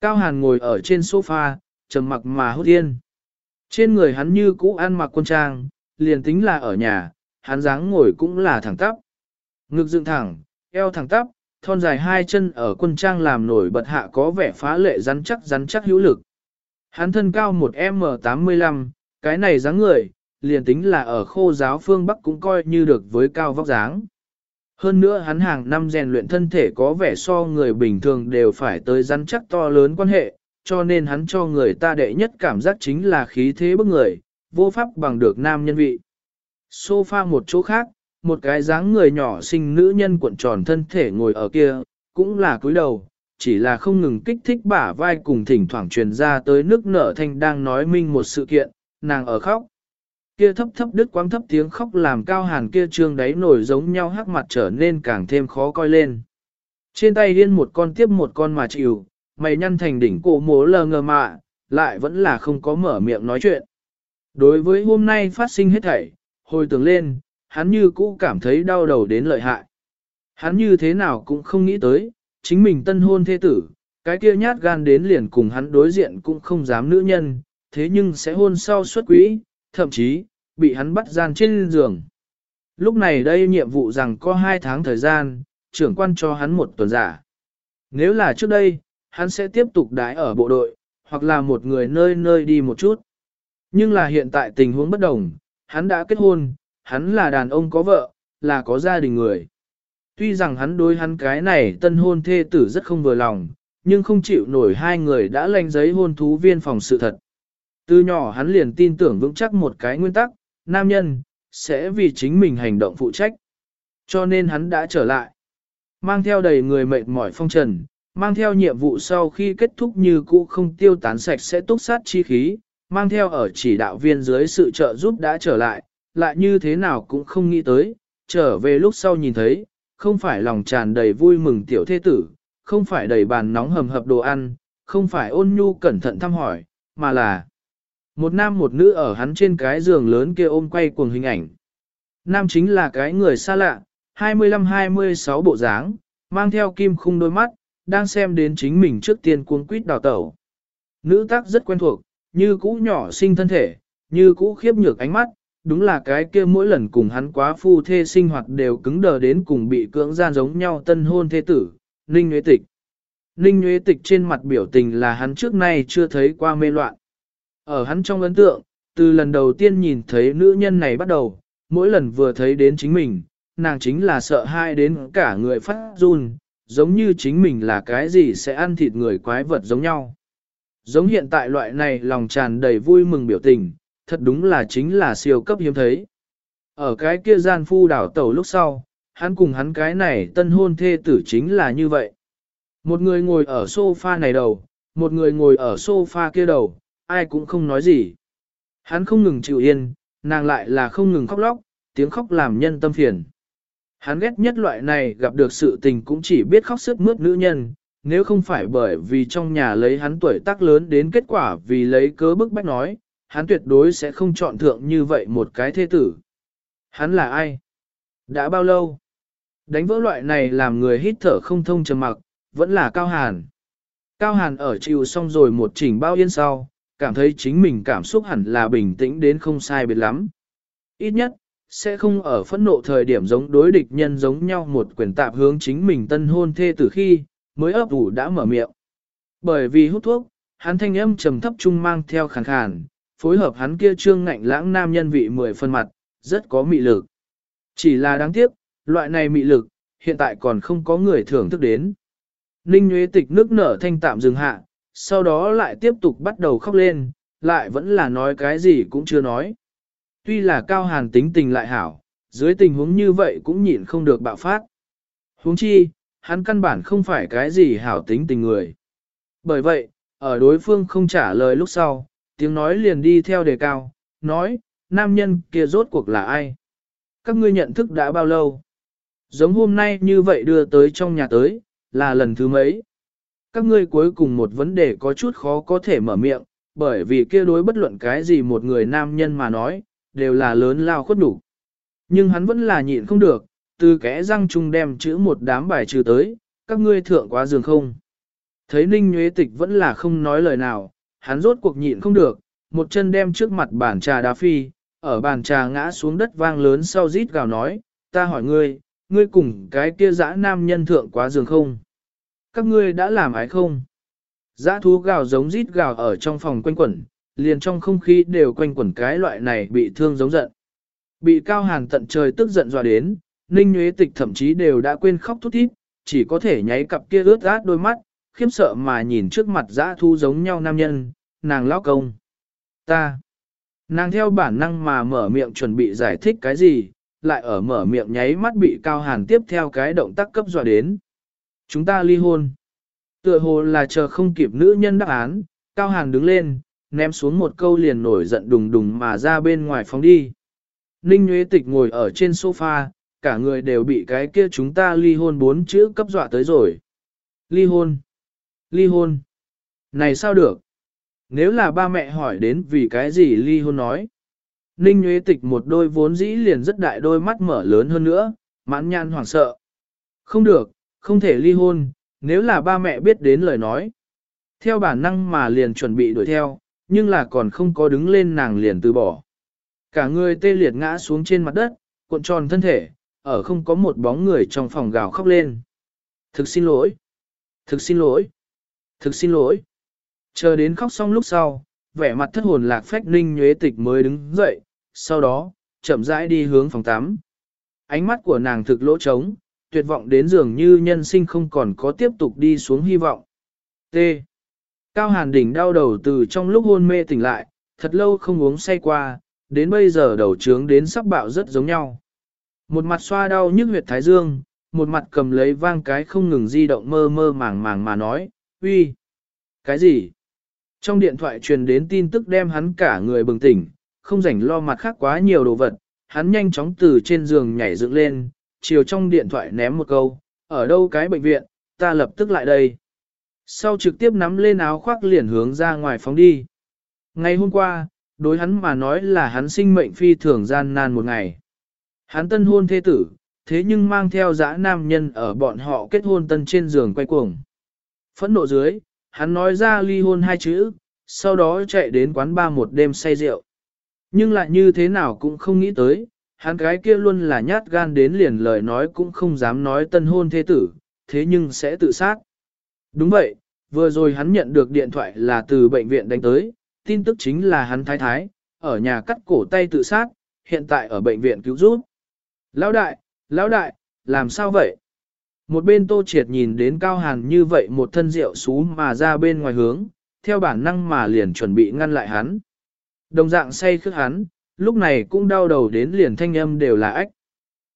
Cao Hàn ngồi ở trên sofa, trầm mặc mà hút yên. Trên người hắn như cũ ăn mặc quân trang, liền tính là ở nhà, hắn dáng ngồi cũng là thẳng tắp. Ngực dựng thẳng, eo thẳng tắp, thon dài hai chân ở quân trang làm nổi bật hạ có vẻ phá lệ rắn chắc rắn chắc hữu lực. Hắn thân cao một M85, cái này dáng người, liền tính là ở khô giáo phương Bắc cũng coi như được với cao vóc dáng. Hơn nữa hắn hàng năm rèn luyện thân thể có vẻ so người bình thường đều phải tới rắn chắc to lớn quan hệ, cho nên hắn cho người ta đệ nhất cảm giác chính là khí thế bức người, vô pháp bằng được nam nhân vị. Sofa một chỗ khác, một cái dáng người nhỏ xinh nữ nhân cuộn tròn thân thể ngồi ở kia, cũng là cúi đầu, chỉ là không ngừng kích thích bả vai cùng thỉnh thoảng truyền ra tới nước nở thanh đang nói minh một sự kiện, nàng ở khóc. Kia thấp thấp đứt quáng thấp tiếng khóc làm cao hàn kia trương đáy nổi giống nhau hắc mặt trở nên càng thêm khó coi lên. Trên tay điên một con tiếp một con mà chịu, mày nhăn thành đỉnh cổ mố lờ ngờ mạ, lại vẫn là không có mở miệng nói chuyện. Đối với hôm nay phát sinh hết thảy, hồi tưởng lên, hắn như cũ cảm thấy đau đầu đến lợi hại. Hắn như thế nào cũng không nghĩ tới, chính mình tân hôn thế tử, cái kia nhát gan đến liền cùng hắn đối diện cũng không dám nữ nhân, thế nhưng sẽ hôn sau xuất quỹ, thậm chí, bị hắn bắt gian trên giường. Lúc này đây nhiệm vụ rằng có hai tháng thời gian, trưởng quan cho hắn một tuần giả. Nếu là trước đây, hắn sẽ tiếp tục đái ở bộ đội, hoặc là một người nơi nơi đi một chút. Nhưng là hiện tại tình huống bất đồng, hắn đã kết hôn, hắn là đàn ông có vợ, là có gia đình người. Tuy rằng hắn đối hắn cái này tân hôn thê tử rất không vừa lòng, nhưng không chịu nổi hai người đã lành giấy hôn thú viên phòng sự thật. Từ nhỏ hắn liền tin tưởng vững chắc một cái nguyên tắc, nam nhân, sẽ vì chính mình hành động phụ trách. Cho nên hắn đã trở lại. Mang theo đầy người mệt mỏi phong trần, mang theo nhiệm vụ sau khi kết thúc như cũ không tiêu tán sạch sẽ túc sát chi khí, mang theo ở chỉ đạo viên dưới sự trợ giúp đã trở lại, lại như thế nào cũng không nghĩ tới, trở về lúc sau nhìn thấy, không phải lòng tràn đầy vui mừng tiểu thế tử, không phải đầy bàn nóng hầm hập đồ ăn, không phải ôn nhu cẩn thận thăm hỏi, mà là một nam một nữ ở hắn trên cái giường lớn kia ôm quay cuồng hình ảnh. Nam chính là cái người xa lạ, 25-26 bộ dáng, mang theo kim khung đôi mắt, đang xem đến chính mình trước tiên cuống quýt đào tẩu. Nữ tác rất quen thuộc, như cũ nhỏ sinh thân thể, như cũ khiếp nhược ánh mắt, đúng là cái kia mỗi lần cùng hắn quá phu thê sinh hoạt đều cứng đờ đến cùng bị cưỡng gian giống nhau tân hôn thê tử, Ninh Nguyễn Tịch. Ninh Nguyễn Tịch trên mặt biểu tình là hắn trước nay chưa thấy qua mê loạn. Ở hắn trong ấn tượng, từ lần đầu tiên nhìn thấy nữ nhân này bắt đầu, mỗi lần vừa thấy đến chính mình, nàng chính là sợ hai đến cả người phát run, giống như chính mình là cái gì sẽ ăn thịt người quái vật giống nhau. Giống hiện tại loại này lòng tràn đầy vui mừng biểu tình, thật đúng là chính là siêu cấp hiếm thấy. Ở cái kia gian phu đảo tàu lúc sau, hắn cùng hắn cái này tân hôn thê tử chính là như vậy. Một người ngồi ở sofa này đầu, một người ngồi ở sofa kia đầu, ai cũng không nói gì. Hắn không ngừng chịu yên, nàng lại là không ngừng khóc lóc, tiếng khóc làm nhân tâm phiền. Hắn ghét nhất loại này gặp được sự tình cũng chỉ biết khóc sức mướt nữ nhân, nếu không phải bởi vì trong nhà lấy hắn tuổi tác lớn đến kết quả vì lấy cớ bức bách nói, hắn tuyệt đối sẽ không chọn thượng như vậy một cái thế tử. Hắn là ai? Đã bao lâu? Đánh vỡ loại này làm người hít thở không thông trầm mặc, vẫn là Cao Hàn. Cao Hàn ở chịu xong rồi một chỉnh bao yên sau, cảm thấy chính mình cảm xúc hẳn là bình tĩnh đến không sai biệt lắm. Ít nhất, sẽ không ở phẫn nộ thời điểm giống đối địch nhân giống nhau một quyền tạp hướng chính mình tân hôn thê từ khi, mới ấp ủ đã mở miệng. Bởi vì hút thuốc, hắn thanh âm trầm thấp trung mang theo khàn khàn, phối hợp hắn kia trương ngạnh lãng nam nhân vị mười phân mặt, rất có mị lực. Chỉ là đáng tiếc, loại này mị lực, hiện tại còn không có người thưởng thức đến. Ninh Nguyễn Tịch nước nở thanh tạm dừng hạ, sau đó lại tiếp tục bắt đầu khóc lên, lại vẫn là nói cái gì cũng chưa nói. Tuy là cao hàn tính tình lại hảo, dưới tình huống như vậy cũng nhịn không được bạo phát. Huống chi, hắn căn bản không phải cái gì hảo tính tình người. Bởi vậy, ở đối phương không trả lời lúc sau, tiếng nói liền đi theo đề cao, nói, nam nhân kia rốt cuộc là ai? Các ngươi nhận thức đã bao lâu? Giống hôm nay như vậy đưa tới trong nhà tới, là lần thứ mấy? Các ngươi cuối cùng một vấn đề có chút khó có thể mở miệng, bởi vì kia đối bất luận cái gì một người nam nhân mà nói, đều là lớn lao khuất đủ. Nhưng hắn vẫn là nhịn không được, từ kẽ răng chung đem chữ một đám bài trừ tới, các ngươi thượng quá giường không. Thấy Ninh Nguyễn Tịch vẫn là không nói lời nào, hắn rốt cuộc nhịn không được, một chân đem trước mặt bàn trà đá phi, ở bàn trà ngã xuống đất vang lớn sau rít gào nói, ta hỏi ngươi, ngươi cùng cái kia dã nam nhân thượng quá giường không? Các ngươi đã làm ái không? Giã thú gào giống rít gào ở trong phòng quanh quẩn, liền trong không khí đều quanh quẩn cái loại này bị thương giống giận. Bị cao hàn tận trời tức giận dọa đến, Ninh nhuế Tịch thậm chí đều đã quên khóc thút thít, chỉ có thể nháy cặp kia ướt át đôi mắt, khiếm sợ mà nhìn trước mặt giã thu giống nhau nam nhân, nàng lão công. Ta. Nàng theo bản năng mà mở miệng chuẩn bị giải thích cái gì, lại ở mở miệng nháy mắt bị cao hàn tiếp theo cái động tác cấp dọa đến. Chúng ta ly hôn. Tựa hồ là chờ không kịp nữ nhân đáp án, cao hàn đứng lên, ném xuống một câu liền nổi giận đùng đùng mà ra bên ngoài phóng đi. Ninh Nguyễn Tịch ngồi ở trên sofa, cả người đều bị cái kia chúng ta ly hôn bốn chữ cấp dọa tới rồi. Ly hôn. Ly hôn. Này sao được? Nếu là ba mẹ hỏi đến vì cái gì ly hôn nói. Ninh Nguyễn Tịch một đôi vốn dĩ liền rất đại đôi mắt mở lớn hơn nữa, mãn nhan hoảng sợ. Không được, không thể ly hôn, nếu là ba mẹ biết đến lời nói. Theo bản năng mà liền chuẩn bị đuổi theo, nhưng là còn không có đứng lên nàng liền từ bỏ. Cả người tê liệt ngã xuống trên mặt đất, cuộn tròn thân thể, ở không có một bóng người trong phòng gào khóc lên. Thực xin lỗi. Thực xin lỗi. Thực xin lỗi. Chờ đến khóc xong lúc sau, vẻ mặt thất hồn lạc phách ninh nhuế tịch mới đứng dậy, sau đó, chậm rãi đi hướng phòng tắm. Ánh mắt của nàng thực lỗ trống, tuyệt vọng đến dường như nhân sinh không còn có tiếp tục đi xuống hy vọng. T. Cao Hàn đỉnh đau đầu từ trong lúc hôn mê tỉnh lại, thật lâu không uống say qua, đến bây giờ đầu trướng đến sắp bạo rất giống nhau. Một mặt xoa đau nhức huyệt thái dương, một mặt cầm lấy vang cái không ngừng di động mơ mơ màng màng mà nói, uy, cái gì? Trong điện thoại truyền đến tin tức đem hắn cả người bừng tỉnh, không rảnh lo mặt khác quá nhiều đồ vật, hắn nhanh chóng từ trên giường nhảy dựng lên, chiều trong điện thoại ném một câu, ở đâu cái bệnh viện, ta lập tức lại đây. Sau trực tiếp nắm lên áo khoác liền hướng ra ngoài phóng đi. Ngày hôm qua, đối hắn mà nói là hắn sinh mệnh phi thường gian nan một ngày. Hắn tân hôn thế tử, thế nhưng mang theo dã nam nhân ở bọn họ kết hôn tân trên giường quay cuồng. Phẫn nộ dưới, hắn nói ra ly hôn hai chữ, sau đó chạy đến quán ba một đêm say rượu. Nhưng lại như thế nào cũng không nghĩ tới, hắn gái kia luôn là nhát gan đến liền lời nói cũng không dám nói tân hôn thế tử, thế nhưng sẽ tự sát. Đúng vậy, vừa rồi hắn nhận được điện thoại là từ bệnh viện đánh tới, tin tức chính là hắn thái thái, ở nhà cắt cổ tay tự sát, hiện tại ở bệnh viện cứu giúp. Lão đại, lão đại, làm sao vậy? Một bên tô triệt nhìn đến cao hàn như vậy một thân rượu xú mà ra bên ngoài hướng, theo bản năng mà liền chuẩn bị ngăn lại hắn. Đồng dạng say khước hắn, lúc này cũng đau đầu đến liền thanh âm đều là ách.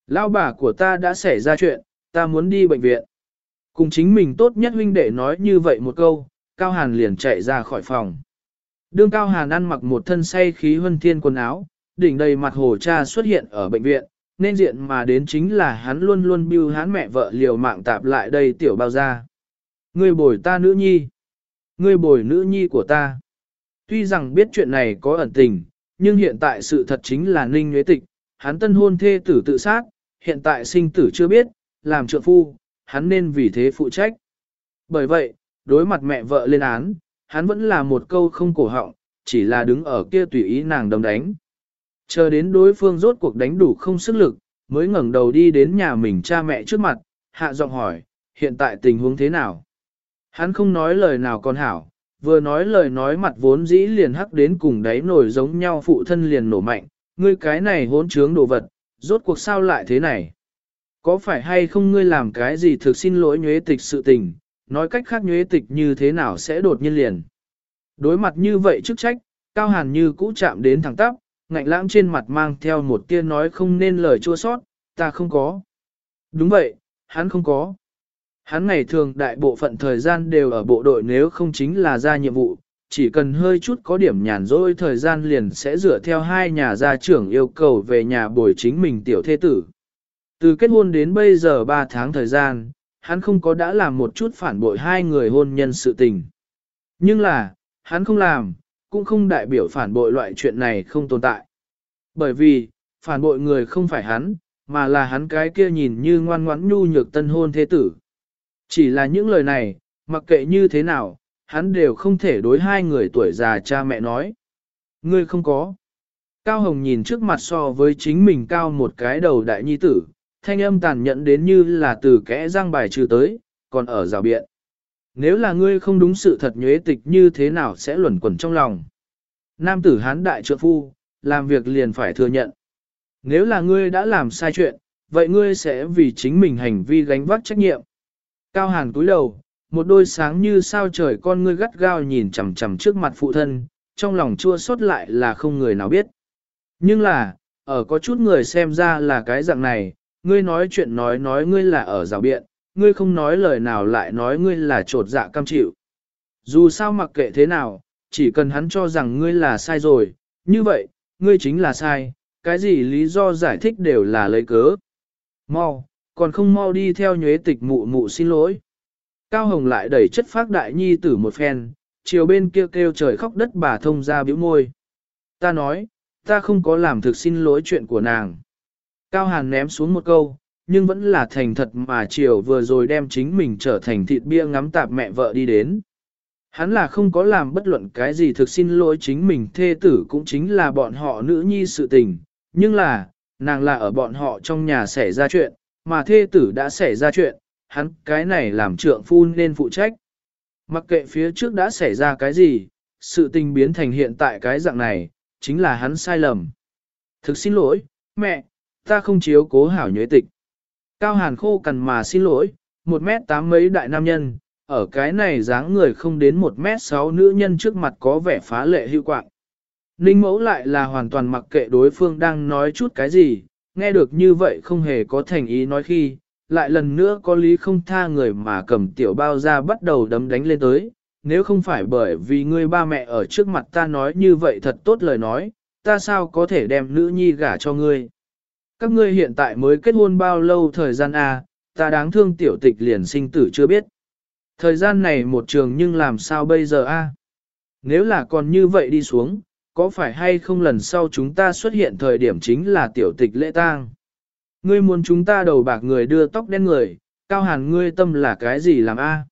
Lão bà của ta đã xảy ra chuyện, ta muốn đi bệnh viện. Cùng chính mình tốt nhất huynh đệ nói như vậy một câu, Cao Hàn liền chạy ra khỏi phòng. Đương Cao Hàn ăn mặc một thân say khí huân thiên quần áo, đỉnh đầy mặt hồ cha xuất hiện ở bệnh viện, nên diện mà đến chính là hắn luôn luôn bưu hắn mẹ vợ liều mạng tạp lại đây tiểu bao ra. Ngươi bồi ta nữ nhi. Ngươi bồi nữ nhi của ta. Tuy rằng biết chuyện này có ẩn tình, nhưng hiện tại sự thật chính là ninh nhuế tịch, hắn tân hôn thê tử tự sát, hiện tại sinh tử chưa biết, làm trượng phu, hắn nên vì thế phụ trách. Bởi vậy, đối mặt mẹ vợ lên án, hắn vẫn là một câu không cổ họng, chỉ là đứng ở kia tùy ý nàng đấm đánh. Chờ đến đối phương rốt cuộc đánh đủ không sức lực, mới ngẩng đầu đi đến nhà mình cha mẹ trước mặt, hạ giọng hỏi, hiện tại tình huống thế nào? Hắn không nói lời nào còn hảo, vừa nói lời nói mặt vốn dĩ liền hắc đến cùng đáy nổi giống nhau phụ thân liền nổ mạnh, ngươi cái này hỗn trướng đồ vật, rốt cuộc sao lại thế này? Có phải hay không ngươi làm cái gì thực xin lỗi nhuế tịch sự tình, nói cách khác nhuế tịch như thế nào sẽ đột nhiên liền? Đối mặt như vậy chức trách, cao hàn như cũ chạm đến thẳng tắp, ngạnh lãng trên mặt mang theo một tia nói không nên lời chua sót, ta không có. Đúng vậy, hắn không có. Hắn ngày thường đại bộ phận thời gian đều ở bộ đội nếu không chính là ra nhiệm vụ, chỉ cần hơi chút có điểm nhàn rỗi thời gian liền sẽ dựa theo hai nhà gia trưởng yêu cầu về nhà bồi chính mình tiểu thế tử. Từ kết hôn đến bây giờ 3 tháng thời gian, hắn không có đã làm một chút phản bội hai người hôn nhân sự tình. Nhưng là, hắn không làm, cũng không đại biểu phản bội loại chuyện này không tồn tại. Bởi vì, phản bội người không phải hắn, mà là hắn cái kia nhìn như ngoan ngoãn nhu nhược tân hôn thế tử. Chỉ là những lời này, mặc kệ như thế nào, hắn đều không thể đối hai người tuổi già cha mẹ nói. Ngươi không có. Cao Hồng nhìn trước mặt so với chính mình cao một cái đầu đại nhi tử, thanh âm tàn nhẫn đến như là từ kẽ răng bài trừ tới, còn ở rào biện. Nếu là ngươi không đúng sự thật nhuế tịch như thế nào sẽ luẩn quẩn trong lòng. Nam tử hán đại trượng phu, làm việc liền phải thừa nhận. Nếu là ngươi đã làm sai chuyện, vậy ngươi sẽ vì chính mình hành vi gánh vác trách nhiệm. Cao hàn cúi đầu, một đôi sáng như sao trời con ngươi gắt gao nhìn chằm chằm trước mặt phụ thân, trong lòng chua xót lại là không người nào biết. Nhưng là, ở có chút người xem ra là cái dạng này, ngươi nói chuyện nói nói ngươi là ở rào biện, ngươi không nói lời nào lại nói ngươi là trột dạ cam chịu. Dù sao mặc kệ thế nào, chỉ cần hắn cho rằng ngươi là sai rồi, như vậy, ngươi chính là sai, cái gì lý do giải thích đều là lấy cớ. Mau, còn không mau đi theo nhuế tịch mụ mụ xin lỗi. Cao Hồng lại đẩy chất phác đại nhi tử một phen, chiều bên kia kêu trời khóc đất bà thông ra biểu môi. Ta nói, ta không có làm thực xin lỗi chuyện của nàng. Cao Hàn ném xuống một câu, nhưng vẫn là thành thật mà chiều vừa rồi đem chính mình trở thành thịt bia ngắm tạp mẹ vợ đi đến. Hắn là không có làm bất luận cái gì thực xin lỗi chính mình thê tử cũng chính là bọn họ nữ nhi sự tình, nhưng là, nàng là ở bọn họ trong nhà xảy ra chuyện, mà thê tử đã xảy ra chuyện, hắn cái này làm trượng phu nên phụ trách. Mặc kệ phía trước đã xảy ra cái gì, sự tình biến thành hiện tại cái dạng này, chính là hắn sai lầm. Thực xin lỗi, mẹ, ta không chiếu cố hảo nhuế tịch. Cao hàn khô cằn mà xin lỗi, một mét tám mấy đại nam nhân, ở cái này dáng người không đến một mét sáu nữ nhân trước mặt có vẻ phá lệ hữu quạng. Ninh mẫu lại là hoàn toàn mặc kệ đối phương đang nói chút cái gì, nghe được như vậy không hề có thành ý nói khi, lại lần nữa có lý không tha người mà cầm tiểu bao ra bắt đầu đấm đánh lên tới, nếu không phải bởi vì ngươi ba mẹ ở trước mặt ta nói như vậy thật tốt lời nói, ta sao có thể đem nữ nhi gả cho ngươi. Các ngươi hiện tại mới kết hôn bao lâu thời gian à, ta đáng thương tiểu tịch liền sinh tử chưa biết. Thời gian này một trường nhưng làm sao bây giờ a? Nếu là còn như vậy đi xuống, có phải hay không lần sau chúng ta xuất hiện thời điểm chính là tiểu tịch lễ tang? Ngươi muốn chúng ta đầu bạc người đưa tóc đen người, cao hàn ngươi tâm là cái gì làm a?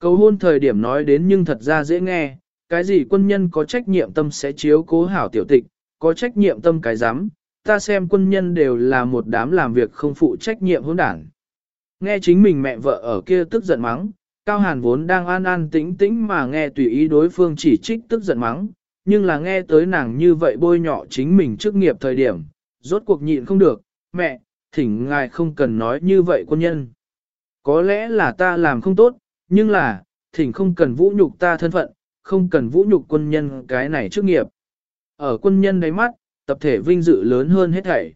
Cầu hôn thời điểm nói đến nhưng thật ra dễ nghe, cái gì quân nhân có trách nhiệm tâm sẽ chiếu cố hảo tiểu tịch, có trách nhiệm tâm cái dám, ta xem quân nhân đều là một đám làm việc không phụ trách nhiệm hỗn đảng. Nghe chính mình mẹ vợ ở kia tức giận mắng, Cao Hàn vốn đang an an tĩnh tĩnh mà nghe tùy ý đối phương chỉ trích tức giận mắng, nhưng là nghe tới nàng như vậy bôi nhọ chính mình trước nghiệp thời điểm, rốt cuộc nhịn không được, mẹ, thỉnh ngài không cần nói như vậy quân nhân. Có lẽ là ta làm không tốt, nhưng là, thỉnh không cần vũ nhục ta thân phận, không cần vũ nhục quân nhân cái này trước nghiệp. Ở quân nhân đáy mắt, tập thể vinh dự lớn hơn hết thảy.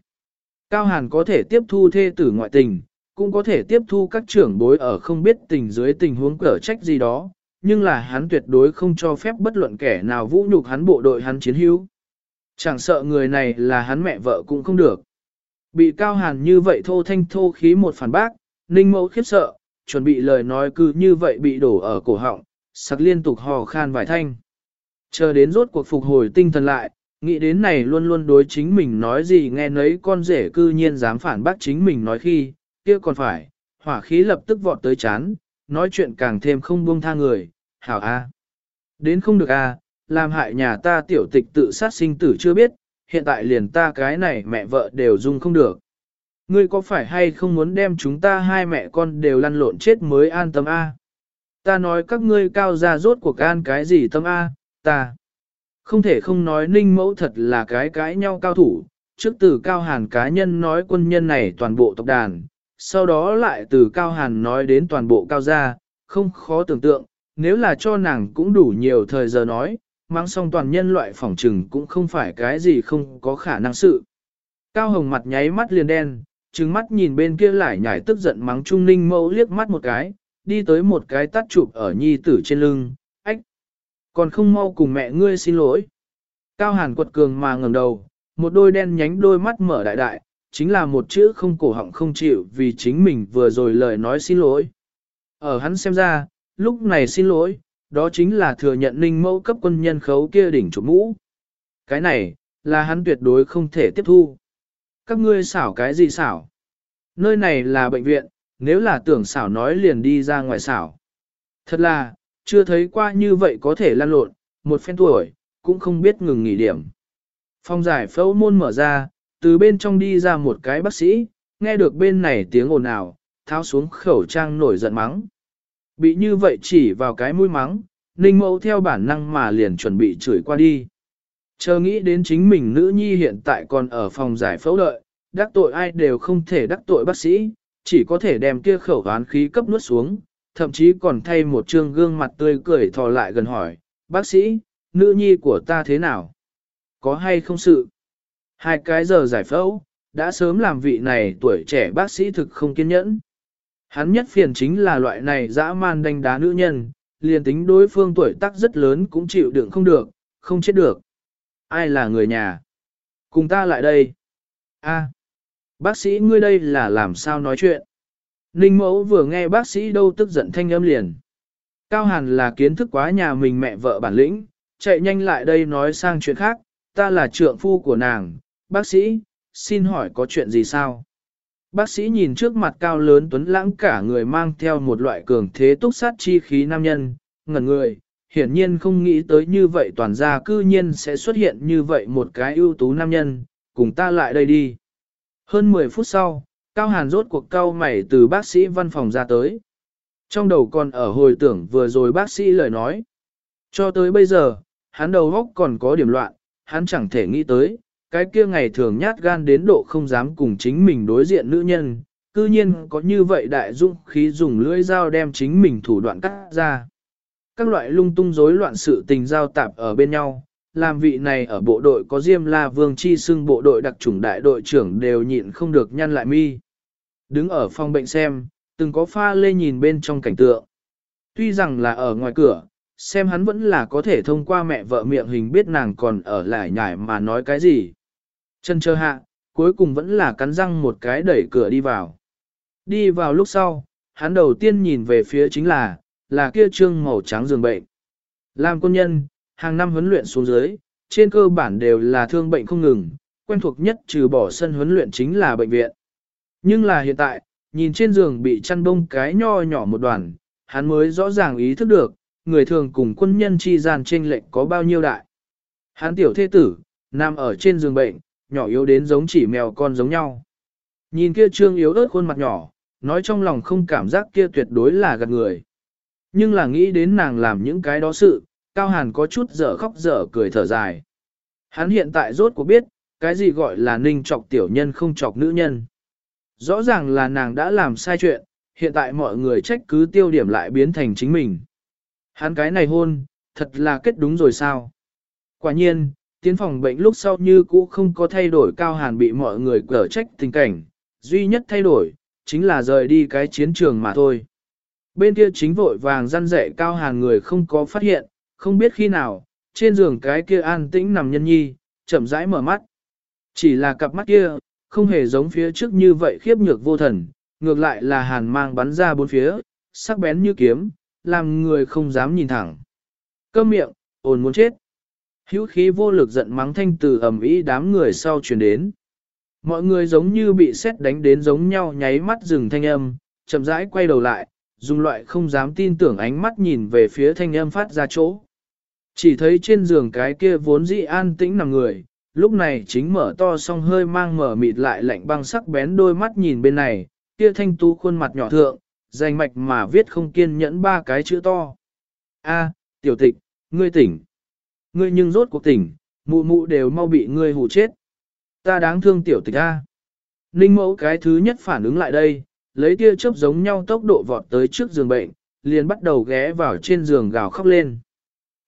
Cao Hàn có thể tiếp thu thê tử ngoại tình, cũng có thể tiếp thu các trưởng bối ở không biết tình dưới tình huống cở trách gì đó, nhưng là hắn tuyệt đối không cho phép bất luận kẻ nào vũ nhục hắn bộ đội hắn chiến hữu. Chẳng sợ người này là hắn mẹ vợ cũng không được. Bị cao hàn như vậy thô thanh thô khí một phản bác, ninh mẫu khiếp sợ, chuẩn bị lời nói cứ như vậy bị đổ ở cổ họng, sặc liên tục hò khan vài thanh. Chờ đến rốt cuộc phục hồi tinh thần lại, nghĩ đến này luôn luôn đối chính mình nói gì nghe nấy con rể cư nhiên dám phản bác chính mình nói khi, kia còn phải, hỏa khí lập tức vọt tới chán, nói chuyện càng thêm không buông tha người, hảo a. Đến không được a, làm hại nhà ta tiểu tịch tự sát sinh tử chưa biết, hiện tại liền ta cái này mẹ vợ đều dung không được. Ngươi có phải hay không muốn đem chúng ta hai mẹ con đều lăn lộn chết mới an tâm a? Ta nói các ngươi cao ra rốt cuộc an cái gì tâm a, ta. Không thể không nói ninh mẫu thật là cái cái nhau cao thủ, trước từ cao hàn cá nhân nói quân nhân này toàn bộ tộc đàn, sau đó lại từ Cao Hàn nói đến toàn bộ Cao Gia, không khó tưởng tượng, nếu là cho nàng cũng đủ nhiều thời giờ nói, mang xong toàn nhân loại phỏng trừng cũng không phải cái gì không có khả năng sự. Cao Hồng mặt nháy mắt liền đen, trừng mắt nhìn bên kia lại nhảy tức giận mắng Trung Ninh mẫu liếc mắt một cái, đi tới một cái tắt chụp ở nhi tử trên lưng, ách, còn không mau cùng mẹ ngươi xin lỗi. Cao Hàn quật cường mà ngẩng đầu, một đôi đen nhánh đôi mắt mở đại đại, chính là một chữ không cổ họng không chịu vì chính mình vừa rồi lời nói xin lỗi. Ở hắn xem ra, lúc này xin lỗi, đó chính là thừa nhận ninh mẫu cấp quân nhân khấu kia đỉnh chủ mũ. Cái này, là hắn tuyệt đối không thể tiếp thu. Các ngươi xảo cái gì xảo? Nơi này là bệnh viện, nếu là tưởng xảo nói liền đi ra ngoài xảo. Thật là, chưa thấy qua như vậy có thể lan lộn, một phen tuổi, cũng không biết ngừng nghỉ điểm. Phong giải phẫu môn mở ra, từ bên trong đi ra một cái bác sĩ, nghe được bên này tiếng ồn ào, tháo xuống khẩu trang nổi giận mắng. Bị như vậy chỉ vào cái mũi mắng, Ninh Mẫu theo bản năng mà liền chuẩn bị chửi qua đi. Chờ nghĩ đến chính mình nữ nhi hiện tại còn ở phòng giải phẫu đợi, đắc tội ai đều không thể đắc tội bác sĩ, chỉ có thể đem kia khẩu hoán khí cấp nuốt xuống, thậm chí còn thay một trương gương mặt tươi cười thò lại gần hỏi, bác sĩ, nữ nhi của ta thế nào? Có hay không sự? Hai cái giờ giải phẫu, đã sớm làm vị này tuổi trẻ bác sĩ thực không kiên nhẫn. Hắn nhất phiền chính là loại này dã man đánh đá nữ nhân, liền tính đối phương tuổi tác rất lớn cũng chịu đựng không được, không chết được. Ai là người nhà? Cùng ta lại đây. A, bác sĩ ngươi đây là làm sao nói chuyện? Ninh mẫu vừa nghe bác sĩ đâu tức giận thanh âm liền. Cao Hàn là kiến thức quá nhà mình mẹ vợ bản lĩnh, chạy nhanh lại đây nói sang chuyện khác, ta là trượng phu của nàng, bác sĩ, xin hỏi có chuyện gì sao? Bác sĩ nhìn trước mặt cao lớn tuấn lãng cả người mang theo một loại cường thế túc sát chi khí nam nhân, ngẩn người, hiển nhiên không nghĩ tới như vậy toàn gia cư nhiên sẽ xuất hiện như vậy một cái ưu tú nam nhân, cùng ta lại đây đi. Hơn 10 phút sau, Cao Hàn rốt cuộc cao mày từ bác sĩ văn phòng ra tới. Trong đầu còn ở hồi tưởng vừa rồi bác sĩ lời nói. Cho tới bây giờ, hắn đầu góc còn có điểm loạn, hắn chẳng thể nghĩ tới, cái kia ngày thường nhát gan đến độ không dám cùng chính mình đối diện nữ nhân, cư nhiên có như vậy đại dung khí dùng lưỡi dao đem chính mình thủ đoạn cắt ra. Các loại lung tung rối loạn sự tình giao tạp ở bên nhau, làm vị này ở bộ đội có Diêm La Vương Chi xưng bộ đội đặc chủng đại đội trưởng đều nhịn không được nhăn lại mi. Đứng ở phòng bệnh xem, từng có pha lê nhìn bên trong cảnh tượng. Tuy rằng là ở ngoài cửa, xem hắn vẫn là có thể thông qua mẹ vợ miệng hình biết nàng còn ở lại nhải mà nói cái gì. Chân chờ hạ, cuối cùng vẫn là cắn răng một cái đẩy cửa đi vào. Đi vào lúc sau, hắn đầu tiên nhìn về phía chính là, là kia trương màu trắng giường bệnh. Làm quân nhân, hàng năm huấn luyện xuống dưới, trên cơ bản đều là thương bệnh không ngừng, quen thuộc nhất trừ bỏ sân huấn luyện chính là bệnh viện. Nhưng là hiện tại, nhìn trên giường bị chăn bông cái nho nhỏ một đoàn, hắn mới rõ ràng ý thức được, người thường cùng quân nhân chi gian trên lệnh có bao nhiêu đại. Hắn tiểu thế tử, nằm ở trên giường bệnh, nhỏ yếu đến giống chỉ mèo con giống nhau. Nhìn kia trương yếu ớt khuôn mặt nhỏ, nói trong lòng không cảm giác kia tuyệt đối là gạt người. Nhưng là nghĩ đến nàng làm những cái đó sự, Cao Hàn có chút dở khóc dở cười thở dài. Hắn hiện tại rốt cuộc biết, cái gì gọi là ninh chọc tiểu nhân không chọc nữ nhân. Rõ ràng là nàng đã làm sai chuyện, hiện tại mọi người trách cứ tiêu điểm lại biến thành chính mình. Hắn cái này hôn, thật là kết đúng rồi sao? Quả nhiên, tiến phòng bệnh lúc sau như cũ không có thay đổi cao hàn bị mọi người cở trách tình cảnh, duy nhất thay đổi, chính là rời đi cái chiến trường mà thôi. Bên kia chính vội vàng răn rẻ cao hàn người không có phát hiện, không biết khi nào, trên giường cái kia an tĩnh nằm nhân nhi, chậm rãi mở mắt. Chỉ là cặp mắt kia, không hề giống phía trước như vậy khiếp nhược vô thần, ngược lại là hàn mang bắn ra bốn phía, sắc bén như kiếm, làm người không dám nhìn thẳng. Câm miệng, ồn muốn chết. Hữu khí vô lực giận mắng thanh từ ầm ĩ đám người sau truyền đến. Mọi người giống như bị sét đánh đến giống nhau nháy mắt dừng thanh âm, chậm rãi quay đầu lại, dùng loại không dám tin tưởng ánh mắt nhìn về phía thanh âm phát ra chỗ. Chỉ thấy trên giường cái kia vốn dĩ an tĩnh nằm người, lúc này chính mở to song hơi mang mở mịt lại lạnh băng sắc bén đôi mắt nhìn bên này, kia thanh tú khuôn mặt nhỏ thượng, danh mạch mà viết không kiên nhẫn ba cái chữ to. A, tiểu tịch, ngươi tỉnh. Ngươi nhưng rốt cuộc tỉnh, mụ mụ đều mau bị ngươi hù chết. Ta đáng thương tiểu tịch A. Ninh mẫu cái thứ nhất phản ứng lại đây, lấy tia chớp giống nhau tốc độ vọt tới trước giường bệnh, liền bắt đầu ghé vào trên giường gào khóc lên.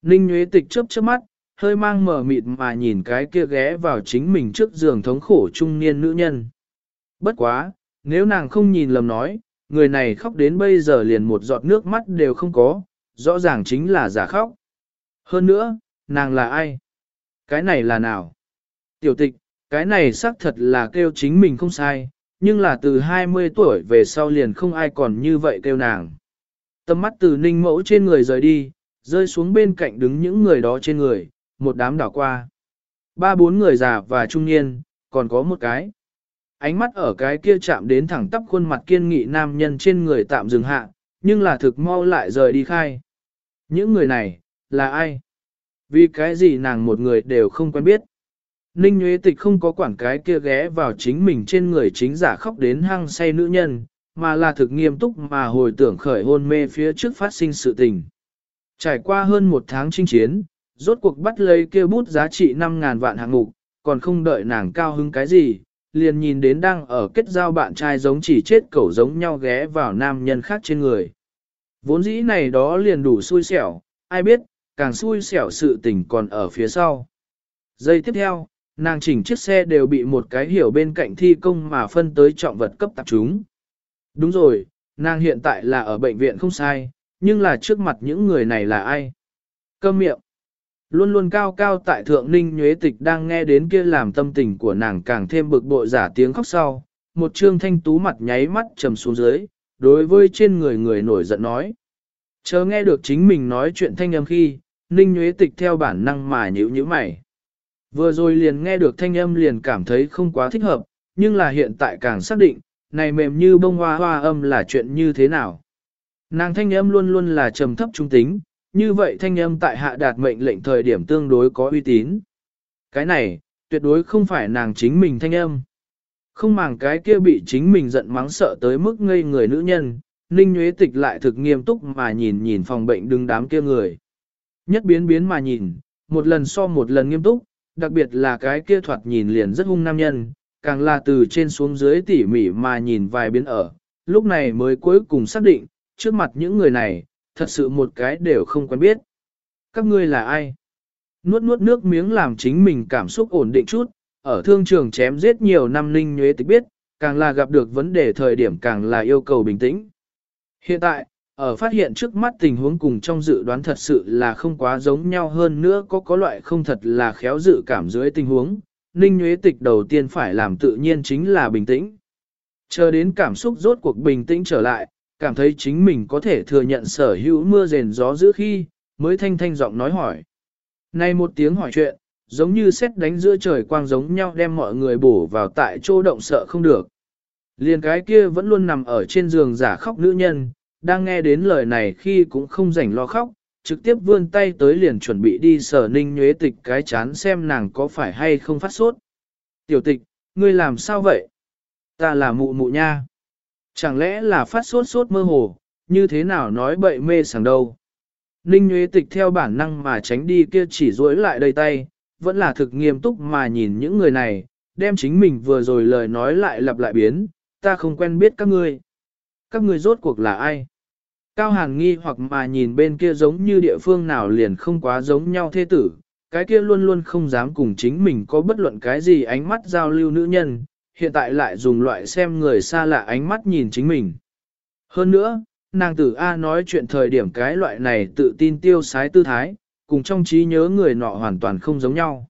Ninh nhuế Tịch chớp chớp mắt, hơi mang mờ mịt mà nhìn cái kia ghé vào chính mình trước giường thống khổ trung niên nữ nhân. Bất quá, nếu nàng không nhìn lầm nói, người này khóc đến bây giờ liền một giọt nước mắt đều không có, rõ ràng chính là giả khóc. Hơn nữa, nàng là ai? Cái này là nào? Tiểu tịch, cái này xác thật là kêu chính mình không sai, nhưng là từ 20 tuổi về sau liền không ai còn như vậy kêu nàng. Tâm mắt từ ninh mẫu trên người rời đi, rơi xuống bên cạnh đứng những người đó trên người, một đám đảo qua. Ba bốn người già và trung niên, còn có một cái. Ánh mắt ở cái kia chạm đến thẳng tắp khuôn mặt kiên nghị nam nhân trên người tạm dừng hạ, nhưng là thực mau lại rời đi khai. Những người này, là ai? Vì cái gì nàng một người đều không quen biết. Ninh Nguyễn Tịch không có quản cái kia ghé vào chính mình trên người chính giả khóc đến hăng say nữ nhân, mà là thực nghiêm túc mà hồi tưởng khởi hôn mê phía trước phát sinh sự tình. Trải qua hơn một tháng chinh chiến, rốt cuộc bắt lấy kia bút giá trị 5.000 vạn hạng mục, còn không đợi nàng cao hứng cái gì, liền nhìn đến đang ở kết giao bạn trai giống chỉ chết cẩu giống nhau ghé vào nam nhân khác trên người. Vốn dĩ này đó liền đủ xui xẻo, ai biết, càng xui xẻo sự tình còn ở phía sau. Giây tiếp theo, nàng chỉnh chiếc xe đều bị một cái hiểu bên cạnh thi công mà phân tới trọng vật cấp tập chúng. Đúng rồi, nàng hiện tại là ở bệnh viện không sai, nhưng là trước mặt những người này là ai? Câm miệng. Luôn luôn cao cao tại thượng ninh nhuế tịch đang nghe đến kia làm tâm tình của nàng càng thêm bực bội giả tiếng khóc sau. Một trương thanh tú mặt nháy mắt trầm xuống dưới, đối với trên người người nổi giận nói. Chờ nghe được chính mình nói chuyện thanh âm khi, ninh nhuế tịch theo bản năng mà nhữ nhíu mày. Vừa rồi liền nghe được thanh âm liền cảm thấy không quá thích hợp, nhưng là hiện tại càng xác định, này mềm như bông hoa hoa âm là chuyện như thế nào. Nàng thanh âm luôn luôn là trầm thấp trung tính, như vậy thanh âm tại hạ đạt mệnh lệnh thời điểm tương đối có uy tín. Cái này, tuyệt đối không phải nàng chính mình thanh âm. Không màng cái kia bị chính mình giận mắng sợ tới mức ngây người nữ nhân, Ninh Nguyễn Tịch lại thực nghiêm túc mà nhìn nhìn phòng bệnh đứng đám kia người. Nhất biến biến mà nhìn, một lần so một lần nghiêm túc, đặc biệt là cái kia thoạt nhìn liền rất hung nam nhân, càng là từ trên xuống dưới tỉ mỉ mà nhìn vài biến ở, lúc này mới cuối cùng xác định, trước mặt những người này, thật sự một cái đều không quen biết. Các ngươi là ai? Nuốt nuốt nước miếng làm chính mình cảm xúc ổn định chút, ở thương trường chém giết nhiều năm ninh nhuế tịch biết, càng là gặp được vấn đề thời điểm càng là yêu cầu bình tĩnh. Hiện tại, ở phát hiện trước mắt tình huống cùng trong dự đoán thật sự là không quá giống nhau hơn nữa có có loại không thật là khéo dự cảm dưới tình huống, Ninh Nguyễn Tịch đầu tiên phải làm tự nhiên chính là bình tĩnh. Chờ đến cảm xúc rốt cuộc bình tĩnh trở lại, cảm thấy chính mình có thể thừa nhận sở hữu mưa rền gió giữ khi, mới thanh thanh giọng nói hỏi. Này một tiếng hỏi chuyện, giống như xét đánh giữa trời quang giống nhau đem mọi người bổ vào tại chỗ động sợ không được. Liền cái kia vẫn luôn nằm ở trên giường giả khóc nữ nhân, đang nghe đến lời này khi cũng không rảnh lo khóc, trực tiếp vươn tay tới liền chuẩn bị đi sở ninh nhuế tịch cái chán xem nàng có phải hay không phát sốt. Tiểu tịch, ngươi làm sao vậy? Ta là mụ mụ nha. Chẳng lẽ là phát sốt sốt mơ hồ, như thế nào nói bậy mê sảng đâu? Ninh nhuế tịch theo bản năng mà tránh đi kia chỉ rối lại đầy tay, vẫn là thực nghiêm túc mà nhìn những người này, đem chính mình vừa rồi lời nói lại lặp lại biến, ta không quen biết các ngươi. Các ngươi rốt cuộc là ai? Cao Hàn nghi hoặc mà nhìn bên kia giống như địa phương nào liền không quá giống nhau thế tử, cái kia luôn luôn không dám cùng chính mình có bất luận cái gì ánh mắt giao lưu nữ nhân, hiện tại lại dùng loại xem người xa lạ ánh mắt nhìn chính mình. Hơn nữa, nàng tử A nói chuyện thời điểm cái loại này tự tin tiêu sái tư thái, cùng trong trí nhớ người nọ hoàn toàn không giống nhau.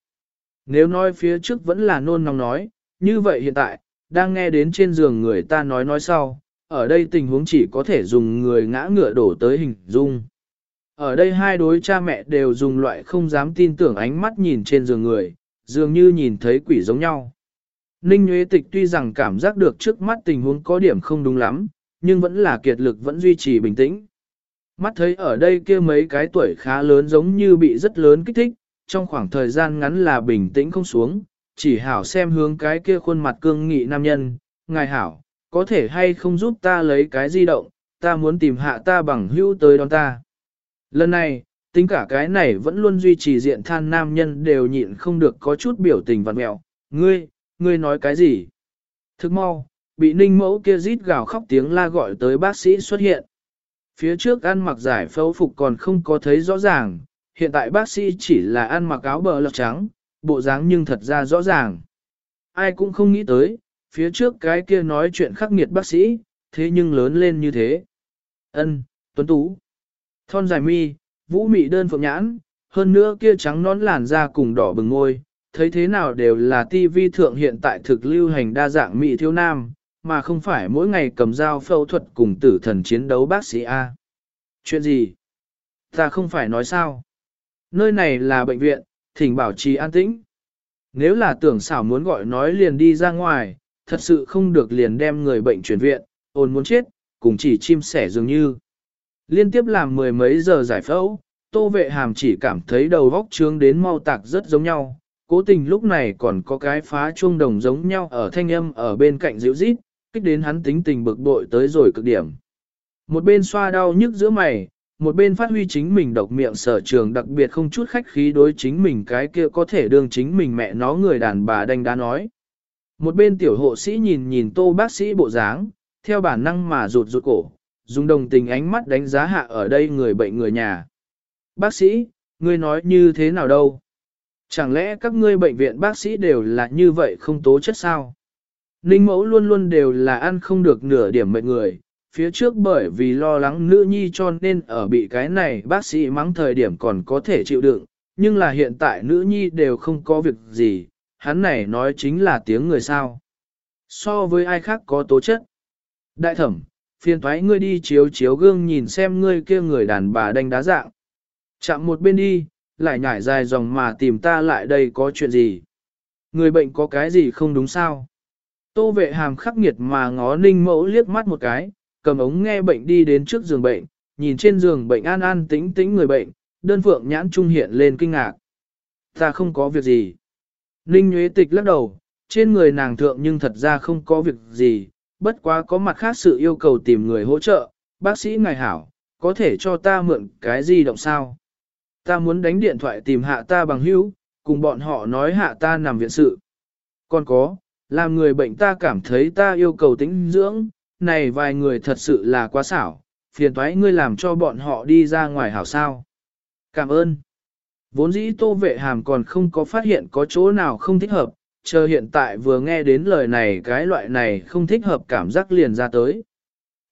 Nếu nói phía trước vẫn là nôn nóng nói, như vậy hiện tại, đang nghe đến trên giường người ta nói nói sau, ở đây tình huống chỉ có thể dùng người ngã ngựa đổ tới hình dung. Ở đây hai đối cha mẹ đều dùng loại không dám tin tưởng ánh mắt nhìn trên giường người, dường như nhìn thấy quỷ giống nhau. Ninh Nguyễn Tịch tuy rằng cảm giác được trước mắt tình huống có điểm không đúng lắm, nhưng vẫn là kiệt lực vẫn duy trì bình tĩnh. Mắt thấy ở đây kia mấy cái tuổi khá lớn giống như bị rất lớn kích thích, trong khoảng thời gian ngắn là bình tĩnh không xuống, chỉ hảo xem hướng cái kia khuôn mặt cương nghị nam nhân, ngài hảo, có thể hay không giúp ta lấy cái di động, ta muốn tìm hạ ta bằng hữu tới đón ta. Lần này, tính cả cái này vẫn luôn duy trì diện than nam nhân đều nhịn không được có chút biểu tình vặn mẹo. Ngươi, ngươi nói cái gì? Thức mau, bị ninh mẫu kia rít gào khóc tiếng la gọi tới bác sĩ xuất hiện. Phía trước ăn mặc giải phẫu phục còn không có thấy rõ ràng, hiện tại bác sĩ chỉ là ăn mặc áo bờ lọc trắng, bộ dáng nhưng thật ra rõ ràng. Ai cũng không nghĩ tới, phía trước cái kia nói chuyện khắc nghiệt bác sĩ, thế nhưng lớn lên như thế. Ân, tuấn tú. Thon dài mi, vũ mị đơn phượng nhãn, hơn nữa kia trắng nón làn da cùng đỏ bừng ngôi, thấy thế nào đều là tivi thượng hiện tại thực lưu hành đa dạng mỹ thiếu nam, mà không phải mỗi ngày cầm dao phẫu thuật cùng tử thần chiến đấu bác sĩ A. Chuyện gì? Ta không phải nói sao? Nơi này là bệnh viện, thỉnh bảo trì an tĩnh. Nếu là tưởng xảo muốn gọi nói liền đi ra ngoài, thật sự không được liền đem người bệnh chuyển viện, ồn muốn chết, cùng chỉ chim sẻ dường như. Liên tiếp làm mười mấy giờ giải phẫu, tô vệ hàm chỉ cảm thấy đầu góc trướng đến mau tạc rất giống nhau. Cố tình lúc này còn có cái phá chuông đồng giống nhau ở thanh âm ở bên cạnh dịu rít, kích đến hắn tính tình bực bội tới rồi cực điểm. Một bên xoa đau nhức giữa mày, một bên phát huy chính mình độc miệng sở trường đặc biệt không chút khách khí đối chính mình cái kia có thể đương chính mình mẹ nó người đàn bà đánh đá nói. Một bên tiểu hộ sĩ nhìn nhìn tô bác sĩ bộ dáng, theo bản năng mà rụt rụt cổ, dùng đồng tình ánh mắt đánh giá hạ ở đây người bệnh người nhà. Bác sĩ, ngươi nói như thế nào đâu? Chẳng lẽ các ngươi bệnh viện bác sĩ đều là như vậy không tố chất sao? Ninh mẫu luôn luôn đều là ăn không được nửa điểm mệnh người, phía trước bởi vì lo lắng nữ nhi cho nên ở bị cái này bác sĩ mắng thời điểm còn có thể chịu đựng, nhưng là hiện tại nữ nhi đều không có việc gì, hắn này nói chính là tiếng người sao. So với ai khác có tố chất. Đại thẩm, phiền thoái ngươi đi chiếu chiếu gương nhìn xem ngươi kia người đàn bà đánh đá dạng. Chạm một bên đi, lại nhảy dài dòng mà tìm ta lại đây có chuyện gì. Người bệnh có cái gì không đúng sao? Tô vệ hàm khắc nghiệt mà ngó ninh mẫu liếc mắt một cái, cầm ống nghe bệnh đi đến trước giường bệnh, nhìn trên giường bệnh an an tĩnh tĩnh người bệnh, đơn phượng nhãn trung hiện lên kinh ngạc. Ta không có việc gì. Ninh Nguyễn Tịch lắc đầu, trên người nàng thượng nhưng thật ra không có việc gì, bất quá có mặt khác sự yêu cầu tìm người hỗ trợ, bác sĩ ngài hảo, có thể cho ta mượn cái gì động sao? Ta muốn đánh điện thoại tìm hạ ta bằng hữu, cùng bọn họ nói hạ ta nằm viện sự. Còn có, làm người bệnh ta cảm thấy ta yêu cầu tĩnh dưỡng, này vài người thật sự là quá xảo, phiền toái ngươi làm cho bọn họ đi ra ngoài hảo sao. Cảm ơn. Vốn dĩ tô vệ hàm còn không có phát hiện có chỗ nào không thích hợp, chờ hiện tại vừa nghe đến lời này cái loại này không thích hợp cảm giác liền ra tới.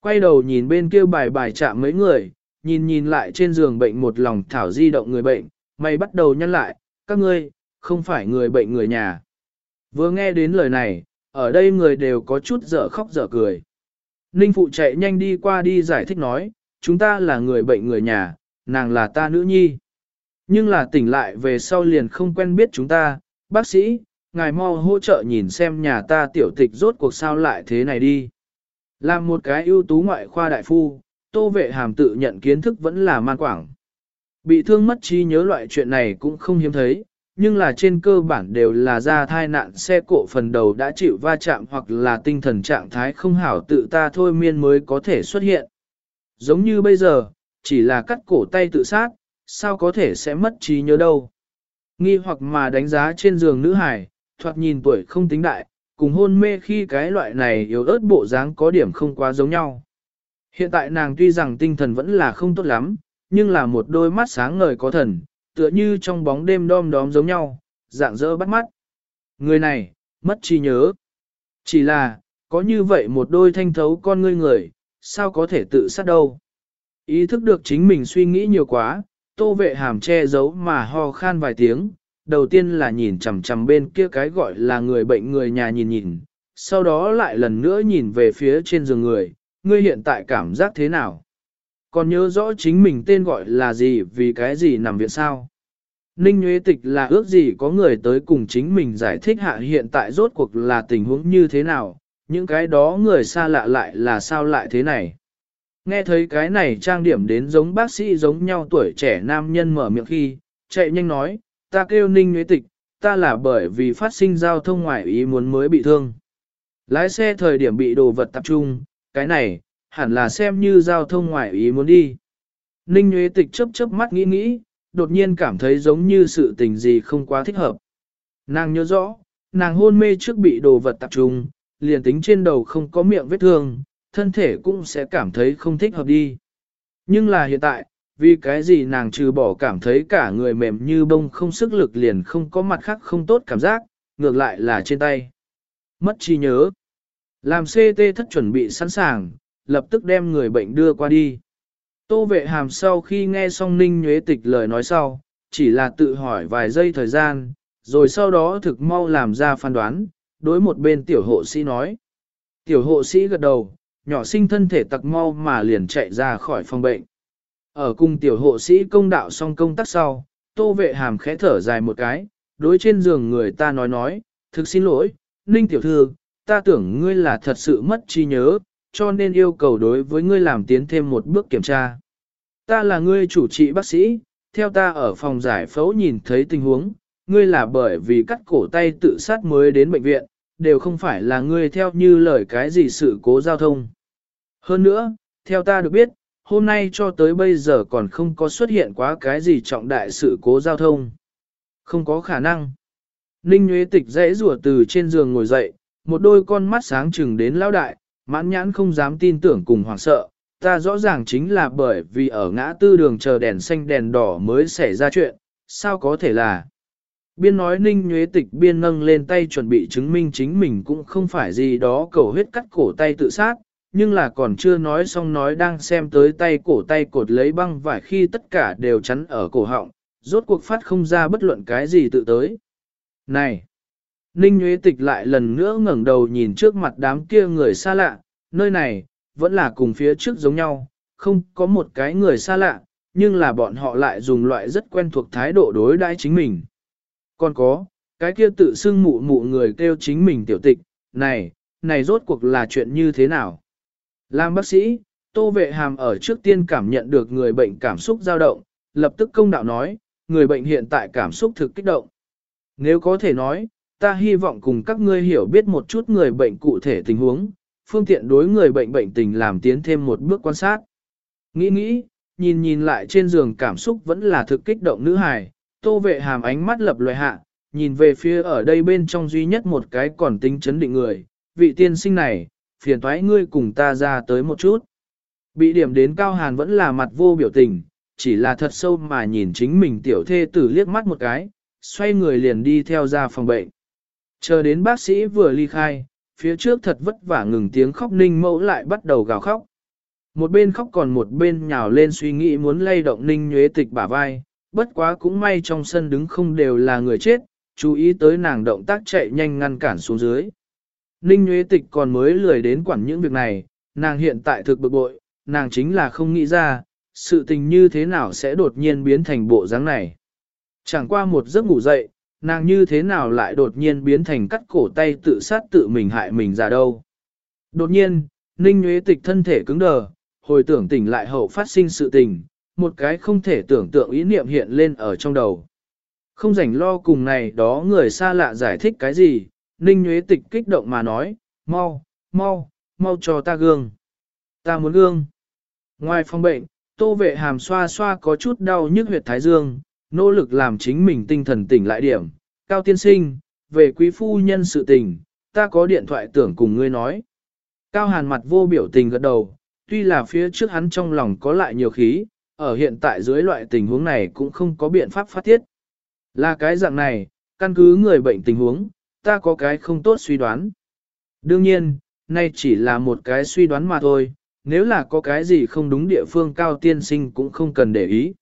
Quay đầu nhìn bên kia bài bài chạm mấy người, nhìn nhìn lại trên giường bệnh một lòng thảo di động người bệnh, mày bắt đầu nhăn lại, các ngươi, không phải người bệnh người nhà. Vừa nghe đến lời này, ở đây người đều có chút dở khóc dở cười. Ninh Phụ chạy nhanh đi qua đi giải thích nói, chúng ta là người bệnh người nhà, nàng là ta nữ nhi. Nhưng là tỉnh lại về sau liền không quen biết chúng ta, bác sĩ, ngài mau hỗ trợ nhìn xem nhà ta tiểu tịch rốt cuộc sao lại thế này đi. Làm một cái ưu tú ngoại khoa đại phu, tô vệ hàm tự nhận kiến thức vẫn là man quảng. Bị thương mất trí nhớ loại chuyện này cũng không hiếm thấy, nhưng là trên cơ bản đều là ra thai nạn xe cộ phần đầu đã chịu va chạm hoặc là tinh thần trạng thái không hảo tự ta thôi miên mới có thể xuất hiện. Giống như bây giờ, chỉ là cắt cổ tay tự sát, sao có thể sẽ mất trí nhớ đâu. Nghi hoặc mà đánh giá trên giường nữ hải, thoạt nhìn tuổi không tính đại, cùng hôn mê khi cái loại này yếu ớt bộ dáng có điểm không quá giống nhau. Hiện tại nàng tuy rằng tinh thần vẫn là không tốt lắm, nhưng là một đôi mắt sáng ngời có thần, tựa như trong bóng đêm đom đóm giống nhau, dạng dỡ bắt mắt. Người này, mất trí nhớ. Chỉ là, có như vậy một đôi thanh thấu con ngươi người, sao có thể tự sát đâu. Ý thức được chính mình suy nghĩ nhiều quá, tô vệ hàm che giấu mà ho khan vài tiếng, đầu tiên là nhìn chằm chằm bên kia cái gọi là người bệnh người nhà nhìn nhìn, sau đó lại lần nữa nhìn về phía trên giường người, ngươi hiện tại cảm giác thế nào? Còn nhớ rõ chính mình tên gọi là gì vì cái gì nằm viện sao? Ninh Nguyễn Tịch là ước gì có người tới cùng chính mình giải thích hạ hiện tại rốt cuộc là tình huống như thế nào, những cái đó người xa lạ lại là sao lại thế này. Nghe thấy cái này trang điểm đến giống bác sĩ giống nhau tuổi trẻ nam nhân mở miệng khi, chạy nhanh nói, ta kêu Ninh Nguyễn Tịch, ta là bởi vì phát sinh giao thông ngoài ý muốn mới bị thương. Lái xe thời điểm bị đồ vật tập trung, cái này, hẳn là xem như giao thông ngoại ý muốn đi. Ninh Nguyễn Tịch chớp chớp mắt nghĩ nghĩ, đột nhiên cảm thấy giống như sự tình gì không quá thích hợp. Nàng nhớ rõ, nàng hôn mê trước bị đồ vật tập trung, liền tính trên đầu không có miệng vết thương, thân thể cũng sẽ cảm thấy không thích hợp đi. Nhưng là hiện tại, vì cái gì nàng trừ bỏ cảm thấy cả người mềm như bông không sức lực liền không có mặt khác không tốt cảm giác, ngược lại là trên tay. Mất trí nhớ. Làm CT thất chuẩn bị sẵn sàng, lập tức đem người bệnh đưa qua đi. Tô vệ hàm sau khi nghe xong ninh nhuế tịch lời nói sau, chỉ là tự hỏi vài giây thời gian, rồi sau đó thực mau làm ra phán đoán, đối một bên tiểu hộ sĩ nói. Tiểu hộ sĩ gật đầu, nhỏ sinh thân thể tặc mau mà liền chạy ra khỏi phòng bệnh. Ở cùng tiểu hộ sĩ công đạo xong công tác sau, tô vệ hàm khẽ thở dài một cái, đối trên giường người ta nói nói, thực xin lỗi, ninh tiểu thư, ta tưởng ngươi là thật sự mất trí nhớ, cho nên yêu cầu đối với ngươi làm tiến thêm một bước kiểm tra. Ta là ngươi chủ trị bác sĩ, theo ta ở phòng giải phẫu nhìn thấy tình huống, ngươi là bởi vì cắt cổ tay tự sát mới đến bệnh viện, đều không phải là ngươi theo như lời cái gì sự cố giao thông. Hơn nữa, theo ta được biết, hôm nay cho tới bây giờ còn không có xuất hiện quá cái gì trọng đại sự cố giao thông. Không có khả năng. Ninh Nguyễn Tịch dãy rủa từ trên giường ngồi dậy, một đôi con mắt sáng chừng đến lão đại, mãn nhãn không dám tin tưởng cùng hoảng sợ. Ta rõ ràng chính là bởi vì ở ngã tư đường chờ đèn xanh đèn đỏ mới xảy ra chuyện, sao có thể là. Biên nói ninh nhuế tịch biên nâng lên tay chuẩn bị chứng minh chính mình cũng không phải gì đó cầu huyết cắt cổ tay tự sát, nhưng là còn chưa nói xong nói đang xem tới tay cổ tay cột lấy băng vải khi tất cả đều chắn ở cổ họng, rốt cuộc phát không ra bất luận cái gì tự tới. Này! Ninh Nguyễn Tịch lại lần nữa ngẩng đầu nhìn trước mặt đám kia người xa lạ, nơi này, vẫn là cùng phía trước giống nhau, không có một cái người xa lạ, nhưng là bọn họ lại dùng loại rất quen thuộc thái độ đối đãi chính mình. Còn có, cái kia tự xưng mụ mụ người kêu chính mình tiểu tịch, này, này rốt cuộc là chuyện như thế nào? Làm bác sĩ, Tô Vệ Hàm ở trước tiên cảm nhận được người bệnh cảm xúc dao động, lập tức công đạo nói, người bệnh hiện tại cảm xúc thực kích động. Nếu có thể nói, ta hy vọng cùng các ngươi hiểu biết một chút người bệnh cụ thể tình huống, phương tiện đối người bệnh bệnh tình làm tiến thêm một bước quan sát. Nghĩ nghĩ, nhìn nhìn lại trên giường cảm xúc vẫn là thực kích động nữ hài, tô vệ hàm ánh mắt lập loài hạ, nhìn về phía ở đây bên trong duy nhất một cái còn tính chấn định người, vị tiên sinh này, phiền thoái ngươi cùng ta ra tới một chút. Bị điểm đến cao hàn vẫn là mặt vô biểu tình, chỉ là thật sâu mà nhìn chính mình tiểu thê tử liếc mắt một cái, xoay người liền đi theo ra phòng bệnh. Chờ đến bác sĩ vừa ly khai, phía trước thật vất vả ngừng tiếng khóc ninh mẫu lại bắt đầu gào khóc. Một bên khóc còn một bên nhào lên suy nghĩ muốn lay động ninh nhuế tịch bả vai, bất quá cũng may trong sân đứng không đều là người chết, chú ý tới nàng động tác chạy nhanh ngăn cản xuống dưới. Ninh nhuế tịch còn mới lười đến quản những việc này, nàng hiện tại thực bực bội, nàng chính là không nghĩ ra, sự tình như thế nào sẽ đột nhiên biến thành bộ dáng này. Chẳng qua một giấc ngủ dậy, nàng như thế nào lại đột nhiên biến thành cắt cổ tay tự sát tự mình hại mình ra đâu. Đột nhiên, Ninh Nguyễn Tịch thân thể cứng đờ, hồi tưởng tỉnh lại hậu phát sinh sự tình, một cái không thể tưởng tượng ý niệm hiện lên ở trong đầu. Không rảnh lo cùng này đó người xa lạ giải thích cái gì, Ninh Nguyễn Tịch kích động mà nói, mau, mau, mau cho ta gương. Ta muốn gương. Ngoài phòng bệnh, tô vệ hàm xoa xoa có chút đau nhức huyệt thái dương, nỗ lực làm chính mình tinh thần tỉnh lại điểm. Cao tiên sinh, về quý phu nhân sự tình, ta có điện thoại tưởng cùng ngươi nói. Cao hàn mặt vô biểu tình gật đầu, tuy là phía trước hắn trong lòng có lại nhiều khí, ở hiện tại dưới loại tình huống này cũng không có biện pháp phát tiết. Là cái dạng này, căn cứ người bệnh tình huống, ta có cái không tốt suy đoán. Đương nhiên, nay chỉ là một cái suy đoán mà thôi, nếu là có cái gì không đúng địa phương cao tiên sinh cũng không cần để ý.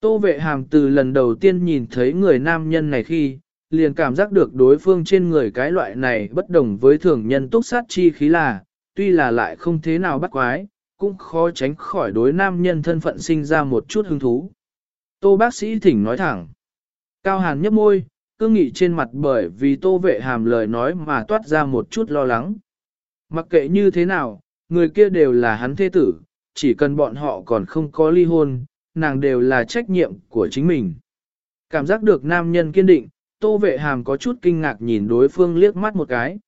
Tô vệ hàm từ lần đầu tiên nhìn thấy người nam nhân này khi, liền cảm giác được đối phương trên người cái loại này bất đồng với thường nhân túc sát chi khí là, tuy là lại không thế nào bắt quái, cũng khó tránh khỏi đối nam nhân thân phận sinh ra một chút hứng thú. Tô bác sĩ thỉnh nói thẳng. Cao hàn nhấp môi, cương nghị trên mặt bởi vì tô vệ hàm lời nói mà toát ra một chút lo lắng. Mặc kệ như thế nào, người kia đều là hắn thế tử, chỉ cần bọn họ còn không có ly hôn, nàng đều là trách nhiệm của chính mình. Cảm giác được nam nhân kiên định, tô vệ hàm có chút kinh ngạc nhìn đối phương liếc mắt một cái.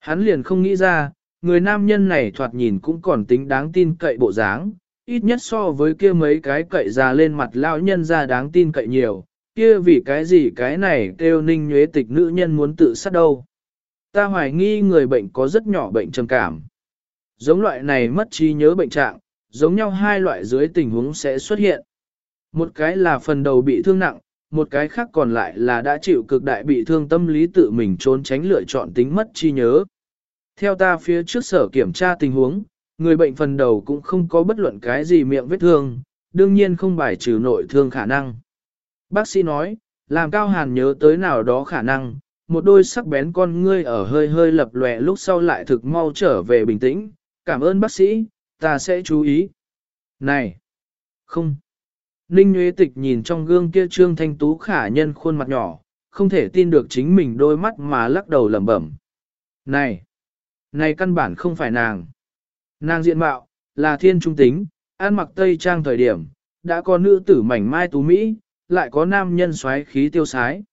Hắn liền không nghĩ ra, người nam nhân này thoạt nhìn cũng còn tính đáng tin cậy bộ dáng, ít nhất so với kia mấy cái cậy ra lên mặt lão nhân ra đáng tin cậy nhiều, kia vì cái gì cái này kêu ninh nhuế tịch nữ nhân muốn tự sát đâu. Ta hoài nghi người bệnh có rất nhỏ bệnh trầm cảm. Giống loại này mất trí nhớ bệnh trạng, giống nhau hai loại dưới tình huống sẽ xuất hiện. Một cái là phần đầu bị thương nặng, một cái khác còn lại là đã chịu cực đại bị thương tâm lý tự mình trốn tránh lựa chọn tính mất chi nhớ. Theo ta phía trước sở kiểm tra tình huống, người bệnh phần đầu cũng không có bất luận cái gì miệng vết thương, đương nhiên không bài trừ nội thương khả năng. Bác sĩ nói, làm cao hàn nhớ tới nào đó khả năng, một đôi sắc bén con ngươi ở hơi hơi lập lòe lúc sau lại thực mau trở về bình tĩnh, cảm ơn bác sĩ, ta sẽ chú ý. Này! Không! Ninh Nguyễn Tịch nhìn trong gương kia trương thanh tú khả nhân khuôn mặt nhỏ, không thể tin được chính mình đôi mắt mà lắc đầu lẩm bẩm. Này! Này căn bản không phải nàng. Nàng diện mạo, là thiên trung tính, ăn mặc tây trang thời điểm, đã có nữ tử mảnh mai tú Mỹ, lại có nam nhân xoáy khí tiêu sái.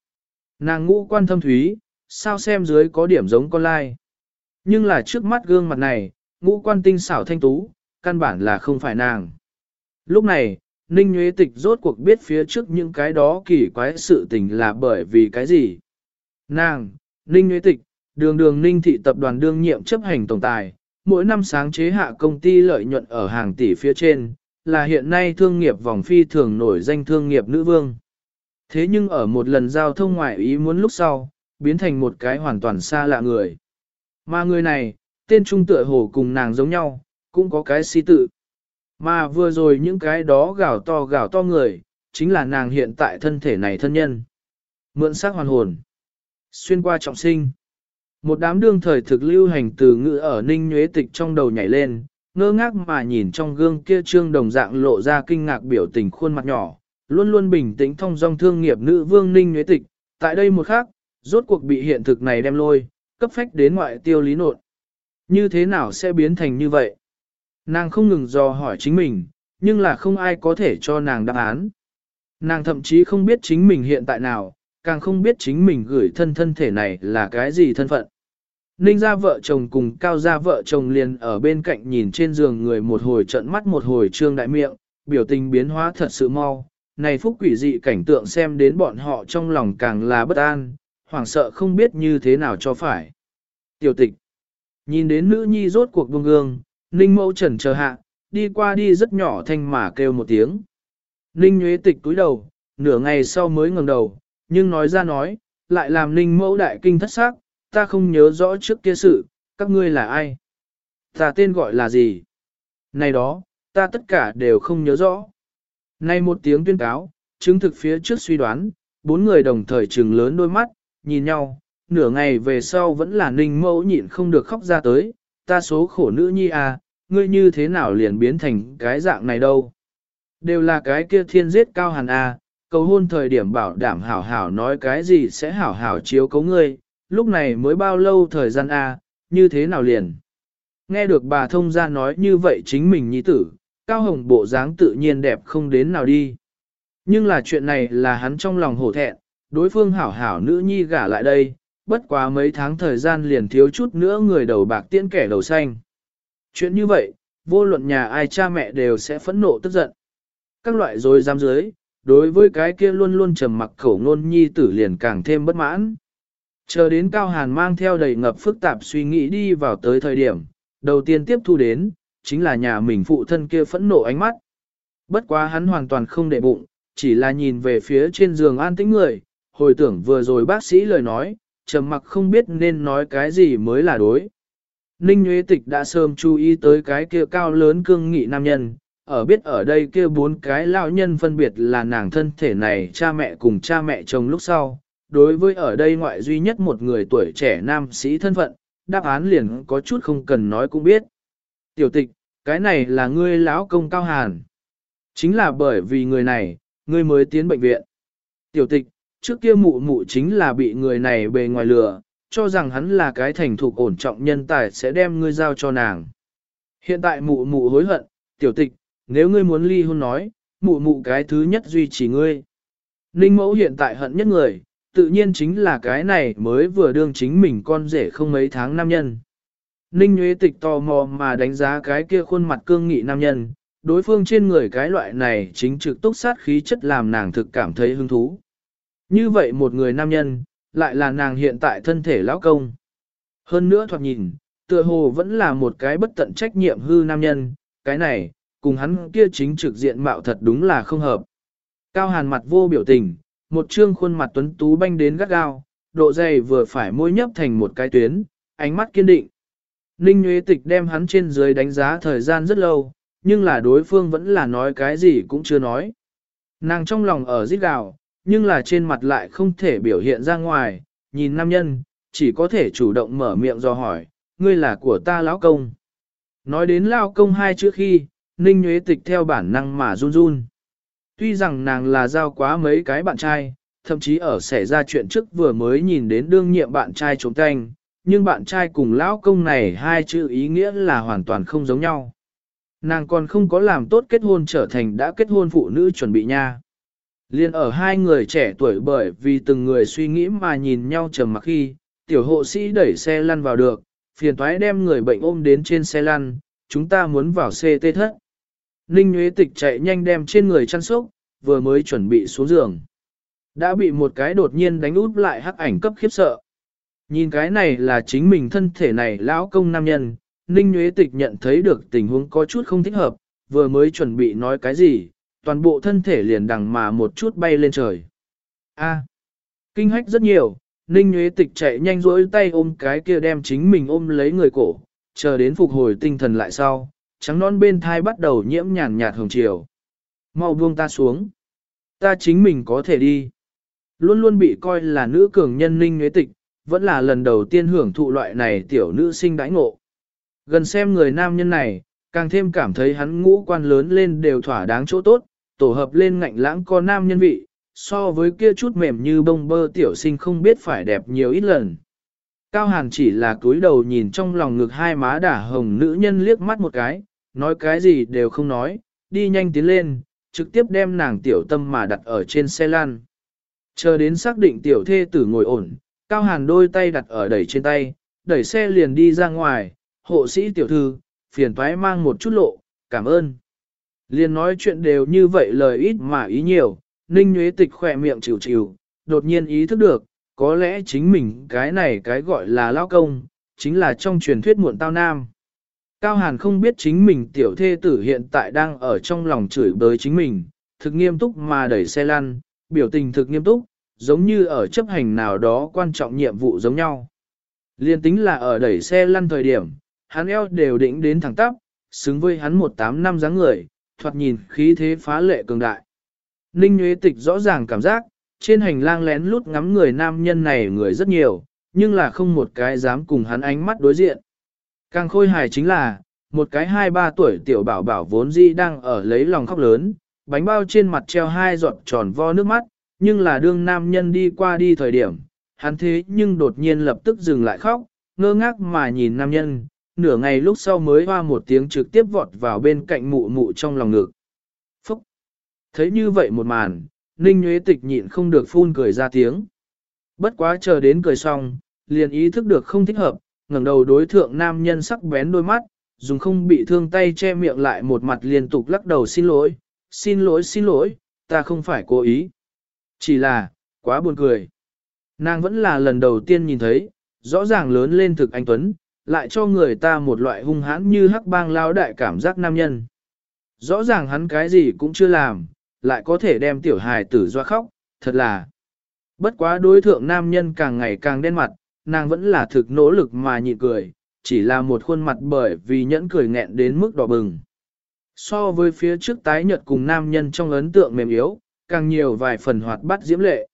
Nàng ngũ quan thâm thúy, sao xem dưới có điểm giống con lai. Nhưng là trước mắt gương mặt này, ngũ quan tinh xảo thanh tú, căn bản là không phải nàng. Lúc này, Ninh Nguyễn Tịch rốt cuộc biết phía trước những cái đó kỳ quái sự tình là bởi vì cái gì. Nàng, Ninh Nguyễn Tịch, đường đường Ninh Thị Tập đoàn đương nhiệm chấp hành tổng tài, mỗi năm sáng chế hạ công ty lợi nhuận ở hàng tỷ phía trên, là hiện nay thương nghiệp vòng phi thường nổi danh thương nghiệp nữ vương. Thế nhưng ở một lần giao thông ngoại ý muốn lúc sau, biến thành một cái hoàn toàn xa lạ người. Mà người này, tên trung tựa hồ cùng nàng giống nhau, cũng có cái si tự. Mà vừa rồi những cái đó gào to gào to người, chính là nàng hiện tại thân thể này thân nhân. Mượn xác hoàn hồn. Xuyên qua trọng sinh. Một đám đương thời thực lưu hành từ ngữ ở ninh nhuế tịch trong đầu nhảy lên, ngơ ngác mà nhìn trong gương kia trương đồng dạng lộ ra kinh ngạc biểu tình khuôn mặt nhỏ, luôn luôn bình tĩnh thông dong thương nghiệp nữ vương ninh nhuế tịch, tại đây một khác, rốt cuộc bị hiện thực này đem lôi, cấp phách đến ngoại tiêu lý nột. Như thế nào sẽ biến thành như vậy? Nàng không ngừng dò hỏi chính mình, nhưng là không ai có thể cho nàng đáp án. Nàng thậm chí không biết chính mình hiện tại nào, càng không biết chính mình gửi thân thân thể này là cái gì thân phận. Ninh ra vợ chồng cùng cao ra vợ chồng liền ở bên cạnh nhìn trên giường người một hồi trận mắt một hồi trương đại miệng, biểu tình biến hóa thật sự mau. Này phúc quỷ dị cảnh tượng xem đến bọn họ trong lòng càng là bất an, hoảng sợ không biết như thế nào cho phải. Tiểu tịch, nhìn đến nữ nhi rốt cuộc buông gương, Ninh mẫu trần chờ hạ, đi qua đi rất nhỏ thanh mà kêu một tiếng. Ninh nhuế tịch túi đầu, nửa ngày sau mới ngẩng đầu, nhưng nói ra nói, lại làm Ninh mẫu đại kinh thất xác, ta không nhớ rõ trước kia sự, các ngươi là ai? Ta tên gọi là gì? Này đó, ta tất cả đều không nhớ rõ. Nay một tiếng tuyên cáo, chứng thực phía trước suy đoán, bốn người đồng thời trừng lớn đôi mắt, nhìn nhau, nửa ngày về sau vẫn là ninh mẫu nhịn không được khóc ra tới, ta số khổ nữ nhi à, ngươi như thế nào liền biến thành cái dạng này đâu. Đều là cái kia thiên giết cao hàn à, cầu hôn thời điểm bảo đảm hảo hảo nói cái gì sẽ hảo hảo chiếu cấu ngươi, lúc này mới bao lâu thời gian à, như thế nào liền. Nghe được bà thông gia nói như vậy chính mình nhi tử, cao hồng bộ dáng tự nhiên đẹp không đến nào đi. Nhưng là chuyện này là hắn trong lòng hổ thẹn, đối phương hảo hảo nữ nhi gả lại đây, bất quá mấy tháng thời gian liền thiếu chút nữa người đầu bạc tiễn kẻ đầu xanh. Chuyện như vậy, vô luận nhà ai cha mẹ đều sẽ phẫn nộ tức giận. Các loại rồi giam dưới, đối với cái kia luôn luôn trầm mặc khẩu ngôn nhi tử liền càng thêm bất mãn. Chờ đến Cao Hàn mang theo đầy ngập phức tạp suy nghĩ đi vào tới thời điểm, đầu tiên tiếp thu đến, chính là nhà mình phụ thân kia phẫn nộ ánh mắt. Bất quá hắn hoàn toàn không để bụng, chỉ là nhìn về phía trên giường an tĩnh người, hồi tưởng vừa rồi bác sĩ lời nói, trầm mặc không biết nên nói cái gì mới là đối. Ninh Nguyễn Tịch đã sớm chú ý tới cái kia cao lớn cương nghị nam nhân, ở biết ở đây kia bốn cái lão nhân phân biệt là nàng thân thể này cha mẹ cùng cha mẹ chồng lúc sau. Đối với ở đây ngoại duy nhất một người tuổi trẻ nam sĩ thân phận, đáp án liền có chút không cần nói cũng biết. Tiểu tịch, cái này là ngươi lão công cao hàn. Chính là bởi vì người này, ngươi mới tiến bệnh viện. Tiểu tịch, trước kia mụ mụ chính là bị người này bề ngoài lừa, cho rằng hắn là cái thành thục ổn trọng nhân tài sẽ đem ngươi giao cho nàng. Hiện tại mụ mụ hối hận, tiểu tịch, nếu ngươi muốn ly hôn nói, mụ mụ cái thứ nhất duy trì ngươi. Ninh mẫu hiện tại hận nhất người, tự nhiên chính là cái này mới vừa đương chính mình con rể không mấy tháng nam nhân. Ninh Nguyễn Tịch tò mò mà đánh giá cái kia khuôn mặt cương nghị nam nhân, đối phương trên người cái loại này chính trực túc sát khí chất làm nàng thực cảm thấy hứng thú. Như vậy một người nam nhân, lại là nàng hiện tại thân thể lão công. Hơn nữa thoạt nhìn, tựa hồ vẫn là một cái bất tận trách nhiệm hư nam nhân, cái này, cùng hắn kia chính trực diện mạo thật đúng là không hợp. Cao hàn mặt vô biểu tình, một trương khuôn mặt tuấn tú banh đến gắt gao, độ dày vừa phải môi nhấp thành một cái tuyến, ánh mắt kiên định. Ninh Nguyễn Tịch đem hắn trên dưới đánh giá thời gian rất lâu, nhưng là đối phương vẫn là nói cái gì cũng chưa nói. Nàng trong lòng ở giết gào, nhưng là trên mặt lại không thể biểu hiện ra ngoài, nhìn nam nhân, chỉ có thể chủ động mở miệng do hỏi, ngươi là của ta lão công. Nói đến lão công hai chữ khi, Ninh Nguyễn Tịch theo bản năng mà run run. Tuy rằng nàng là giao quá mấy cái bạn trai, thậm chí ở xảy ra chuyện trước vừa mới nhìn đến đương nhiệm bạn trai trống tanh, nhưng bạn trai cùng lão công này hai chữ ý nghĩa là hoàn toàn không giống nhau. Nàng còn không có làm tốt kết hôn trở thành đã kết hôn phụ nữ chuẩn bị nha. Liên ở hai người trẻ tuổi bởi vì từng người suy nghĩ mà nhìn nhau trầm mặc khi, tiểu hộ sĩ đẩy xe lăn vào được, phiền thoái đem người bệnh ôm đến trên xe lăn, chúng ta muốn vào CT thất. Ninh Nguyễn Tịch chạy nhanh đem trên người chăn sốc, vừa mới chuẩn bị xuống giường. Đã bị một cái đột nhiên đánh út lại hắc ảnh cấp khiếp sợ. Nhìn cái này là chính mình thân thể này lão công nam nhân, Ninh Nguyễn Tịch nhận thấy được tình huống có chút không thích hợp, vừa mới chuẩn bị nói cái gì, toàn bộ thân thể liền đằng mà một chút bay lên trời. A, kinh hách rất nhiều, Ninh Nguyễn Tịch chạy nhanh rỗi tay ôm cái kia đem chính mình ôm lấy người cổ, chờ đến phục hồi tinh thần lại sau, trắng non bên thai bắt đầu nhiễm nhàn nhạt hồng chiều. Mau buông ta xuống. Ta chính mình có thể đi. Luôn luôn bị coi là nữ cường nhân Ninh Nguyễn Tịch, vẫn là lần đầu tiên hưởng thụ loại này tiểu nữ sinh đãi ngộ. Gần xem người nam nhân này, càng thêm cảm thấy hắn ngũ quan lớn lên đều thỏa đáng chỗ tốt, tổ hợp lên ngạnh lãng có nam nhân vị, so với kia chút mềm như bông bơ tiểu sinh không biết phải đẹp nhiều ít lần. Cao Hàn chỉ là cúi đầu nhìn trong lòng ngực hai má đả hồng nữ nhân liếc mắt một cái, nói cái gì đều không nói, đi nhanh tiến lên, trực tiếp đem nàng tiểu tâm mà đặt ở trên xe lan. Chờ đến xác định tiểu thê tử ngồi ổn, Cao Hàn đôi tay đặt ở đẩy trên tay, đẩy xe liền đi ra ngoài, hộ sĩ tiểu thư, phiền toái mang một chút lộ, cảm ơn. Liên nói chuyện đều như vậy lời ít mà ý nhiều, Ninh Nguyễn Tịch khỏe miệng chịu chịu, đột nhiên ý thức được, có lẽ chính mình cái này cái gọi là lao công, chính là trong truyền thuyết muộn tao nam. Cao Hàn không biết chính mình tiểu thê tử hiện tại đang ở trong lòng chửi bới chính mình, thực nghiêm túc mà đẩy xe lăn, biểu tình thực nghiêm túc, giống như ở chấp hành nào đó quan trọng nhiệm vụ giống nhau. Liên tính là ở đẩy xe lăn thời điểm, hắn eo đều định đến thẳng tắp, xứng với hắn một tám năm dáng người, thoạt nhìn khí thế phá lệ cường đại. Ninh Nguyễn Tịch rõ ràng cảm giác, trên hành lang lén lút ngắm người nam nhân này người rất nhiều, nhưng là không một cái dám cùng hắn ánh mắt đối diện. Càng khôi hài chính là, một cái hai ba tuổi tiểu bảo bảo vốn di đang ở lấy lòng khóc lớn, bánh bao trên mặt treo hai giọt tròn vo nước mắt, nhưng là đương nam nhân đi qua đi thời điểm, hắn thế nhưng đột nhiên lập tức dừng lại khóc, ngơ ngác mà nhìn nam nhân, nửa ngày lúc sau mới hoa một tiếng trực tiếp vọt vào bên cạnh mụ mụ trong lòng ngực. Phúc! Thấy như vậy một màn, Ninh Nguyễn Tịch nhịn không được phun cười ra tiếng. Bất quá chờ đến cười xong, liền ý thức được không thích hợp, ngẩng đầu đối thượng nam nhân sắc bén đôi mắt, dùng không bị thương tay che miệng lại một mặt liên tục lắc đầu xin lỗi, xin lỗi xin lỗi, ta không phải cố ý. Chỉ là, quá buồn cười. Nàng vẫn là lần đầu tiên nhìn thấy, rõ ràng lớn lên thực anh Tuấn, lại cho người ta một loại hung hãn như hắc bang lao đại cảm giác nam nhân. Rõ ràng hắn cái gì cũng chưa làm, lại có thể đem tiểu hài tử doa khóc, thật là. Bất quá đối thượng nam nhân càng ngày càng đen mặt, nàng vẫn là thực nỗ lực mà nhịn cười, chỉ là một khuôn mặt bởi vì nhẫn cười nghẹn đến mức đỏ bừng. So với phía trước tái nhật cùng nam nhân trong ấn tượng mềm yếu, càng nhiều vài phần hoạt bát diễm lệ.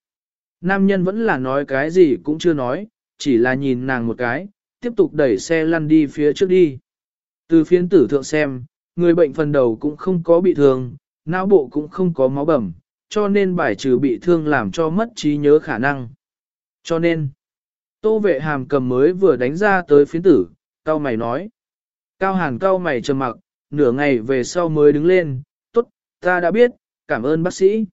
Nam nhân vẫn là nói cái gì cũng chưa nói, chỉ là nhìn nàng một cái, tiếp tục đẩy xe lăn đi phía trước đi. Từ phiến tử thượng xem, người bệnh phần đầu cũng không có bị thương, não bộ cũng không có máu bầm, cho nên bài trừ bị thương làm cho mất trí nhớ khả năng. Cho nên, tô vệ hàm cầm mới vừa đánh ra tới phiến tử, cao mày nói. Cao hàn cao mày trầm mặc, nửa ngày về sau mới đứng lên, tốt, ta đã biết, cảm ơn bác sĩ.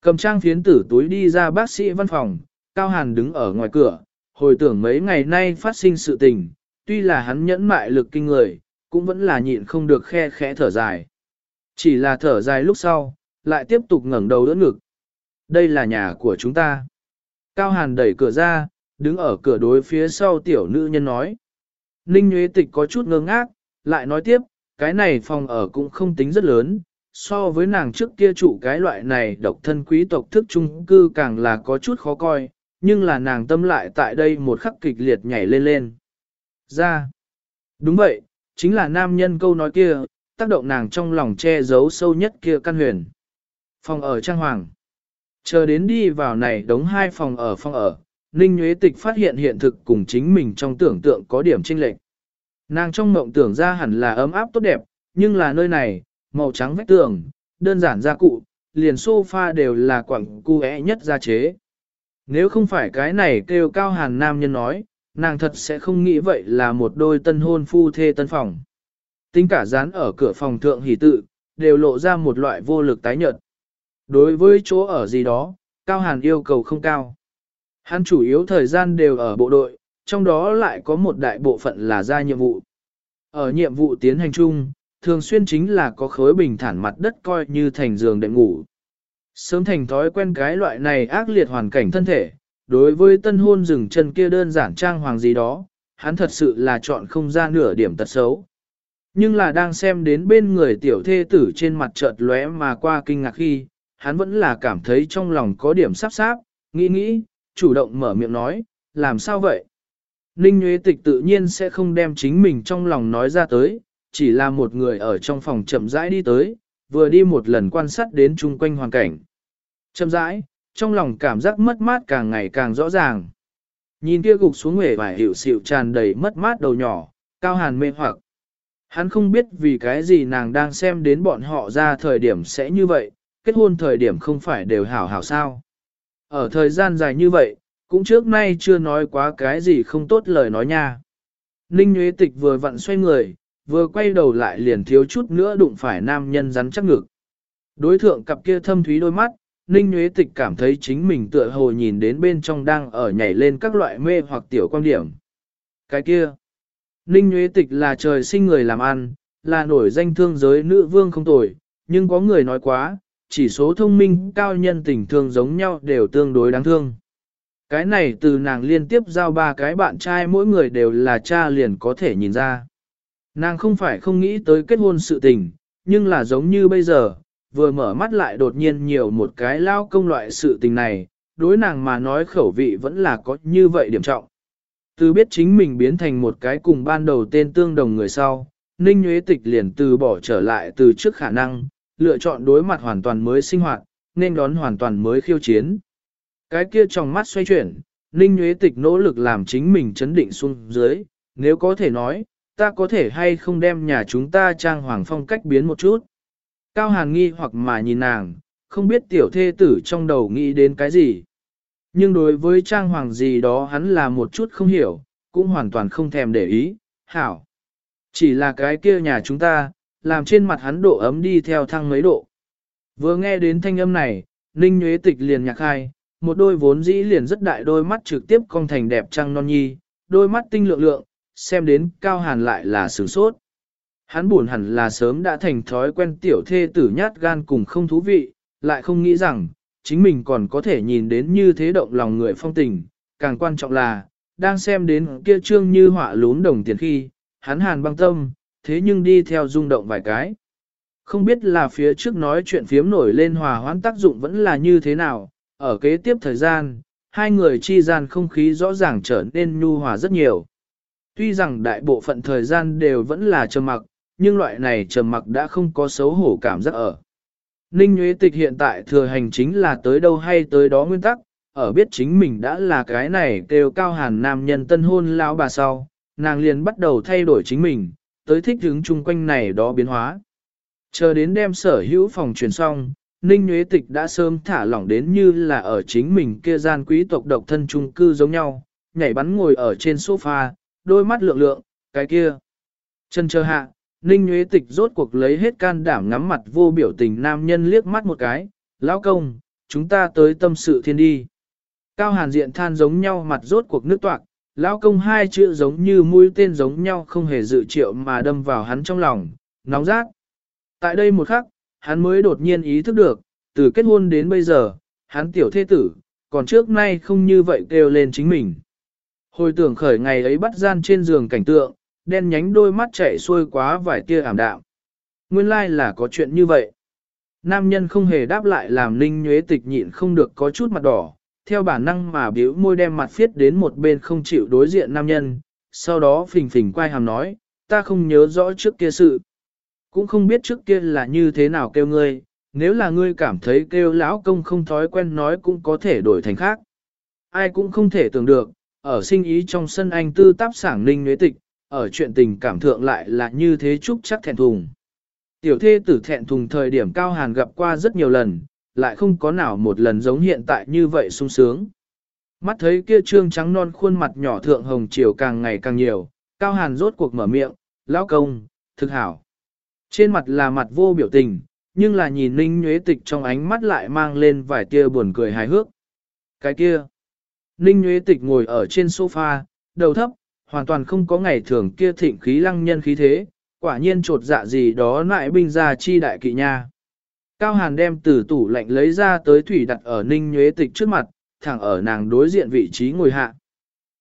Cầm trang phiến tử túi đi ra bác sĩ văn phòng, Cao Hàn đứng ở ngoài cửa, hồi tưởng mấy ngày nay phát sinh sự tình, tuy là hắn nhẫn mại lực kinh người, cũng vẫn là nhịn không được khe khẽ thở dài. Chỉ là thở dài lúc sau, lại tiếp tục ngẩng đầu đỡ ngực. Đây là nhà của chúng ta. Cao Hàn đẩy cửa ra, đứng ở cửa đối phía sau tiểu nữ nhân nói. Ninh Nguyễn Tịch có chút ngơ ngác, lại nói tiếp, cái này phòng ở cũng không tính rất lớn, so với nàng trước kia trụ cái loại này độc thân quý tộc thức trung cư càng là có chút khó coi, nhưng là nàng tâm lại tại đây một khắc kịch liệt nhảy lên lên. Ra. Đúng vậy, chính là nam nhân câu nói kia, tác động nàng trong lòng che giấu sâu nhất kia căn huyền. Phòng ở trang hoàng. Chờ đến đi vào này đống hai phòng ở phòng ở, Ninh Nguyễn Tịch phát hiện hiện thực cùng chính mình trong tưởng tượng có điểm chênh lệch. Nàng trong mộng tưởng ra hẳn là ấm áp tốt đẹp, nhưng là nơi này, màu trắng vách tường, đơn giản gia cụ, liền sofa đều là quặng cu nhất gia chế. Nếu không phải cái này kêu cao hàn nam nhân nói, nàng thật sẽ không nghĩ vậy là một đôi tân hôn phu thê tân phòng. tính cả dán ở cửa phòng thượng hỷ tự, đều lộ ra một loại vô lực tái nhợt. Đối với chỗ ở gì đó, Cao Hàn yêu cầu không cao. Hắn chủ yếu thời gian đều ở bộ đội, trong đó lại có một đại bộ phận là ra nhiệm vụ. Ở nhiệm vụ tiến hành chung, thường xuyên chính là có khối bình thản mặt đất coi như thành giường đệm ngủ. Sớm thành thói quen cái loại này ác liệt hoàn cảnh thân thể, đối với tân hôn rừng chân kia đơn giản trang hoàng gì đó, hắn thật sự là chọn không ra nửa điểm tật xấu. Nhưng là đang xem đến bên người tiểu thê tử trên mặt chợt lóe mà qua kinh ngạc khi, hắn vẫn là cảm thấy trong lòng có điểm sắp sáp, nghĩ nghĩ, chủ động mở miệng nói, làm sao vậy? Ninh Nguyễn Tịch tự nhiên sẽ không đem chính mình trong lòng nói ra tới, chỉ là một người ở trong phòng chậm rãi đi tới, vừa đi một lần quan sát đến chung quanh hoàn cảnh. Chậm rãi, trong lòng cảm giác mất mát càng ngày càng rõ ràng. Nhìn kia gục xuống nguệ và hiệu xịu tràn đầy mất mát đầu nhỏ, cao hàn mê hoặc. Hắn không biết vì cái gì nàng đang xem đến bọn họ ra thời điểm sẽ như vậy, kết hôn thời điểm không phải đều hảo hảo sao. Ở thời gian dài như vậy, cũng trước nay chưa nói quá cái gì không tốt lời nói nha. Ninh Nguyễn Tịch vừa vặn xoay người, vừa quay đầu lại liền thiếu chút nữa đụng phải nam nhân rắn chắc ngực. Đối thượng cặp kia thâm thúy đôi mắt, Ninh Nguyễn Tịch cảm thấy chính mình tựa hồ nhìn đến bên trong đang ở nhảy lên các loại mê hoặc tiểu quan điểm. Cái kia, Ninh Nguyễn Tịch là trời sinh người làm ăn, là nổi danh thương giới nữ vương không tồi, nhưng có người nói quá, chỉ số thông minh cao nhân tình thương giống nhau đều tương đối đáng thương. Cái này từ nàng liên tiếp giao ba cái bạn trai mỗi người đều là cha liền có thể nhìn ra. Nàng không phải không nghĩ tới kết hôn sự tình, nhưng là giống như bây giờ, vừa mở mắt lại đột nhiên nhiều một cái lao công loại sự tình này, đối nàng mà nói khẩu vị vẫn là có như vậy điểm trọng. Từ biết chính mình biến thành một cái cùng ban đầu tên tương đồng người sau, Ninh Nguyễn Tịch liền từ bỏ trở lại từ trước khả năng, lựa chọn đối mặt hoàn toàn mới sinh hoạt, nên đón hoàn toàn mới khiêu chiến. Cái kia trong mắt xoay chuyển, Ninh Nguyễn Tịch nỗ lực làm chính mình chấn định xuống dưới, nếu có thể nói, ta có thể hay không đem nhà chúng ta trang hoàng phong cách biến một chút. Cao Hàn nghi hoặc mà nhìn nàng, không biết tiểu thê tử trong đầu nghĩ đến cái gì. Nhưng đối với trang hoàng gì đó hắn là một chút không hiểu, cũng hoàn toàn không thèm để ý, hảo. Chỉ là cái kia nhà chúng ta, làm trên mặt hắn độ ấm đi theo thăng mấy độ. Vừa nghe đến thanh âm này, Ninh Nhuế Tịch liền nhạc hai, một đôi vốn dĩ liền rất đại đôi mắt trực tiếp cong thành đẹp trăng non nhi, đôi mắt tinh lượng lượng, xem đến cao hàn lại là sửng sốt. Hắn buồn hẳn là sớm đã thành thói quen tiểu thê tử nhát gan cùng không thú vị, lại không nghĩ rằng, chính mình còn có thể nhìn đến như thế động lòng người phong tình, càng quan trọng là, đang xem đến kia trương như họa lún đồng tiền khi, hắn hàn băng tâm, thế nhưng đi theo rung động vài cái. Không biết là phía trước nói chuyện phiếm nổi lên hòa hoãn tác dụng vẫn là như thế nào, ở kế tiếp thời gian, hai người chi gian không khí rõ ràng trở nên nhu hòa rất nhiều. Tuy rằng đại bộ phận thời gian đều vẫn là trầm mặc, nhưng loại này trầm mặc đã không có xấu hổ cảm giác ở. Ninh Nguyễn Tịch hiện tại thừa hành chính là tới đâu hay tới đó nguyên tắc, ở biết chính mình đã là cái này kêu cao hàn nam nhân tân hôn lão bà sau, nàng liền bắt đầu thay đổi chính mình, tới thích hướng chung quanh này đó biến hóa. Chờ đến đem sở hữu phòng truyền xong, Ninh Nguyễn Tịch đã sớm thả lỏng đến như là ở chính mình kia gian quý tộc độc thân chung cư giống nhau, nhảy bắn ngồi ở trên sofa, đôi mắt lượng lượng, cái kia. Chân chờ hạ, Ninh Nguyễn Tịch rốt cuộc lấy hết can đảm ngắm mặt vô biểu tình nam nhân liếc mắt một cái, lão công, chúng ta tới tâm sự thiên đi. Cao hàn diện than giống nhau mặt rốt cuộc nước toạc, lão công hai chữ giống như mũi tên giống nhau không hề dự triệu mà đâm vào hắn trong lòng, nóng rát. Tại đây một khắc, hắn mới đột nhiên ý thức được, từ kết hôn đến bây giờ, hắn tiểu thế tử, còn trước nay không như vậy kêu lên chính mình. Hồi tưởng khởi ngày ấy bắt gian trên giường cảnh tượng, đen nhánh đôi mắt chạy xuôi quá vài tia ảm đạm. Nguyên lai like là có chuyện như vậy. Nam nhân không hề đáp lại làm ninh nhuế tịch nhịn không được có chút mặt đỏ, theo bản năng mà biểu môi đem mặt phiết đến một bên không chịu đối diện nam nhân, sau đó phình phình quay hàm nói, ta không nhớ rõ trước kia sự. Cũng không biết trước kia là như thế nào kêu ngươi, nếu là ngươi cảm thấy kêu lão công không thói quen nói cũng có thể đổi thành khác. Ai cũng không thể tưởng được, ở sinh ý trong sân anh tư táp sảng ninh nhuế tịch, ở chuyện tình cảm thượng lại là như thế chúc chắc thẹn thùng. Tiểu thê tử thẹn thùng thời điểm cao hàn gặp qua rất nhiều lần, lại không có nào một lần giống hiện tại như vậy sung sướng. Mắt thấy kia trương trắng non khuôn mặt nhỏ thượng hồng chiều càng ngày càng nhiều, cao hàn rốt cuộc mở miệng, lão công, thực hảo, Trên mặt là mặt vô biểu tình, nhưng là nhìn Ninh Nhuế Tịch trong ánh mắt lại mang lên vài tia buồn cười hài hước. Cái kia, Ninh Nhuế Tịch ngồi ở trên sofa, đầu thấp, hoàn toàn không có ngày thường kia thịnh khí lăng nhân khí thế, quả nhiên trột dạ gì đó lại binh ra chi đại kỵ nha. Cao Hàn đem từ tủ lạnh lấy ra tới thủy đặt ở Ninh Nhuế Tịch trước mặt, thẳng ở nàng đối diện vị trí ngồi hạ.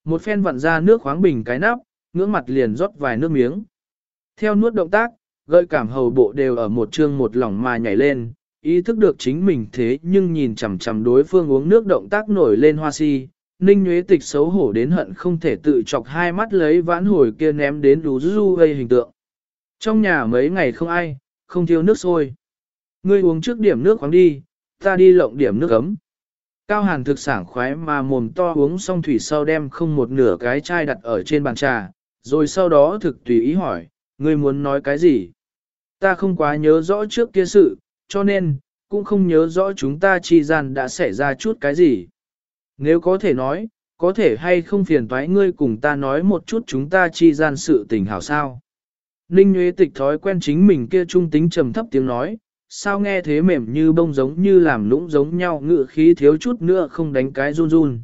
Một phen vặn ra nước khoáng bình cái nắp, ngưỡng mặt liền rót vài nước miếng. Theo nuốt động tác, gợi cảm hầu bộ đều ở một chương một lỏng mà nhảy lên, ý thức được chính mình thế nhưng nhìn chằm chằm đối phương uống nước động tác nổi lên hoa si. Ninh Nguyễn Tịch xấu hổ đến hận không thể tự chọc hai mắt lấy vãn hồi kia ném đến đủ du gây hình tượng. Trong nhà mấy ngày không ai, không thiếu nước sôi. Ngươi uống trước điểm nước khoáng đi, ta đi lộng điểm nước ấm. Cao hàn thực sảng khoái mà mồm to uống xong thủy sau đem không một nửa cái chai đặt ở trên bàn trà, rồi sau đó thực tùy ý hỏi, ngươi muốn nói cái gì? Ta không quá nhớ rõ trước kia sự, cho nên, cũng không nhớ rõ chúng ta chi gian đã xảy ra chút cái gì. Nếu có thể nói, có thể hay không phiền toái ngươi cùng ta nói một chút chúng ta chi gian sự tình hảo sao. Ninh Nguyễn Tịch thói quen chính mình kia trung tính trầm thấp tiếng nói, sao nghe thế mềm như bông giống như làm lũng giống nhau ngự khí thiếu chút nữa không đánh cái run run.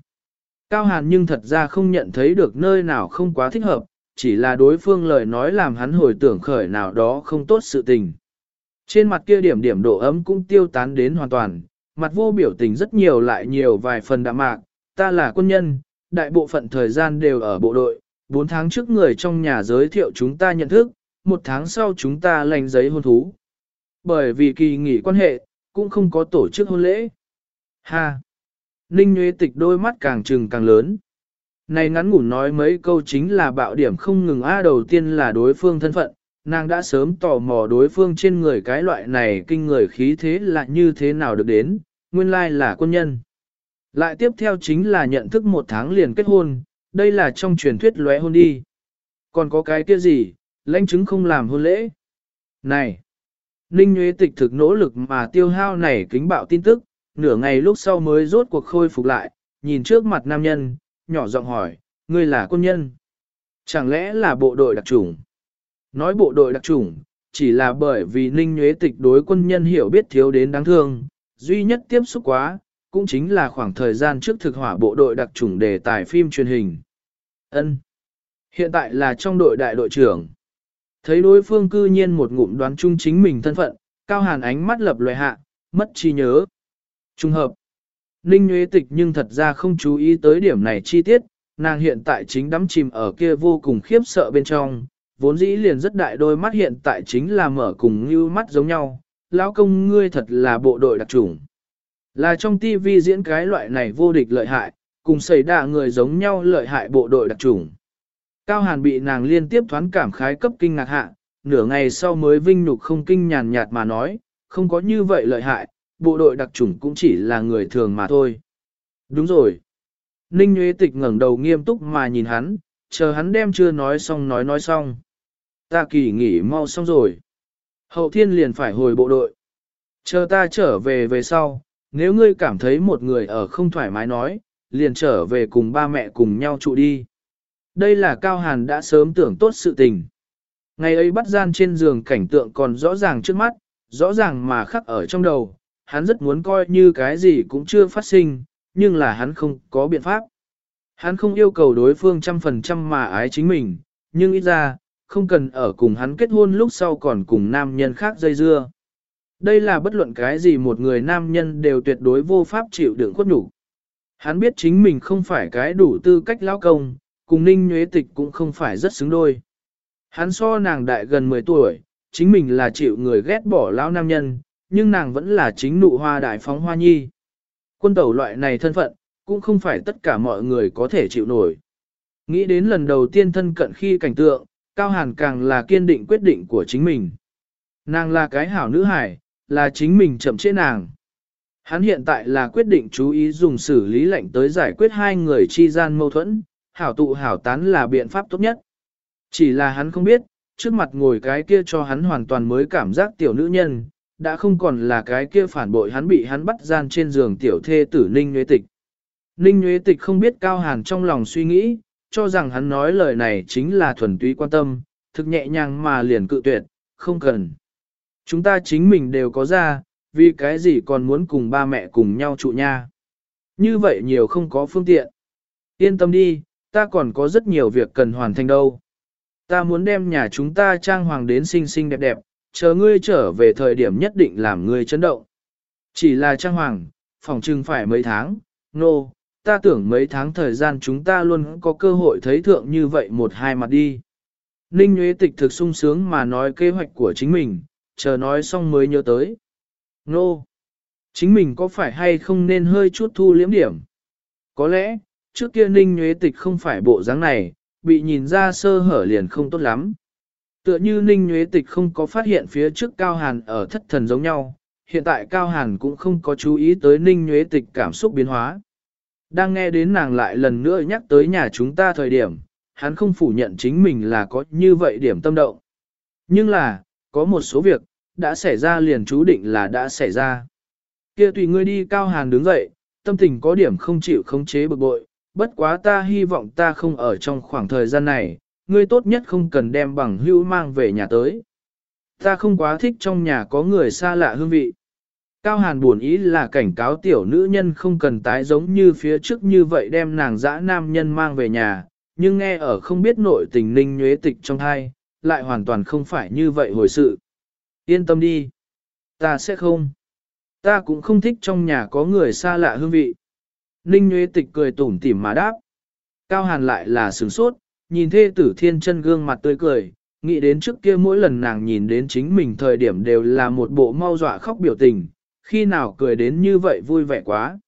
Cao Hàn nhưng thật ra không nhận thấy được nơi nào không quá thích hợp, chỉ là đối phương lời nói làm hắn hồi tưởng khởi nào đó không tốt sự tình. Trên mặt kia điểm điểm độ ấm cũng tiêu tán đến hoàn toàn, mặt vô biểu tình rất nhiều lại nhiều vài phần đạm mạc, ta là quân nhân, đại bộ phận thời gian đều ở bộ đội, 4 tháng trước người trong nhà giới thiệu chúng ta nhận thức, một tháng sau chúng ta lành giấy hôn thú. Bởi vì kỳ nghỉ quan hệ, cũng không có tổ chức hôn lễ. Ha! Ninh Nguyễn Tịch đôi mắt càng trừng càng lớn. Này ngắn ngủn nói mấy câu chính là bạo điểm không ngừng A đầu tiên là đối phương thân phận, nàng đã sớm tò mò đối phương trên người cái loại này kinh người khí thế là như thế nào được đến, nguyên lai là quân nhân. Lại tiếp theo chính là nhận thức một tháng liền kết hôn, đây là trong truyền thuyết lóe hôn đi. Còn có cái kia gì, lãnh chứng không làm hôn lễ. Này! Ninh Nguyễn Tịch thực nỗ lực mà tiêu hao này kính bạo tin tức, nửa ngày lúc sau mới rốt cuộc khôi phục lại, nhìn trước mặt nam nhân, nhỏ giọng hỏi, ngươi là quân nhân? Chẳng lẽ là bộ đội đặc chủng? Nói bộ đội đặc chủng, chỉ là bởi vì Ninh nhuế Tịch đối quân nhân hiểu biết thiếu đến đáng thương, duy nhất tiếp xúc quá, cũng chính là khoảng thời gian trước thực hỏa bộ đội đặc chủng đề tài phim truyền hình. Ân, Hiện tại là trong đội đại đội trưởng. Thấy đối phương cư nhiên một ngụm đoán chung chính mình thân phận, cao hàn ánh mắt lập loài hạ, mất trí nhớ. Trung hợp. Ninh Nguyễn Tịch nhưng thật ra không chú ý tới điểm này chi tiết, nàng hiện tại chính đắm chìm ở kia vô cùng khiếp sợ bên trong, vốn dĩ liền rất đại đôi mắt hiện tại chính là mở cùng như mắt giống nhau, lão công ngươi thật là bộ đội đặc trùng. Là trong TV diễn cái loại này vô địch lợi hại, cùng xảy đạ người giống nhau lợi hại bộ đội đặc trùng. Cao Hàn bị nàng liên tiếp thoáng cảm khái cấp kinh ngạc hạ, nửa ngày sau mới vinh nhục không kinh nhàn nhạt mà nói, không có như vậy lợi hại, bộ đội đặc chủng cũng chỉ là người thường mà thôi. Đúng rồi. Ninh Nguyễn Tịch ngẩng đầu nghiêm túc mà nhìn hắn, chờ hắn đem chưa nói xong nói nói xong. Ta kỳ nghỉ mau xong rồi. Hậu thiên liền phải hồi bộ đội. Chờ ta trở về về sau, nếu ngươi cảm thấy một người ở không thoải mái nói, liền trở về cùng ba mẹ cùng nhau trụ đi. Đây là Cao Hàn đã sớm tưởng tốt sự tình. Ngày ấy bắt gian trên giường cảnh tượng còn rõ ràng trước mắt, rõ ràng mà khắc ở trong đầu, hắn rất muốn coi như cái gì cũng chưa phát sinh, nhưng là hắn không có biện pháp. Hắn không yêu cầu đối phương trăm phần trăm mà ái chính mình, nhưng ít ra, không cần ở cùng hắn kết hôn lúc sau còn cùng nam nhân khác dây dưa. Đây là bất luận cái gì một người nam nhân đều tuyệt đối vô pháp chịu đựng khuất nhục. Hắn biết chính mình không phải cái đủ tư cách lão công, cùng ninh nhuế tịch cũng không phải rất xứng đôi. Hắn so nàng đại gần 10 tuổi, chính mình là chịu người ghét bỏ lão nam nhân, nhưng nàng vẫn là chính nụ hoa đại phóng hoa nhi. Quân tẩu loại này thân phận, cũng không phải tất cả mọi người có thể chịu nổi. Nghĩ đến lần đầu tiên thân cận khi cảnh tượng, Cao Hàn càng là kiên định quyết định của chính mình. Nàng là cái hảo nữ hải, là chính mình chậm chế nàng. Hắn hiện tại là quyết định chú ý dùng xử lý lệnh tới giải quyết hai người chi gian mâu thuẫn, hảo tụ hảo tán là biện pháp tốt nhất. Chỉ là hắn không biết, trước mặt ngồi cái kia cho hắn hoàn toàn mới cảm giác tiểu nữ nhân, đã không còn là cái kia phản bội hắn bị hắn bắt gian trên giường tiểu thê tử Ninh Nguyễn Tịch. Ninh Nguyễn Tịch không biết Cao Hàn trong lòng suy nghĩ, cho rằng hắn nói lời này chính là thuần túy quan tâm, thực nhẹ nhàng mà liền cự tuyệt, không cần, Chúng ta chính mình đều có ra, vì cái gì còn muốn cùng ba mẹ cùng nhau trụ nha. Như vậy nhiều không có phương tiện. Yên tâm đi, ta còn có rất nhiều việc cần hoàn thành đâu. Ta muốn đem nhà chúng ta trang hoàng đến xinh xinh đẹp đẹp, chờ ngươi trở về thời điểm nhất định làm ngươi chấn động. Chỉ là trang hoàng, phòng trưng phải mấy tháng, nô, no, ta tưởng mấy tháng thời gian chúng ta luôn có cơ hội thấy thượng như vậy một hai mặt đi. Ninh Nguyễn Tịch thực sung sướng mà nói kế hoạch của chính mình, chờ nói xong mới nhớ tới. Nô! No. Chính mình có phải hay không nên hơi chút thu liếm điểm? Có lẽ, trước kia Ninh Nguyễn Tịch không phải bộ dáng này, bị nhìn ra sơ hở liền không tốt lắm. Tựa như Ninh Nguyễn Tịch không có phát hiện phía trước Cao Hàn ở thất thần giống nhau, hiện tại Cao Hàn cũng không có chú ý tới Ninh Nguyễn Tịch cảm xúc biến hóa. Đang nghe đến nàng lại lần nữa nhắc tới nhà chúng ta thời điểm, hắn không phủ nhận chính mình là có như vậy điểm tâm động. Nhưng là, có một số việc, đã xảy ra liền chú định là đã xảy ra. Kia tùy ngươi đi Cao Hàn đứng dậy, tâm tình có điểm không chịu khống chế bực bội, bất quá ta hy vọng ta không ở trong khoảng thời gian này, ngươi tốt nhất không cần đem bằng hữu mang về nhà tới. Ta không quá thích trong nhà có người xa lạ hương vị. Cao Hàn buồn ý là cảnh cáo tiểu nữ nhân không cần tái giống như phía trước như vậy đem nàng dã nam nhân mang về nhà, nhưng nghe ở không biết nội tình ninh nhuế tịch trong hai, lại hoàn toàn không phải như vậy hồi sự. Yên tâm đi. Ta sẽ không. Ta cũng không thích trong nhà có người xa lạ hương vị. Ninh nhuế tịch cười tủm tỉm mà đáp. Cao Hàn lại là sướng sốt, nhìn thê tử thiên chân gương mặt tươi cười, nghĩ đến trước kia mỗi lần nàng nhìn đến chính mình thời điểm đều là một bộ mau dọa khóc biểu tình, khi nào cười đến như vậy vui vẻ quá.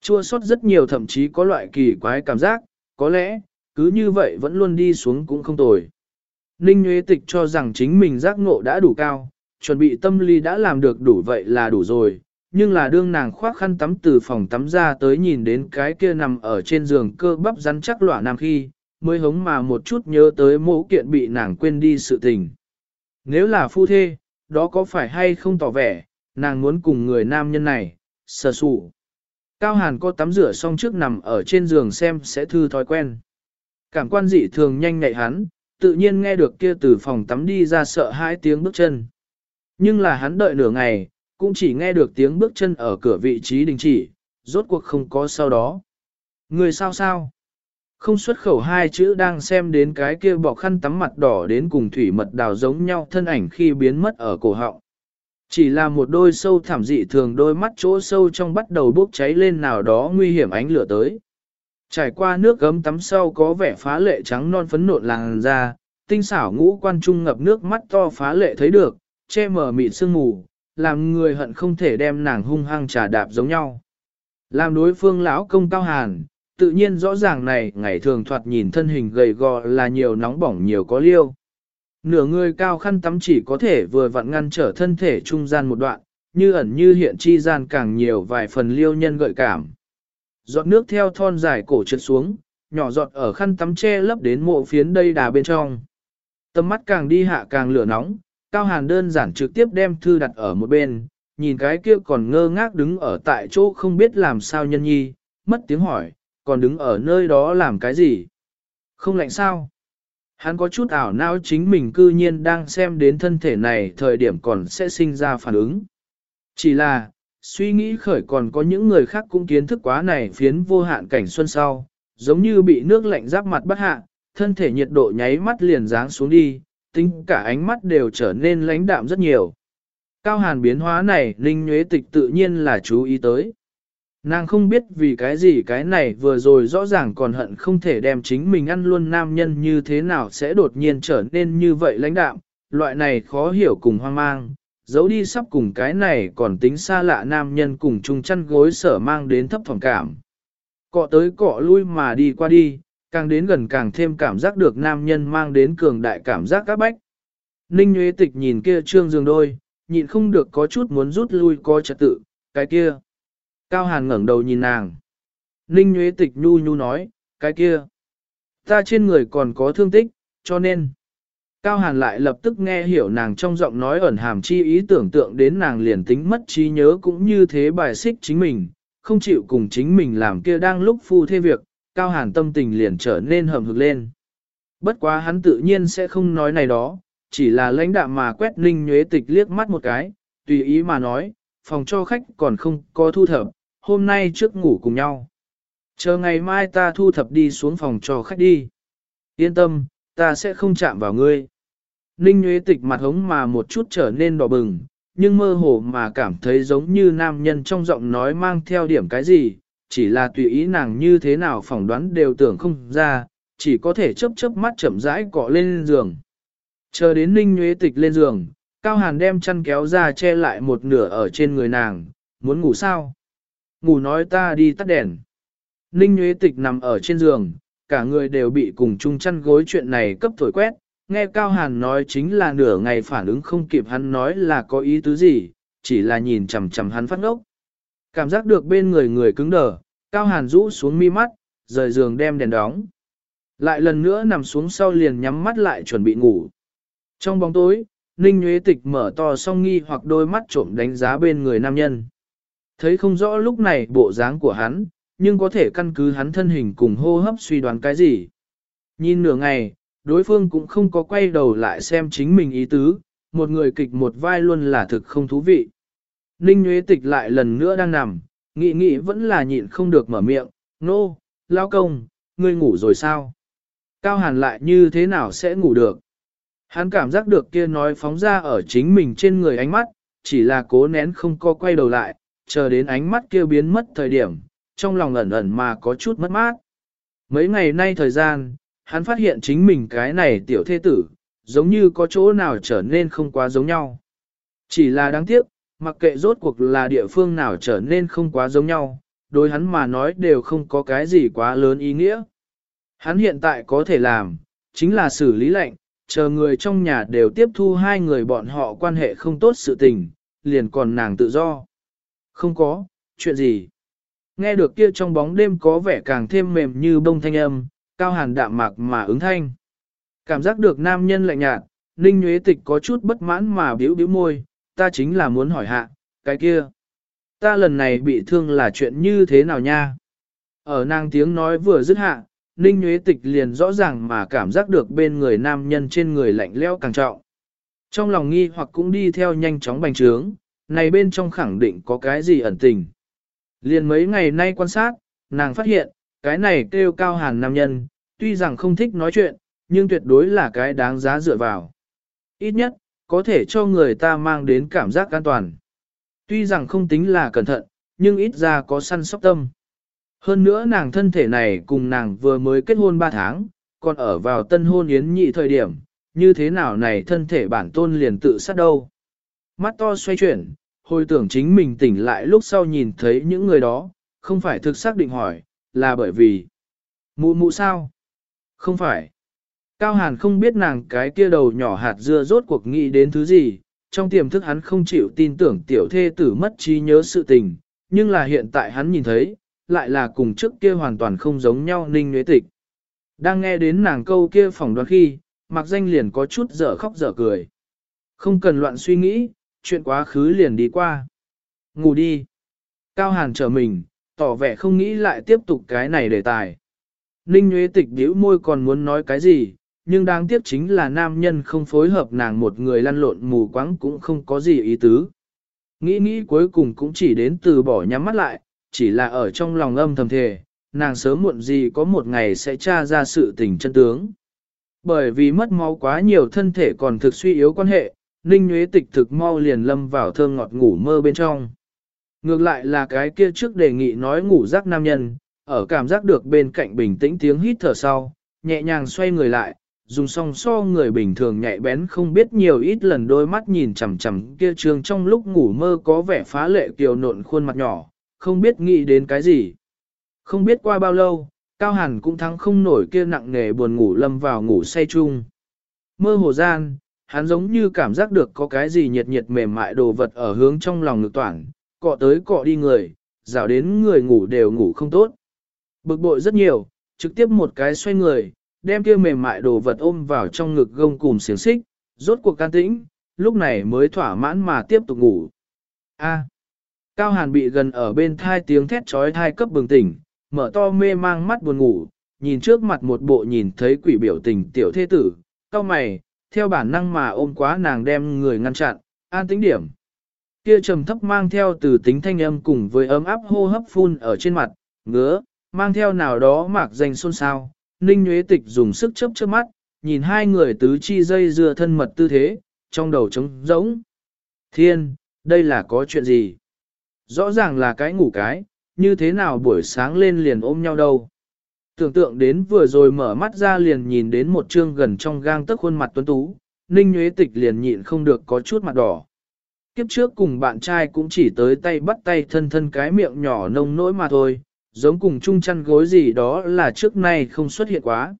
Chua sót rất nhiều thậm chí có loại kỳ quái cảm giác, có lẽ, cứ như vậy vẫn luôn đi xuống cũng không tồi. Ninh Nguyễn Tịch cho rằng chính mình giác ngộ đã đủ cao, chuẩn bị tâm lý đã làm được đủ vậy là đủ rồi, nhưng là đương nàng khoác khăn tắm từ phòng tắm ra tới nhìn đến cái kia nằm ở trên giường cơ bắp rắn chắc lỏa nam khi, mới hống mà một chút nhớ tới mẫu kiện bị nàng quên đi sự tình. Nếu là phu thê, đó có phải hay không tỏ vẻ, nàng muốn cùng người nam nhân này, sờ sụ. Cao Hàn có tắm rửa xong trước nằm ở trên giường xem sẽ thư thói quen. Cảm quan dị thường nhanh nhạy hắn, tự nhiên nghe được kia từ phòng tắm đi ra sợ hai tiếng bước chân. Nhưng là hắn đợi nửa ngày, cũng chỉ nghe được tiếng bước chân ở cửa vị trí đình chỉ, rốt cuộc không có sau đó. Người sao sao? Không xuất khẩu hai chữ đang xem đến cái kia bọc khăn tắm mặt đỏ đến cùng thủy mật đào giống nhau thân ảnh khi biến mất ở cổ họng. Chỉ là một đôi sâu thảm dị thường đôi mắt chỗ sâu trong bắt đầu bốc cháy lên nào đó nguy hiểm ánh lửa tới. Trải qua nước gấm tắm sau có vẻ phá lệ trắng non phấn nộn làng ra, tinh xảo ngũ quan trung ngập nước mắt to phá lệ thấy được, che mở mịt sương mù, làm người hận không thể đem nàng hung hăng trà đạp giống nhau. Làm đối phương lão công cao hàn, tự nhiên rõ ràng này ngày thường thoạt nhìn thân hình gầy gò là nhiều nóng bỏng nhiều có liêu. Nửa người cao khăn tắm chỉ có thể vừa vặn ngăn trở thân thể trung gian một đoạn, như ẩn như hiện chi gian càng nhiều vài phần liêu nhân gợi cảm. Giọt nước theo thon dài cổ trượt xuống, nhỏ giọt ở khăn tắm che lấp đến mộ phiến đây đà bên trong. Tầm mắt càng đi hạ càng lửa nóng, Cao Hàn đơn giản trực tiếp đem thư đặt ở một bên, nhìn cái kia còn ngơ ngác đứng ở tại chỗ không biết làm sao nhân nhi, mất tiếng hỏi, còn đứng ở nơi đó làm cái gì? Không lạnh sao? Hắn có chút ảo não chính mình cư nhiên đang xem đến thân thể này thời điểm còn sẽ sinh ra phản ứng. Chỉ là, suy nghĩ khởi còn có những người khác cũng kiến thức quá này phiến vô hạn cảnh xuân sau, giống như bị nước lạnh giáp mặt bắt hạ, thân thể nhiệt độ nháy mắt liền giáng xuống đi, tính cả ánh mắt đều trở nên lãnh đạm rất nhiều. Cao hàn biến hóa này Linh Nhuế Tịch tự nhiên là chú ý tới. Nàng không biết vì cái gì cái này vừa rồi rõ ràng còn hận không thể đem chính mình ăn luôn nam nhân như thế nào sẽ đột nhiên trở nên như vậy lãnh đạm, loại này khó hiểu cùng hoang mang, giấu đi sắp cùng cái này còn tính xa lạ nam nhân cùng chung chăn gối sở mang đến thấp phòng cảm. Cọ tới cọ lui mà đi qua đi, càng đến gần càng thêm cảm giác được nam nhân mang đến cường đại cảm giác các bách. Ninh Nguyễn Tịch nhìn kia trương giường đôi, nhịn không được có chút muốn rút lui coi trật tự, cái kia. Cao Hàn ngẩng đầu nhìn nàng. Ninh Nguyễn Tịch nhu nhu nói, cái kia. Ta trên người còn có thương tích, cho nên. Cao Hàn lại lập tức nghe hiểu nàng trong giọng nói ẩn hàm chi ý tưởng tượng đến nàng liền tính mất trí nhớ cũng như thế bài xích chính mình, không chịu cùng chính mình làm kia đang lúc phu thê việc, Cao Hàn tâm tình liền trở nên hầm hực lên. Bất quá hắn tự nhiên sẽ không nói này đó, chỉ là lãnh đạm mà quét ninh nhuế tịch liếc mắt một cái, tùy ý mà nói, phòng cho khách còn không có thu thập, hôm nay trước ngủ cùng nhau. Chờ ngày mai ta thu thập đi xuống phòng cho khách đi. Yên tâm, ta sẽ không chạm vào ngươi. Ninh Nguyễn Tịch mặt hống mà một chút trở nên đỏ bừng, nhưng mơ hồ mà cảm thấy giống như nam nhân trong giọng nói mang theo điểm cái gì, chỉ là tùy ý nàng như thế nào phỏng đoán đều tưởng không ra, chỉ có thể chớp chớp mắt chậm rãi cọ lên giường. Chờ đến Ninh Nguyễn Tịch lên giường, Cao Hàn đem chăn kéo ra che lại một nửa ở trên người nàng, muốn ngủ sao? Ngủ nói ta đi tắt đèn. Ninh Nguyễn Tịch nằm ở trên giường, cả người đều bị cùng chung chăn gối chuyện này cấp thổi quét, nghe Cao Hàn nói chính là nửa ngày phản ứng không kịp hắn nói là có ý tứ gì, chỉ là nhìn chằm chằm hắn phát ngốc. Cảm giác được bên người người cứng đờ, Cao Hàn rũ xuống mi mắt, rời giường đem đèn đóng. Lại lần nữa nằm xuống sau liền nhắm mắt lại chuẩn bị ngủ. Trong bóng tối, Ninh Nguyễn Tịch mở to song nghi hoặc đôi mắt trộm đánh giá bên người nam nhân. Thấy không rõ lúc này bộ dáng của hắn, nhưng có thể căn cứ hắn thân hình cùng hô hấp suy đoán cái gì. Nhìn nửa ngày, đối phương cũng không có quay đầu lại xem chính mình ý tứ, một người kịch một vai luôn là thực không thú vị. Ninh Nguyễn Tịch lại lần nữa đang nằm, nghĩ nghĩ vẫn là nhịn không được mở miệng, nô, no, lao công, ngươi ngủ rồi sao? Cao Hàn lại như thế nào sẽ ngủ được? Hắn cảm giác được kia nói phóng ra ở chính mình trên người ánh mắt, chỉ là cố nén không co quay đầu lại, chờ đến ánh mắt kia biến mất thời điểm, trong lòng ẩn ẩn mà có chút mất mát. Mấy ngày nay thời gian, hắn phát hiện chính mình cái này tiểu thế tử, giống như có chỗ nào trở nên không quá giống nhau. Chỉ là đáng tiếc, mặc kệ rốt cuộc là địa phương nào trở nên không quá giống nhau, đối hắn mà nói đều không có cái gì quá lớn ý nghĩa. Hắn hiện tại có thể làm, chính là xử lý lệnh, chờ người trong nhà đều tiếp thu hai người bọn họ quan hệ không tốt sự tình, liền còn nàng tự do. Không có, chuyện gì. Nghe được kia trong bóng đêm có vẻ càng thêm mềm như bông thanh âm, cao hàn đạm mạc mà ứng thanh. Cảm giác được nam nhân lạnh nhạt, Ninh nhuế Tịch có chút bất mãn mà biểu biểu môi, ta chính là muốn hỏi hạ, cái kia. Ta lần này bị thương là chuyện như thế nào nha? Ở nàng tiếng nói vừa dứt hạ, Ninh Nguyễn Tịch liền rõ ràng mà cảm giác được bên người nam nhân trên người lạnh lẽo càng trọng. Trong lòng nghi hoặc cũng đi theo nhanh chóng bành trướng, này bên trong khẳng định có cái gì ẩn tình. Liền mấy ngày nay quan sát, nàng phát hiện, cái này kêu cao hàn nam nhân, tuy rằng không thích nói chuyện, nhưng tuyệt đối là cái đáng giá dựa vào. Ít nhất, có thể cho người ta mang đến cảm giác an toàn. Tuy rằng không tính là cẩn thận, nhưng ít ra có săn sóc tâm. Hơn nữa nàng thân thể này cùng nàng vừa mới kết hôn 3 tháng, còn ở vào tân hôn yến nhị thời điểm, như thế nào này thân thể bản tôn liền tự sát đâu. Mắt to xoay chuyển, hồi tưởng chính mình tỉnh lại lúc sau nhìn thấy những người đó, không phải thực xác định hỏi, là bởi vì mụ mụ sao? Không phải. Cao Hàn không biết nàng cái kia đầu nhỏ hạt dưa rốt cuộc nghĩ đến thứ gì, trong tiềm thức hắn không chịu tin tưởng tiểu thê tử mất trí nhớ sự tình, nhưng là hiện tại hắn nhìn thấy, lại là cùng trước kia hoàn toàn không giống nhau ninh nhuế tịch. Đang nghe đến nàng câu kia phỏng đoán khi, mặc danh liền có chút dở khóc dở cười. Không cần loạn suy nghĩ, chuyện quá khứ liền đi qua. Ngủ đi. Cao Hàn trở mình, tỏ vẻ không nghĩ lại tiếp tục cái này đề tài. Ninh Nguyễn Tịch bĩu môi còn muốn nói cái gì, nhưng đáng tiếc chính là nam nhân không phối hợp nàng một người lăn lộn mù quáng cũng không có gì ý tứ. Nghĩ nghĩ cuối cùng cũng chỉ đến từ bỏ nhắm mắt lại, chỉ là ở trong lòng âm thầm thề, nàng sớm muộn gì có một ngày sẽ tra ra sự tình chân tướng. Bởi vì mất máu quá nhiều thân thể còn thực suy yếu quan hệ, Ninh Nguyễn Tịch thực mau liền lâm vào thơm ngọt ngủ mơ bên trong. Ngược lại là cái kia trước đề nghị nói ngủ giác nam nhân, ở cảm giác được bên cạnh bình tĩnh tiếng hít thở sau, nhẹ nhàng xoay người lại, dùng song so người bình thường nhạy bén không biết nhiều ít lần đôi mắt nhìn chằm chằm kia trường trong lúc ngủ mơ có vẻ phá lệ kiều nộn khuôn mặt nhỏ, không biết nghĩ đến cái gì. Không biết qua bao lâu, Cao Hàn cũng thắng không nổi kia nặng nề buồn ngủ lâm vào ngủ say chung. Mơ hồ gian, hắn giống như cảm giác được có cái gì nhiệt nhiệt mềm mại đồ vật ở hướng trong lòng ngực toản, cọ tới cọ đi người, dạo đến người ngủ đều ngủ không tốt. Bực bội rất nhiều, trực tiếp một cái xoay người, đem kia mềm mại đồ vật ôm vào trong ngực gông cùng xiềng xích, rốt cuộc can tĩnh, lúc này mới thỏa mãn mà tiếp tục ngủ. A. Cao Hàn bị gần ở bên thai tiếng thét trói thai cấp bừng tỉnh, mở to mê mang mắt buồn ngủ, nhìn trước mặt một bộ nhìn thấy quỷ biểu tình tiểu thế tử, cao mày, theo bản năng mà ôm quá nàng đem người ngăn chặn, an tĩnh điểm. Kia trầm thấp mang theo từ tính thanh âm cùng với ấm áp hô hấp phun ở trên mặt, ngứa, mang theo nào đó mạc danh xôn xao. Ninh nhuế Tịch dùng sức chớp chớp mắt, nhìn hai người tứ chi dây dưa thân mật tư thế, trong đầu trống rỗng. Thiên, đây là có chuyện gì? Rõ ràng là cái ngủ cái, như thế nào buổi sáng lên liền ôm nhau đâu? Tưởng tượng đến vừa rồi mở mắt ra liền nhìn đến một trương gần trong gang tấc khuôn mặt tuấn tú, Ninh Nguyễn Tịch liền nhịn không được có chút mặt đỏ. Kiếp trước cùng bạn trai cũng chỉ tới tay bắt tay thân thân cái miệng nhỏ nông nỗi mà thôi, giống cùng chung chăn gối gì đó là trước nay không xuất hiện quá.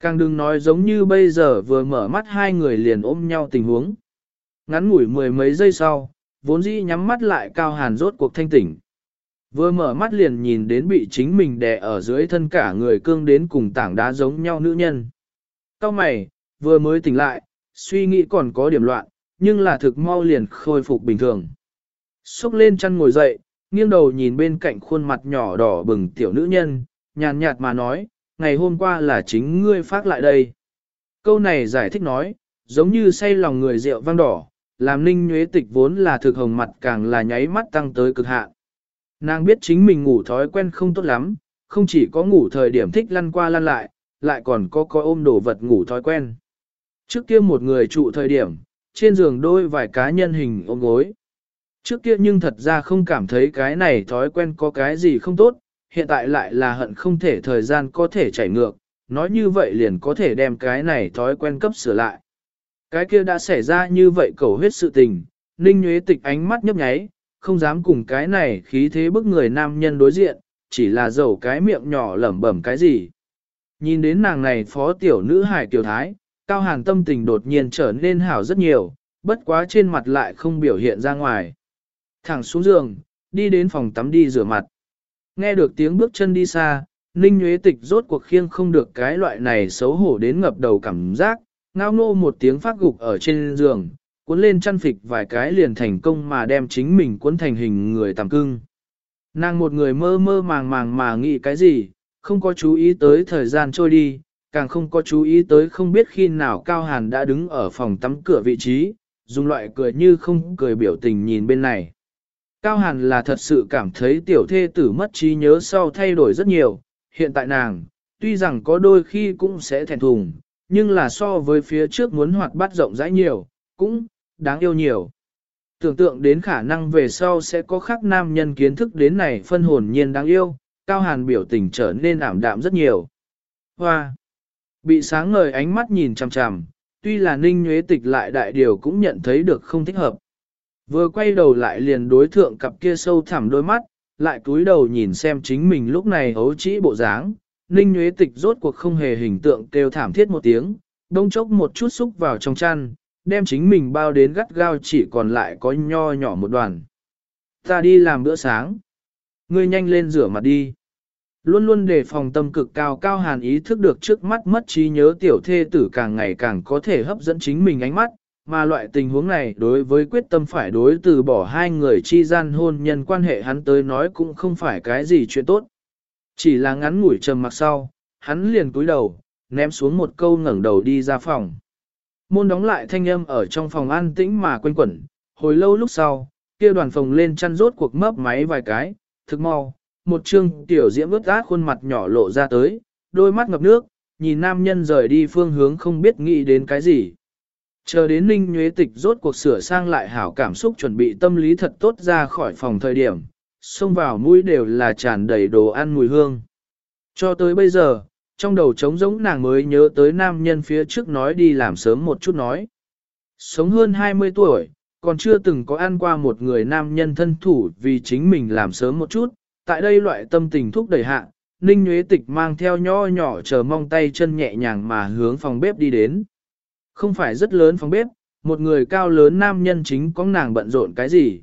Càng đừng nói giống như bây giờ vừa mở mắt hai người liền ôm nhau tình huống. Ngắn ngủi mười mấy giây sau, vốn dĩ nhắm mắt lại cao hàn rốt cuộc thanh tỉnh. Vừa mở mắt liền nhìn đến bị chính mình đè ở dưới thân cả người cương đến cùng tảng đá giống nhau nữ nhân. Cao mày, vừa mới tỉnh lại, suy nghĩ còn có điểm loạn, nhưng là thực mau liền khôi phục bình thường. Xúc lên chăn ngồi dậy, nghiêng đầu nhìn bên cạnh khuôn mặt nhỏ đỏ bừng tiểu nữ nhân, nhàn nhạt mà nói, ngày hôm qua là chính ngươi phát lại đây. Câu này giải thích nói, giống như say lòng người rượu vang đỏ, làm ninh nhuế tịch vốn là thực hồng mặt càng là nháy mắt tăng tới cực hạn. Nàng biết chính mình ngủ thói quen không tốt lắm, không chỉ có ngủ thời điểm thích lăn qua lăn lại, lại còn có coi ôm đồ vật ngủ thói quen. Trước kia một người trụ thời điểm, trên giường đôi vài cá nhân hình ôm gối. Trước kia nhưng thật ra không cảm thấy cái này thói quen có cái gì không tốt, hiện tại lại là hận không thể thời gian có thể chảy ngược, nói như vậy liền có thể đem cái này thói quen cấp sửa lại. Cái kia đã xảy ra như vậy cầu huyết sự tình, Ninh Nguyễn Tịch ánh mắt nhấp nháy, không dám cùng cái này khí thế bức người nam nhân đối diện, chỉ là dầu cái miệng nhỏ lẩm bẩm cái gì. Nhìn đến nàng này phó tiểu nữ hải tiểu thái, cao hàn tâm tình đột nhiên trở nên hảo rất nhiều, bất quá trên mặt lại không biểu hiện ra ngoài. Thẳng xuống giường, đi đến phòng tắm đi rửa mặt. Nghe được tiếng bước chân đi xa, Ninh Nguyễn Tịch rốt cuộc khiêng không được cái loại này xấu hổ đến ngập đầu cảm giác, ngao nô một tiếng phát gục ở trên giường, cuốn lên chăn phịch vài cái liền thành công mà đem chính mình cuốn thành hình người tạm cưng. Nàng một người mơ mơ màng màng mà nghĩ cái gì, không có chú ý tới thời gian trôi đi, càng không có chú ý tới không biết khi nào Cao Hàn đã đứng ở phòng tắm cửa vị trí, dùng loại cười như không cười biểu tình nhìn bên này. Cao Hàn là thật sự cảm thấy tiểu thê tử mất trí nhớ sau thay đổi rất nhiều, hiện tại nàng, tuy rằng có đôi khi cũng sẽ thèn thùng, nhưng là so với phía trước muốn hoạt bát rộng rãi nhiều, cũng đáng yêu nhiều. Tưởng tượng đến khả năng về sau sẽ có khác nam nhân kiến thức đến này phân hồn nhiên đáng yêu, Cao Hàn biểu tình trở nên ảm đạm rất nhiều. Hoa! Bị sáng ngời ánh mắt nhìn chằm chằm, tuy là ninh nhuế tịch lại đại điều cũng nhận thấy được không thích hợp. Vừa quay đầu lại liền đối thượng cặp kia sâu thẳm đôi mắt, lại cúi đầu nhìn xem chính mình lúc này hấu trĩ bộ dáng. Ninh Nguyễn tịch rốt cuộc không hề hình tượng kêu thảm thiết một tiếng, đông chốc một chút xúc vào trong chăn, đem chính mình bao đến gắt gao chỉ còn lại có nho nhỏ một đoàn. Ta đi làm bữa sáng. Ngươi nhanh lên rửa mặt đi. Luôn luôn đề phòng tâm cực cao cao hàn ý thức được trước mắt mất trí nhớ tiểu thê tử càng ngày càng có thể hấp dẫn chính mình ánh mắt, mà loại tình huống này đối với quyết tâm phải đối từ bỏ hai người chi gian hôn nhân quan hệ hắn tới nói cũng không phải cái gì chuyện tốt. Chỉ là ngắn ngủi trầm mặc sau, hắn liền cúi đầu, ném xuống một câu ngẩng đầu đi ra phòng. Môn đóng lại thanh âm ở trong phòng an tĩnh mà quanh quẩn, hồi lâu lúc sau, kia đoàn phòng lên chăn rốt cuộc mấp máy vài cái, thực mau, một chương tiểu diễm ướt át khuôn mặt nhỏ lộ ra tới, đôi mắt ngập nước, nhìn nam nhân rời đi phương hướng không biết nghĩ đến cái gì. Chờ đến Ninh Nhuế Tịch rốt cuộc sửa sang lại hảo cảm xúc chuẩn bị tâm lý thật tốt ra khỏi phòng thời điểm, xông vào mũi đều là tràn đầy đồ ăn mùi hương. Cho tới bây giờ, trong đầu trống rỗng nàng mới nhớ tới nam nhân phía trước nói đi làm sớm một chút nói. Sống hơn 20 tuổi, còn chưa từng có ăn qua một người nam nhân thân thủ vì chính mình làm sớm một chút, tại đây loại tâm tình thúc đẩy hạ, Ninh Nguyễn Tịch mang theo nho nhỏ chờ mong tay chân nhẹ nhàng mà hướng phòng bếp đi đến. Không phải rất lớn phòng bếp, một người cao lớn nam nhân chính có nàng bận rộn cái gì.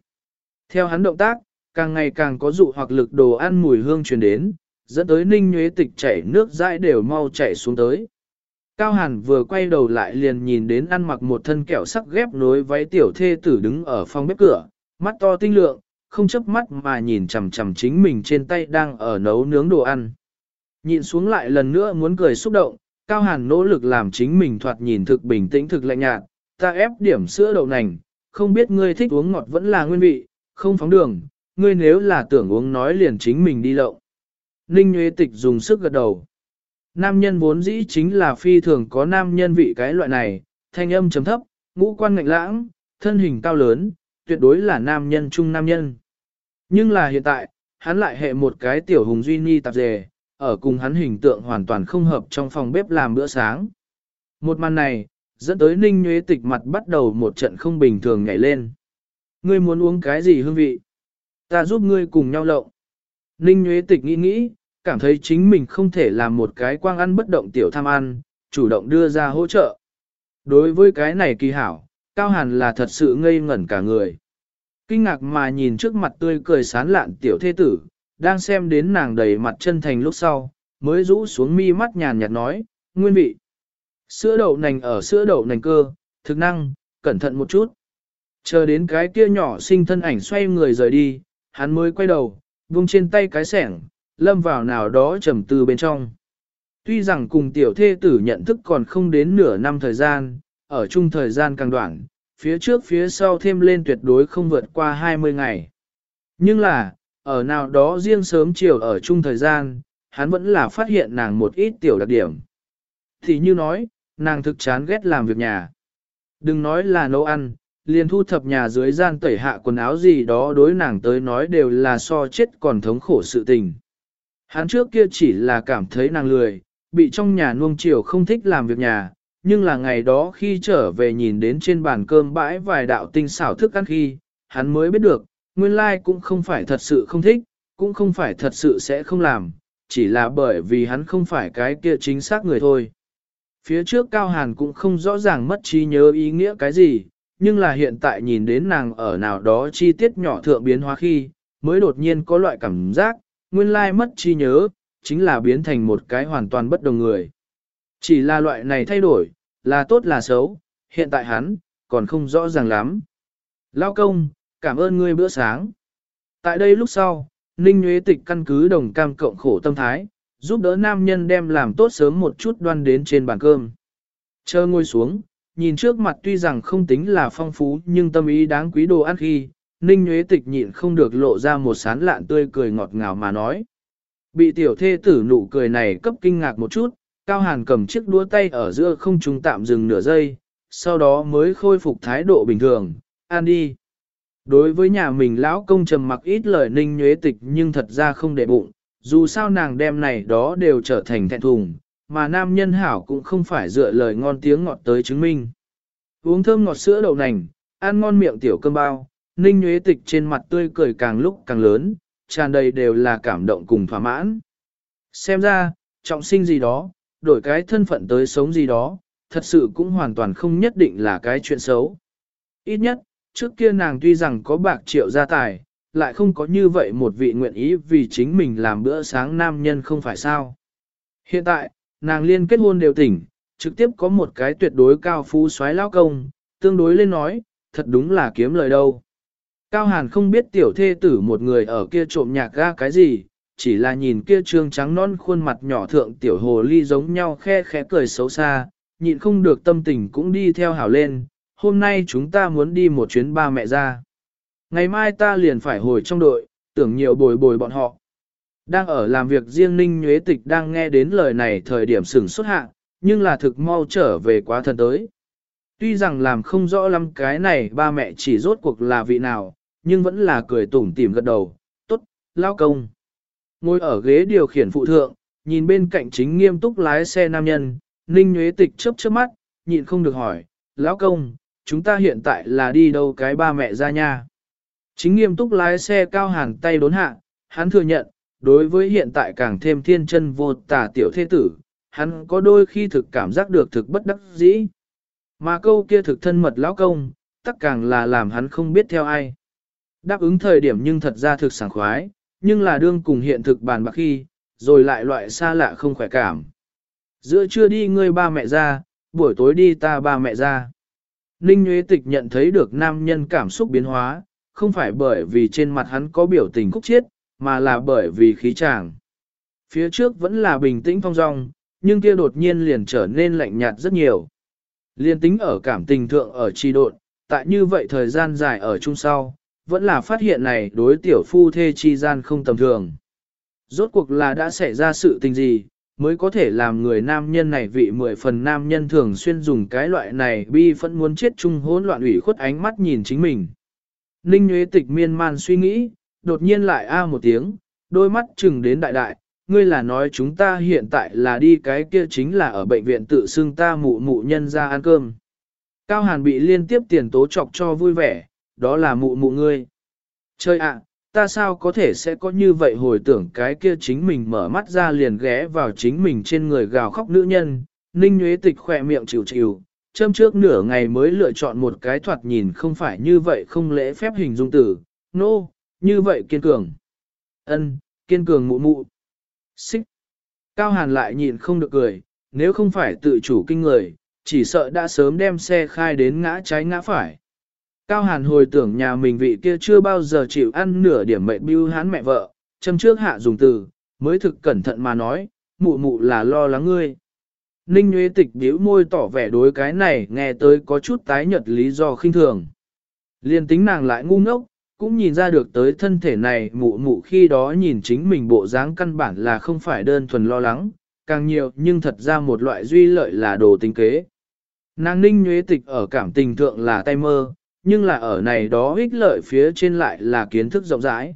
Theo hắn động tác, càng ngày càng có dụ hoặc lực đồ ăn mùi hương truyền đến, dẫn tới ninh nhuế tịch chảy nước dãi đều mau chảy xuống tới. Cao Hàn vừa quay đầu lại liền nhìn đến ăn mặc một thân kẹo sắc ghép nối váy tiểu thê tử đứng ở phòng bếp cửa, mắt to tinh lượng, không chớp mắt mà nhìn chằm chằm chính mình trên tay đang ở nấu nướng đồ ăn. Nhìn xuống lại lần nữa muốn cười xúc động, Cao Hàn nỗ lực làm chính mình thoạt nhìn thực bình tĩnh thực lạnh nhạt, ta ép điểm sữa đậu nành, không biết ngươi thích uống ngọt vẫn là nguyên vị, không phóng đường, ngươi nếu là tưởng uống nói liền chính mình đi lậu. Ninh Nguyễn Tịch dùng sức gật đầu. Nam nhân vốn dĩ chính là phi thường có nam nhân vị cái loại này, thanh âm chấm thấp, ngũ quan ngạnh lãng, thân hình cao lớn, tuyệt đối là nam nhân trung nam nhân. Nhưng là hiện tại, hắn lại hệ một cái tiểu hùng duy ni tạp dề, ở cùng hắn hình tượng hoàn toàn không hợp trong phòng bếp làm bữa sáng. Một màn này, dẫn tới ninh Nguyễn tịch mặt bắt đầu một trận không bình thường nhảy lên. Ngươi muốn uống cái gì hương vị? Ta giúp ngươi cùng nhau lộng. Ninh Nguyễn tịch nghĩ nghĩ, cảm thấy chính mình không thể làm một cái quang ăn bất động tiểu tham ăn, chủ động đưa ra hỗ trợ. Đối với cái này kỳ hảo, Cao Hàn là thật sự ngây ngẩn cả người. Kinh ngạc mà nhìn trước mặt tươi cười sán lạn tiểu thế tử, đang xem đến nàng đầy mặt chân thành lúc sau, mới rũ xuống mi mắt nhàn nhạt nói, nguyên vị. Sữa đậu nành ở sữa đậu nành cơ, thực năng, cẩn thận một chút. Chờ đến cái kia nhỏ sinh thân ảnh xoay người rời đi, hắn mới quay đầu, vung trên tay cái sẻng, lâm vào nào đó trầm tư bên trong. Tuy rằng cùng tiểu thê tử nhận thức còn không đến nửa năm thời gian, ở chung thời gian càng đoạn, phía trước phía sau thêm lên tuyệt đối không vượt qua 20 ngày. Nhưng là, ở nào đó riêng sớm chiều ở chung thời gian, hắn vẫn là phát hiện nàng một ít tiểu đặc điểm. Thì như nói, nàng thực chán ghét làm việc nhà. Đừng nói là nấu ăn, liền thu thập nhà dưới gian tẩy hạ quần áo gì đó đối nàng tới nói đều là so chết còn thống khổ sự tình. Hắn trước kia chỉ là cảm thấy nàng lười, bị trong nhà nuông chiều không thích làm việc nhà, nhưng là ngày đó khi trở về nhìn đến trên bàn cơm bãi vài đạo tinh xảo thức ăn khi, hắn mới biết được, nguyên lai cũng không phải thật sự không thích, cũng không phải thật sự sẽ không làm, chỉ là bởi vì hắn không phải cái kia chính xác người thôi. Phía trước Cao Hàn cũng không rõ ràng mất trí nhớ ý nghĩa cái gì, nhưng là hiện tại nhìn đến nàng ở nào đó chi tiết nhỏ thượng biến hóa khi, mới đột nhiên có loại cảm giác, nguyên lai mất trí nhớ, chính là biến thành một cái hoàn toàn bất đồng người. Chỉ là loại này thay đổi, là tốt là xấu, hiện tại hắn, còn không rõ ràng lắm. Lao công, cảm ơn ngươi bữa sáng. Tại đây lúc sau, Ninh Nguyễn Tịch căn cứ đồng cam cộng khổ tâm thái, giúp đỡ nam nhân đem làm tốt sớm một chút đoan đến trên bàn cơm. Chờ ngồi xuống, nhìn trước mặt tuy rằng không tính là phong phú nhưng tâm ý đáng quý đồ ăn khi, Ninh Nguyễn Tịch nhịn không được lộ ra một sán lạn tươi cười ngọt ngào mà nói. Bị tiểu thê tử nụ cười này cấp kinh ngạc một chút, Cao Hàn cầm chiếc đũa tay ở giữa không trung tạm dừng nửa giây, sau đó mới khôi phục thái độ bình thường, ăn đi. Đối với nhà mình lão công trầm mặc ít lời ninh Nguyễn tịch nhưng thật ra không để bụng, dù sao nàng đem này đó đều trở thành thẹn thùng, mà nam nhân hảo cũng không phải dựa lời ngon tiếng ngọt tới chứng minh. Uống thơm ngọt sữa đậu nành, ăn ngon miệng tiểu cơm bao, ninh nhuế tịch trên mặt tươi cười càng lúc càng lớn, tràn đầy đều là cảm động cùng thỏa mãn. Xem ra, trọng sinh gì đó, đổi cái thân phận tới sống gì đó, thật sự cũng hoàn toàn không nhất định là cái chuyện xấu. Ít nhất, trước kia nàng tuy rằng có bạc triệu gia tài, lại không có như vậy một vị nguyện ý vì chính mình làm bữa sáng nam nhân không phải sao. Hiện tại, nàng liên kết hôn đều tỉnh, trực tiếp có một cái tuyệt đối cao phú xoáy lao công, tương đối lên nói, thật đúng là kiếm lời đâu. Cao Hàn không biết tiểu thê tử một người ở kia trộm nhạc ga cái gì, chỉ là nhìn kia trương trắng non khuôn mặt nhỏ thượng tiểu hồ ly giống nhau khe khẽ cười xấu xa, nhịn không được tâm tình cũng đi theo hảo lên, hôm nay chúng ta muốn đi một chuyến ba mẹ ra. Ngày mai ta liền phải hồi trong đội, tưởng nhiều bồi bồi bọn họ. Đang ở làm việc riêng Ninh Nhuế Tịch đang nghe đến lời này thời điểm sửng xuất hạ, nhưng là thực mau trở về quá thân tới. Tuy rằng làm không rõ lắm cái này ba mẹ chỉ rốt cuộc là vị nào, nhưng vẫn là cười tủm tỉm gật đầu, tốt, lao công. Ngồi ở ghế điều khiển phụ thượng, nhìn bên cạnh chính nghiêm túc lái xe nam nhân, Ninh Nhuế Tịch chớp chớp mắt, nhịn không được hỏi, lão công, chúng ta hiện tại là đi đâu cái ba mẹ ra nha. Chính nghiêm túc lái xe cao hàng tay đốn hạ, hắn thừa nhận, đối với hiện tại càng thêm thiên chân vô tà tiểu thế tử, hắn có đôi khi thực cảm giác được thực bất đắc dĩ. Mà câu kia thực thân mật lão công, tất càng là làm hắn không biết theo ai. Đáp ứng thời điểm nhưng thật ra thực sảng khoái, nhưng là đương cùng hiện thực bàn bạc khi, rồi lại loại xa lạ không khỏe cảm. Giữa trưa đi ngươi ba mẹ ra, buổi tối đi ta ba mẹ ra. Ninh Nguyễn Tịch nhận thấy được nam nhân cảm xúc biến hóa, không phải bởi vì trên mặt hắn có biểu tình khúc chiết, mà là bởi vì khí chàng. Phía trước vẫn là bình tĩnh phong dong, nhưng kia đột nhiên liền trở nên lạnh nhạt rất nhiều. Liên tính ở cảm tình thượng ở trì độn, tại như vậy thời gian dài ở chung sau, vẫn là phát hiện này đối tiểu phu thê chi gian không tầm thường. Rốt cuộc là đã xảy ra sự tình gì, mới có thể làm người nam nhân này vị mười phần nam nhân thường xuyên dùng cái loại này bi phẫn muốn chết chung hỗn loạn ủy khuất ánh mắt nhìn chính mình. Ninh Nguyễn Tịch miên man suy nghĩ, đột nhiên lại a một tiếng, đôi mắt chừng đến đại đại, ngươi là nói chúng ta hiện tại là đi cái kia chính là ở bệnh viện tự xưng ta mụ mụ nhân ra ăn cơm. Cao Hàn bị liên tiếp tiền tố chọc cho vui vẻ, đó là mụ mụ ngươi. Chơi ạ, ta sao có thể sẽ có như vậy hồi tưởng cái kia chính mình mở mắt ra liền ghé vào chính mình trên người gào khóc nữ nhân, ninh nhuế tịch khỏe miệng chịu chịu, châm trước nửa ngày mới lựa chọn một cái thoạt nhìn không phải như vậy không lễ phép hình dung tử, nô, no, như vậy kiên cường. ân kiên cường mụ mụ. Xích. Cao Hàn lại nhịn không được cười, nếu không phải tự chủ kinh người, chỉ sợ đã sớm đem xe khai đến ngã trái ngã phải. Cao Hàn hồi tưởng nhà mình vị kia chưa bao giờ chịu ăn nửa điểm mệnh bưu hán mẹ vợ, châm trước hạ dùng từ, mới thực cẩn thận mà nói, mụ mụ là lo lắng ngươi. Ninh Nguyễn Tịch biểu môi tỏ vẻ đối cái này nghe tới có chút tái nhật lý do khinh thường. Liên tính nàng lại ngu ngốc, cũng nhìn ra được tới thân thể này mụ mụ khi đó nhìn chính mình bộ dáng căn bản là không phải đơn thuần lo lắng, càng nhiều nhưng thật ra một loại duy lợi là đồ tính kế. Nàng ninh nhuế tịch ở cảm tình thượng là tay mơ, nhưng là ở này đó ích lợi phía trên lại là kiến thức rộng rãi.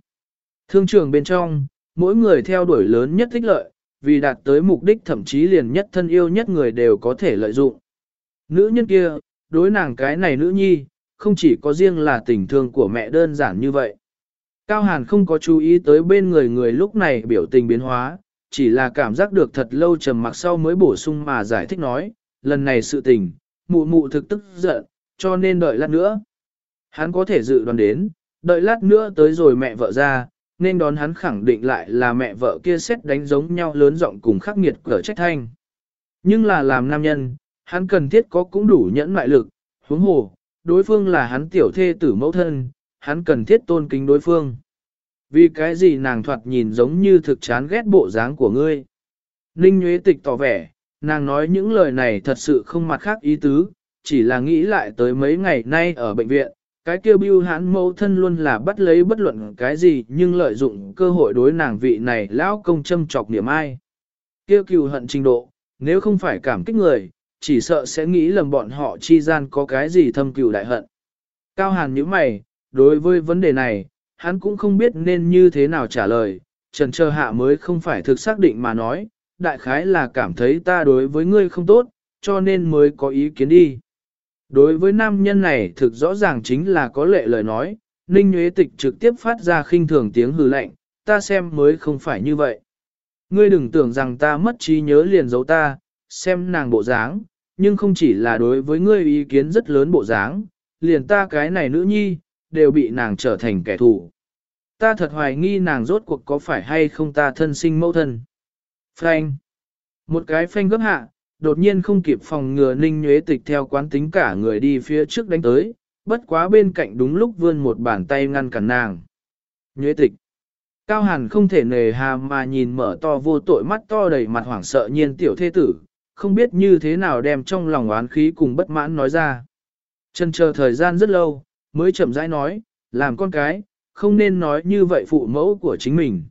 Thương trường bên trong, mỗi người theo đuổi lớn nhất ích lợi, vì đạt tới mục đích thậm chí liền nhất thân yêu nhất người đều có thể lợi dụng. Nữ nhân kia, đối nàng cái này nữ nhi, không chỉ có riêng là tình thương của mẹ đơn giản như vậy. Cao Hàn không có chú ý tới bên người người lúc này biểu tình biến hóa, chỉ là cảm giác được thật lâu trầm mặc sau mới bổ sung mà giải thích nói, lần này sự tình, mụ mụ thực tức giận, cho nên đợi lát nữa. Hắn có thể dự đoán đến, đợi lát nữa tới rồi mẹ vợ ra, nên đón hắn khẳng định lại là mẹ vợ kia xét đánh giống nhau lớn giọng cùng khắc nghiệt cửa trách thanh. Nhưng là làm nam nhân, hắn cần thiết có cũng đủ nhẫn mại lực, huống hồ, đối phương là hắn tiểu thê tử mẫu thân, hắn cần thiết tôn kính đối phương. Vì cái gì nàng thoạt nhìn giống như thực chán ghét bộ dáng của ngươi. Ninh Nguyễn Tịch tỏ vẻ, nàng nói những lời này thật sự không mặt khác ý tứ, chỉ là nghĩ lại tới mấy ngày nay ở bệnh viện, cái kêu bưu hãn mẫu thân luôn là bắt lấy bất luận cái gì nhưng lợi dụng cơ hội đối nàng vị này lão công châm chọc niệm ai. Kêu cừu hận trình độ, nếu không phải cảm kích người, chỉ sợ sẽ nghĩ lầm bọn họ chi gian có cái gì thâm cừu đại hận. Cao Hàn như mày, đối với vấn đề này, hắn cũng không biết nên như thế nào trả lời, trần chờ hạ mới không phải thực xác định mà nói, đại khái là cảm thấy ta đối với ngươi không tốt, cho nên mới có ý kiến đi. Đối với nam nhân này thực rõ ràng chính là có lệ lời nói, Ninh Nguyễn Tịch trực tiếp phát ra khinh thường tiếng hừ lạnh, ta xem mới không phải như vậy. Ngươi đừng tưởng rằng ta mất trí nhớ liền giấu ta, xem nàng bộ dáng, nhưng không chỉ là đối với ngươi ý kiến rất lớn bộ dáng, liền ta cái này nữ nhi, đều bị nàng trở thành kẻ thù. Ta thật hoài nghi nàng rốt cuộc có phải hay không ta thân sinh mẫu thân. Phanh. Một cái phanh gấp hạ, đột nhiên không kịp phòng ngừa ninh nhuế tịch theo quán tính cả người đi phía trước đánh tới, bất quá bên cạnh đúng lúc vươn một bàn tay ngăn cản nàng. Nhuế tịch. Cao hàn không thể nề hà mà nhìn mở to vô tội mắt to đầy mặt hoảng sợ nhiên tiểu thế tử, không biết như thế nào đem trong lòng oán khí cùng bất mãn nói ra. Chân chờ thời gian rất lâu, mới chậm rãi nói, làm con cái, không nên nói như vậy phụ mẫu của chính mình.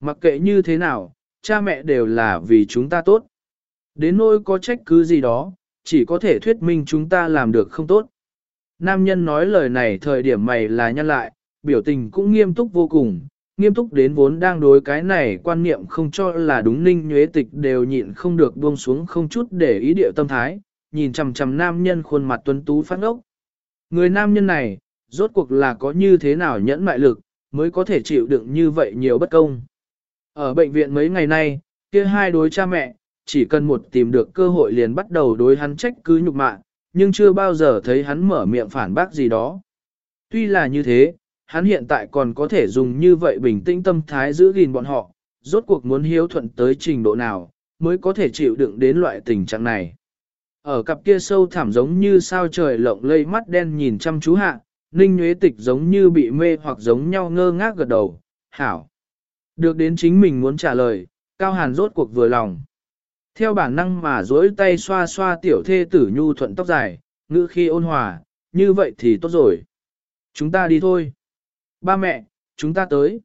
Mặc kệ như thế nào, cha mẹ đều là vì chúng ta tốt. Đến nỗi có trách cứ gì đó, chỉ có thể thuyết minh chúng ta làm được không tốt. Nam nhân nói lời này thời điểm mày là nhân lại, biểu tình cũng nghiêm túc vô cùng, nghiêm túc đến vốn đang đối cái này quan niệm không cho là đúng ninh nhuế tịch đều nhịn không được buông xuống không chút để ý điệu tâm thái, nhìn chằm chằm nam nhân khuôn mặt tuấn tú phát ốc. Người nam nhân này, rốt cuộc là có như thế nào nhẫn mại lực, mới có thể chịu đựng như vậy nhiều bất công. Ở bệnh viện mấy ngày nay, kia hai đối cha mẹ, chỉ cần một tìm được cơ hội liền bắt đầu đối hắn trách cứ nhục mạ, nhưng chưa bao giờ thấy hắn mở miệng phản bác gì đó. Tuy là như thế, hắn hiện tại còn có thể dùng như vậy bình tĩnh tâm thái giữ gìn bọn họ, rốt cuộc muốn hiếu thuận tới trình độ nào, mới có thể chịu đựng đến loại tình trạng này. Ở cặp kia sâu thẳm giống như sao trời lộng lây mắt đen nhìn chăm chú hạ, Ninh Nguyễn Tịch giống như bị mê hoặc giống nhau ngơ ngác gật đầu, hảo. Được đến chính mình muốn trả lời, Cao Hàn rốt cuộc vừa lòng. Theo bản năng mà duỗi tay xoa xoa tiểu thê tử nhu thuận tóc dài, ngữ khi ôn hòa, như vậy thì tốt rồi. Chúng ta đi thôi. Ba mẹ, chúng ta tới.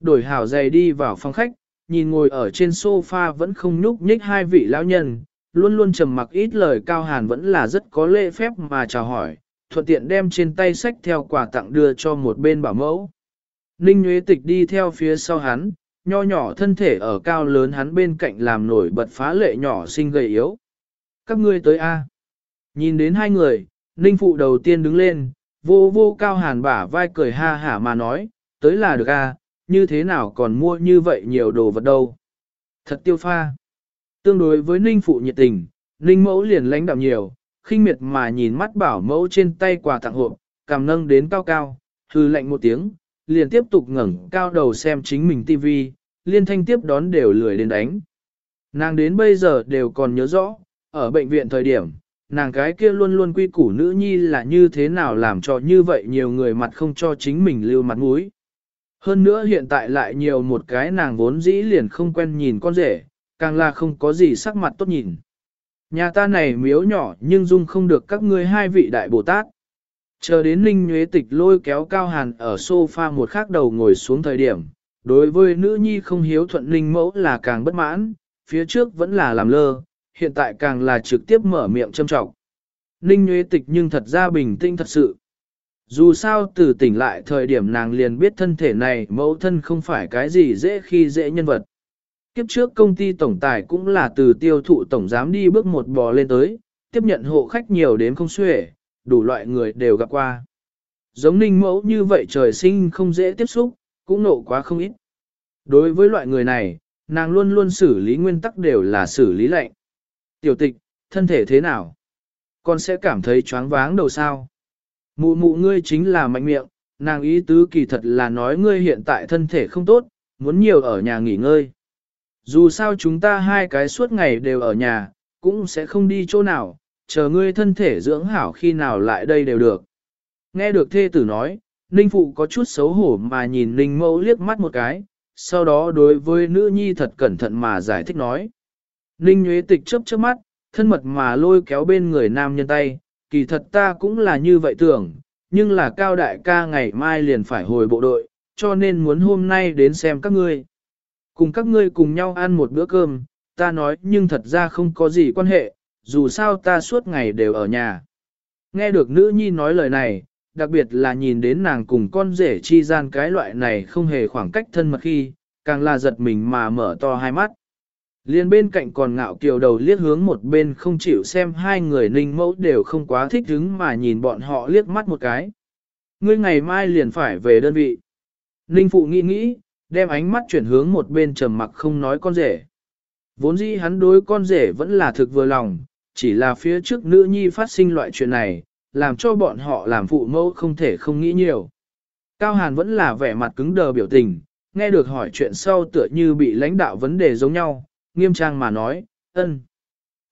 Đổi hảo giày đi vào phòng khách, nhìn ngồi ở trên sofa vẫn không nhúc nhích hai vị lão nhân, luôn luôn trầm mặc ít lời cao hàn vẫn là rất có lễ phép mà chào hỏi, thuận tiện đem trên tay sách theo quà tặng đưa cho một bên bảo mẫu. Ninh Nguyễn Tịch đi theo phía sau hắn, nho nhỏ thân thể ở cao lớn hắn bên cạnh làm nổi bật phá lệ nhỏ xinh gầy yếu. Các ngươi tới A. Nhìn đến hai người, Ninh Phụ đầu tiên đứng lên, vô vô cao hàn bả vai cười ha hả mà nói, tới là được A, như thế nào còn mua như vậy nhiều đồ vật đâu. Thật tiêu pha. Tương đối với Ninh Phụ nhiệt tình, Ninh Mẫu liền lãnh đạm nhiều, khinh miệt mà nhìn mắt bảo mẫu trên tay quà tặng hộp, cảm nâng đến cao cao, hư lạnh một tiếng, liền tiếp tục ngẩng cao đầu xem chính mình tivi, liên thanh tiếp đón đều lười đến đánh. Nàng đến bây giờ đều còn nhớ rõ, ở bệnh viện thời điểm, nàng cái kia luôn luôn quy củ nữ nhi là như thế nào làm cho như vậy nhiều người mặt không cho chính mình lưu mặt mũi. Hơn nữa hiện tại lại nhiều một cái nàng vốn dĩ liền không quen nhìn con rể, càng là không có gì sắc mặt tốt nhìn. Nhà ta này miếu nhỏ nhưng dung không được các ngươi hai vị đại Bồ Tát. Chờ đến Ninh Nhuế Tịch lôi kéo Cao Hàn ở sofa một khắc đầu ngồi xuống thời điểm, đối với nữ nhi không hiếu thuận Ninh mẫu là càng bất mãn, phía trước vẫn là làm lơ, hiện tại càng là trực tiếp mở miệng châm trọng. Ninh Nguyễn Tịch nhưng thật ra bình tĩnh thật sự. Dù sao từ tỉnh lại thời điểm nàng liền biết thân thể này mẫu thân không phải cái gì dễ khi dễ nhân vật. Kiếp trước công ty tổng tài cũng là từ tiêu thụ tổng giám đi bước một bò lên tới, tiếp nhận hộ khách nhiều đến không xuể, đủ loại người đều gặp qua. Giống ninh mẫu như vậy trời sinh không dễ tiếp xúc, cũng nộ quá không ít. Đối với loại người này, nàng luôn luôn xử lý nguyên tắc đều là xử lý lệnh. Tiểu tịch, thân thể thế nào? Con sẽ cảm thấy choáng váng đầu sao? Mụ mụ ngươi chính là mạnh miệng, nàng ý tứ kỳ thật là nói ngươi hiện tại thân thể không tốt, muốn nhiều ở nhà nghỉ ngơi. Dù sao chúng ta hai cái suốt ngày đều ở nhà, cũng sẽ không đi chỗ nào, chờ ngươi thân thể dưỡng hảo khi nào lại đây đều được. Nghe được thê tử nói, Ninh Phụ có chút xấu hổ mà nhìn Ninh Mẫu liếc mắt một cái, sau đó đối với nữ nhi thật cẩn thận mà giải thích nói. Ninh Nguyễn Tịch chớp chớp mắt, thân mật mà lôi kéo bên người nam nhân tay, kỳ thật ta cũng là như vậy tưởng, nhưng là cao đại ca ngày mai liền phải hồi bộ đội, cho nên muốn hôm nay đến xem các ngươi. Cùng các ngươi cùng nhau ăn một bữa cơm, ta nói nhưng thật ra không có gì quan hệ, dù sao ta suốt ngày đều ở nhà. Nghe được nữ nhi nói lời này, đặc biệt là nhìn đến nàng cùng con rể chi gian cái loại này không hề khoảng cách thân mật khi, càng là giật mình mà mở to hai mắt. Liên bên cạnh còn ngạo kiều đầu liếc hướng một bên không chịu xem hai người ninh mẫu đều không quá thích hứng mà nhìn bọn họ liếc mắt một cái. Ngươi ngày mai liền phải về đơn vị. Ninh phụ nghĩ nghĩ, đem ánh mắt chuyển hướng một bên trầm mặc không nói con rể. Vốn dĩ hắn đối con rể vẫn là thực vừa lòng, chỉ là phía trước nữ nhi phát sinh loại chuyện này, làm cho bọn họ làm phụ mẫu không thể không nghĩ nhiều. Cao Hàn vẫn là vẻ mặt cứng đờ biểu tình, nghe được hỏi chuyện sau tựa như bị lãnh đạo vấn đề giống nhau, nghiêm trang mà nói, ân.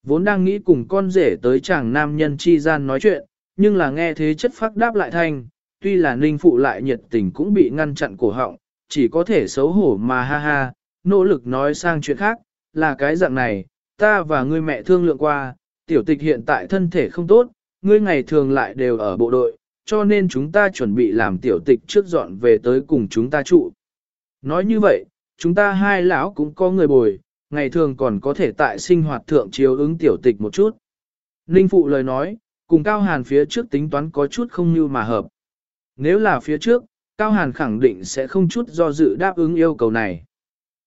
Vốn đang nghĩ cùng con rể tới chàng nam nhân chi gian nói chuyện, nhưng là nghe thế chất phát đáp lại thanh, tuy là ninh phụ lại nhiệt tình cũng bị ngăn chặn cổ họng, chỉ có thể xấu hổ mà ha ha, nỗ lực nói sang chuyện khác, là cái dạng này, ta và ngươi mẹ thương lượng qua, tiểu tịch hiện tại thân thể không tốt, ngươi ngày thường lại đều ở bộ đội, cho nên chúng ta chuẩn bị làm tiểu tịch trước dọn về tới cùng chúng ta trụ. Nói như vậy, chúng ta hai lão cũng có người bồi, ngày thường còn có thể tại sinh hoạt thượng chiếu ứng tiểu tịch một chút. Ninh Phụ lời nói, cùng Cao Hàn phía trước tính toán có chút không như mà hợp. Nếu là phía trước, Cao Hàn khẳng định sẽ không chút do dự đáp ứng yêu cầu này.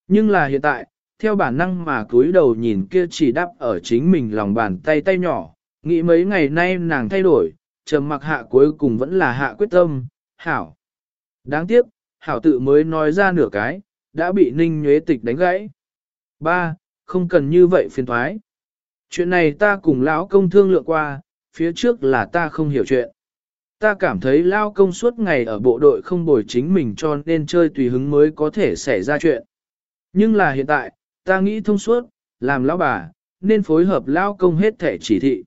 Nhưng là hiện tại, theo bản năng mà cúi đầu nhìn kia chỉ đáp ở chính mình lòng bàn tay tay nhỏ, nghĩ mấy ngày nay nàng thay đổi, trầm mặc hạ cuối cùng vẫn là hạ quyết tâm, hảo. Đáng tiếc, hảo tự mới nói ra nửa cái, đã bị ninh nhuế tịch đánh gãy. Ba, không cần như vậy phiền thoái. Chuyện này ta cùng lão công thương lượng qua, phía trước là ta không hiểu chuyện. Ta cảm thấy lao công suốt ngày ở bộ đội không bồi chính mình cho nên chơi tùy hứng mới có thể xảy ra chuyện. Nhưng là hiện tại, ta nghĩ thông suốt, làm lão bà, nên phối hợp lao công hết thể chỉ thị.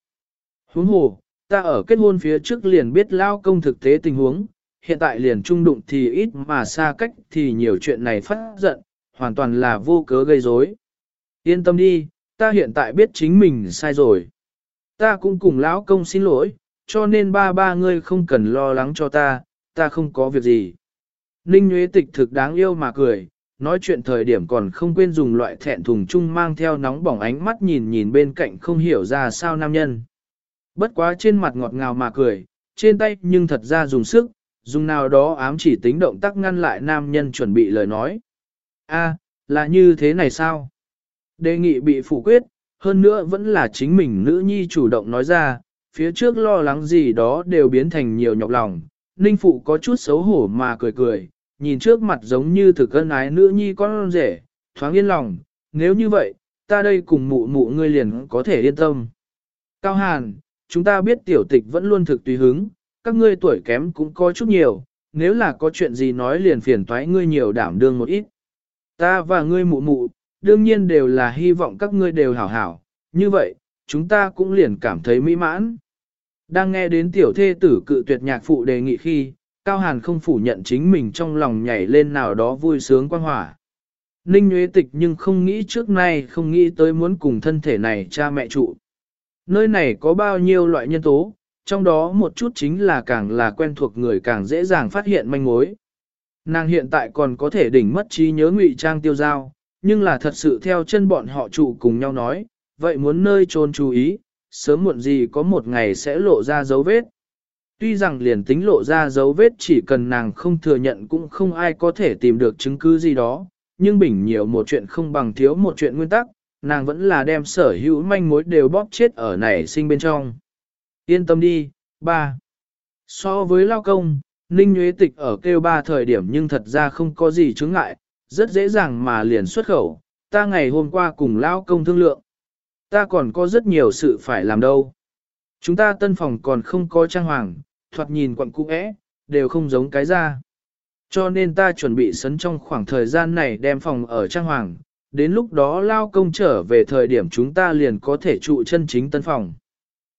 Huống hồ, ta ở kết hôn phía trước liền biết lao công thực tế tình huống, hiện tại liền trung đụng thì ít mà xa cách thì nhiều chuyện này phát giận, hoàn toàn là vô cớ gây rối. Yên tâm đi, ta hiện tại biết chính mình sai rồi. Ta cũng cùng lão công xin lỗi, cho nên ba ba ngươi không cần lo lắng cho ta, ta không có việc gì. Ninh Nguyễn Tịch thực đáng yêu mà cười, nói chuyện thời điểm còn không quên dùng loại thẹn thùng chung mang theo nóng bỏng ánh mắt nhìn nhìn bên cạnh không hiểu ra sao nam nhân. Bất quá trên mặt ngọt ngào mà cười, trên tay nhưng thật ra dùng sức, dùng nào đó ám chỉ tính động tác ngăn lại nam nhân chuẩn bị lời nói. A, là như thế này sao? Đề nghị bị phủ quyết, hơn nữa vẫn là chính mình nữ nhi chủ động nói ra, phía trước lo lắng gì đó đều biến thành nhiều nhọc lòng. Ninh phụ có chút xấu hổ mà cười cười, nhìn trước mặt giống như thực cân ái nữ nhi con rể, thoáng yên lòng, nếu như vậy, ta đây cùng mụ mụ ngươi liền có thể yên tâm. Cao Hàn, chúng ta biết tiểu tịch vẫn luôn thực tùy hứng, các ngươi tuổi kém cũng có chút nhiều, nếu là có chuyện gì nói liền phiền toái ngươi nhiều đảm đương một ít. Ta và ngươi mụ mụ, đương nhiên đều là hy vọng các ngươi đều hảo hảo, như vậy, chúng ta cũng liền cảm thấy mỹ mãn. Đang nghe đến tiểu thê tử cự tuyệt nhạc phụ đề nghị khi, Cao Hàn không phủ nhận chính mình trong lòng nhảy lên nào đó vui sướng quan hỏa. Ninh Nguyễn Tịch nhưng không nghĩ trước nay không nghĩ tới muốn cùng thân thể này cha mẹ trụ. Nơi này có bao nhiêu loại nhân tố, trong đó một chút chính là càng là quen thuộc người càng dễ dàng phát hiện manh mối. Nàng hiện tại còn có thể đỉnh mất trí nhớ ngụy trang tiêu giao, nhưng là thật sự theo chân bọn họ trụ cùng nhau nói, vậy muốn nơi trôn chú ý, sớm muộn gì có một ngày sẽ lộ ra dấu vết. Tuy rằng liền tính lộ ra dấu vết chỉ cần nàng không thừa nhận cũng không ai có thể tìm được chứng cứ gì đó, nhưng bình nhiều một chuyện không bằng thiếu một chuyện nguyên tắc, nàng vẫn là đem sở hữu manh mối đều bóp chết ở nảy sinh bên trong. Yên tâm đi, ba. So với lao công, Ninh Nguyễn Tịch ở kêu ba thời điểm nhưng thật ra không có gì chứng ngại, rất dễ dàng mà liền xuất khẩu, ta ngày hôm qua cùng lao công thương lượng. Ta còn có rất nhiều sự phải làm đâu. Chúng ta tân phòng còn không có trang hoàng, thoạt nhìn quặng cũ é, đều không giống cái ra. Cho nên ta chuẩn bị sấn trong khoảng thời gian này đem phòng ở trang hoàng, đến lúc đó lao công trở về thời điểm chúng ta liền có thể trụ chân chính tân phòng.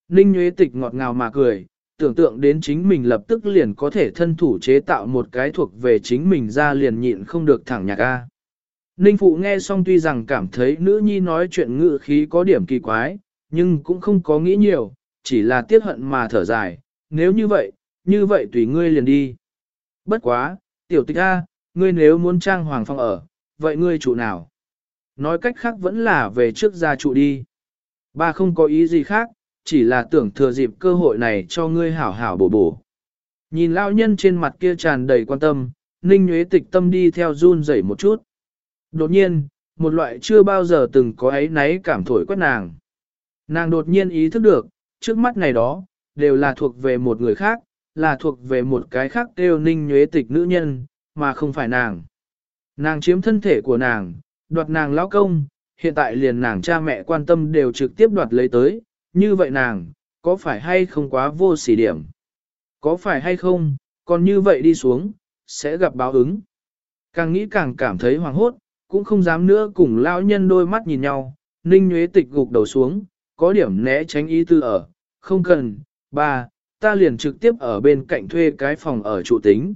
Ninh Nguyễn Tịch ngọt ngào mà cười, tưởng tượng đến chính mình lập tức liền có thể thân thủ chế tạo một cái thuộc về chính mình ra liền nhịn không được thẳng nhạc A. Ninh Phụ nghe xong tuy rằng cảm thấy nữ nhi nói chuyện ngự khí có điểm kỳ quái, nhưng cũng không có nghĩ nhiều, chỉ là tiếc hận mà thở dài, nếu như vậy, như vậy tùy ngươi liền đi. Bất quá, tiểu tịch A, ngươi nếu muốn trang hoàng phong ở, vậy ngươi chủ nào? Nói cách khác vẫn là về trước gia trụ đi. Ba không có ý gì khác, chỉ là tưởng thừa dịp cơ hội này cho ngươi hảo hảo bổ bổ. Nhìn lão nhân trên mặt kia tràn đầy quan tâm, Ninh Nguyễn Tịch tâm đi theo run rẩy một chút. Đột nhiên, một loại chưa bao giờ từng có ấy náy cảm thổi quét nàng. Nàng đột nhiên ý thức được, trước mắt này đó, đều là thuộc về một người khác, là thuộc về một cái khác kêu Ninh Nguyễn Tịch nữ nhân, mà không phải nàng. Nàng chiếm thân thể của nàng, đoạt nàng lão công, hiện tại liền nàng cha mẹ quan tâm đều trực tiếp đoạt lấy tới, như vậy nàng, có phải hay không quá vô sỉ điểm? Có phải hay không, còn như vậy đi xuống, sẽ gặp báo ứng. Càng nghĩ càng cảm thấy hoàng hốt, cũng không dám nữa cùng lão nhân đôi mắt nhìn nhau, ninh nhuế tịch gục đầu xuống, có điểm né tránh ý tư ở, không cần, ba, ta liền trực tiếp ở bên cạnh thuê cái phòng ở trụ tính.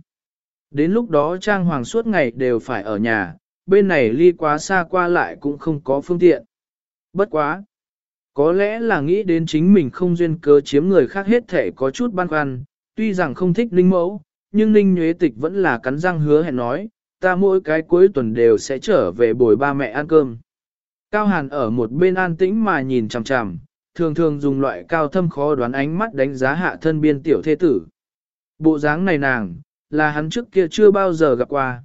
Đến lúc đó trang hoàng suốt ngày đều phải ở nhà, bên này ly quá xa qua lại cũng không có phương tiện. Bất quá. Có lẽ là nghĩ đến chính mình không duyên cớ chiếm người khác hết thể có chút băn khoăn, tuy rằng không thích ninh mẫu, nhưng ninh nhuế tịch vẫn là cắn răng hứa hẹn nói, ta mỗi cái cuối tuần đều sẽ trở về bồi ba mẹ ăn cơm. Cao Hàn ở một bên an tĩnh mà nhìn chằm chằm, thường thường dùng loại cao thâm khó đoán ánh mắt đánh giá hạ thân biên tiểu thế tử. Bộ dáng này nàng, là hắn trước kia chưa bao giờ gặp qua.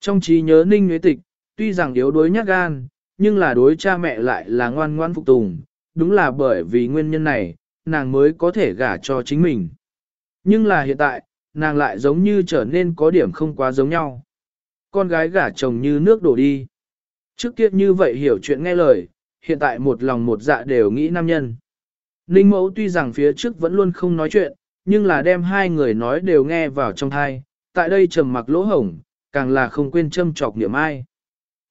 Trong trí nhớ ninh nhuế tịch, tuy rằng yếu đuối nhát gan, nhưng là đối cha mẹ lại là ngoan ngoan phục tùng, đúng là bởi vì nguyên nhân này, nàng mới có thể gả cho chính mình. Nhưng là hiện tại, nàng lại giống như trở nên có điểm không quá giống nhau. Con gái gả chồng như nước đổ đi. Trước kia như vậy hiểu chuyện nghe lời, hiện tại một lòng một dạ đều nghĩ nam nhân. Ninh mẫu tuy rằng phía trước vẫn luôn không nói chuyện, nhưng là đem hai người nói đều nghe vào trong thai, tại đây trầm mặc lỗ hổng, càng là không quên châm chọc niệm ai.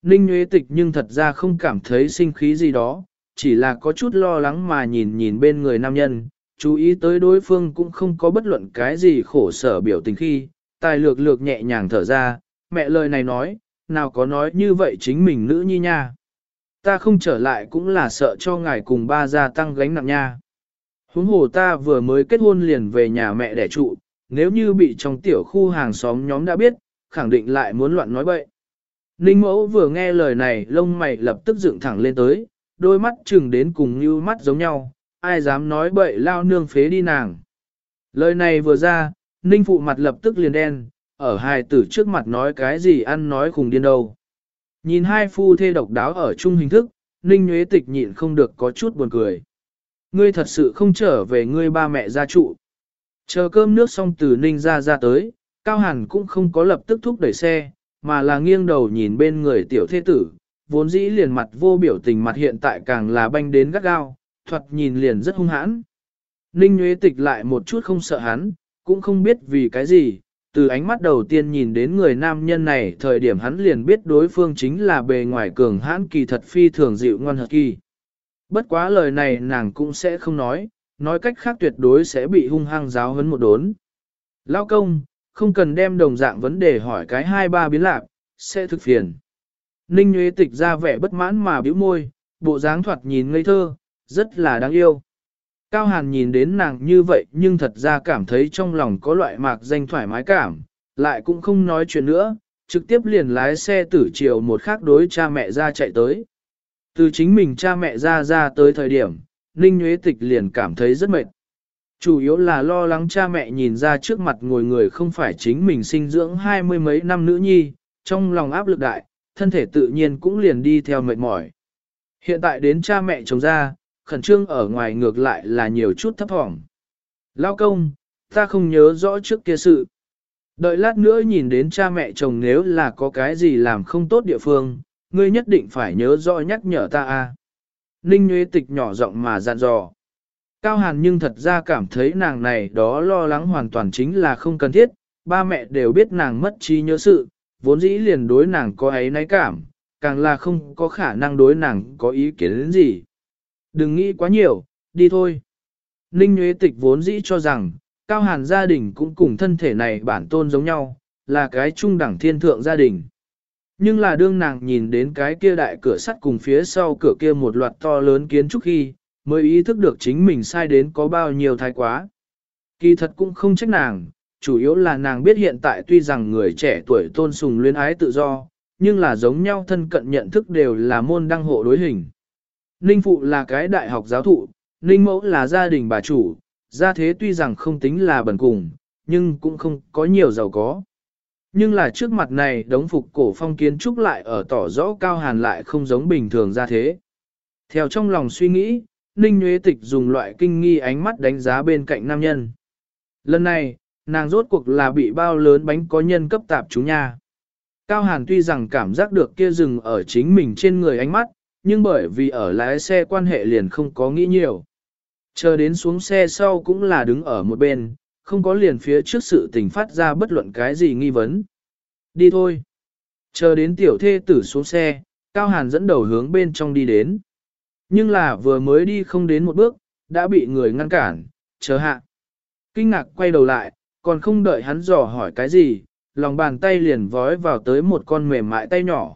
Ninh nhuế Tịch nhưng thật ra không cảm thấy sinh khí gì đó, chỉ là có chút lo lắng mà nhìn nhìn bên người nam nhân, chú ý tới đối phương cũng không có bất luận cái gì khổ sở biểu tình khi, tài lược lược nhẹ nhàng thở ra, mẹ lời này nói, nào có nói như vậy chính mình nữ nhi nha. Ta không trở lại cũng là sợ cho ngài cùng ba gia tăng gánh nặng nha. Huống hồ ta vừa mới kết hôn liền về nhà mẹ đẻ trụ, nếu như bị trong tiểu khu hàng xóm nhóm đã biết, khẳng định lại muốn loạn nói bậy. Ninh mẫu vừa nghe lời này lông mày lập tức dựng thẳng lên tới, đôi mắt chừng đến cùng như mắt giống nhau, ai dám nói bậy lao nương phế đi nàng. Lời này vừa ra, Ninh phụ mặt lập tức liền đen, ở hai tử trước mặt nói cái gì ăn nói khùng điên đâu. Nhìn hai phu thê độc đáo ở chung hình thức, Ninh Nguyễn Tịch nhịn không được có chút buồn cười. Ngươi thật sự không trở về ngươi ba mẹ gia trụ. Chờ cơm nước xong từ Ninh ra ra tới, Cao Hàn cũng không có lập tức thúc đẩy xe, mà là nghiêng đầu nhìn bên người tiểu thế tử, vốn dĩ liền mặt vô biểu tình mặt hiện tại càng là banh đến gắt gao, thoạt nhìn liền rất hung hãn. Ninh Nguyễn Tịch lại một chút không sợ hắn, cũng không biết vì cái gì, từ ánh mắt đầu tiên nhìn đến người nam nhân này thời điểm hắn liền biết đối phương chính là bề ngoài cường hãn kỳ thật phi thường dịu ngoan hợp kỳ. Bất quá lời này nàng cũng sẽ không nói, nói cách khác tuyệt đối sẽ bị hung hăng giáo hấn một đốn. Lao công, không cần đem đồng dạng vấn đề hỏi cái hai ba biến lạc, sẽ thực phiền. Ninh Nguyễn Tịch ra vẻ bất mãn mà bĩu môi, bộ dáng thoạt nhìn ngây thơ, rất là đáng yêu. Cao Hàn nhìn đến nàng như vậy nhưng thật ra cảm thấy trong lòng có loại mạc danh thoải mái cảm, lại cũng không nói chuyện nữa, trực tiếp liền lái xe tử chiều một khác đối cha mẹ ra chạy tới. Từ chính mình cha mẹ ra ra tới thời điểm, Ninh Nguyễn Tịch liền cảm thấy rất mệt. Chủ yếu là lo lắng cha mẹ nhìn ra trước mặt ngồi người không phải chính mình sinh dưỡng hai mươi mấy năm nữ nhi, trong lòng áp lực đại, thân thể tự nhiên cũng liền đi theo mệt mỏi. Hiện tại đến cha mẹ chồng ra, khẩn trương ở ngoài ngược lại là nhiều chút thấp thỏm. Lao công, ta không nhớ rõ trước kia sự. Đợi lát nữa nhìn đến cha mẹ chồng nếu là có cái gì làm không tốt địa phương, ngươi nhất định phải nhớ rõ nhắc nhở ta a. Ninh Nguyễn Tịch nhỏ giọng mà dặn dò. Cao Hàn nhưng thật ra cảm thấy nàng này đó lo lắng hoàn toàn chính là không cần thiết, ba mẹ đều biết nàng mất trí nhớ sự, vốn dĩ liền đối nàng có ấy náy cảm, càng là không có khả năng đối nàng có ý kiến đến gì. Đừng nghĩ quá nhiều, đi thôi. Ninh Nguyễn Tịch vốn dĩ cho rằng, Cao Hàn gia đình cũng cùng thân thể này bản tôn giống nhau, là cái trung đẳng thiên thượng gia đình. Nhưng là đương nàng nhìn đến cái kia đại cửa sắt cùng phía sau cửa kia một loạt to lớn kiến trúc khi, mới ý thức được chính mình sai đến có bao nhiêu thái quá. Kỳ thật cũng không trách nàng, chủ yếu là nàng biết hiện tại tuy rằng người trẻ tuổi tôn sùng luyến ái tự do, nhưng là giống nhau thân cận nhận thức đều là môn đăng hộ đối hình. Ninh Phụ là cái đại học giáo thụ, Ninh Mẫu là gia đình bà chủ, gia thế tuy rằng không tính là bần cùng, nhưng cũng không có nhiều giàu có. Nhưng là trước mặt này đống phục cổ phong kiến trúc lại ở tỏ rõ cao hàn lại không giống bình thường ra thế. Theo trong lòng suy nghĩ, Ninh Nguyễn Tịch dùng loại kinh nghi ánh mắt đánh giá bên cạnh nam nhân. Lần này, nàng rốt cuộc là bị bao lớn bánh có nhân cấp tạp chúng nha. Cao Hàn tuy rằng cảm giác được kia rừng ở chính mình trên người ánh mắt, nhưng bởi vì ở lái xe quan hệ liền không có nghĩ nhiều. Chờ đến xuống xe sau cũng là đứng ở một bên, không có liền phía trước sự tình phát ra bất luận cái gì nghi vấn. Đi thôi. Chờ đến tiểu thê tử xuống xe, Cao Hàn dẫn đầu hướng bên trong đi đến. Nhưng là vừa mới đi không đến một bước, đã bị người ngăn cản, chờ hạ. Kinh ngạc quay đầu lại, còn không đợi hắn dò hỏi cái gì, lòng bàn tay liền vói vào tới một con mềm mại tay nhỏ.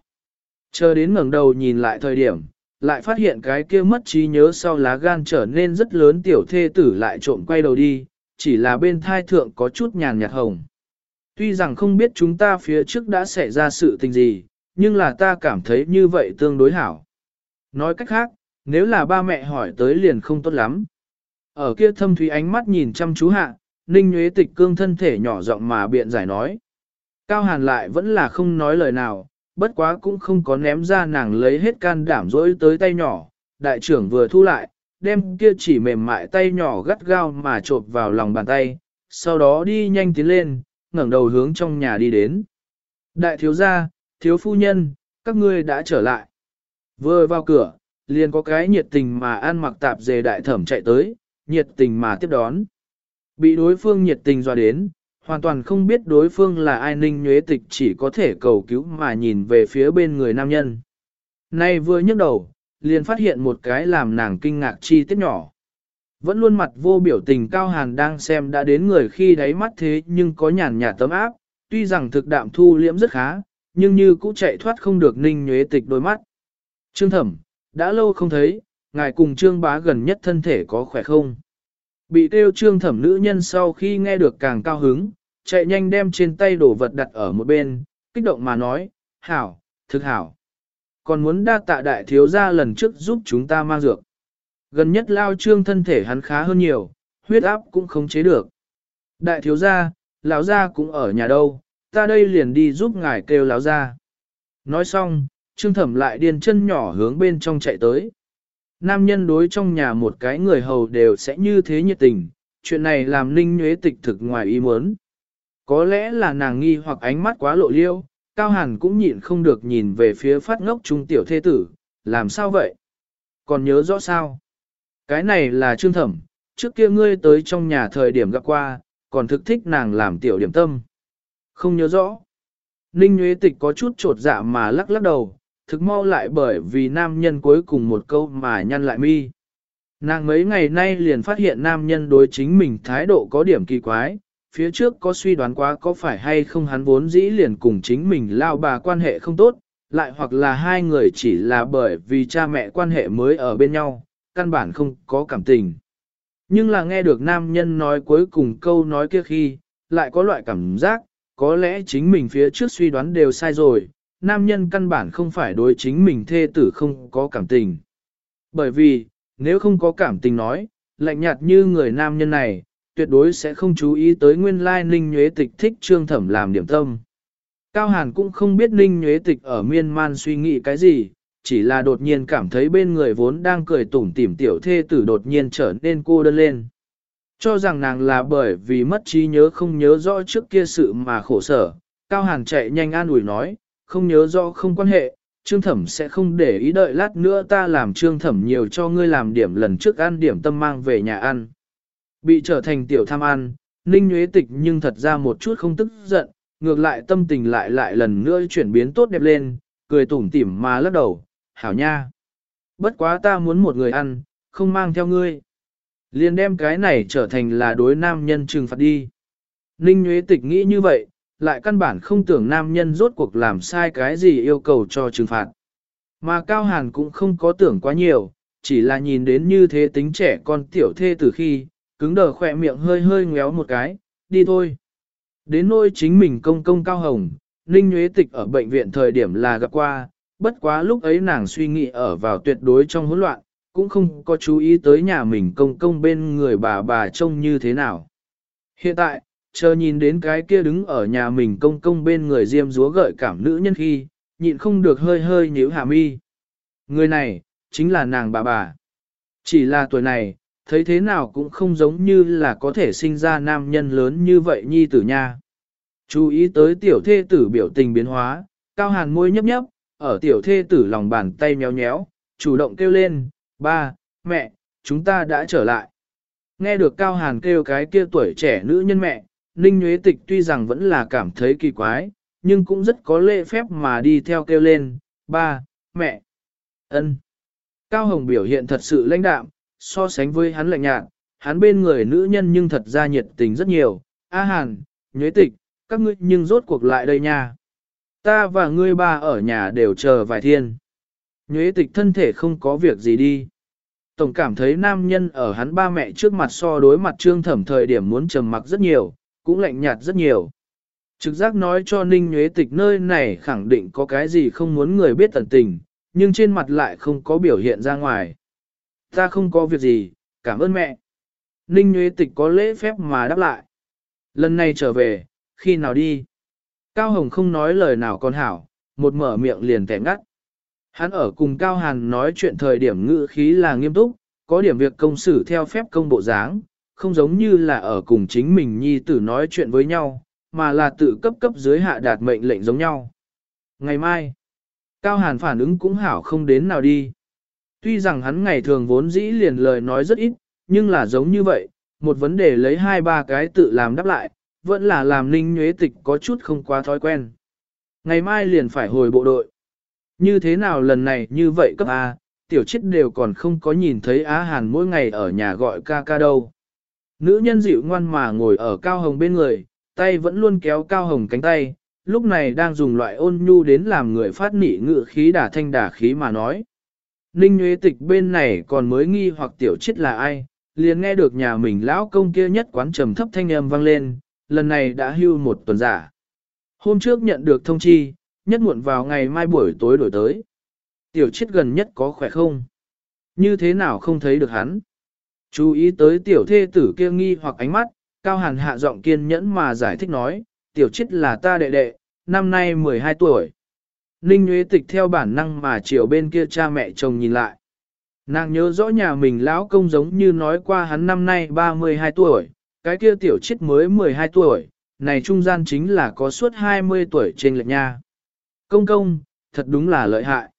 Chờ đến ngẩng đầu nhìn lại thời điểm, lại phát hiện cái kia mất trí nhớ sau lá gan trở nên rất lớn tiểu thê tử lại trộm quay đầu đi, chỉ là bên thai thượng có chút nhàn nhạt hồng. Tuy rằng không biết chúng ta phía trước đã xảy ra sự tình gì, nhưng là ta cảm thấy như vậy tương đối hảo. Nói cách khác, nếu là ba mẹ hỏi tới liền không tốt lắm. Ở kia thâm thúy ánh mắt nhìn chăm chú hạ, Ninh Nguyễn Tịch cương thân thể nhỏ giọng mà biện giải nói. Cao Hàn lại vẫn là không nói lời nào, bất quá cũng không có ném ra nàng lấy hết can đảm dỗi tới tay nhỏ. Đại trưởng vừa thu lại, đem kia chỉ mềm mại tay nhỏ gắt gao mà trộp vào lòng bàn tay, sau đó đi nhanh tiến lên, ngẩng đầu hướng trong nhà đi đến. Đại thiếu gia, thiếu phu nhân, các ngươi đã trở lại. Vừa vào cửa, liền có cái nhiệt tình mà ăn mặc tạp dề đại thẩm chạy tới, nhiệt tình mà tiếp đón. Bị đối phương nhiệt tình dọa đến, hoàn toàn không biết đối phương là ai ninh nhuế tịch chỉ có thể cầu cứu mà nhìn về phía bên người nam nhân. Nay vừa nhấc đầu, liền phát hiện một cái làm nàng kinh ngạc chi tiết nhỏ. Vẫn luôn mặt vô biểu tình cao hàn đang xem đã đến người khi đáy mắt thế nhưng có nhàn nhạt tấm áp, tuy rằng thực đạm thu liễm rất khá, nhưng như cũ chạy thoát không được ninh nhuế tịch đôi mắt. Trương thẩm, đã lâu không thấy, ngài cùng trương bá gần nhất thân thể có khỏe không? Bị tiêu trương thẩm nữ nhân sau khi nghe được càng cao hứng, chạy nhanh đem trên tay đổ vật đặt ở một bên, kích động mà nói, hảo, thực hảo. Còn muốn đa tạ đại thiếu gia lần trước giúp chúng ta mang dược. Gần nhất lao trương thân thể hắn khá hơn nhiều, huyết áp cũng không chế được. Đại thiếu gia, lão gia cũng ở nhà đâu, ta đây liền đi giúp ngài kêu lão gia. Nói xong, trương thẩm lại điên chân nhỏ hướng bên trong chạy tới. Nam nhân đối trong nhà một cái người hầu đều sẽ như thế nhiệt tình, chuyện này làm ninh nhuế tịch thực ngoài ý muốn. Có lẽ là nàng nghi hoặc ánh mắt quá lộ liêu, Cao Hàn cũng nhịn không được nhìn về phía phát ngốc trung tiểu thế tử, làm sao vậy? Còn nhớ rõ sao? Cái này là trương thẩm, trước kia ngươi tới trong nhà thời điểm gặp qua, còn thực thích nàng làm tiểu điểm tâm. Không nhớ rõ. Ninh Nguyễn Tịch có chút trột dạ mà lắc lắc đầu, thực mau lại bởi vì nam nhân cuối cùng một câu mà nhăn lại mi. Nàng mấy ngày nay liền phát hiện nam nhân đối chính mình thái độ có điểm kỳ quái, phía trước có suy đoán quá có phải hay không hắn vốn dĩ liền cùng chính mình lao bà quan hệ không tốt, lại hoặc là hai người chỉ là bởi vì cha mẹ quan hệ mới ở bên nhau, căn bản không có cảm tình. Nhưng là nghe được nam nhân nói cuối cùng câu nói kia khi, lại có loại cảm giác, có lẽ chính mình phía trước suy đoán đều sai rồi, nam nhân căn bản không phải đối chính mình thê tử không có cảm tình. Bởi vì, nếu không có cảm tình nói, lạnh nhạt như người nam nhân này, tuyệt đối sẽ không chú ý tới nguyên lai ninh nhuế tịch thích trương thẩm làm điểm tâm. Cao Hàn cũng không biết ninh nhuế tịch ở miên man suy nghĩ cái gì, chỉ là đột nhiên cảm thấy bên người vốn đang cười tủm tỉm tiểu thê tử đột nhiên trở nên cô đơn lên. Cho rằng nàng là bởi vì mất trí nhớ không nhớ rõ trước kia sự mà khổ sở, Cao Hàn chạy nhanh an ủi nói, không nhớ rõ không quan hệ, Trương Thẩm sẽ không để ý đợi lát nữa ta làm Trương Thẩm nhiều cho ngươi làm điểm lần trước ăn điểm tâm mang về nhà ăn. Bị trở thành tiểu tham ăn, Ninh Nguyễn Tịch nhưng thật ra một chút không tức giận, ngược lại tâm tình lại lại lần nữa chuyển biến tốt đẹp lên, cười tủm tỉm mà lắc đầu, hảo nha. Bất quá ta muốn một người ăn, không mang theo ngươi. Liền đem cái này trở thành là đối nam nhân trừng phạt đi. Ninh Nguyễn Tịch nghĩ như vậy, lại căn bản không tưởng nam nhân rốt cuộc làm sai cái gì yêu cầu cho trừng phạt. Mà Cao Hàn cũng không có tưởng quá nhiều, chỉ là nhìn đến như thế tính trẻ con tiểu thê từ khi, cứng đờ khỏe miệng hơi hơi ngéo một cái, đi thôi. Đến nôi chính mình công công Cao Hồng, Ninh Nguyễn Tịch ở bệnh viện thời điểm là gặp qua, bất quá lúc ấy nàng suy nghĩ ở vào tuyệt đối trong hỗn loạn, cũng không có chú ý tới nhà mình công công bên người bà bà trông như thế nào. Hiện tại, chờ nhìn đến cái kia đứng ở nhà mình công công bên người diêm dúa gợi cảm nữ nhân khi, nhịn không được hơi hơi nhíu hạ mi. Người này, chính là nàng bà bà. Chỉ là tuổi này, thấy thế nào cũng không giống như là có thể sinh ra nam nhân lớn như vậy nhi tử nha. Chú ý tới tiểu thê tử biểu tình biến hóa, cao hàn môi nhấp nhấp, ở tiểu thê tử lòng bàn tay nhéo nhéo, chủ động kêu lên, ba, mẹ, chúng ta đã trở lại. Nghe được cao hàn kêu cái kia tuổi trẻ nữ nhân mẹ, Ninh Nguyễn Tịch tuy rằng vẫn là cảm thấy kỳ quái, nhưng cũng rất có lễ phép mà đi theo kêu lên, ba, mẹ, ân. Cao Hồng biểu hiện thật sự lãnh đạm, so sánh với hắn lạnh nhạt, hắn bên người nữ nhân nhưng thật ra nhiệt tình rất nhiều. A Hàn, Nguyễn Tịch, các ngươi nhưng rốt cuộc lại đây nha. Ta và ngươi ba ở nhà đều chờ vài thiên. Nguyễn Tịch thân thể không có việc gì đi. Tổng cảm thấy nam nhân ở hắn ba mẹ trước mặt so đối mặt trương thẩm thời điểm muốn trầm mặc rất nhiều, cũng lạnh nhạt rất nhiều. Trực giác nói cho Ninh Nguyễn Tịch nơi này khẳng định có cái gì không muốn người biết tận tình, nhưng trên mặt lại không có biểu hiện ra ngoài. Ta không có việc gì, cảm ơn mẹ. Ninh Nguyễn Tịch có lễ phép mà đáp lại. Lần này trở về, khi nào đi? Cao Hồng không nói lời nào còn hảo, một mở miệng liền tẻ ngắt. Hắn ở cùng Cao Hàn nói chuyện thời điểm ngữ khí là nghiêm túc, có điểm việc công xử theo phép công bộ dáng, không giống như là ở cùng chính mình nhi tử nói chuyện với nhau, mà là tự cấp cấp dưới hạ đạt mệnh lệnh giống nhau. Ngày mai, Cao Hàn phản ứng cũng hảo không đến nào đi. Tuy rằng hắn ngày thường vốn dĩ liền lời nói rất ít, nhưng là giống như vậy, một vấn đề lấy hai ba cái tự làm đáp lại, vẫn là làm ninh nhuế tịch có chút không quá thói quen. Ngày mai liền phải hồi bộ đội. Như thế nào lần này như vậy cấp A, tiểu chết đều còn không có nhìn thấy Á Hàn mỗi ngày ở nhà gọi ca ca đâu. Nữ nhân dịu ngoan mà ngồi ở Cao Hồng bên người, tay vẫn luôn kéo Cao Hồng cánh tay, lúc này đang dùng loại ôn nhu đến làm người phát nị ngự khí đả thanh đả khí mà nói. Ninh Nguyễn Tịch bên này còn mới nghi hoặc tiểu chết là ai, liền nghe được nhà mình lão công kia nhất quán trầm thấp thanh âm vang lên, lần này đã hưu một tuần giả. Hôm trước nhận được thông chi, nhất muộn vào ngày mai buổi tối đổi tới. Tiểu chết gần nhất có khỏe không? Như thế nào không thấy được hắn? Chú ý tới tiểu thê tử kia nghi hoặc ánh mắt, cao hàn hạ giọng kiên nhẫn mà giải thích nói, tiểu chết là ta đệ đệ, năm nay 12 tuổi. Ninh Nguyễn Tịch theo bản năng mà chiều bên kia cha mẹ chồng nhìn lại. Nàng nhớ rõ nhà mình lão công giống như nói qua hắn năm nay 32 tuổi, cái kia tiểu chết mới 12 tuổi, này trung gian chính là có suốt 20 tuổi trên lệch nha. Công công, thật đúng là lợi hại.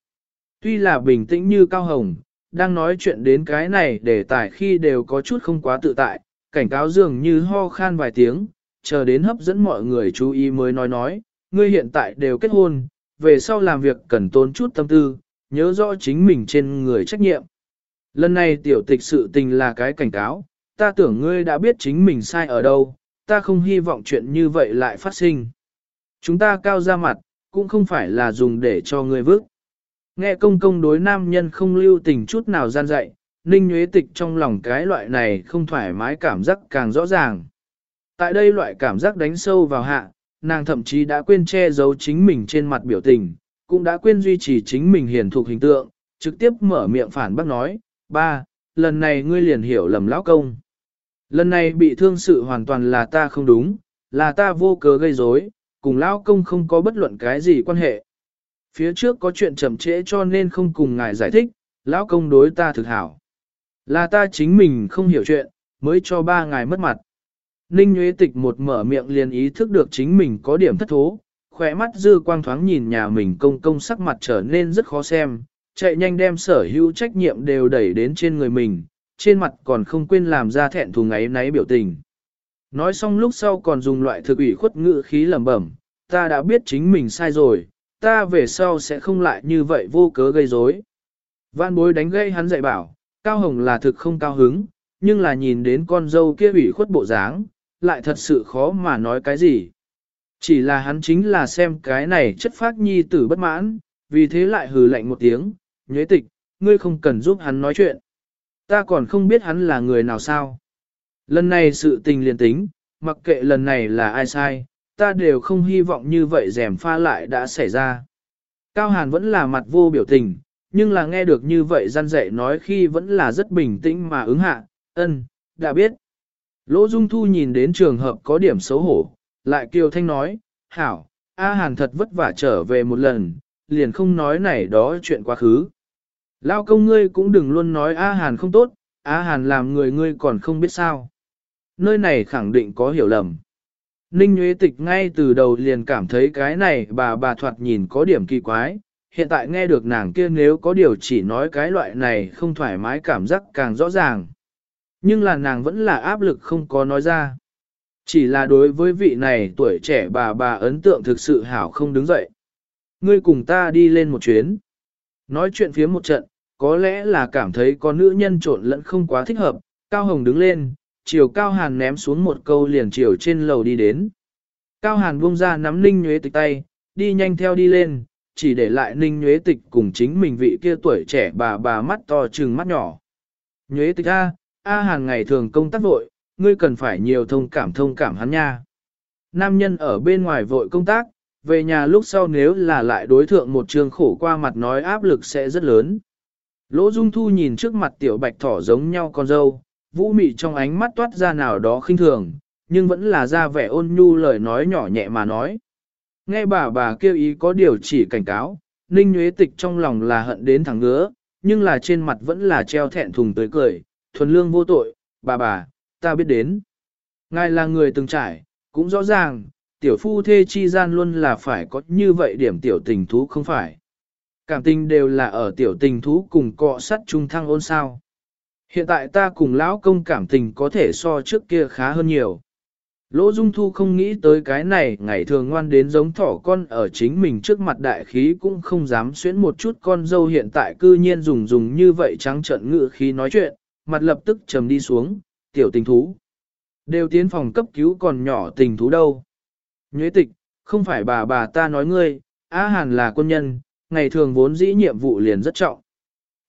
Tuy là bình tĩnh như Cao Hồng, đang nói chuyện đến cái này để tải khi đều có chút không quá tự tại, cảnh cáo dường như ho khan vài tiếng, chờ đến hấp dẫn mọi người chú ý mới nói nói, ngươi hiện tại đều kết hôn, về sau làm việc cần tốn chút tâm tư, nhớ rõ chính mình trên người trách nhiệm. Lần này tiểu tịch sự tình là cái cảnh cáo, ta tưởng ngươi đã biết chính mình sai ở đâu, ta không hy vọng chuyện như vậy lại phát sinh. Chúng ta cao ra mặt, cũng không phải là dùng để cho ngươi vứt. Nghe công công đối nam nhân không lưu tình chút nào gian dạy, ninh nhuế tịch trong lòng cái loại này không thoải mái cảm giác càng rõ ràng. Tại đây loại cảm giác đánh sâu vào hạ, nàng thậm chí đã quên che giấu chính mình trên mặt biểu tình, cũng đã quên duy trì chính mình hiền thuộc hình tượng, trực tiếp mở miệng phản bác nói, ba, lần này ngươi liền hiểu lầm lão công. Lần này bị thương sự hoàn toàn là ta không đúng, là ta vô cớ gây rối, cùng lão công không có bất luận cái gì quan hệ. Phía trước có chuyện chậm trễ cho nên không cùng ngài giải thích, lão công đối ta thực hảo. Là ta chính mình không hiểu chuyện, mới cho ba ngài mất mặt. Ninh Nguyễn Tịch một mở miệng liền ý thức được chính mình có điểm thất thố, khỏe mắt dư quang thoáng nhìn nhà mình công công sắc mặt trở nên rất khó xem, chạy nhanh đem sở hữu trách nhiệm đều đẩy đến trên người mình, trên mặt còn không quên làm ra thẹn thùng ấy náy biểu tình. Nói xong lúc sau còn dùng loại thực ủy khuất ngữ khí lẩm bẩm, ta đã biết chính mình sai rồi, ta về sau sẽ không lại như vậy vô cớ gây rối. Vạn bối đánh gây hắn dạy bảo, Cao Hồng là thực không cao hứng, nhưng là nhìn đến con dâu kia ủy khuất bộ dáng, lại thật sự khó mà nói cái gì. Chỉ là hắn chính là xem cái này chất phát nhi tử bất mãn, vì thế lại hừ lạnh một tiếng, nhuế tịch, ngươi không cần giúp hắn nói chuyện. Ta còn không biết hắn là người nào sao. Lần này sự tình liền tính, mặc kệ lần này là ai sai, ta đều không hy vọng như vậy rèm pha lại đã xảy ra. Cao Hàn vẫn là mặt vô biểu tình, nhưng là nghe được như vậy gian dạy nói khi vẫn là rất bình tĩnh mà ứng hạ, ân, đã biết. Lỗ Dung Thu nhìn đến trường hợp có điểm xấu hổ, lại kiều thanh nói, hảo, A Hàn thật vất vả trở về một lần, liền không nói này đó chuyện quá khứ. Lao công ngươi cũng đừng luôn nói A Hàn không tốt, A Hàn làm người ngươi còn không biết sao. Nơi này khẳng định có hiểu lầm. Ninh Nguyễn Tịch ngay từ đầu liền cảm thấy cái này bà bà thoạt nhìn có điểm kỳ quái, hiện tại nghe được nàng kia nếu có điều chỉ nói cái loại này không thoải mái cảm giác càng rõ ràng. Nhưng là nàng vẫn là áp lực không có nói ra. Chỉ là đối với vị này tuổi trẻ bà bà ấn tượng thực sự hảo không đứng dậy. Ngươi cùng ta đi lên một chuyến. Nói chuyện phía một trận, có lẽ là cảm thấy có nữ nhân trộn lẫn không quá thích hợp, Cao Hồng đứng lên, chiều Cao Hàn ném xuống một câu liền chiều trên lầu đi đến. Cao Hàn buông ra nắm Ninh Nhuế Tịch tay, đi nhanh theo đi lên, chỉ để lại Ninh Nhuế Tịch cùng chính mình vị kia tuổi trẻ bà bà mắt to trừng mắt nhỏ. Nhuế Tịch A, A Hàn ngày thường công tác vội, ngươi cần phải nhiều thông cảm thông cảm hắn nha. Nam nhân ở bên ngoài vội công tác, về nhà lúc sau nếu là lại đối thượng một trường khổ qua mặt nói áp lực sẽ rất lớn. Lỗ Dung Thu nhìn trước mặt tiểu bạch thỏ giống nhau con dâu, vũ mị trong ánh mắt toát ra nào đó khinh thường, nhưng vẫn là ra vẻ ôn nhu lời nói nhỏ nhẹ mà nói. Nghe bà bà kêu ý có điều chỉ cảnh cáo, Ninh Nguyễn Tịch trong lòng là hận đến thẳng ngứa, nhưng là trên mặt vẫn là treo thẹn thùng tới cười, thuần lương vô tội, bà bà, ta biết đến. Ngài là người từng trải, cũng rõ ràng, tiểu phu thê chi gian luôn là phải có như vậy điểm tiểu tình thú không phải. Cảm tình đều là ở tiểu tình thú cùng cọ sắt trung thăng ôn sao. Hiện tại ta cùng lão công cảm tình có thể so trước kia khá hơn nhiều. Lỗ Dung Thu không nghĩ tới cái này ngày thường ngoan đến giống thỏ con ở chính mình trước mặt đại khí cũng không dám xuyến một chút con dâu hiện tại cư nhiên dùng dùng như vậy trắng trợn ngự khí nói chuyện, mặt lập tức trầm đi xuống, tiểu tình thú. Đều tiến phòng cấp cứu còn nhỏ tình thú đâu. Nhuế tịch, không phải bà bà ta nói ngươi, Á Hàn là quân nhân, ngày thường vốn dĩ nhiệm vụ liền rất trọng.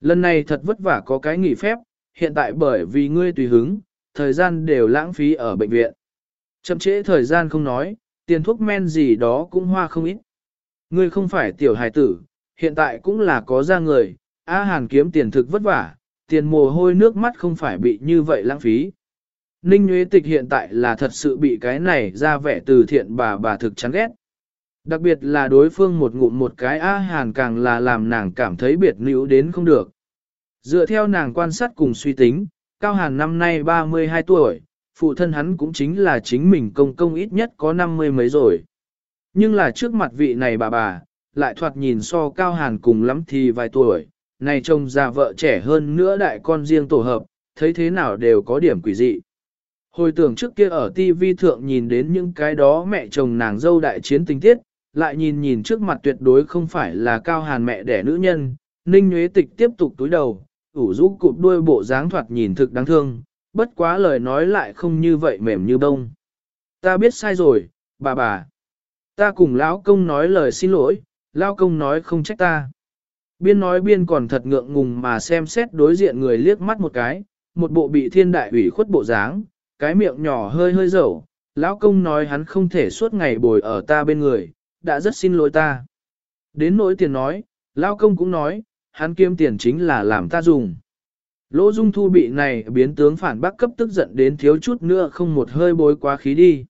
Lần này thật vất vả có cái nghỉ phép, hiện tại bởi vì ngươi tùy hứng, thời gian đều lãng phí ở bệnh viện. Chậm trễ thời gian không nói, tiền thuốc men gì đó cũng hoa không ít. Ngươi không phải tiểu hài tử, hiện tại cũng là có ra người, A Hàn kiếm tiền thực vất vả, tiền mồ hôi nước mắt không phải bị như vậy lãng phí. Ninh Nguyễn Tịch hiện tại là thật sự bị cái này ra vẻ từ thiện bà bà thực chán ghét. Đặc biệt là đối phương một ngụm một cái A Hàn càng là làm nàng cảm thấy biệt nữ đến không được. Dựa theo nàng quan sát cùng suy tính, Cao Hàn năm nay 32 tuổi, phụ thân hắn cũng chính là chính mình công công ít nhất có năm mươi mấy rồi. Nhưng là trước mặt vị này bà bà, lại thoạt nhìn so Cao Hàn cùng lắm thì vài tuổi, này trông già vợ trẻ hơn nữa đại con riêng tổ hợp, thấy thế nào đều có điểm quỷ dị. Hồi tưởng trước kia ở TV thượng nhìn đến những cái đó mẹ chồng nàng dâu đại chiến tình tiết, lại nhìn nhìn trước mặt tuyệt đối không phải là cao hàn mẹ đẻ nữ nhân, ninh nhuế tịch tiếp tục túi đầu, ủ rũ cụp đuôi bộ dáng thoạt nhìn thực đáng thương, bất quá lời nói lại không như vậy mềm như bông. Ta biết sai rồi, bà bà. Ta cùng lão công nói lời xin lỗi, lão công nói không trách ta. Biên nói biên còn thật ngượng ngùng mà xem xét đối diện người liếc mắt một cái, một bộ bị thiên đại ủy khuất bộ dáng, cái miệng nhỏ hơi hơi dầu, lão công nói hắn không thể suốt ngày bồi ở ta bên người, đã rất xin lỗi ta. Đến nỗi tiền nói, lão công cũng nói, hắn kiếm tiền chính là làm ta dùng. Lỗ dung thu bị này biến tướng phản bác cấp tức giận đến thiếu chút nữa không một hơi bối quá khí đi.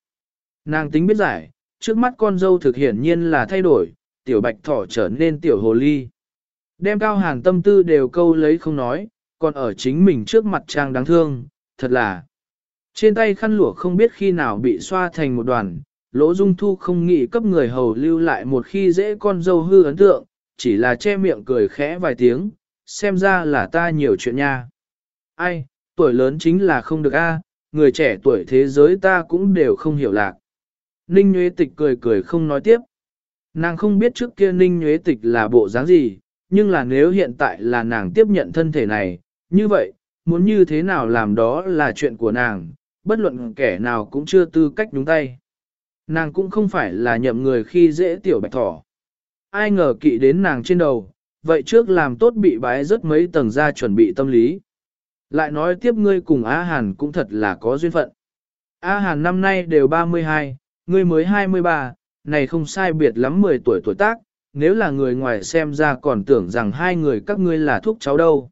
Nàng tính biết giải, trước mắt con dâu thực hiển nhiên là thay đổi, tiểu bạch thỏ trở nên tiểu hồ ly. Đem cao hàng tâm tư đều câu lấy không nói, còn ở chính mình trước mặt trang đáng thương, thật là. Trên tay khăn lụa không biết khi nào bị xoa thành một đoàn, lỗ dung thu không nghĩ cấp người hầu lưu lại một khi dễ con dâu hư ấn tượng, chỉ là che miệng cười khẽ vài tiếng, xem ra là ta nhiều chuyện nha. Ai, tuổi lớn chính là không được a, à, người trẻ tuổi thế giới ta cũng đều không hiểu lạc. Ninh Nguyễn Tịch cười cười không nói tiếp. Nàng không biết trước kia Ninh Nguyễn Tịch là bộ dáng gì, nhưng là nếu hiện tại là nàng tiếp nhận thân thể này, như vậy, muốn như thế nào làm đó là chuyện của nàng, bất luận kẻ nào cũng chưa tư cách đúng tay. Nàng cũng không phải là nhậm người khi dễ tiểu bạch thỏ. Ai ngờ kỵ đến nàng trên đầu, vậy trước làm tốt bị bái rất mấy tầng ra chuẩn bị tâm lý. Lại nói tiếp ngươi cùng A Hàn cũng thật là có duyên phận. A Hàn năm nay đều 32, ngươi mới 23, này không sai biệt lắm 10 tuổi tuổi tác, nếu là người ngoài xem ra còn tưởng rằng hai người các ngươi là thúc cháu đâu.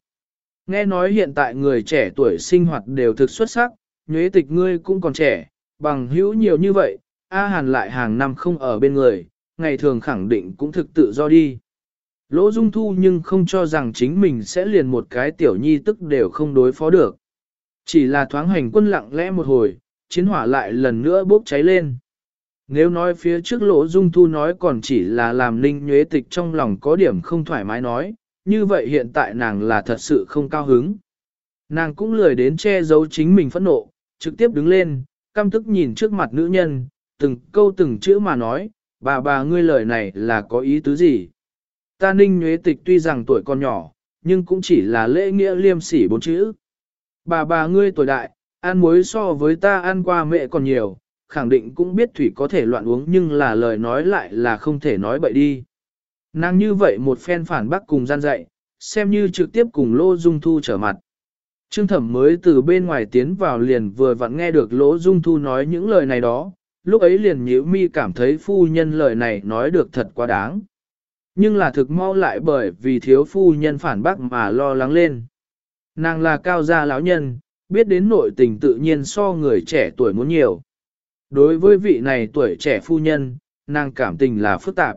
Nghe nói hiện tại người trẻ tuổi sinh hoạt đều thực xuất sắc, nhuế tịch ngươi cũng còn trẻ, bằng hữu nhiều như vậy, A Hàn lại hàng năm không ở bên người, ngày thường khẳng định cũng thực tự do đi. Lỗ Dung Thu nhưng không cho rằng chính mình sẽ liền một cái tiểu nhi tức đều không đối phó được. Chỉ là thoáng hành quân lặng lẽ một hồi, chiến hỏa lại lần nữa bốc cháy lên. Nếu nói phía trước lỗ dung thu nói còn chỉ là làm ninh nhuế tịch trong lòng có điểm không thoải mái nói, như vậy hiện tại nàng là thật sự không cao hứng. Nàng cũng lười đến che giấu chính mình phẫn nộ, trực tiếp đứng lên, căm tức nhìn trước mặt nữ nhân, từng câu từng chữ mà nói, bà bà ngươi lời này là có ý tứ gì. Ta ninh nhuế tịch tuy rằng tuổi còn nhỏ, nhưng cũng chỉ là lễ nghĩa liêm sỉ bốn chữ. Bà bà ngươi tuổi đại, ăn muối so với ta ăn qua mẹ còn nhiều, khẳng định cũng biết thủy có thể loạn uống nhưng là lời nói lại là không thể nói bậy đi. Nàng như vậy một phen phản bác cùng gian dạy, xem như trực tiếp cùng Lô Dung Thu trở mặt. Trương Thẩm mới từ bên ngoài tiến vào liền vừa vặn nghe được Lỗ Dung Thu nói những lời này đó, lúc ấy liền nhíu mi cảm thấy phu nhân lời này nói được thật quá đáng. Nhưng là thực mau lại bởi vì thiếu phu nhân phản bác mà lo lắng lên. Nàng là cao gia lão nhân, biết đến nội tình tự nhiên so người trẻ tuổi muốn nhiều. Đối với vị này tuổi trẻ phu nhân, nàng cảm tình là phức tạp.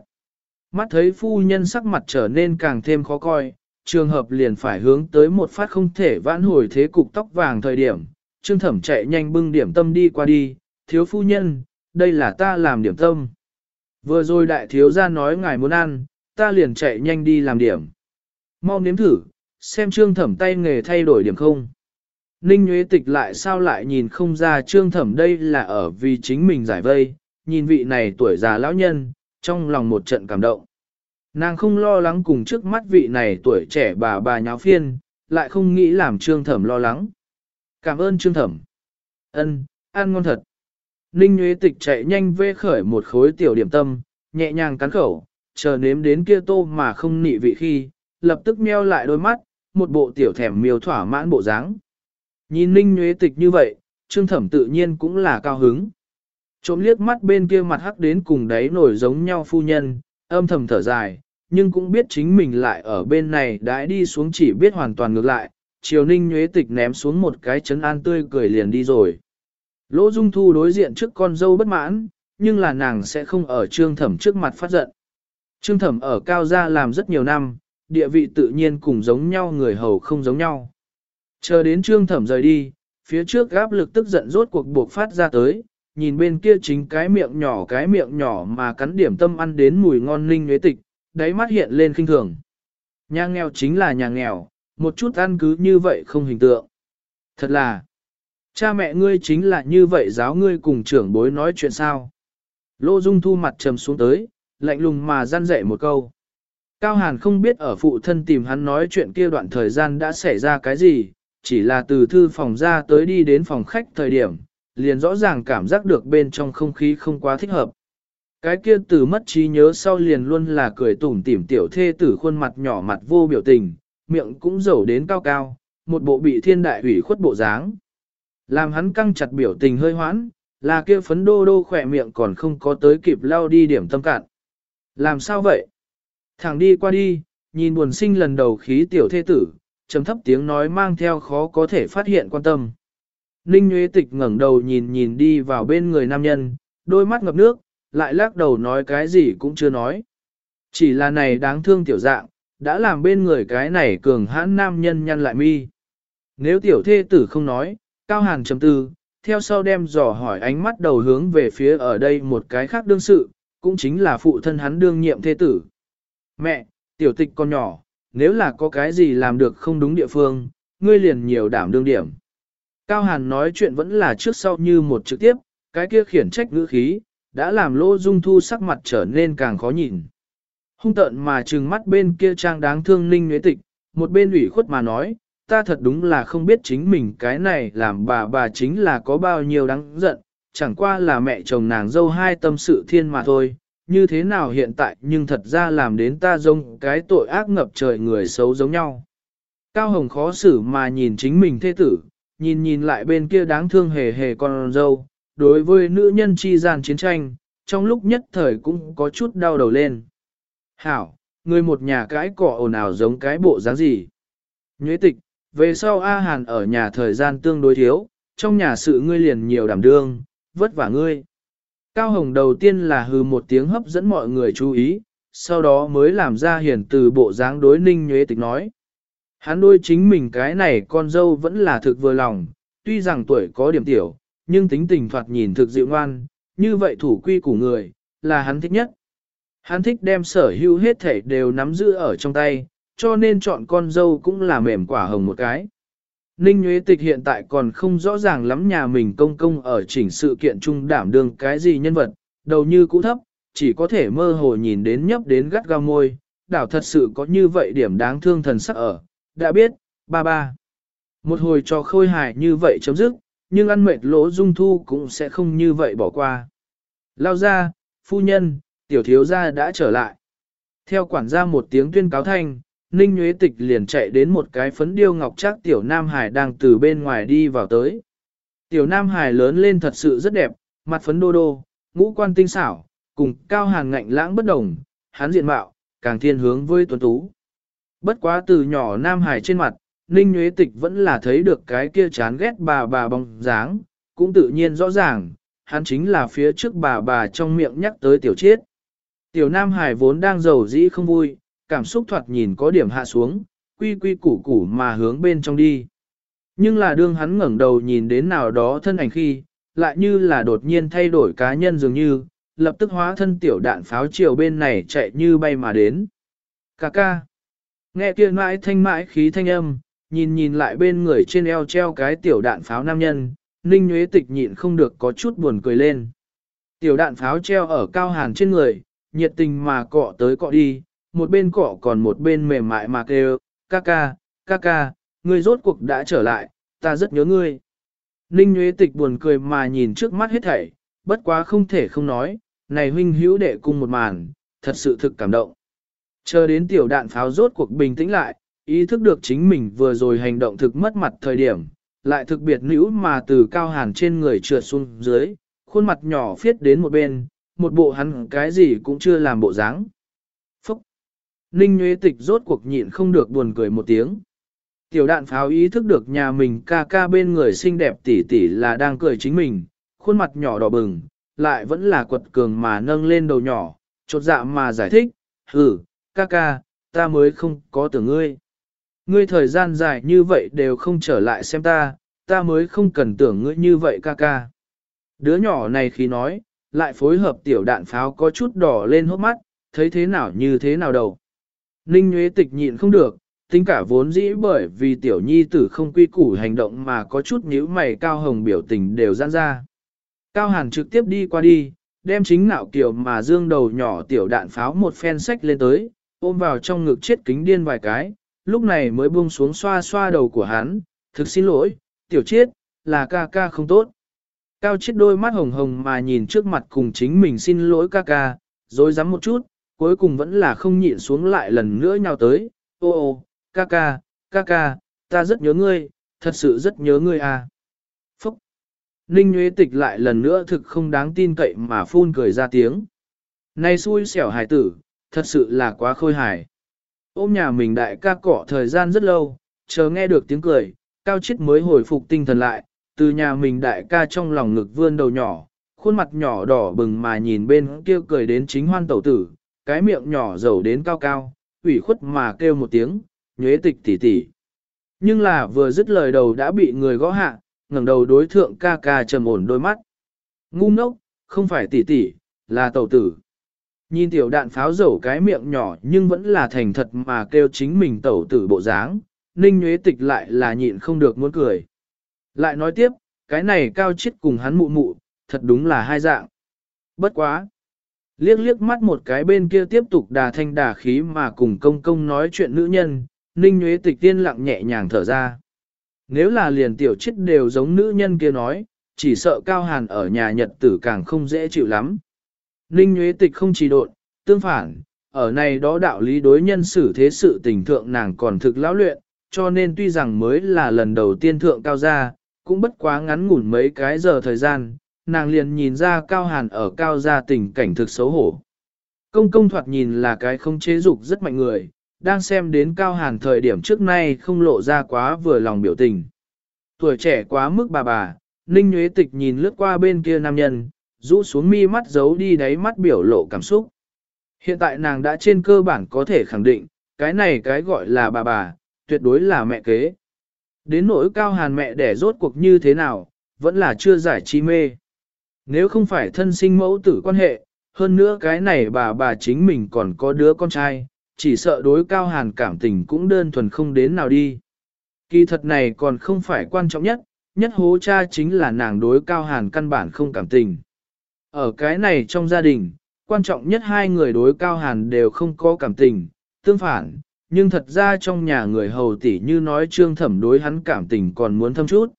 Mắt thấy phu nhân sắc mặt trở nên càng thêm khó coi, trường hợp liền phải hướng tới một phát không thể vãn hồi thế cục tóc vàng thời điểm. Trương thẩm chạy nhanh bưng điểm tâm đi qua đi, thiếu phu nhân, đây là ta làm điểm tâm. Vừa rồi đại thiếu gia nói ngài muốn ăn, ta liền chạy nhanh đi làm điểm. Mau nếm thử, xem trương thẩm tay nghề thay đổi điểm không. Ninh Nguyễn Tịch lại sao lại nhìn không ra trương thẩm đây là ở vì chính mình giải vây, nhìn vị này tuổi già lão nhân, trong lòng một trận cảm động. Nàng không lo lắng cùng trước mắt vị này tuổi trẻ bà bà nháo phiên, lại không nghĩ làm trương thẩm lo lắng. Cảm ơn trương thẩm. Ân, ăn ngon thật. Ninh Nguyễn Tịch chạy nhanh vê khởi một khối tiểu điểm tâm, nhẹ nhàng cắn khẩu, chờ nếm đến kia tô mà không nị vị khi, lập tức meo lại đôi mắt, một bộ tiểu thèm miêu thỏa mãn bộ dáng. Nhìn Ninh Nguyễn Tịch như vậy, Trương Thẩm tự nhiên cũng là cao hứng. Trộm liếc mắt bên kia mặt hắc đến cùng đấy nổi giống nhau phu nhân, âm thầm thở dài, nhưng cũng biết chính mình lại ở bên này đãi đi xuống chỉ biết hoàn toàn ngược lại, chiều ninh nhuế tịch ném xuống một cái chấn an tươi cười liền đi rồi. Lỗ Dung Thu đối diện trước con dâu bất mãn, nhưng là nàng sẽ không ở trương thẩm trước mặt phát giận. Trương thẩm ở cao gia làm rất nhiều năm, địa vị tự nhiên cùng giống nhau người hầu không giống nhau. Chờ đến trương thẩm rời đi, phía trước áp lực tức giận rốt cuộc buộc phát ra tới, nhìn bên kia chính cái miệng nhỏ cái miệng nhỏ mà cắn điểm tâm ăn đến mùi ngon linh nhuế tịch, đáy mắt hiện lên khinh thường. Nhà nghèo chính là nhà nghèo, một chút ăn cứ như vậy không hình tượng. Thật là, cha mẹ ngươi chính là như vậy giáo ngươi cùng trưởng bối nói chuyện sao. Lô Dung thu mặt trầm xuống tới, lạnh lùng mà gian dạy một câu. Cao Hàn không biết ở phụ thân tìm hắn nói chuyện kia đoạn thời gian đã xảy ra cái gì, chỉ là từ thư phòng ra tới đi đến phòng khách thời điểm, liền rõ ràng cảm giác được bên trong không khí không quá thích hợp. Cái kia từ mất trí nhớ sau liền luôn là cười tủm tỉm tiểu thê tử khuôn mặt nhỏ mặt vô biểu tình, miệng cũng dầu đến cao cao, một bộ bị thiên đại hủy khuất bộ dáng. Làm hắn căng chặt biểu tình hơi hoãn, là kia phấn đô đô khỏe miệng còn không có tới kịp lao đi điểm tâm cạn. Làm sao vậy? Thẳng đi qua đi, nhìn buồn sinh lần đầu khí tiểu thê tử, trầm thấp tiếng nói mang theo khó có thể phát hiện quan tâm. Ninh Nguyễn Tịch ngẩng đầu nhìn nhìn đi vào bên người nam nhân, đôi mắt ngập nước, lại lắc đầu nói cái gì cũng chưa nói. Chỉ là này đáng thương tiểu dạng, đã làm bên người cái này cường hãn nam nhân nhăn lại mi. Nếu tiểu thê tử không nói, cao hàn chấm tư, theo sau đem dò hỏi ánh mắt đầu hướng về phía ở đây một cái khác đương sự, cũng chính là phụ thân hắn đương nhiệm thế tử. Mẹ, tiểu tịch con nhỏ, nếu là có cái gì làm được không đúng địa phương, ngươi liền nhiều đảm đương điểm. Cao Hàn nói chuyện vẫn là trước sau như một trực tiếp, cái kia khiển trách ngữ khí, đã làm lỗ Dung Thu sắc mặt trở nên càng khó nhìn. Hung tợn mà trừng mắt bên kia trang đáng thương ninh nhuế tịch, một bên ủy khuất mà nói, ta thật đúng là không biết chính mình cái này làm bà bà chính là có bao nhiêu đáng giận, chẳng qua là mẹ chồng nàng dâu hai tâm sự thiên mà thôi, như thế nào hiện tại nhưng thật ra làm đến ta giống cái tội ác ngập trời người xấu giống nhau. Cao Hồng khó xử mà nhìn chính mình thế tử, nhìn nhìn lại bên kia đáng thương hề hề con dâu, đối với nữ nhân chi gian chiến tranh, trong lúc nhất thời cũng có chút đau đầu lên. Hảo, người một nhà cái cỏ ồn ào giống cái bộ dáng gì. Nhuế tịch, về sau A Hàn ở nhà thời gian tương đối thiếu, trong nhà sự ngươi liền nhiều đảm đương, vất vả ngươi. Cao Hồng đầu tiên là hừ một tiếng hấp dẫn mọi người chú ý, sau đó mới làm ra hiển từ bộ dáng đối ninh nhuế tịch nói. Hắn đôi chính mình cái này con dâu vẫn là thực vừa lòng, tuy rằng tuổi có điểm tiểu, nhưng tính tình thoạt nhìn thực dịu ngoan, như vậy thủ quy của người, là hắn thích nhất. Hắn thích đem sở hữu hết thể đều nắm giữ ở trong tay, cho nên chọn con dâu cũng là mềm quả hồng một cái. Ninh Nguyễn Tịch hiện tại còn không rõ ràng lắm nhà mình công công ở chỉnh sự kiện trung đảm đương cái gì nhân vật, đầu như cũ thấp, chỉ có thể mơ hồ nhìn đến nhấp đến gắt gao môi, đảo thật sự có như vậy điểm đáng thương thần sắc ở, đã biết, ba ba. Một hồi cho khôi hài như vậy chấm dứt, nhưng ăn mệt lỗ dung thu cũng sẽ không như vậy bỏ qua. Lao ra, phu nhân, tiểu thiếu gia đã trở lại. Theo quản gia một tiếng tuyên cáo thanh, Ninh Nguyễn Tịch liền chạy đến một cái phấn điêu ngọc trác tiểu Nam Hải đang từ bên ngoài đi vào tới. Tiểu Nam Hải lớn lên thật sự rất đẹp, mặt phấn đô đô, ngũ quan tinh xảo, cùng cao hàng ngạnh lãng bất đồng, hắn diện mạo, càng thiên hướng với tuấn tú. Bất quá từ nhỏ Nam Hải trên mặt, Ninh Nguyễn Tịch vẫn là thấy được cái kia chán ghét bà bà bóng dáng, cũng tự nhiên rõ ràng, hắn chính là phía trước bà bà trong miệng nhắc tới tiểu chiết. Tiểu Nam Hải vốn đang giàu dĩ không vui, cảm xúc thoạt nhìn có điểm hạ xuống, quy quy củ củ mà hướng bên trong đi. Nhưng là đương hắn ngẩng đầu nhìn đến nào đó thân ảnh khi, lại như là đột nhiên thay đổi cá nhân dường như, lập tức hóa thân tiểu đạn pháo chiều bên này chạy như bay mà đến. Cà ca. Nghe kia mãi thanh mãi khí thanh âm, nhìn nhìn lại bên người trên eo treo cái tiểu đạn pháo nam nhân, Ninh Nguyễn Tịch nhịn không được có chút buồn cười lên. Tiểu đạn pháo treo ở cao hàn trên người, nhiệt tình mà cọ tới cọ đi, một bên cọ còn một bên mềm mại mà kêu, ca ca, ca ca, ngươi rốt cuộc đã trở lại, ta rất nhớ ngươi. Ninh Nguyễn Tịch buồn cười mà nhìn trước mắt hết thảy, bất quá không thể không nói, này huynh hữu đệ cùng một màn, thật sự thực cảm động. Chờ đến tiểu đạn pháo rốt cuộc bình tĩnh lại, ý thức được chính mình vừa rồi hành động thực mất mặt thời điểm, lại thực biệt nữ mà từ cao hàn trên người trượt xuống dưới, khuôn mặt nhỏ phiết đến một bên, một bộ hắn cái gì cũng chưa làm bộ dáng. Ninh Nguyễn Tịch rốt cuộc nhịn không được buồn cười một tiếng. Tiểu đạn pháo ý thức được nhà mình ca ca bên người xinh đẹp tỷ tỷ là đang cười chính mình, khuôn mặt nhỏ đỏ bừng, lại vẫn là quật cường mà nâng lên đầu nhỏ, chột dạ mà giải thích, hừ, ca ca, ta mới không có tưởng ngươi. Ngươi thời gian dài như vậy đều không trở lại xem ta, ta mới không cần tưởng ngươi như vậy ca ca. Đứa nhỏ này khi nói, lại phối hợp tiểu đạn pháo có chút đỏ lên hốc mắt, thấy thế nào như thế nào đâu. Ninh Nguyễn Tịch nhịn không được, tính cả vốn dĩ bởi vì tiểu nhi tử không quy củ hành động mà có chút nhíu mày cao hồng biểu tình đều giãn ra. Cao hàn trực tiếp đi qua đi, đem chính nạo kiểu mà dương đầu nhỏ tiểu đạn pháo một phen sách lên tới, ôm vào trong ngực chết kính điên vài cái, lúc này mới buông xuống xoa xoa đầu của hắn, thực xin lỗi, tiểu chết, là ca ca không tốt. Cao chết đôi mắt hồng hồng mà nhìn trước mặt cùng chính mình xin lỗi ca ca, rồi dám một chút, cuối cùng vẫn là không nhịn xuống lại lần nữa nhau tới, ô ô, ca ca, ca ca, ta rất nhớ ngươi, thật sự rất nhớ ngươi à. Phúc! Ninh Nguyễn Tịch lại lần nữa thực không đáng tin cậy mà phun cười ra tiếng. Này xui xẻo hài tử, thật sự là quá khôi hài. Ôm nhà mình đại ca cọ thời gian rất lâu, chờ nghe được tiếng cười, cao chết mới hồi phục tinh thần lại, từ nhà mình đại ca trong lòng ngực vươn đầu nhỏ, khuôn mặt nhỏ đỏ bừng mà nhìn bên kia cười đến chính hoan tẩu tử, cái miệng nhỏ dầu đến cao cao, ủy khuất mà kêu một tiếng, nhuế tịch tỉ tỉ. Nhưng là vừa dứt lời đầu đã bị người gõ hạ, ngẩng đầu đối thượng ca ca trầm ổn đôi mắt. Ngu ngốc, không phải tỉ tỉ, là tẩu tử. Nhìn tiểu đạn pháo dầu cái miệng nhỏ nhưng vẫn là thành thật mà kêu chính mình tẩu tử bộ dáng, ninh nhuế tịch lại là nhịn không được muốn cười. Lại nói tiếp, cái này cao chết cùng hắn mụ mụ, thật đúng là hai dạng. Bất quá. Liếc liếc mắt một cái bên kia tiếp tục đà thanh đà khí mà cùng công công nói chuyện nữ nhân, ninh nhuế tịch tiên lặng nhẹ nhàng thở ra. Nếu là liền tiểu chết đều giống nữ nhân kia nói, chỉ sợ cao hàn ở nhà nhật tử càng không dễ chịu lắm. Ninh nhuế tịch không chỉ độn, tương phản, ở này đó đạo lý đối nhân xử thế sự tình thượng nàng còn thực lão luyện, cho nên tuy rằng mới là lần đầu tiên thượng cao gia, cũng bất quá ngắn ngủn mấy cái giờ thời gian, nàng liền nhìn ra cao hàn ở cao gia tình cảnh thực xấu hổ. Công công thoạt nhìn là cái không chế dục rất mạnh người, đang xem đến cao hàn thời điểm trước nay không lộ ra quá vừa lòng biểu tình. Tuổi trẻ quá mức bà bà, Ninh Nguyễn Tịch nhìn lướt qua bên kia nam nhân, rũ xuống mi mắt giấu đi đáy mắt biểu lộ cảm xúc. Hiện tại nàng đã trên cơ bản có thể khẳng định, cái này cái gọi là bà bà, tuyệt đối là mẹ kế. Đến nỗi cao hàn mẹ đẻ rốt cuộc như thế nào, vẫn là chưa giải chi mê. Nếu không phải thân sinh mẫu tử quan hệ, hơn nữa cái này bà bà chính mình còn có đứa con trai, chỉ sợ đối cao hàn cảm tình cũng đơn thuần không đến nào đi. Kỳ thật này còn không phải quan trọng nhất, nhất hố cha chính là nàng đối cao hàn căn bản không cảm tình. Ở cái này trong gia đình, quan trọng nhất hai người đối cao hàn đều không có cảm tình, tương phản, nhưng thật ra trong nhà người hầu tỷ như nói trương thẩm đối hắn cảm tình còn muốn thâm chút.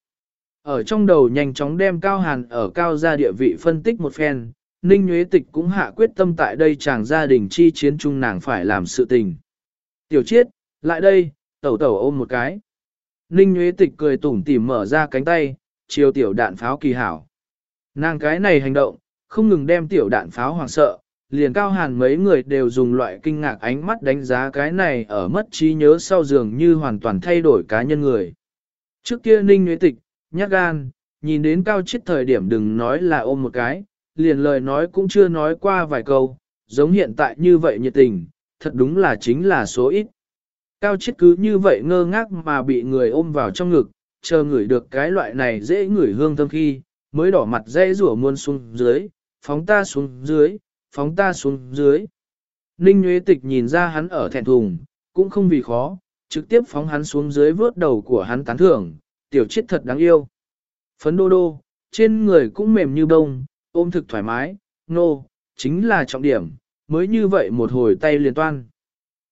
Ở trong đầu nhanh chóng đem cao hàn ở cao gia địa vị phân tích một phen, Ninh Nguyễn Tịch cũng hạ quyết tâm tại đây chàng gia đình chi chiến chung nàng phải làm sự tình. Tiểu chiết, lại đây, tẩu tẩu ôm một cái. Ninh Nguyễn Tịch cười tủm tỉm mở ra cánh tay, chiều tiểu đạn pháo kỳ hảo. Nàng cái này hành động, không ngừng đem tiểu đạn pháo hoàng sợ, liền cao hàn mấy người đều dùng loại kinh ngạc ánh mắt đánh giá cái này ở mất trí nhớ sau giường như hoàn toàn thay đổi cá nhân người. Trước kia Ninh Nguyễn Tịch, nhát gan, nhìn đến cao chết thời điểm đừng nói là ôm một cái, liền lời nói cũng chưa nói qua vài câu, giống hiện tại như vậy nhiệt tình, thật đúng là chính là số ít. Cao chết cứ như vậy ngơ ngác mà bị người ôm vào trong ngực, chờ ngửi được cái loại này dễ ngửi hương thơm khi, mới đỏ mặt dễ rủa muôn xuống dưới, phóng ta xuống dưới, phóng ta xuống dưới. Ninh Nguyễn Tịch nhìn ra hắn ở thẹn thùng, cũng không vì khó, trực tiếp phóng hắn xuống dưới vớt đầu của hắn tán thưởng, tiểu chết thật đáng yêu. Phấn đô đô, trên người cũng mềm như bông, ôm thực thoải mái, nô, no, chính là trọng điểm, mới như vậy một hồi tay liền toan.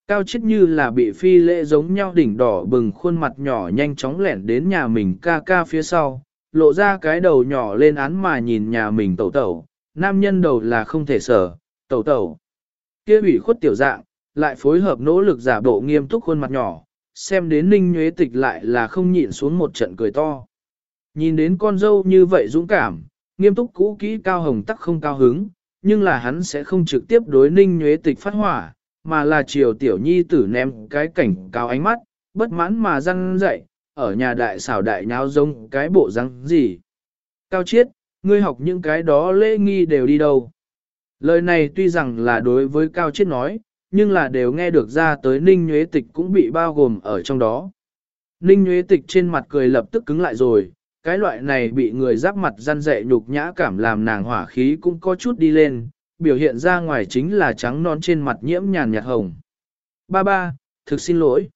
Cao chết như là bị phi lễ giống nhau đỉnh đỏ bừng khuôn mặt nhỏ nhanh chóng lẻn đến nhà mình ca ca phía sau, lộ ra cái đầu nhỏ lên án mà nhìn nhà mình tẩu tẩu, nam nhân đầu là không thể sở, tẩu tẩu. Kia ủy khuất tiểu dạng, lại phối hợp nỗ lực giả bộ nghiêm túc khuôn mặt nhỏ, xem đến Ninh Nhuế Tịch lại là không nhịn xuống một trận cười to. Nhìn đến con dâu như vậy dũng cảm, nghiêm túc cũ kỹ cao hồng tắc không cao hứng, nhưng là hắn sẽ không trực tiếp đối Ninh Nhuế Tịch phát hỏa, mà là chiều tiểu nhi tử ném cái cảnh cao ánh mắt, bất mãn mà răng dậy, ở nhà đại xảo đại nháo giống cái bộ răng gì. Cao chiết, ngươi học những cái đó lễ nghi đều đi đâu. Lời này tuy rằng là đối với Cao chiết nói, nhưng là đều nghe được ra tới Ninh Nhuế Tịch cũng bị bao gồm ở trong đó. Ninh Nhuế Tịch trên mặt cười lập tức cứng lại rồi, cái loại này bị người giáp mặt răn dạy nhục nhã cảm làm nàng hỏa khí cũng có chút đi lên, biểu hiện ra ngoài chính là trắng non trên mặt nhiễm nhàn nhạt hồng. Ba ba, thực xin lỗi.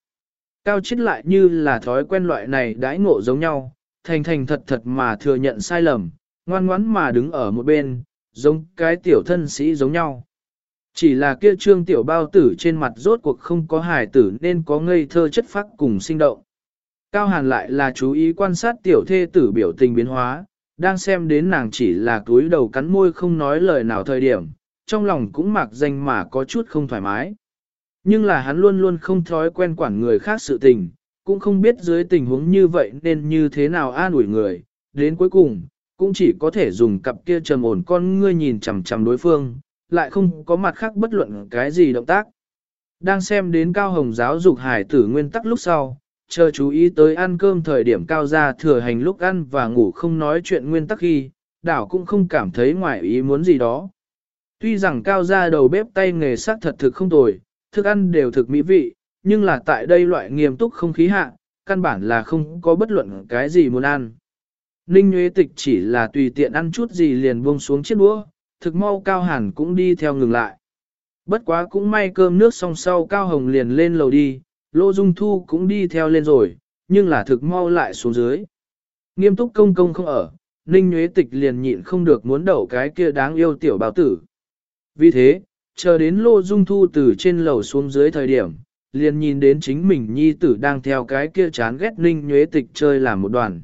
Cao chết lại như là thói quen loại này đãi ngộ giống nhau, thành thành thật thật mà thừa nhận sai lầm, ngoan ngoãn mà đứng ở một bên, giống cái tiểu thân sĩ giống nhau. Chỉ là kia trương tiểu bao tử trên mặt rốt cuộc không có hài tử nên có ngây thơ chất phác cùng sinh động. Cao Hàn lại là chú ý quan sát tiểu thê tử biểu tình biến hóa, đang xem đến nàng chỉ là túi đầu cắn môi không nói lời nào thời điểm, trong lòng cũng mặc danh mà có chút không thoải mái. Nhưng là hắn luôn luôn không thói quen quản người khác sự tình, cũng không biết dưới tình huống như vậy nên như thế nào an ủi người, đến cuối cùng, cũng chỉ có thể dùng cặp kia trầm ổn con ngươi nhìn chằm chằm đối phương, lại không có mặt khác bất luận cái gì động tác. Đang xem đến cao hồng giáo dục hải tử nguyên tắc lúc sau, chờ chú ý tới ăn cơm thời điểm cao ra thừa hành lúc ăn và ngủ không nói chuyện nguyên tắc khi, đảo cũng không cảm thấy ngoài ý muốn gì đó. Tuy rằng cao ra đầu bếp tay nghề sắc thật thực không tồi, thức ăn đều thực mỹ vị, nhưng là tại đây loại nghiêm túc không khí hạ, căn bản là không có bất luận cái gì muốn ăn. Ninh Nguyễn Tịch chỉ là tùy tiện ăn chút gì liền buông xuống chiếc đũa, thực mau Cao Hàn cũng đi theo ngừng lại. Bất quá cũng may cơm nước xong sau Cao Hồng liền lên lầu đi, Lô Dung Thu cũng đi theo lên rồi, nhưng là thực mau lại xuống dưới. Nghiêm túc công công không ở, Ninh Nguyễn Tịch liền nhịn không được muốn đậu cái kia đáng yêu tiểu bào tử. Vì thế, chờ đến Lô Dung Thu từ trên lầu xuống dưới thời điểm, liền nhìn đến chính mình nhi tử đang theo cái kia chán ghét Ninh Nguyễn Tịch chơi làm một đoàn.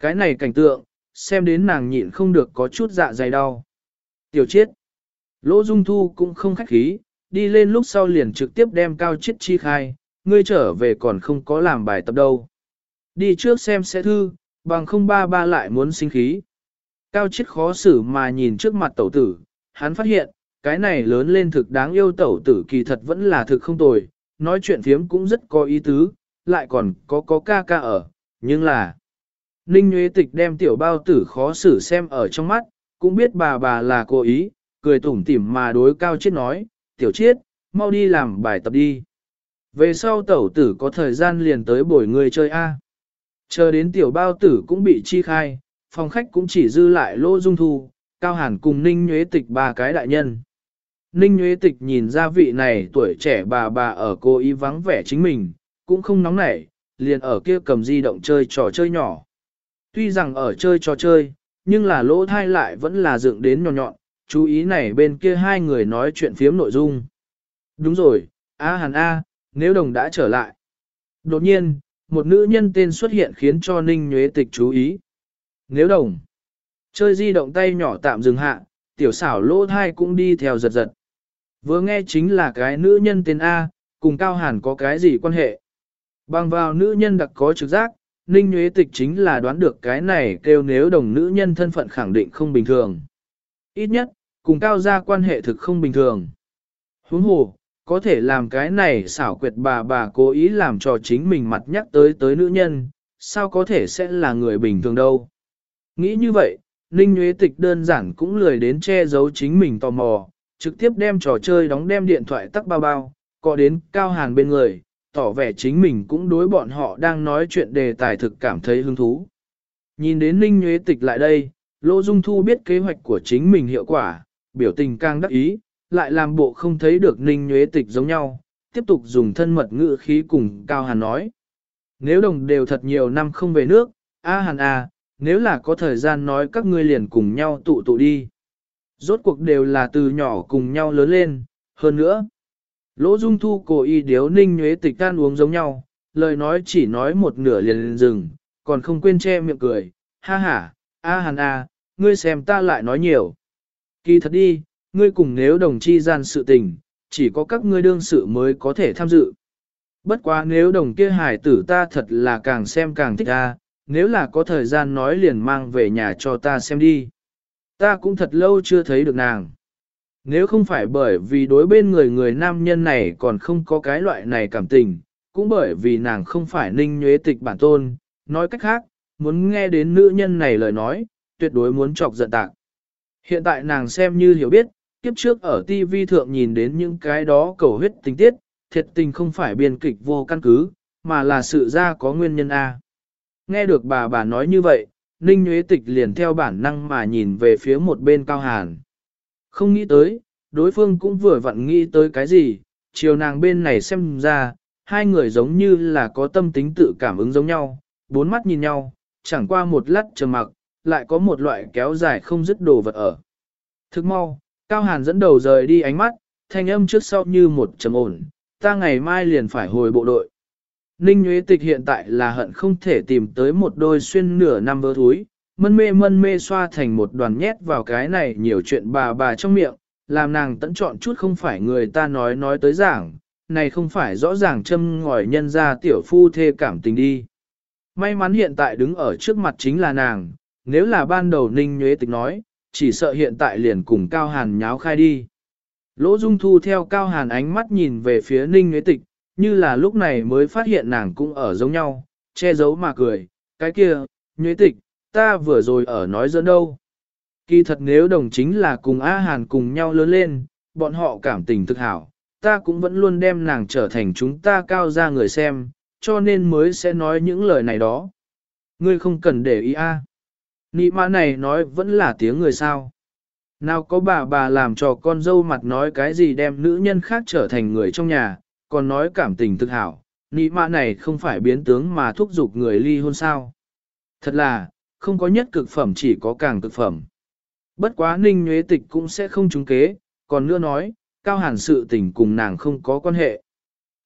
Cái này cảnh tượng, xem đến nàng nhịn không được có chút dạ dày đau. Tiểu chiết. Lỗ Dung Thu cũng không khách khí, đi lên lúc sau liền trực tiếp đem cao chiết chi khai, ngươi trở về còn không có làm bài tập đâu. Đi trước xem sẽ thư, bằng không ba ba lại muốn sinh khí. Cao chiết khó xử mà nhìn trước mặt tẩu tử, hắn phát hiện, cái này lớn lên thực đáng yêu tẩu tử kỳ thật vẫn là thực không tồi, nói chuyện phiếm cũng rất có ý tứ, lại còn có có ca ca ở, nhưng là... Ninh Nguyễn Tịch đem tiểu bao tử khó xử xem ở trong mắt, cũng biết bà bà là cố ý, cười tủm tỉm mà đối cao chết nói, tiểu chiết, mau đi làm bài tập đi. Về sau tẩu tử có thời gian liền tới bồi người chơi A. Chờ đến tiểu bao tử cũng bị chi khai, phòng khách cũng chỉ dư lại lô dung thu, cao hẳn cùng ninh nhuế tịch ba cái đại nhân. Ninh nhuế tịch nhìn ra vị này tuổi trẻ bà bà ở cô ý vắng vẻ chính mình, cũng không nóng nảy, liền ở kia cầm di động chơi trò chơi nhỏ. Tuy rằng ở chơi trò chơi, nhưng là lỗ thai lại vẫn là dựng đến nhỏ nhọn, chú ý này bên kia hai người nói chuyện phiếm nội dung. Đúng rồi, A Hàn A, nếu đồng đã trở lại. Đột nhiên, một nữ nhân tên xuất hiện khiến cho Ninh Nhuế Tịch chú ý. Nếu đồng, chơi di động tay nhỏ tạm dừng hạ, tiểu xảo lỗ thai cũng đi theo giật giật. Vừa nghe chính là cái nữ nhân tên A, cùng Cao Hàn có cái gì quan hệ. Bằng vào nữ nhân đặc có trực giác, Ninh Nguyễn Tịch chính là đoán được cái này kêu nếu đồng nữ nhân thân phận khẳng định không bình thường. Ít nhất, cùng cao gia quan hệ thực không bình thường. Huống hồ, có thể làm cái này xảo quyệt bà bà cố ý làm cho chính mình mặt nhắc tới tới nữ nhân, sao có thể sẽ là người bình thường đâu. Nghĩ như vậy, Ninh Nguyễn Tịch đơn giản cũng lười đến che giấu chính mình tò mò, trực tiếp đem trò chơi đóng đem điện thoại tắt bao bao, có đến cao hàn bên người, tỏ vẻ chính mình cũng đối bọn họ đang nói chuyện đề tài thực cảm thấy hứng thú. Nhìn đến Ninh Nguyễn Tịch lại đây, Lô Dung Thu biết kế hoạch của chính mình hiệu quả, biểu tình càng đắc ý, lại làm bộ không thấy được Ninh Nguyễn Tịch giống nhau, tiếp tục dùng thân mật ngữ khí cùng Cao Hàn nói. Nếu đồng đều thật nhiều năm không về nước, A Hàn à, nếu là có thời gian nói các ngươi liền cùng nhau tụ tụ đi. Rốt cuộc đều là từ nhỏ cùng nhau lớn lên, hơn nữa. Lỗ Dung Thu cố ý điếu ninh nhuế tịch tan uống giống nhau, lời nói chỉ nói một nửa liền liền dừng, còn không quên che miệng cười, ha ha, a hàn a, ngươi xem ta lại nói nhiều. Kỳ thật đi, ngươi cùng nếu đồng chi gian sự tình, chỉ có các ngươi đương sự mới có thể tham dự. Bất quá nếu đồng kia hải tử ta thật là càng xem càng thích a, nếu là có thời gian nói liền mang về nhà cho ta xem đi. Ta cũng thật lâu chưa thấy được nàng. Nếu không phải bởi vì đối bên người người nam nhân này còn không có cái loại này cảm tình, cũng bởi vì nàng không phải ninh nhuế tịch bản tôn, nói cách khác, muốn nghe đến nữ nhân này lời nói, tuyệt đối muốn chọc giận tạc. Hiện tại nàng xem như hiểu biết, kiếp trước ở TV thượng nhìn đến những cái đó cầu huyết tình tiết, thiệt tình không phải biên kịch vô căn cứ, mà là sự ra có nguyên nhân A. Nghe được bà bà nói như vậy, Ninh Nguyễn Tịch liền theo bản năng mà nhìn về phía một bên Cao Hàn. Không nghĩ tới, đối phương cũng vừa vặn nghĩ tới cái gì, chiều nàng bên này xem ra, hai người giống như là có tâm tính tự cảm ứng giống nhau, bốn mắt nhìn nhau, chẳng qua một lát trầm mặc, lại có một loại kéo dài không dứt đồ vật ở. Thức mau, Cao Hàn dẫn đầu rời đi ánh mắt, thanh âm trước sau như một trầm ổn, ta ngày mai liền phải hồi bộ đội. Ninh Nguyễn Tịch hiện tại là hận không thể tìm tới một đôi xuyên nửa năm vơ thúi, mân mê mân mê xoa thành một đoàn nhét vào cái này nhiều chuyện bà bà trong miệng, làm nàng tận chọn chút không phải người ta nói nói tới giảng, này không phải rõ ràng châm ngòi nhân ra tiểu phu thê cảm tình đi. May mắn hiện tại đứng ở trước mặt chính là nàng, nếu là ban đầu Ninh nhuế Tịch nói, chỉ sợ hiện tại liền cùng Cao Hàn nháo khai đi. Lỗ Dung Thu theo Cao Hàn ánh mắt nhìn về phía Ninh nhuế Tịch, như là lúc này mới phát hiện nàng cũng ở giống nhau, che giấu mà cười, cái kia, nhuế Tịch, ta vừa rồi ở nói dẫn đâu. Kỳ thật nếu đồng chính là cùng A Hàn cùng nhau lớn lên, bọn họ cảm tình thực hảo, ta cũng vẫn luôn đem nàng trở thành chúng ta cao ra người xem, cho nên mới sẽ nói những lời này đó. Ngươi không cần để ý a. Nị mã này nói vẫn là tiếng người sao. Nào có bà bà làm cho con dâu mặt nói cái gì đem nữ nhân khác trở thành người trong nhà, còn nói cảm tình thực hảo, nị mã này không phải biến tướng mà thúc giục người ly hôn sao. Thật là, không có nhất cực phẩm chỉ có càng cực phẩm. Bất quá ninh nhuế tịch cũng sẽ không trúng kế, còn nữa nói, cao hàn sự tình cùng nàng không có quan hệ.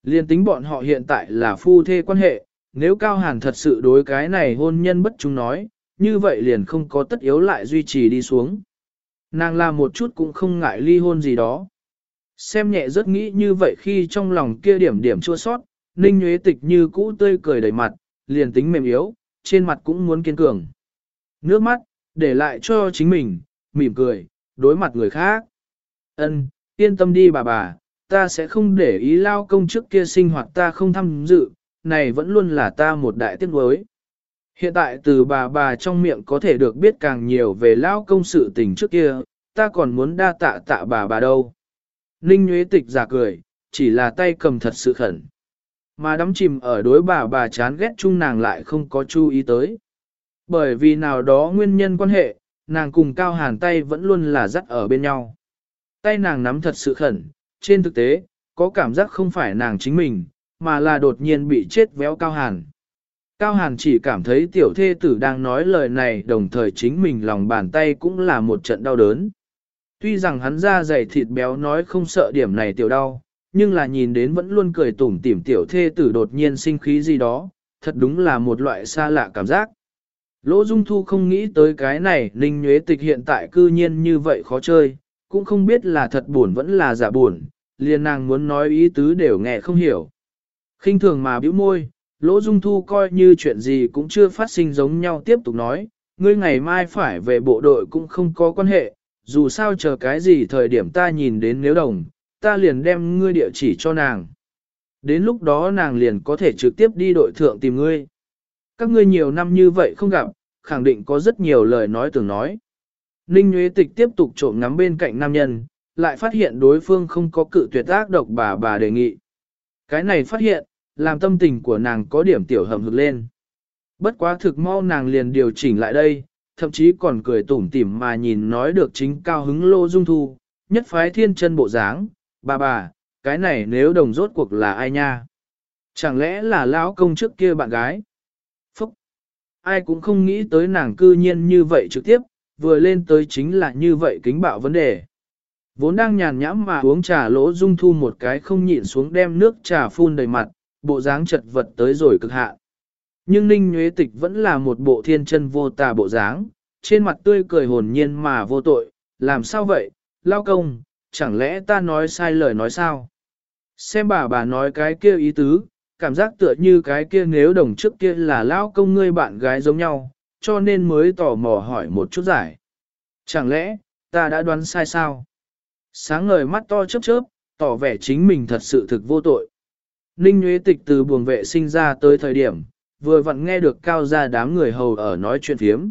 Liên tính bọn họ hiện tại là phu thê quan hệ, nếu cao hàn thật sự đối cái này hôn nhân bất chúng nói, như vậy liền không có tất yếu lại duy trì đi xuống. Nàng làm một chút cũng không ngại ly hôn gì đó. Xem nhẹ rất nghĩ như vậy khi trong lòng kia điểm điểm chua sót, ninh nhuế tịch như cũ tươi cười đầy mặt, liền tính mềm yếu, trên mặt cũng muốn kiên cường. Nước mắt, để lại cho chính mình, mỉm cười, đối mặt người khác. Ân, yên tâm đi bà bà, ta sẽ không để ý lao công trước kia sinh hoạt ta không tham dự, này vẫn luôn là ta một đại tiếc nuối. Hiện tại từ bà bà trong miệng có thể được biết càng nhiều về lao công sự tình trước kia, ta còn muốn đa tạ tạ bà bà đâu. Ninh Nguyễn Tịch giả cười, chỉ là tay cầm thật sự khẩn. Mà đắm chìm ở đối bà bà chán ghét chung nàng lại không có chú ý tới. Bởi vì nào đó nguyên nhân quan hệ, nàng cùng Cao Hàn tay vẫn luôn là dắt ở bên nhau. Tay nàng nắm thật sự khẩn, trên thực tế, có cảm giác không phải nàng chính mình, mà là đột nhiên bị chết véo Cao Hàn. Cao Hàn chỉ cảm thấy tiểu thê tử đang nói lời này đồng thời chính mình lòng bàn tay cũng là một trận đau đớn. Tuy rằng hắn ra dày thịt béo nói không sợ điểm này tiểu đau, nhưng là nhìn đến vẫn luôn cười tủm tỉm tiểu thê tử đột nhiên sinh khí gì đó, thật đúng là một loại xa lạ cảm giác. Lỗ Dung Thu không nghĩ tới cái này, Ninh Nhuế Tịch hiện tại cư nhiên như vậy khó chơi, cũng không biết là thật buồn vẫn là giả buồn, liền nàng muốn nói ý tứ đều nghe không hiểu. khinh thường mà bĩu môi, Lỗ Dung Thu coi như chuyện gì cũng chưa phát sinh giống nhau tiếp tục nói, ngươi ngày mai phải về bộ đội cũng không có quan hệ, dù sao chờ cái gì thời điểm ta nhìn đến nếu đồng, ta liền đem ngươi địa chỉ cho nàng. Đến lúc đó nàng liền có thể trực tiếp đi đội thượng tìm ngươi. Các ngươi nhiều năm như vậy không gặp, khẳng định có rất nhiều lời nói tưởng nói. Ninh Nguyễn Tịch tiếp tục trộm ngắm bên cạnh nam nhân, lại phát hiện đối phương không có cự tuyệt ác độc bà bà đề nghị. Cái này phát hiện, làm tâm tình của nàng có điểm tiểu hầm hực lên. Bất quá thực mau nàng liền điều chỉnh lại đây, thậm chí còn cười tủm tỉm mà nhìn nói được chính cao hứng lô dung thu, nhất phái thiên chân bộ dáng, bà bà, cái này nếu đồng rốt cuộc là ai nha? Chẳng lẽ là lão công trước kia bạn gái? Ai cũng không nghĩ tới nàng cư nhiên như vậy trực tiếp, vừa lên tới chính là như vậy kính bạo vấn đề. Vốn đang nhàn nhãm mà uống trà lỗ dung thu một cái không nhịn xuống đem nước trà phun đầy mặt, bộ dáng chật vật tới rồi cực hạ. Nhưng Ninh Nguyễn Tịch vẫn là một bộ thiên chân vô tà bộ dáng, trên mặt tươi cười hồn nhiên mà vô tội, làm sao vậy, lao công, chẳng lẽ ta nói sai lời nói sao? Xem bà bà nói cái kia ý tứ, cảm giác tựa như cái kia nếu đồng trước kia là lao công ngươi bạn gái giống nhau, cho nên mới tò mò hỏi một chút giải. Chẳng lẽ, ta đã đoán sai sao? Sáng ngời mắt to chớp chớp, tỏ vẻ chính mình thật sự thực vô tội. Ninh Nguyễn Tịch từ buồng vệ sinh ra tới thời điểm, vừa vặn nghe được cao ra đám người hầu ở nói chuyện phiếm.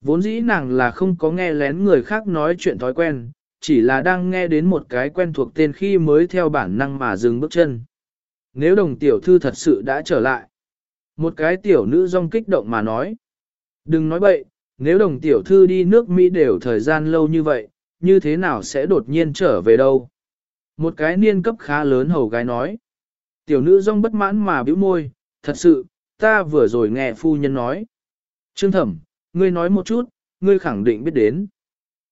Vốn dĩ nàng là không có nghe lén người khác nói chuyện thói quen, chỉ là đang nghe đến một cái quen thuộc tên khi mới theo bản năng mà dừng bước chân. Nếu đồng tiểu thư thật sự đã trở lại. Một cái tiểu nữ rong kích động mà nói. Đừng nói bậy, nếu đồng tiểu thư đi nước Mỹ đều thời gian lâu như vậy, như thế nào sẽ đột nhiên trở về đâu? Một cái niên cấp khá lớn hầu gái nói. Tiểu nữ rong bất mãn mà bĩu môi, thật sự, ta vừa rồi nghe phu nhân nói. Trương thẩm, ngươi nói một chút, ngươi khẳng định biết đến.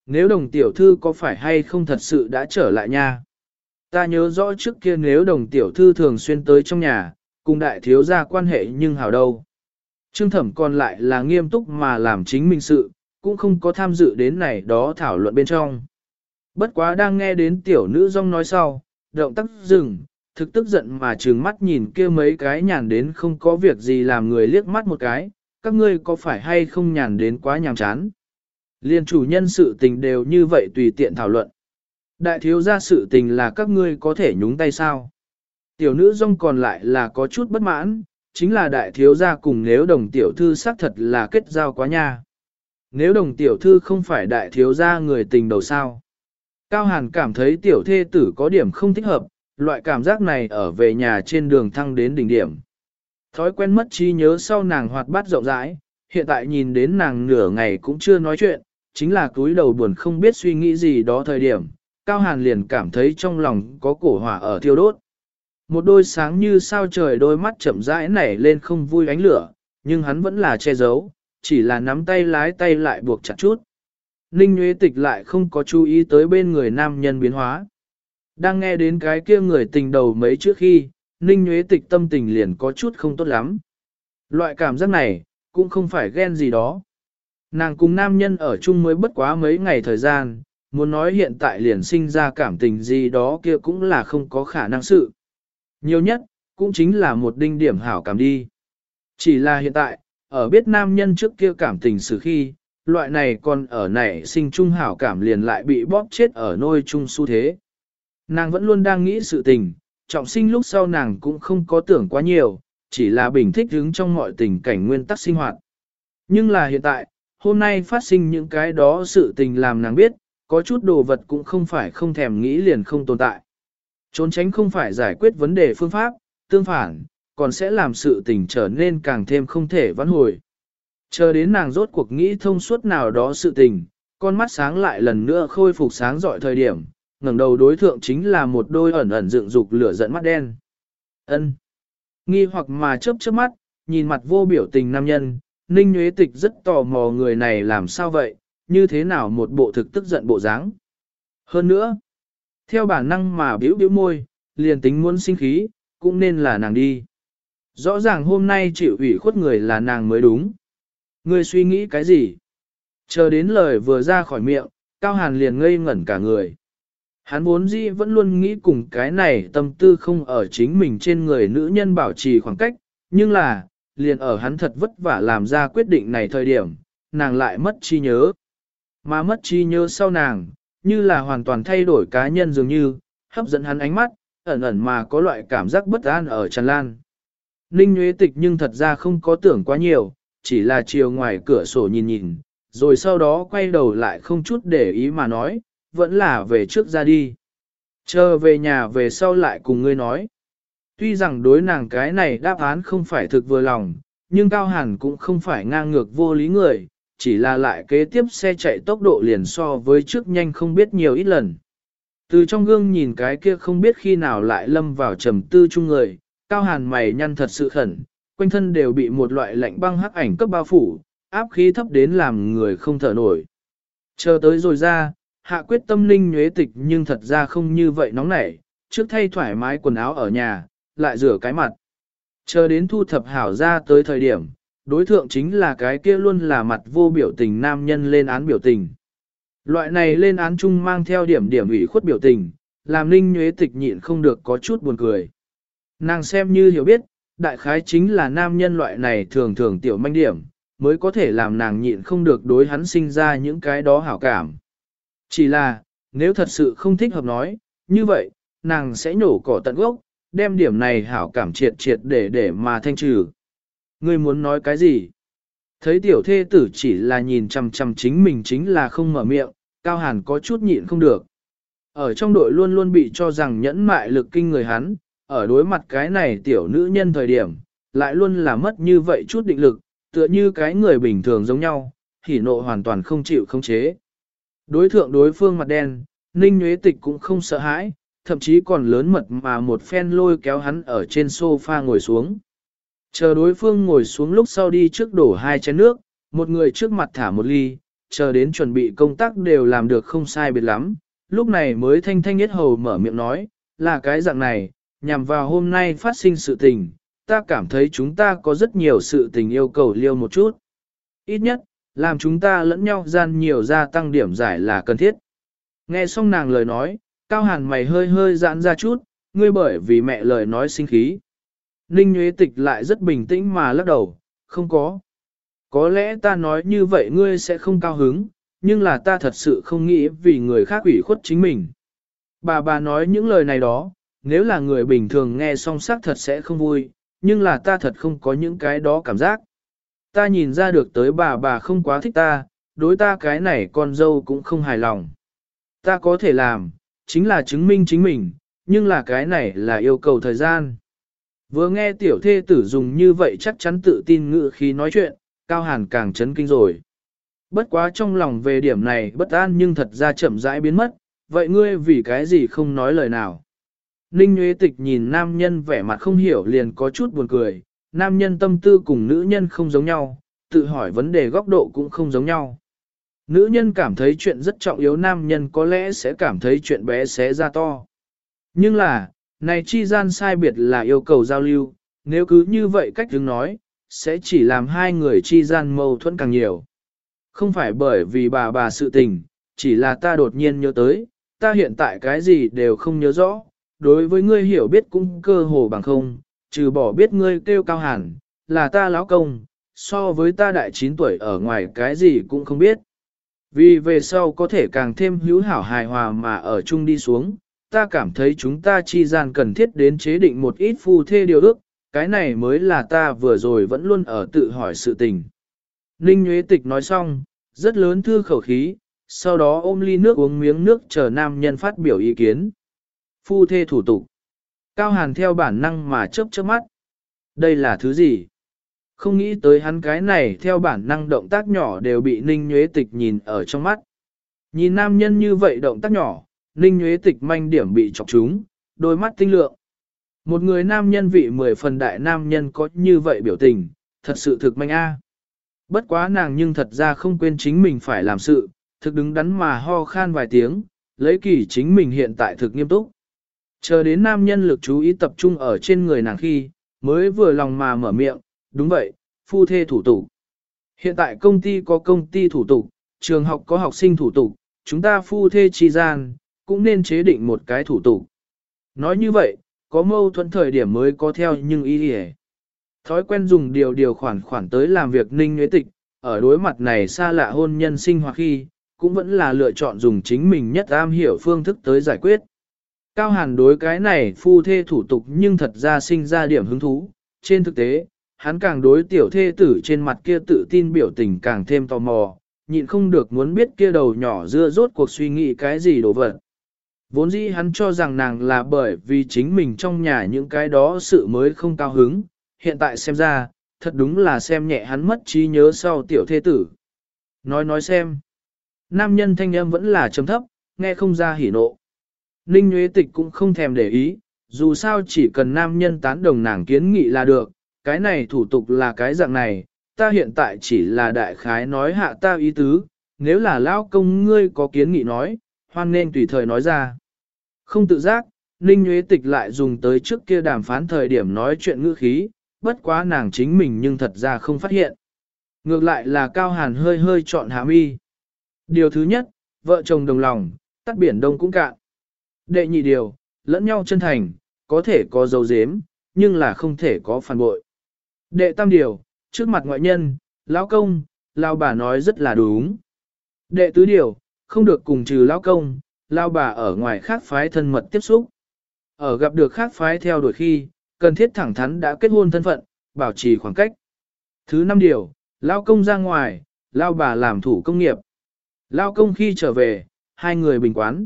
Nếu đồng tiểu thư có phải hay không thật sự đã trở lại nha? Ta nhớ rõ trước kia nếu đồng tiểu thư thường xuyên tới trong nhà, cùng đại thiếu gia quan hệ nhưng hào đâu. Trương thẩm còn lại là nghiêm túc mà làm chính mình sự, cũng không có tham dự đến này đó thảo luận bên trong. Bất quá đang nghe đến tiểu nữ rong nói sau, động tác dừng, thực tức giận mà trừng mắt nhìn kia mấy cái nhàn đến không có việc gì làm người liếc mắt một cái, các ngươi có phải hay không nhàn đến quá nhàm chán. Liên chủ nhân sự tình đều như vậy tùy tiện thảo luận. Đại thiếu gia sự tình là các ngươi có thể nhúng tay sao. Tiểu nữ rong còn lại là có chút bất mãn, chính là đại thiếu gia cùng nếu đồng tiểu thư xác thật là kết giao quá nha. Nếu đồng tiểu thư không phải đại thiếu gia người tình đầu sao. Cao Hàn cảm thấy tiểu thê tử có điểm không thích hợp, loại cảm giác này ở về nhà trên đường thăng đến đỉnh điểm. Thói quen mất trí nhớ sau nàng hoạt bát rộng rãi, hiện tại nhìn đến nàng nửa ngày cũng chưa nói chuyện, chính là cúi đầu buồn không biết suy nghĩ gì đó thời điểm, Cao Hàn liền cảm thấy trong lòng có cổ hỏa ở thiêu đốt. Một đôi sáng như sao trời đôi mắt chậm rãi nảy lên không vui ánh lửa, nhưng hắn vẫn là che giấu, chỉ là nắm tay lái tay lại buộc chặt chút. Ninh Nguyễn Tịch lại không có chú ý tới bên người nam nhân biến hóa. Đang nghe đến cái kia người tình đầu mấy trước khi, Ninh Nguyễn Tịch tâm tình liền có chút không tốt lắm. Loại cảm giác này, cũng không phải ghen gì đó. Nàng cùng nam nhân ở chung mới bất quá mấy ngày thời gian, muốn nói hiện tại liền sinh ra cảm tình gì đó kia cũng là không có khả năng sự. Nhiều nhất, cũng chính là một đinh điểm hảo cảm đi. Chỉ là hiện tại, ở biết nam nhân trước kia cảm tình sự khi, loại này còn ở này sinh trung hảo cảm liền lại bị bóp chết ở nôi chung xu thế. Nàng vẫn luôn đang nghĩ sự tình, trọng sinh lúc sau nàng cũng không có tưởng quá nhiều, chỉ là bình thích đứng trong mọi tình cảnh nguyên tắc sinh hoạt. Nhưng là hiện tại, hôm nay phát sinh những cái đó sự tình làm nàng biết, có chút đồ vật cũng không phải không thèm nghĩ liền không tồn tại. Trốn tránh không phải giải quyết vấn đề phương pháp, tương phản, còn sẽ làm sự tình trở nên càng thêm không thể vãn hồi. Chờ đến nàng rốt cuộc nghĩ thông suốt nào đó sự tình, con mắt sáng lại lần nữa khôi phục sáng dọi thời điểm, ngẩng đầu đối thượng chính là một đôi ẩn ẩn dựng dục lửa giận mắt đen. Ân. Nghi hoặc mà chớp chớp mắt, nhìn mặt vô biểu tình nam nhân, Ninh Nguyễn Tịch rất tò mò người này làm sao vậy, như thế nào một bộ thực tức giận bộ dáng. Hơn nữa, theo bản năng mà biểu biểu môi, liền tính muốn sinh khí, cũng nên là nàng đi. Rõ ràng hôm nay chịu ủy khuất người là nàng mới đúng. Ngươi suy nghĩ cái gì? Chờ đến lời vừa ra khỏi miệng, Cao Hàn liền ngây ngẩn cả người. Hắn vốn dĩ vẫn luôn nghĩ cùng cái này tâm tư không ở chính mình trên người nữ nhân bảo trì khoảng cách, nhưng là, liền ở hắn thật vất vả làm ra quyết định này thời điểm, nàng lại mất chi nhớ. Mà mất chi nhớ sau nàng, như là hoàn toàn thay đổi cá nhân dường như, hấp dẫn hắn ánh mắt, ẩn ẩn mà có loại cảm giác bất an ở tràn lan. Ninh Nguyễn Tịch nhưng thật ra không có tưởng quá nhiều, chỉ là chiều ngoài cửa sổ nhìn nhìn, rồi sau đó quay đầu lại không chút để ý mà nói, vẫn là về trước ra đi. Chờ về nhà về sau lại cùng ngươi nói. Tuy rằng đối nàng cái này đáp án không phải thực vừa lòng, nhưng Cao Hàn cũng không phải ngang ngược vô lý người, chỉ là lại kế tiếp xe chạy tốc độ liền so với trước nhanh không biết nhiều ít lần. Từ trong gương nhìn cái kia không biết khi nào lại lâm vào trầm tư chung người, Cao Hàn mày nhăn thật sự khẩn, quanh thân đều bị một loại lạnh băng hắc ảnh cấp bao phủ, áp khí thấp đến làm người không thở nổi. Chờ tới rồi ra, hạ quyết tâm linh nhuế tịch nhưng thật ra không như vậy nóng nảy, trước thay thoải mái quần áo ở nhà, lại rửa cái mặt. Chờ đến thu thập hảo ra tới thời điểm, đối thượng chính là cái kia luôn là mặt vô biểu tình nam nhân lên án biểu tình. Loại này lên án chung mang theo điểm điểm ủy khuất biểu tình, làm ninh nhuế tịch nhịn không được có chút buồn cười. Nàng xem như hiểu biết, đại khái chính là nam nhân loại này thường thường tiểu manh điểm, mới có thể làm nàng nhịn không được đối hắn sinh ra những cái đó hảo cảm. Chỉ là, nếu thật sự không thích hợp nói, như vậy, nàng sẽ nhổ cỏ tận gốc, đem điểm này hảo cảm triệt triệt để để mà thanh trừ. Ngươi muốn nói cái gì? Thấy tiểu thê tử chỉ là nhìn chằm chằm chính mình chính là không mở miệng, Cao Hàn có chút nhịn không được. Ở trong đội luôn luôn bị cho rằng nhẫn mại lực kinh người hắn, ở đối mặt cái này tiểu nữ nhân thời điểm, lại luôn là mất như vậy chút định lực, tựa như cái người bình thường giống nhau, hỉ nộ hoàn toàn không chịu không chế. Đối thượng đối phương mặt đen, Ninh Nguyễn Tịch cũng không sợ hãi, thậm chí còn lớn mật mà một phen lôi kéo hắn ở trên sofa ngồi xuống. Chờ đối phương ngồi xuống lúc sau đi trước đổ hai chén nước, một người trước mặt thả một ly, chờ đến chuẩn bị công tác đều làm được không sai biệt lắm, lúc này mới thanh thanh nhất hầu mở miệng nói, là cái dạng này, nhằm vào hôm nay phát sinh sự tình, ta cảm thấy chúng ta có rất nhiều sự tình yêu cầu liêu một chút. Ít nhất, làm chúng ta lẫn nhau gian nhiều gia tăng điểm giải là cần thiết. Nghe xong nàng lời nói, Cao Hàn mày hơi hơi giãn ra chút, ngươi bởi vì mẹ lời nói sinh khí. Ninh Nguyễn Tịch lại rất bình tĩnh mà lắc đầu, không có. Có lẽ ta nói như vậy ngươi sẽ không cao hứng, nhưng là ta thật sự không nghĩ vì người khác ủy khuất chính mình. Bà bà nói những lời này đó, nếu là người bình thường nghe song sắc thật sẽ không vui, nhưng là ta thật không có những cái đó cảm giác. Ta nhìn ra được tới bà bà không quá thích ta, đối ta cái này con dâu cũng không hài lòng. Ta có thể làm, chính là chứng minh chính mình, nhưng là cái này là yêu cầu thời gian. Vừa nghe tiểu thê tử dùng như vậy chắc chắn tự tin ngự khi nói chuyện, Cao Hàn càng chấn kinh rồi. Bất quá trong lòng về điểm này bất an nhưng thật ra chậm rãi biến mất, vậy ngươi vì cái gì không nói lời nào. Ninh Nguyễn Tịch nhìn nam nhân vẻ mặt không hiểu liền có chút buồn cười, nam nhân tâm tư cùng nữ nhân không giống nhau, tự hỏi vấn đề góc độ cũng không giống nhau. Nữ nhân cảm thấy chuyện rất trọng yếu nam nhân có lẽ sẽ cảm thấy chuyện bé xé ra to. Nhưng là, này chi gian sai biệt là yêu cầu giao lưu, nếu cứ như vậy cách đứng nói, sẽ chỉ làm hai người chi gian mâu thuẫn càng nhiều. Không phải bởi vì bà bà sự tình, chỉ là ta đột nhiên nhớ tới, ta hiện tại cái gì đều không nhớ rõ, đối với ngươi hiểu biết cũng cơ hồ bằng không, trừ bỏ biết ngươi kêu cao hẳn, là ta lão công, so với ta đại 9 tuổi ở ngoài cái gì cũng không biết. Vì về sau có thể càng thêm hữu hảo hài hòa mà ở chung đi xuống, ta cảm thấy chúng ta chi gian cần thiết đến chế định một ít phu thê điều ước, cái này mới là ta vừa rồi vẫn luôn ở tự hỏi sự tình. Ninh Nguyễn Tịch nói xong, rất lớn thư khẩu khí, sau đó ôm ly nước uống miếng nước chờ nam nhân phát biểu ý kiến. Phu thê thủ tục. Cao Hàn theo bản năng mà chớp chớp mắt. Đây là thứ gì? Không nghĩ tới hắn cái này theo bản năng động tác nhỏ đều bị Ninh Nhuế Tịch nhìn ở trong mắt. Nhìn nam nhân như vậy động tác nhỏ, Ninh Nhuế Tịch manh điểm bị chọc trúng, đôi mắt tinh lượng. Một người nam nhân vị mười phần đại nam nhân có như vậy biểu tình, thật sự thực manh a. Bất quá nàng nhưng thật ra không quên chính mình phải làm sự, thực đứng đắn mà ho khan vài tiếng, lấy kỳ chính mình hiện tại thực nghiêm túc. Chờ đến nam nhân lực chú ý tập trung ở trên người nàng khi, mới vừa lòng mà mở miệng, đúng vậy, phu thê thủ tục. Hiện tại công ty có công ty thủ tục, trường học có học sinh thủ tục, chúng ta phu thê chi gian, cũng nên chế định một cái thủ tục. Nói như vậy, có mâu thuẫn thời điểm mới có theo nhưng ý hề. Thói quen dùng điều điều khoản khoản tới làm việc ninh nguyễn tịch, ở đối mặt này xa lạ hôn nhân sinh hoạt khi, cũng vẫn là lựa chọn dùng chính mình nhất am hiểu phương thức tới giải quyết. Cao hàn đối cái này phu thê thủ tục nhưng thật ra sinh ra điểm hứng thú, trên thực tế, hắn càng đối tiểu thê tử trên mặt kia tự tin biểu tình càng thêm tò mò, nhịn không được muốn biết kia đầu nhỏ dưa rốt cuộc suy nghĩ cái gì đồ vật. Vốn dĩ hắn cho rằng nàng là bởi vì chính mình trong nhà những cái đó sự mới không cao hứng, hiện tại xem ra, thật đúng là xem nhẹ hắn mất trí nhớ sau tiểu thê tử. Nói nói xem. Nam nhân thanh âm vẫn là trầm thấp, nghe không ra hỉ nộ. Ninh Nguyễn Tịch cũng không thèm để ý, dù sao chỉ cần nam nhân tán đồng nàng kiến nghị là được, cái này thủ tục là cái dạng này, ta hiện tại chỉ là đại khái nói hạ ta ý tứ, nếu là lao công ngươi có kiến nghị nói, hoan nên tùy thời nói ra. Không tự giác, Ninh Nguyễn Tịch lại dùng tới trước kia đàm phán thời điểm nói chuyện ngữ khí, bất quá nàng chính mình nhưng thật ra không phát hiện. Ngược lại là Cao Hàn hơi hơi chọn hạ mi. Điều thứ nhất, vợ chồng đồng lòng, tắt biển đông cũng cạn. Đệ nhị điều, lẫn nhau chân thành, có thể có dấu dếm, nhưng là không thể có phản bội. Đệ tam điều, trước mặt ngoại nhân, lão công, lão bà nói rất là đúng. Đệ tứ điều, không được cùng trừ lão công, lão bà ở ngoài khác phái thân mật tiếp xúc. Ở gặp được khác phái theo đuổi khi, cần thiết thẳng thắn đã kết hôn thân phận, bảo trì khoảng cách. Thứ năm điều, lão công ra ngoài, lão bà làm thủ công nghiệp. Lão công khi trở về, hai người bình quán.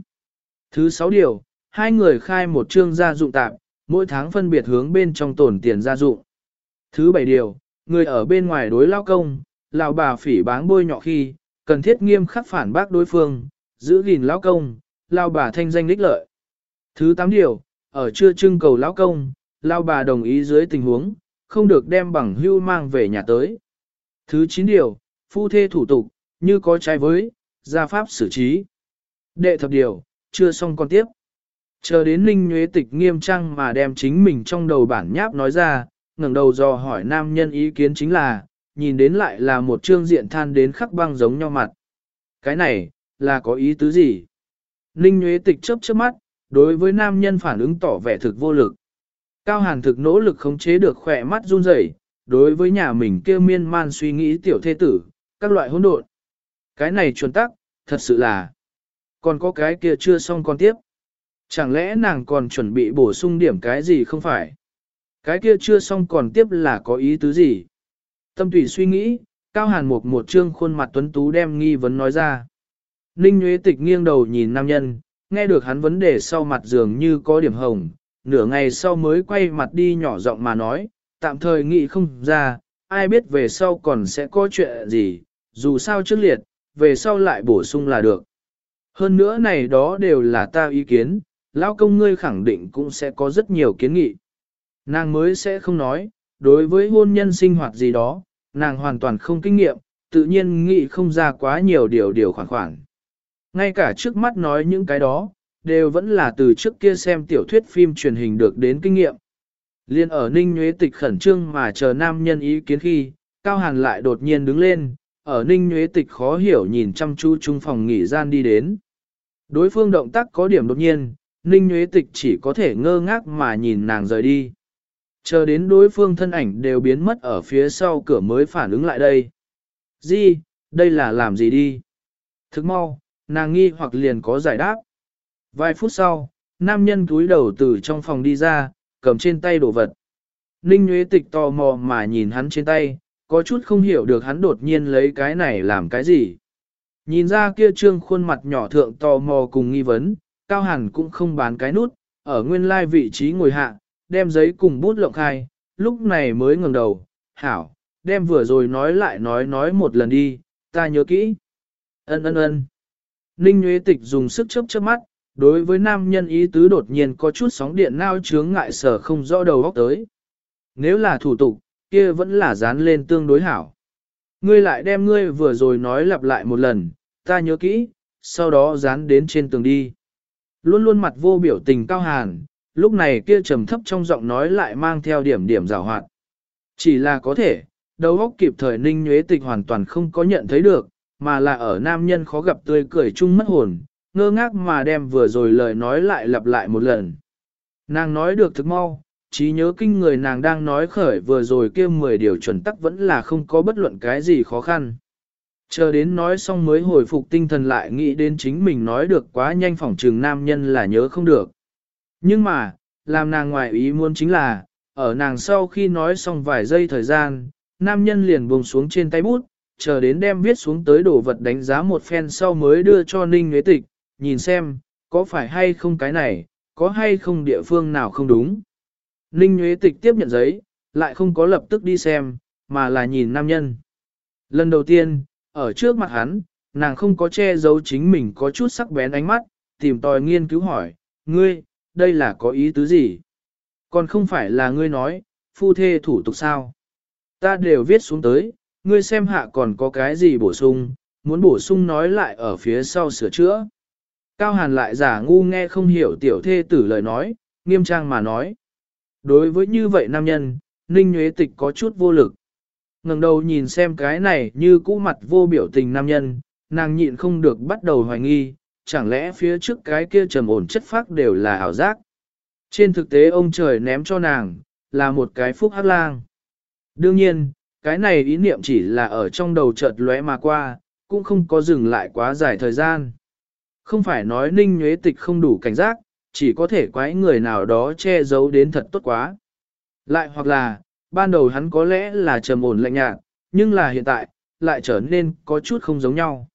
Thứ sáu điều, hai người khai một trương gia dụng tạm, mỗi tháng phân biệt hướng bên trong tổn tiền gia dụng. Thứ bảy điều, người ở bên ngoài đối lao công, lão bà phỉ báng bôi nhọ khi, cần thiết nghiêm khắc phản bác đối phương, giữ gìn lão công, lao bà thanh danh đích lợi. Thứ tám điều, ở chưa trưng cầu lão công, lao bà đồng ý dưới tình huống, không được đem bằng hưu mang về nhà tới. Thứ chín điều, phu thê thủ tục, như có trái với, gia pháp xử trí. Đệ thập điều, chưa xong còn tiếp. Chờ đến Ninh Nguyễn Tịch nghiêm trang mà đem chính mình trong đầu bản nháp nói ra, ngẩng đầu dò hỏi nam nhân ý kiến chính là, nhìn đến lại là một trương diện than đến khắc băng giống nhau mặt. Cái này, là có ý tứ gì? Ninh Nguyễn Tịch chớp chớp mắt, đối với nam nhân phản ứng tỏ vẻ thực vô lực. Cao Hàn thực nỗ lực khống chế được khỏe mắt run rẩy, đối với nhà mình kêu miên man suy nghĩ tiểu thê tử, các loại hỗn độn. Cái này chuẩn tắc, thật sự là. Còn có cái kia chưa xong còn tiếp. Chẳng lẽ nàng còn chuẩn bị bổ sung điểm cái gì không phải? Cái kia chưa xong còn tiếp là có ý tứ gì? Tâm tùy suy nghĩ, Cao Hàn Mục một trương khuôn mặt tuấn tú đem nghi vấn nói ra. Ninh Nguyễn Tịch nghiêng đầu nhìn nam nhân, nghe được hắn vấn đề sau mặt dường như có điểm hồng, nửa ngày sau mới quay mặt đi nhỏ giọng mà nói, tạm thời nghĩ không ra, ai biết về sau còn sẽ có chuyện gì, dù sao trước liệt, về sau lại bổ sung là được. Hơn nữa này đó đều là ta ý kiến, lão công ngươi khẳng định cũng sẽ có rất nhiều kiến nghị. Nàng mới sẽ không nói, đối với hôn nhân sinh hoạt gì đó, nàng hoàn toàn không kinh nghiệm, tự nhiên nghĩ không ra quá nhiều điều điều khoản khoản. Ngay cả trước mắt nói những cái đó, đều vẫn là từ trước kia xem tiểu thuyết phim truyền hình được đến kinh nghiệm. Liên ở Ninh Nhuế Tịch khẩn trương mà chờ nam nhân ý kiến khi, Cao Hàn lại đột nhiên đứng lên, ở Ninh Nhuế Tịch khó hiểu nhìn chăm chú trung phòng nghỉ gian đi đến. Đối phương động tác có điểm đột nhiên, Ninh Nhuế Tịch chỉ có thể ngơ ngác mà nhìn nàng rời đi. Chờ đến đối phương thân ảnh đều biến mất ở phía sau cửa mới phản ứng lại đây. Di, đây là làm gì đi? Thức mau, nàng nghi hoặc liền có giải đáp. Vài phút sau, nam nhân túi đầu từ trong phòng đi ra, cầm trên tay đồ vật. Ninh Nguyễn Tịch tò mò mà nhìn hắn trên tay, có chút không hiểu được hắn đột nhiên lấy cái này làm cái gì. Nhìn ra kia trương khuôn mặt nhỏ thượng tò mò cùng nghi vấn, Cao Hàn cũng không bán cái nút, ở nguyên lai vị trí ngồi hạ, đem giấy cùng bút lộng khai, lúc này mới ngẩng đầu, hảo, đem vừa rồi nói lại nói nói một lần đi, ta nhớ kỹ. Ân ân ân. Ninh Nguyễn Tịch dùng sức chớp chớp mắt, đối với nam nhân ý tứ đột nhiên có chút sóng điện nao chướng ngại sở không rõ đầu góc tới. Nếu là thủ tục, kia vẫn là dán lên tương đối hảo. Ngươi lại đem ngươi vừa rồi nói lặp lại một lần, ta nhớ kỹ, sau đó dán đến trên tường đi. Luôn luôn mặt vô biểu tình cao hàn, lúc này kia trầm thấp trong giọng nói lại mang theo điểm điểm rào hoạt. Chỉ là có thể, đầu óc kịp thời ninh nhuế tịch hoàn toàn không có nhận thấy được, mà là ở nam nhân khó gặp tươi cười chung mất hồn, ngơ ngác mà đem vừa rồi lời nói lại lặp lại một lần. Nàng nói được thực mau, trí nhớ kinh người nàng đang nói khởi vừa rồi kia 10 điều chuẩn tắc vẫn là không có bất luận cái gì khó khăn. Chờ đến nói xong mới hồi phục tinh thần lại nghĩ đến chính mình nói được quá nhanh phỏng trường nam nhân là nhớ không được. Nhưng mà, làm nàng ngoài ý muốn chính là, ở nàng sau khi nói xong vài giây thời gian, nam nhân liền buông xuống trên tay bút, chờ đến đem viết xuống tới đồ vật đánh giá một phen sau mới đưa cho Ninh Nguyễn Tịch, nhìn xem, có phải hay không cái này, có hay không địa phương nào không đúng. Ninh Nguyễn Tịch tiếp nhận giấy, lại không có lập tức đi xem, mà là nhìn nam nhân. Lần đầu tiên, ở trước mặt hắn, nàng không có che giấu chính mình có chút sắc bén ánh mắt, tìm tòi nghiên cứu hỏi, ngươi, đây là có ý tứ gì? Còn không phải là ngươi nói, phu thê thủ tục sao? Ta đều viết xuống tới, ngươi xem hạ còn có cái gì bổ sung, muốn bổ sung nói lại ở phía sau sửa chữa. Cao Hàn lại giả ngu nghe không hiểu tiểu thê tử lời nói, nghiêm trang mà nói. Đối với như vậy nam nhân, Ninh Nhuế Tịch có chút vô lực. ngẩng đầu nhìn xem cái này như cũ mặt vô biểu tình nam nhân, nàng nhịn không được bắt đầu hoài nghi, chẳng lẽ phía trước cái kia trầm ổn chất phác đều là ảo giác. Trên thực tế ông trời ném cho nàng, là một cái phúc hắc lang. Đương nhiên, cái này ý niệm chỉ là ở trong đầu chợt lóe mà qua, cũng không có dừng lại quá dài thời gian. Không phải nói ninh nhuế tịch không đủ cảnh giác, chỉ có thể quái người nào đó che giấu đến thật tốt quá. Lại hoặc là, ban đầu hắn có lẽ là trầm ổn lạnh nhạt, nhưng là hiện tại, lại trở nên có chút không giống nhau.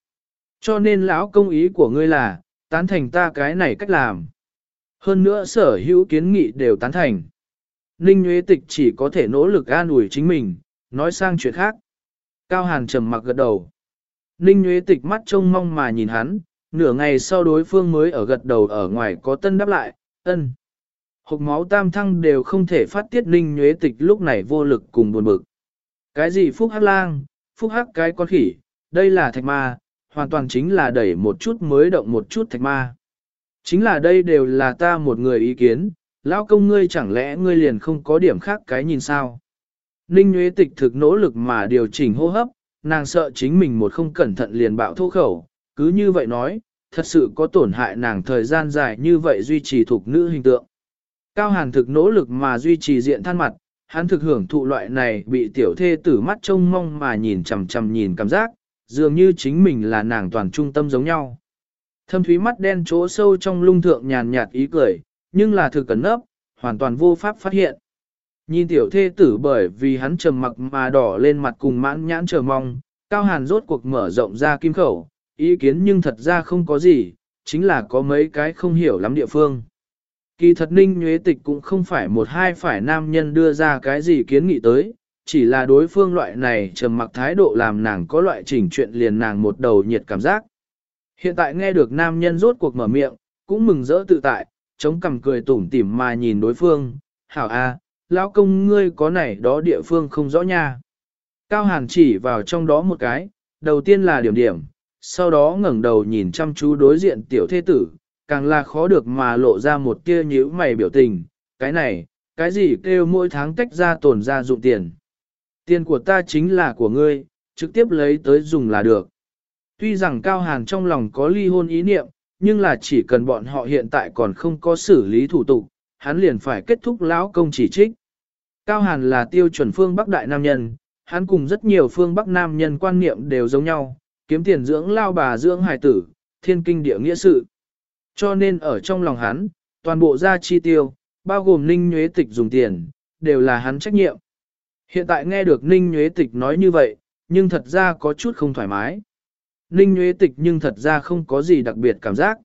Cho nên lão công ý của ngươi là, tán thành ta cái này cách làm. Hơn nữa sở hữu kiến nghị đều tán thành. Ninh Nguyễn Tịch chỉ có thể nỗ lực an ủi chính mình, nói sang chuyện khác. Cao Hàn trầm mặc gật đầu. Ninh Nguyễn Tịch mắt trông mong mà nhìn hắn, nửa ngày sau đối phương mới ở gật đầu ở ngoài có tân đáp lại, ân. Hộp máu tam thăng đều không thể phát tiết Ninh Nguyễn Tịch lúc này vô lực cùng buồn bực. Cái gì phúc hắc lang, phúc hắc cái con khỉ, đây là thạch ma, hoàn toàn chính là đẩy một chút mới động một chút thạch ma. Chính là đây đều là ta một người ý kiến, lão công ngươi chẳng lẽ ngươi liền không có điểm khác cái nhìn sao. Ninh Nguyễn Tịch thực nỗ lực mà điều chỉnh hô hấp, nàng sợ chính mình một không cẩn thận liền bạo thô khẩu, cứ như vậy nói, thật sự có tổn hại nàng thời gian dài như vậy duy trì thuộc nữ hình tượng. Cao Hàn thực nỗ lực mà duy trì diện than mặt, hắn thực hưởng thụ loại này bị tiểu thê tử mắt trông mong mà nhìn chằm chằm nhìn cảm giác, dường như chính mình là nàng toàn trung tâm giống nhau. Thâm thúy mắt đen chỗ sâu trong lung thượng nhàn nhạt ý cười, nhưng là thực cẩn nấp, hoàn toàn vô pháp phát hiện. Nhìn tiểu thê tử bởi vì hắn trầm mặc mà đỏ lên mặt cùng mãn nhãn chờ mong, cao hàn rốt cuộc mở rộng ra kim khẩu, ý kiến nhưng thật ra không có gì, chính là có mấy cái không hiểu lắm địa phương. Kỳ thật ninh nhuế tịch cũng không phải một hai phải nam nhân đưa ra cái gì kiến nghị tới, chỉ là đối phương loại này trầm mặc thái độ làm nàng có loại chỉnh chuyện liền nàng một đầu nhiệt cảm giác. Hiện tại nghe được nam nhân rốt cuộc mở miệng, cũng mừng rỡ tự tại, chống cằm cười tủm tỉm mà nhìn đối phương, hảo a, lão công ngươi có này đó địa phương không rõ nha. Cao Hàn chỉ vào trong đó một cái, đầu tiên là điểm điểm, sau đó ngẩng đầu nhìn chăm chú đối diện tiểu thế tử, càng là khó được mà lộ ra một tia nhíu mày biểu tình, cái này, cái gì kêu mỗi tháng tách ra tổn ra dụng tiền. Tiền của ta chính là của ngươi, trực tiếp lấy tới dùng là được. Tuy rằng Cao Hàn trong lòng có ly hôn ý niệm, nhưng là chỉ cần bọn họ hiện tại còn không có xử lý thủ tục, hắn liền phải kết thúc lão công chỉ trích. Cao Hàn là tiêu chuẩn phương Bắc Đại Nam Nhân, hắn cùng rất nhiều phương Bắc Nam Nhân quan niệm đều giống nhau, kiếm tiền dưỡng lao bà dưỡng hài tử, thiên kinh địa nghĩa sự. Cho nên ở trong lòng hắn, toàn bộ gia chi tiêu, bao gồm ninh nhuế tịch dùng tiền, đều là hắn trách nhiệm. Hiện tại nghe được ninh nhuế tịch nói như vậy, nhưng thật ra có chút không thoải mái. Ninh nhuế tịch nhưng thật ra không có gì đặc biệt cảm giác.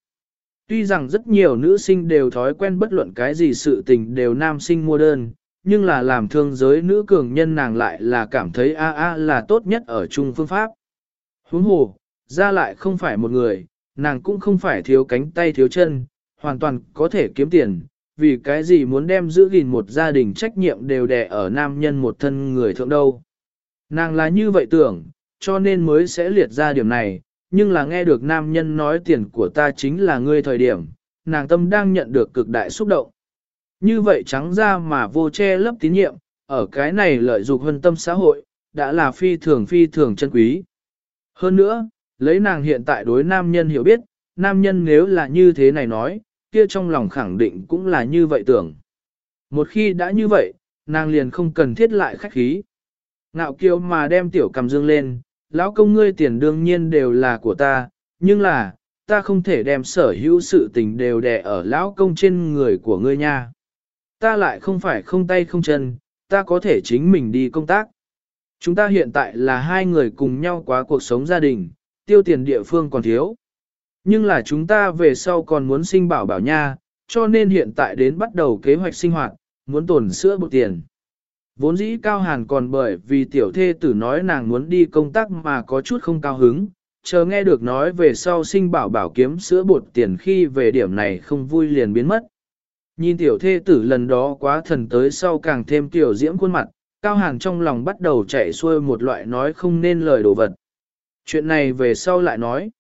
Tuy rằng rất nhiều nữ sinh đều thói quen bất luận cái gì sự tình đều nam sinh mua đơn, nhưng là làm thương giới nữ cường nhân nàng lại là cảm thấy a a là tốt nhất ở chung phương pháp. Huống hồ, ra lại không phải một người, nàng cũng không phải thiếu cánh tay thiếu chân, hoàn toàn có thể kiếm tiền, vì cái gì muốn đem giữ gìn một gia đình trách nhiệm đều đè ở nam nhân một thân người thượng đâu. Nàng là như vậy tưởng, cho nên mới sẽ liệt ra điểm này, nhưng là nghe được nam nhân nói tiền của ta chính là ngươi thời điểm, nàng tâm đang nhận được cực đại xúc động. Như vậy trắng ra mà vô che lấp tín nhiệm, ở cái này lợi dụng hân tâm xã hội, đã là phi thường phi thường chân quý. Hơn nữa, lấy nàng hiện tại đối nam nhân hiểu biết, nam nhân nếu là như thế này nói, kia trong lòng khẳng định cũng là như vậy tưởng. Một khi đã như vậy, nàng liền không cần thiết lại khách khí. Ngạo kiều mà đem tiểu cầm dương lên, lão công ngươi tiền đương nhiên đều là của ta, nhưng là, ta không thể đem sở hữu sự tình đều đè ở lão công trên người của ngươi nha. Ta lại không phải không tay không chân, ta có thể chính mình đi công tác. Chúng ta hiện tại là hai người cùng nhau quá cuộc sống gia đình, tiêu tiền địa phương còn thiếu. Nhưng là chúng ta về sau còn muốn sinh bảo bảo nha, cho nên hiện tại đến bắt đầu kế hoạch sinh hoạt, muốn tồn sữa bột tiền. Vốn dĩ Cao Hàn còn bởi vì tiểu thê tử nói nàng muốn đi công tác mà có chút không cao hứng, chờ nghe được nói về sau sinh bảo bảo kiếm sữa bột tiền khi về điểm này không vui liền biến mất. Nhìn tiểu thê tử lần đó quá thần tới sau càng thêm tiểu diễm khuôn mặt, Cao Hàn trong lòng bắt đầu chạy xuôi một loại nói không nên lời đồ vật. Chuyện này về sau lại nói.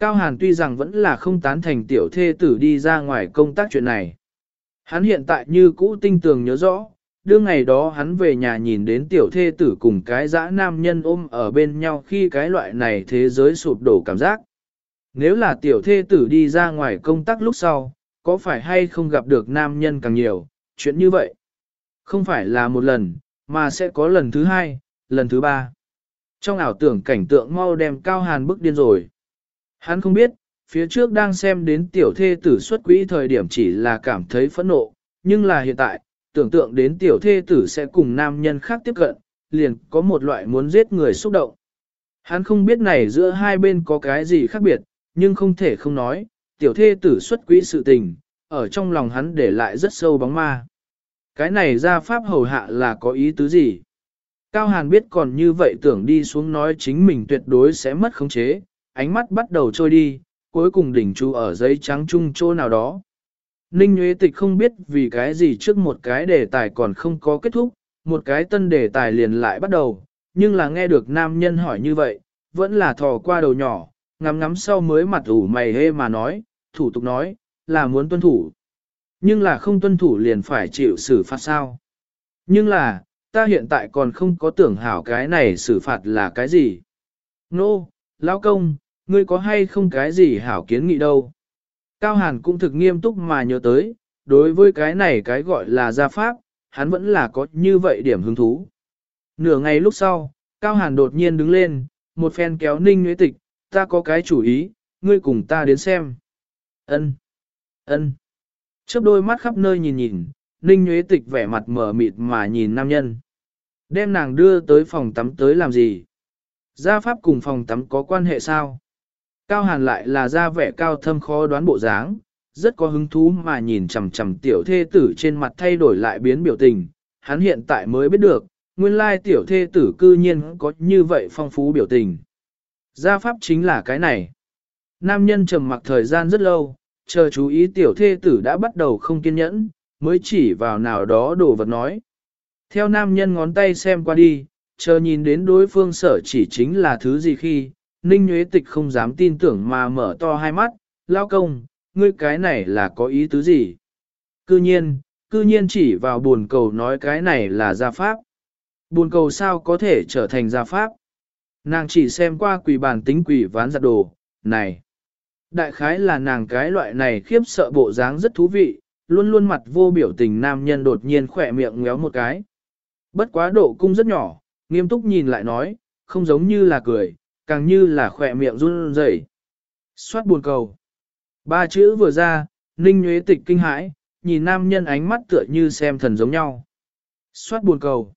Cao Hàn tuy rằng vẫn là không tán thành tiểu thê tử đi ra ngoài công tác chuyện này. Hắn hiện tại như cũ tinh tường nhớ rõ, đương ngày đó hắn về nhà nhìn đến tiểu thê tử cùng cái dã nam nhân ôm ở bên nhau khi cái loại này thế giới sụp đổ cảm giác. Nếu là tiểu thê tử đi ra ngoài công tác lúc sau, có phải hay không gặp được nam nhân càng nhiều, chuyện như vậy. Không phải là một lần, mà sẽ có lần thứ hai, lần thứ ba. Trong ảo tưởng cảnh tượng mau đem Cao Hàn bức điên rồi. Hắn không biết, phía trước đang xem đến tiểu thê tử xuất quỹ thời điểm chỉ là cảm thấy phẫn nộ, nhưng là hiện tại, tưởng tượng đến tiểu thê tử sẽ cùng nam nhân khác tiếp cận, liền có một loại muốn giết người xúc động. Hắn không biết này giữa hai bên có cái gì khác biệt, nhưng không thể không nói, tiểu thê tử xuất quỹ sự tình, ở trong lòng hắn để lại rất sâu bóng ma. Cái này ra pháp hầu hạ là có ý tứ gì? Cao Hàn biết còn như vậy tưởng đi xuống nói chính mình tuyệt đối sẽ mất khống chế, ánh mắt bắt đầu trôi đi, cuối cùng đỉnh chú ở giấy trắng chung chỗ nào đó. Ninh Nguyễn Tịch không biết vì cái gì trước một cái đề tài còn không có kết thúc, một cái tân đề tài liền lại bắt đầu, nhưng là nghe được nam nhân hỏi như vậy, vẫn là thò qua đầu nhỏ, ngắm ngắm sau mới mặt ủ mày hê mà nói, thủ tục nói, là muốn tuân thủ. Nhưng là không tuân thủ liền phải chịu xử phạt sao. Nhưng là, ta hiện tại còn không có tưởng hảo cái này xử phạt là cái gì. Nô, no, lão công, ngươi có hay không cái gì hảo kiến nghị đâu. Cao Hàn cũng thực nghiêm túc mà nhớ tới, đối với cái này cái gọi là gia pháp, hắn vẫn là có như vậy điểm hứng thú. Nửa ngày lúc sau, Cao Hàn đột nhiên đứng lên, một phen kéo ninh nguyễn tịch, ta có cái chủ ý, ngươi cùng ta đến xem. Ân, ân. Chớp đôi mắt khắp nơi nhìn nhìn, ninh nguyễn tịch vẻ mặt mở mịt mà nhìn nam nhân. Đem nàng đưa tới phòng tắm tới làm gì? Gia pháp cùng phòng tắm có quan hệ sao? Cao Hàn lại là ra vẻ cao thâm khó đoán bộ dáng, rất có hứng thú mà nhìn chằm chằm tiểu thê tử trên mặt thay đổi lại biến biểu tình. Hắn hiện tại mới biết được, nguyên lai tiểu thê tử cư nhiên có như vậy phong phú biểu tình. Gia pháp chính là cái này. Nam nhân trầm mặc thời gian rất lâu, chờ chú ý tiểu thê tử đã bắt đầu không kiên nhẫn, mới chỉ vào nào đó đồ vật nói. Theo nam nhân ngón tay xem qua đi, chờ nhìn đến đối phương sở chỉ chính là thứ gì khi, Ninh Nguyễn Tịch không dám tin tưởng mà mở to hai mắt, lao công, ngươi cái này là có ý tứ gì? Cư nhiên, cư nhiên chỉ vào buồn cầu nói cái này là gia pháp. Buồn cầu sao có thể trở thành gia pháp? Nàng chỉ xem qua quỷ bản tính quỷ ván giặt đồ, này. Đại khái là nàng cái loại này khiếp sợ bộ dáng rất thú vị, luôn luôn mặt vô biểu tình nam nhân đột nhiên khỏe miệng ngéo một cái. Bất quá độ cung rất nhỏ, nghiêm túc nhìn lại nói, không giống như là cười, càng như là khỏe miệng run rẩy. Xoát buồn cầu. Ba chữ vừa ra, Ninh Nguyễn Tịch kinh hãi, nhìn nam nhân ánh mắt tựa như xem thần giống nhau. Xoát buồn cầu.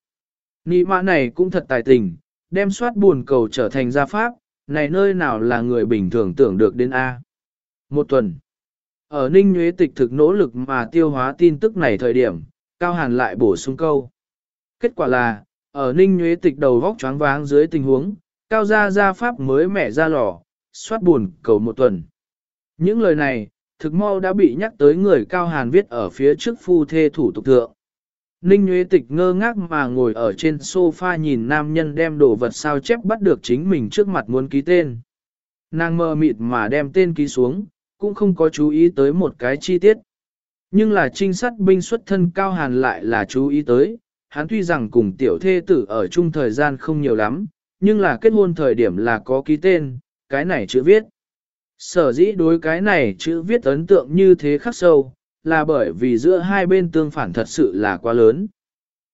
Nị mã này cũng thật tài tình, đem xoát buồn cầu trở thành gia pháp, này nơi nào là người bình thường tưởng được đến A. Một tuần. Ở Ninh Nguyễn Tịch thực nỗ lực mà tiêu hóa tin tức này thời điểm, Cao Hàn lại bổ sung câu. Kết quả là, ở Ninh nhuế Tịch đầu vóc choáng váng dưới tình huống, Cao gia gia pháp mới mẻ ra lò, soát buồn cầu một tuần. Những lời này, thực mau đã bị nhắc tới người Cao Hàn viết ở phía trước phu thê thủ tục thượng. Ninh Nguyễn Tịch ngơ ngác mà ngồi ở trên sofa nhìn nam nhân đem đồ vật sao chép bắt được chính mình trước mặt muốn ký tên. Nàng mơ mịt mà đem tên ký xuống, cũng không có chú ý tới một cái chi tiết. Nhưng là trinh sát binh xuất thân Cao Hàn lại là chú ý tới, hắn tuy rằng cùng tiểu thê tử ở chung thời gian không nhiều lắm, nhưng là kết hôn thời điểm là có ký tên, cái này chữ viết. Sở dĩ đối cái này chữ viết ấn tượng như thế khắc sâu, là bởi vì giữa hai bên tương phản thật sự là quá lớn.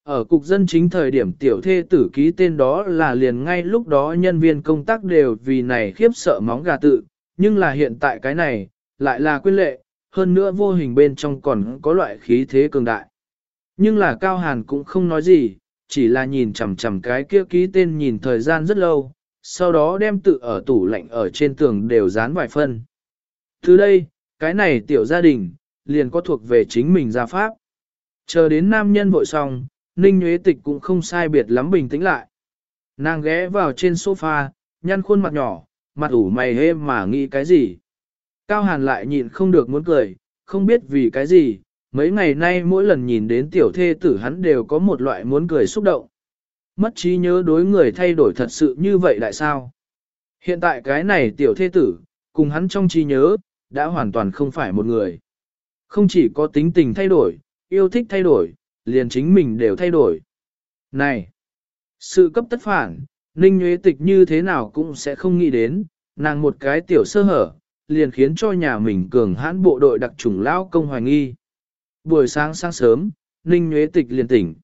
Ở cục dân chính thời điểm tiểu thê tử ký tên đó là liền ngay lúc đó nhân viên công tác đều vì này khiếp sợ móng gà tự, nhưng là hiện tại cái này, lại là quyên lệ, hơn nữa vô hình bên trong còn có loại khí thế cường đại. Nhưng là Cao Hàn cũng không nói gì, chỉ là nhìn chằm chằm cái kia ký tên nhìn thời gian rất lâu, sau đó đem tự ở tủ lạnh ở trên tường đều dán vài phân. Từ đây, cái này tiểu gia đình, liền có thuộc về chính mình gia pháp. Chờ đến nam nhân vội xong, Ninh Nguyễn Tịch cũng không sai biệt lắm bình tĩnh lại. Nàng ghé vào trên sofa, nhăn khuôn mặt nhỏ, mặt ủ mày hê mà nghĩ cái gì. Cao Hàn lại nhịn không được muốn cười, không biết vì cái gì, mấy ngày nay mỗi lần nhìn đến tiểu thê tử hắn đều có một loại muốn cười xúc động. Mất trí nhớ đối người thay đổi thật sự như vậy tại sao? Hiện tại cái này tiểu thê tử, cùng hắn trong trí nhớ, đã hoàn toàn không phải một người. Không chỉ có tính tình thay đổi, yêu thích thay đổi, liền chính mình đều thay đổi. Này! Sự cấp tất phản, Ninh Nguyễn Tịch như thế nào cũng sẽ không nghĩ đến, nàng một cái tiểu sơ hở, liền khiến cho nhà mình cường hãn bộ đội đặc trùng lao công hoài nghi. Buổi sáng sáng sớm, Ninh Nguyễn Tịch liền tỉnh.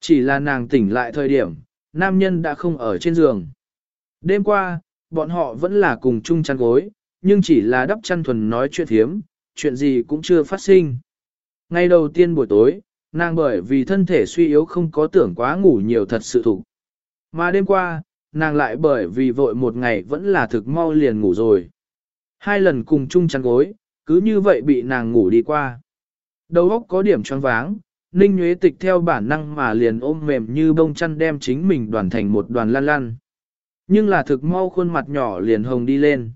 Chỉ là nàng tỉnh lại thời điểm, nam nhân đã không ở trên giường. Đêm qua, bọn họ vẫn là cùng chung chăn gối, nhưng chỉ là đắp chăn thuần nói chuyện thiếm, chuyện gì cũng chưa phát sinh. Ngay đầu tiên buổi tối, nàng bởi vì thân thể suy yếu không có tưởng quá ngủ nhiều thật sự thủ. Mà đêm qua, nàng lại bởi vì vội một ngày vẫn là thực mau liền ngủ rồi. Hai lần cùng chung chăn gối, cứ như vậy bị nàng ngủ đi qua. Đầu óc có điểm choáng váng, Ninh nhuế Tịch theo bản năng mà liền ôm mềm như bông chăn đem chính mình đoàn thành một đoàn lan lan. Nhưng là thực mau khuôn mặt nhỏ liền hồng đi lên.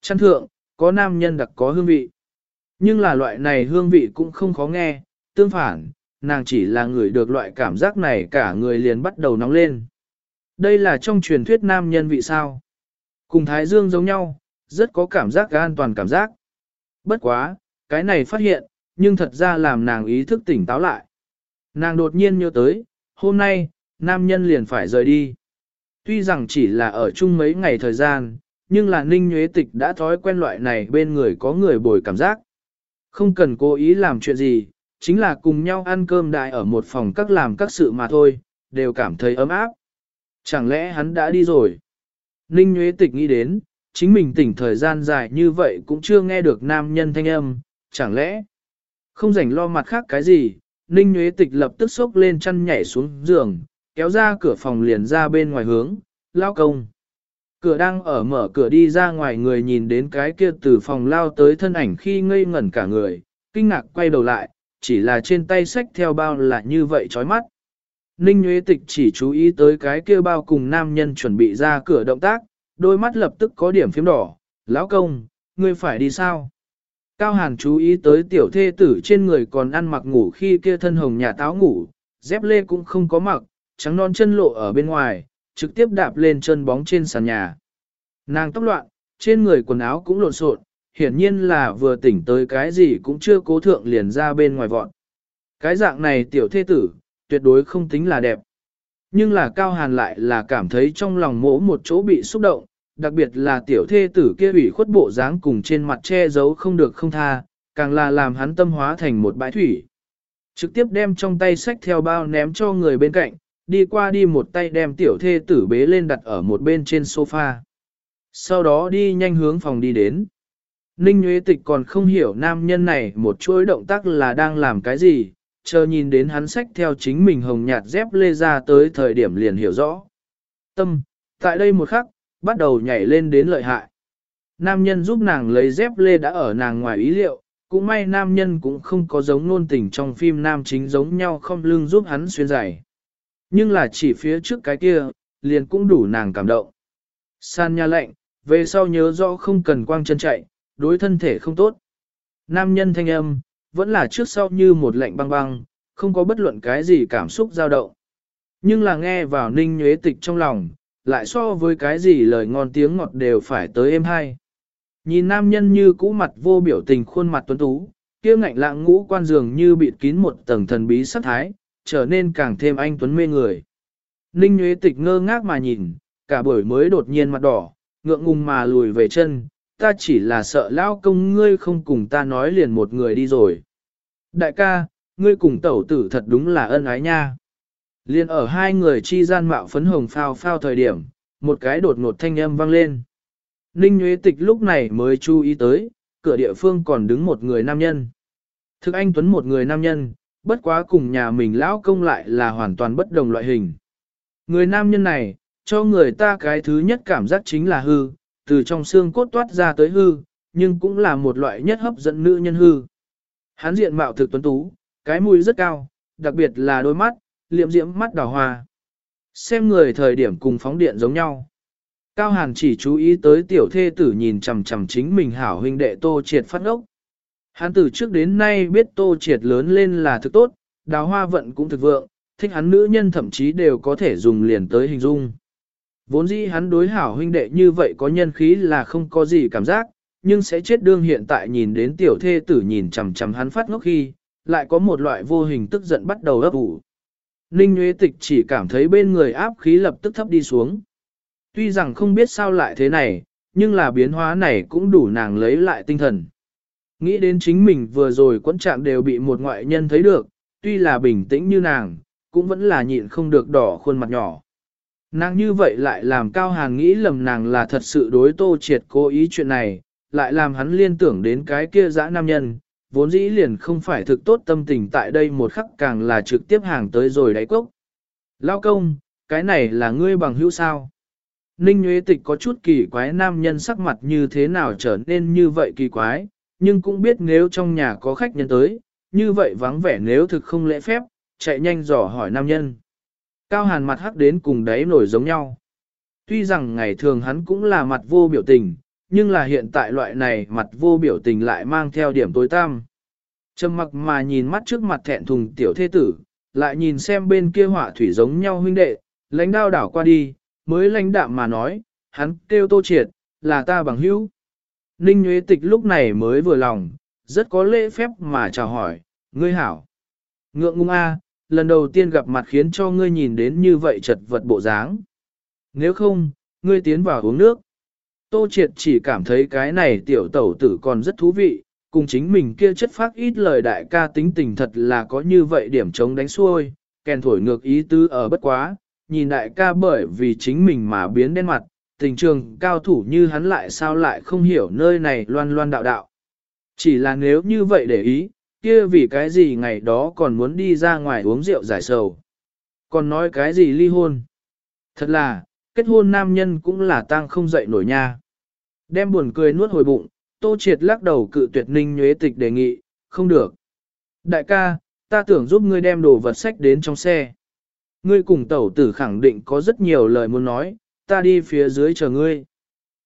Chăn thượng, có nam nhân đặc có hương vị. Nhưng là loại này hương vị cũng không khó nghe, tương phản, nàng chỉ là người được loại cảm giác này cả người liền bắt đầu nóng lên. Đây là trong truyền thuyết nam nhân vị sao. Cùng Thái Dương giống nhau, rất có cảm giác an toàn cảm giác. Bất quá, cái này phát hiện, nhưng thật ra làm nàng ý thức tỉnh táo lại. Nàng đột nhiên nhớ tới, hôm nay, nam nhân liền phải rời đi. Tuy rằng chỉ là ở chung mấy ngày thời gian, nhưng là ninh nhuế tịch đã thói quen loại này bên người có người bồi cảm giác. Không cần cố ý làm chuyện gì, chính là cùng nhau ăn cơm đại ở một phòng các làm các sự mà thôi, đều cảm thấy ấm áp. Chẳng lẽ hắn đã đi rồi? Ninh Nguyễn Tịch nghĩ đến, chính mình tỉnh thời gian dài như vậy cũng chưa nghe được nam nhân thanh âm, chẳng lẽ không rảnh lo mặt khác cái gì? Ninh Nguyễn Tịch lập tức xốc lên chăn nhảy xuống giường, kéo ra cửa phòng liền ra bên ngoài hướng, lao công. Cửa đang ở mở cửa đi ra ngoài người nhìn đến cái kia từ phòng lao tới thân ảnh khi ngây ngẩn cả người, kinh ngạc quay đầu lại, chỉ là trên tay sách theo bao là như vậy chói mắt. Ninh Nguyễn Tịch chỉ chú ý tới cái kia bao cùng nam nhân chuẩn bị ra cửa động tác, đôi mắt lập tức có điểm phím đỏ, lão công, ngươi phải đi sao? Cao Hàn chú ý tới tiểu thê tử trên người còn ăn mặc ngủ khi kia thân hồng nhà táo ngủ, dép lê cũng không có mặc, trắng non chân lộ ở bên ngoài, trực tiếp đạp lên chân bóng trên sàn nhà. Nàng tóc loạn, trên người quần áo cũng lộn xộn, hiển nhiên là vừa tỉnh tới cái gì cũng chưa cố thượng liền ra bên ngoài vọn. Cái dạng này tiểu thê tử, tuyệt đối không tính là đẹp. Nhưng là Cao Hàn lại là cảm thấy trong lòng mỗ một chỗ bị xúc động, đặc biệt là tiểu thê tử kia ủy khuất bộ dáng cùng trên mặt che giấu không được không tha, càng là làm hắn tâm hóa thành một bãi thủy. Trực tiếp đem trong tay sách theo bao ném cho người bên cạnh, đi qua đi một tay đem tiểu thê tử bế lên đặt ở một bên trên sofa. Sau đó đi nhanh hướng phòng đi đến. Ninh Nguyễn Tịch còn không hiểu nam nhân này một chuỗi động tác là đang làm cái gì, chờ nhìn đến hắn sách theo chính mình hồng nhạt dép lê ra tới thời điểm liền hiểu rõ. Tâm, tại đây một khắc, bắt đầu nhảy lên đến lợi hại. Nam nhân giúp nàng lấy dép lê đã ở nàng ngoài ý liệu, cũng may nam nhân cũng không có giống nôn tình trong phim nam chính giống nhau không lưng giúp hắn xuyên giày. Nhưng là chỉ phía trước cái kia, liền cũng đủ nàng cảm động. San nha lệnh, về sau nhớ rõ không cần quang chân chạy, đối thân thể không tốt. Nam nhân thanh âm, vẫn là trước sau như một lệnh băng băng, không có bất luận cái gì cảm xúc dao động. Nhưng là nghe vào ninh nhuế tịch trong lòng, lại so với cái gì lời ngon tiếng ngọt đều phải tới êm hay. Nhìn nam nhân như cũ mặt vô biểu tình khuôn mặt tuấn tú, kia ngạnh lạng ngũ quan dường như bị kín một tầng thần bí sắc thái, trở nên càng thêm anh tuấn mê người. Ninh Nguyễn Tịch ngơ ngác mà nhìn, cả buổi mới đột nhiên mặt đỏ, ngượng ngùng mà lùi về chân, ta chỉ là sợ lao công ngươi không cùng ta nói liền một người đi rồi. Đại ca, ngươi cùng tẩu tử thật đúng là ân ái nha. Liên ở hai người chi gian mạo phấn hồng phao phao thời điểm, một cái đột ngột thanh âm vang lên. Ninh Nguyễn Tịch lúc này mới chú ý tới, cửa địa phương còn đứng một người nam nhân. Thực anh Tuấn một người nam nhân, bất quá cùng nhà mình lão công lại là hoàn toàn bất đồng loại hình. Người nam nhân này, cho người ta cái thứ nhất cảm giác chính là hư, từ trong xương cốt toát ra tới hư, nhưng cũng là một loại nhất hấp dẫn nữ nhân hư. Hắn diện mạo thực tuấn tú, cái mũi rất cao, đặc biệt là đôi mắt, liệm diễm mắt đào hoa. Xem người thời điểm cùng phóng điện giống nhau. Cao Hàn chỉ chú ý tới tiểu thê tử nhìn chằm chằm chính mình hảo huynh đệ Tô Triệt phát ốc. Hắn từ trước đến nay biết Tô Triệt lớn lên là thực tốt, đào hoa vận cũng thực vượng, thích hắn nữ nhân thậm chí đều có thể dùng liền tới hình dung. Vốn dĩ hắn đối hảo huynh đệ như vậy có nhân khí là không có gì cảm giác, nhưng sẽ chết đương hiện tại nhìn đến tiểu thê tử nhìn chằm chằm hắn phát ngốc khi, lại có một loại vô hình tức giận bắt đầu ấp ủ. Ninh Nguyễn Tịch chỉ cảm thấy bên người áp khí lập tức thấp đi xuống. Tuy rằng không biết sao lại thế này, nhưng là biến hóa này cũng đủ nàng lấy lại tinh thần. Nghĩ đến chính mình vừa rồi quẫn trạng đều bị một ngoại nhân thấy được, tuy là bình tĩnh như nàng, cũng vẫn là nhịn không được đỏ khuôn mặt nhỏ. Nàng như vậy lại làm Cao Hàn nghĩ lầm nàng là thật sự đối Tô Triệt cố ý chuyện này, lại làm hắn liên tưởng đến cái kia dã nam nhân, vốn dĩ liền không phải thực tốt tâm tình tại đây một khắc càng là trực tiếp hàng tới rồi đáy cốc. Lao công, cái này là ngươi bằng hữu sao? Ninh Nguyễn Tịch có chút kỳ quái nam nhân sắc mặt như thế nào trở nên như vậy kỳ quái, nhưng cũng biết nếu trong nhà có khách nhân tới, như vậy vắng vẻ nếu thực không lễ phép, chạy nhanh dò hỏi nam nhân. Cao hàn mặt hắc đến cùng đáy nổi giống nhau. Tuy rằng ngày thường hắn cũng là mặt vô biểu tình, nhưng là hiện tại loại này mặt vô biểu tình lại mang theo điểm tối tăm. Trầm mặc mà nhìn mắt trước mặt thẹn thùng tiểu thế tử, lại nhìn xem bên kia họa thủy giống nhau huynh đệ, lãnh đao đảo qua đi, mới lãnh đạm mà nói, hắn kêu tô triệt, là ta bằng hữu. Ninh Nguyễn Tịch lúc này mới vừa lòng, rất có lễ phép mà chào hỏi, ngươi hảo. Ngượng ngung a, lần đầu tiên gặp mặt khiến cho ngươi nhìn đến như vậy chật vật bộ dáng. Nếu không, ngươi tiến vào uống nước. Tô Triệt chỉ cảm thấy cái này tiểu tẩu tử còn rất thú vị, cùng chính mình kia chất phát ít lời đại ca tính tình thật là có như vậy điểm chống đánh xuôi, kèn thổi ngược ý tứ ở bất quá, nhìn đại ca bởi vì chính mình mà biến đen mặt, tình trường cao thủ như hắn lại sao lại không hiểu nơi này loan loan đạo đạo. Chỉ là nếu như vậy để ý, kia vì cái gì ngày đó còn muốn đi ra ngoài uống rượu giải sầu. Còn nói cái gì ly hôn. Thật là, kết hôn nam nhân cũng là tang không dậy nổi nha. Đem buồn cười nuốt hồi bụng, tô triệt lắc đầu cự tuyệt ninh nhuế tịch đề nghị, không được. Đại ca, ta tưởng giúp ngươi đem đồ vật sách đến trong xe. Ngươi cùng tẩu tử khẳng định có rất nhiều lời muốn nói, ta đi phía dưới chờ ngươi.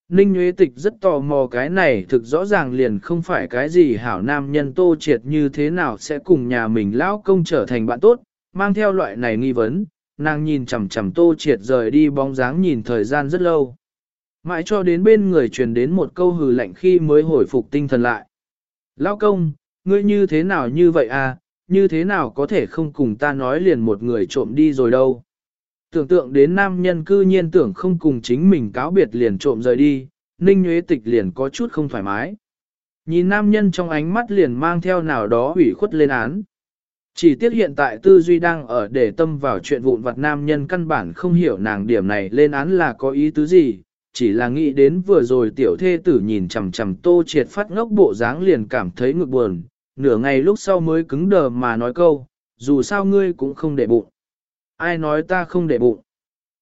Ninh Nguyễn Tịch rất tò mò cái này thực rõ ràng liền không phải cái gì hảo nam nhân tô triệt như thế nào sẽ cùng nhà mình lão công trở thành bạn tốt, mang theo loại này nghi vấn, nàng nhìn chằm chằm tô triệt rời đi bóng dáng nhìn thời gian rất lâu. Mãi cho đến bên người truyền đến một câu hừ lạnh khi mới hồi phục tinh thần lại. Lão công, ngươi như thế nào như vậy à, như thế nào có thể không cùng ta nói liền một người trộm đi rồi đâu. Tưởng tượng đến nam nhân cư nhiên tưởng không cùng chính mình cáo biệt liền trộm rời đi, Ninh nhuế Tịch liền có chút không thoải mái. Nhìn nam nhân trong ánh mắt liền mang theo nào đó ủy khuất lên án. Chỉ tiếc hiện tại tư duy đang ở để tâm vào chuyện vụn vặt nam nhân căn bản không hiểu nàng điểm này lên án là có ý tứ gì, chỉ là nghĩ đến vừa rồi tiểu thê tử nhìn chằm chằm tô triệt phát ngốc bộ dáng liền cảm thấy ngực buồn, nửa ngày lúc sau mới cứng đờ mà nói câu, dù sao ngươi cũng không để bụng. Ai nói ta không để bụng?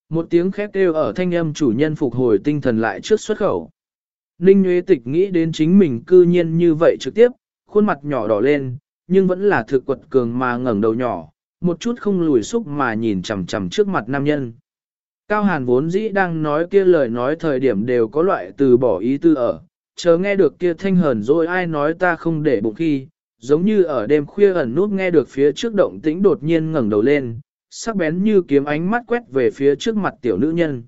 Một tiếng khét kêu ở thanh âm chủ nhân phục hồi tinh thần lại trước xuất khẩu. Ninh Nguyễn Tịch nghĩ đến chính mình cư nhiên như vậy trực tiếp, khuôn mặt nhỏ đỏ lên, nhưng vẫn là thực quật cường mà ngẩng đầu nhỏ, một chút không lùi xúc mà nhìn chằm chằm trước mặt nam nhân. Cao Hàn vốn dĩ đang nói kia lời nói thời điểm đều có loại từ bỏ ý tư ở, chờ nghe được kia thanh hờn rồi ai nói ta không để bụng khi, giống như ở đêm khuya ẩn nút nghe được phía trước động tĩnh đột nhiên ngẩng đầu lên, sắc bén như kiếm ánh mắt quét về phía trước mặt tiểu nữ nhân.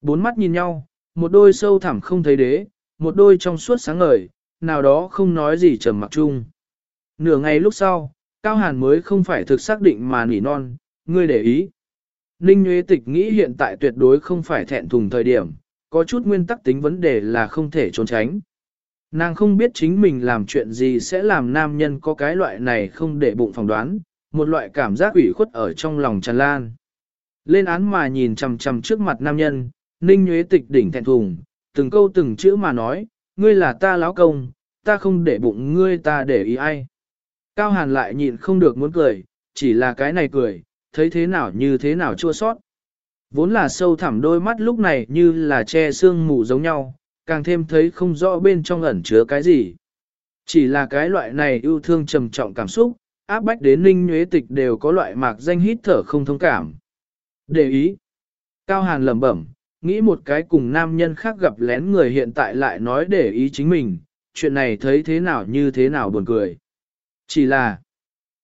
Bốn mắt nhìn nhau, một đôi sâu thẳm không thấy đế, một đôi trong suốt sáng ngời, nào đó không nói gì trầm mặc chung. Nửa ngày lúc sau, Cao Hàn mới không phải thực xác định mà nỉ non, ngươi để ý. Ninh Nguyễn Tịch nghĩ hiện tại tuyệt đối không phải thẹn thùng thời điểm, có chút nguyên tắc tính vấn đề là không thể trốn tránh. Nàng không biết chính mình làm chuyện gì sẽ làm nam nhân có cái loại này không để bụng phỏng đoán, một loại cảm giác ủy khuất ở trong lòng tràn lan. Lên án mà nhìn chằm chằm trước mặt nam nhân, Ninh Nguyễn Tịch đỉnh thẹn thùng, từng câu từng chữ mà nói, ngươi là ta láo công, ta không để bụng ngươi ta để ý ai. Cao Hàn lại nhịn không được muốn cười, chỉ là cái này cười, thấy thế nào như thế nào chua sót. Vốn là sâu thẳm đôi mắt lúc này như là che xương mù giống nhau, càng thêm thấy không rõ bên trong ẩn chứa cái gì. Chỉ là cái loại này yêu thương trầm trọng cảm xúc, áp bách đến ninh nhuế tịch đều có loại mạc danh hít thở không thông cảm. Để ý. Cao Hàn lẩm bẩm, nghĩ một cái cùng nam nhân khác gặp lén người hiện tại lại nói để ý chính mình, chuyện này thấy thế nào như thế nào buồn cười. Chỉ là,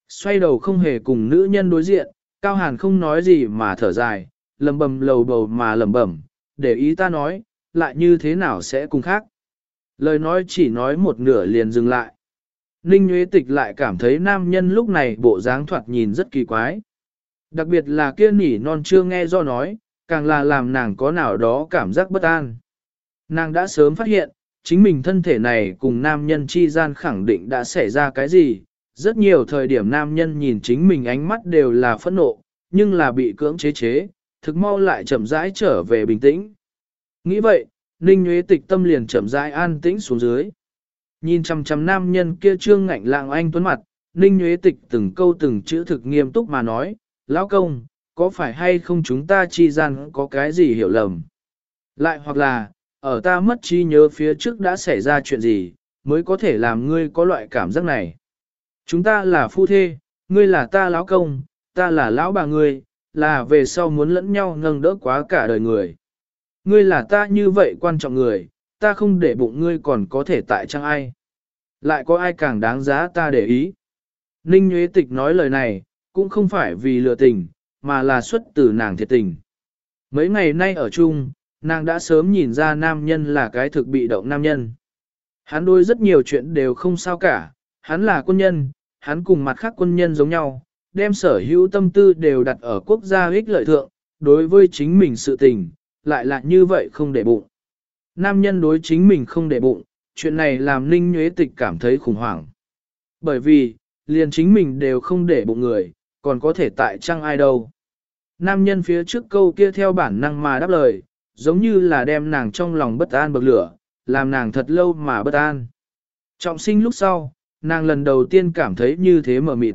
xoay đầu không hề cùng nữ nhân đối diện, Cao Hàn không nói gì mà thở dài, lầm bầm lầu bầu mà lầm bẩm, để ý ta nói, lại như thế nào sẽ cùng khác. Lời nói chỉ nói một nửa liền dừng lại. Ninh Nguyễn Tịch lại cảm thấy nam nhân lúc này bộ dáng thoạt nhìn rất kỳ quái. Đặc biệt là kia nỉ non chưa nghe do nói, càng là làm nàng có nào đó cảm giác bất an. Nàng đã sớm phát hiện, chính mình thân thể này cùng nam nhân chi gian khẳng định đã xảy ra cái gì, rất nhiều thời điểm nam nhân nhìn chính mình ánh mắt đều là phẫn nộ, nhưng là bị cưỡng chế chế, thực mau lại chậm rãi trở về bình tĩnh. Nghĩ vậy, Ninh Nguyễn Tịch tâm liền chậm rãi an tĩnh xuống dưới. Nhìn chăm chăm nam nhân kia trương ngạnh lạng anh tuấn mặt, Ninh Nguyễn Tịch từng câu từng chữ thực nghiêm túc mà nói, Lão công, có phải hay không chúng ta chi gian có cái gì hiểu lầm? Lại hoặc là, ở ta mất trí nhớ phía trước đã xảy ra chuyện gì, mới có thể làm ngươi có loại cảm giác này. Chúng ta là phu thê, ngươi là ta lão công, ta là lão bà ngươi, là về sau muốn lẫn nhau nâng đỡ quá cả đời người. Ngươi là ta như vậy quan trọng người, ta không để bụng ngươi còn có thể tại trang ai. Lại có ai càng đáng giá ta để ý. Ninh Nguyễn Tịch nói lời này, cũng không phải vì lừa tình, mà là xuất từ nàng thiệt tình. Mấy ngày nay ở chung, nàng đã sớm nhìn ra nam nhân là cái thực bị động nam nhân. Hắn đôi rất nhiều chuyện đều không sao cả, hắn là quân nhân, hắn cùng mặt khác quân nhân giống nhau, đem sở hữu tâm tư đều đặt ở quốc gia ích lợi thượng, đối với chính mình sự tình, lại là như vậy không để bụng. Nam nhân đối chính mình không để bụng, chuyện này làm Ninh Nhuế Tịch cảm thấy khủng hoảng. Bởi vì, liền chính mình đều không để bụng người, còn có thể tại chăng ai đâu. Nam nhân phía trước câu kia theo bản năng mà đáp lời, giống như là đem nàng trong lòng bất an bậc lửa, làm nàng thật lâu mà bất an. Trọng sinh lúc sau, nàng lần đầu tiên cảm thấy như thế mở mịt.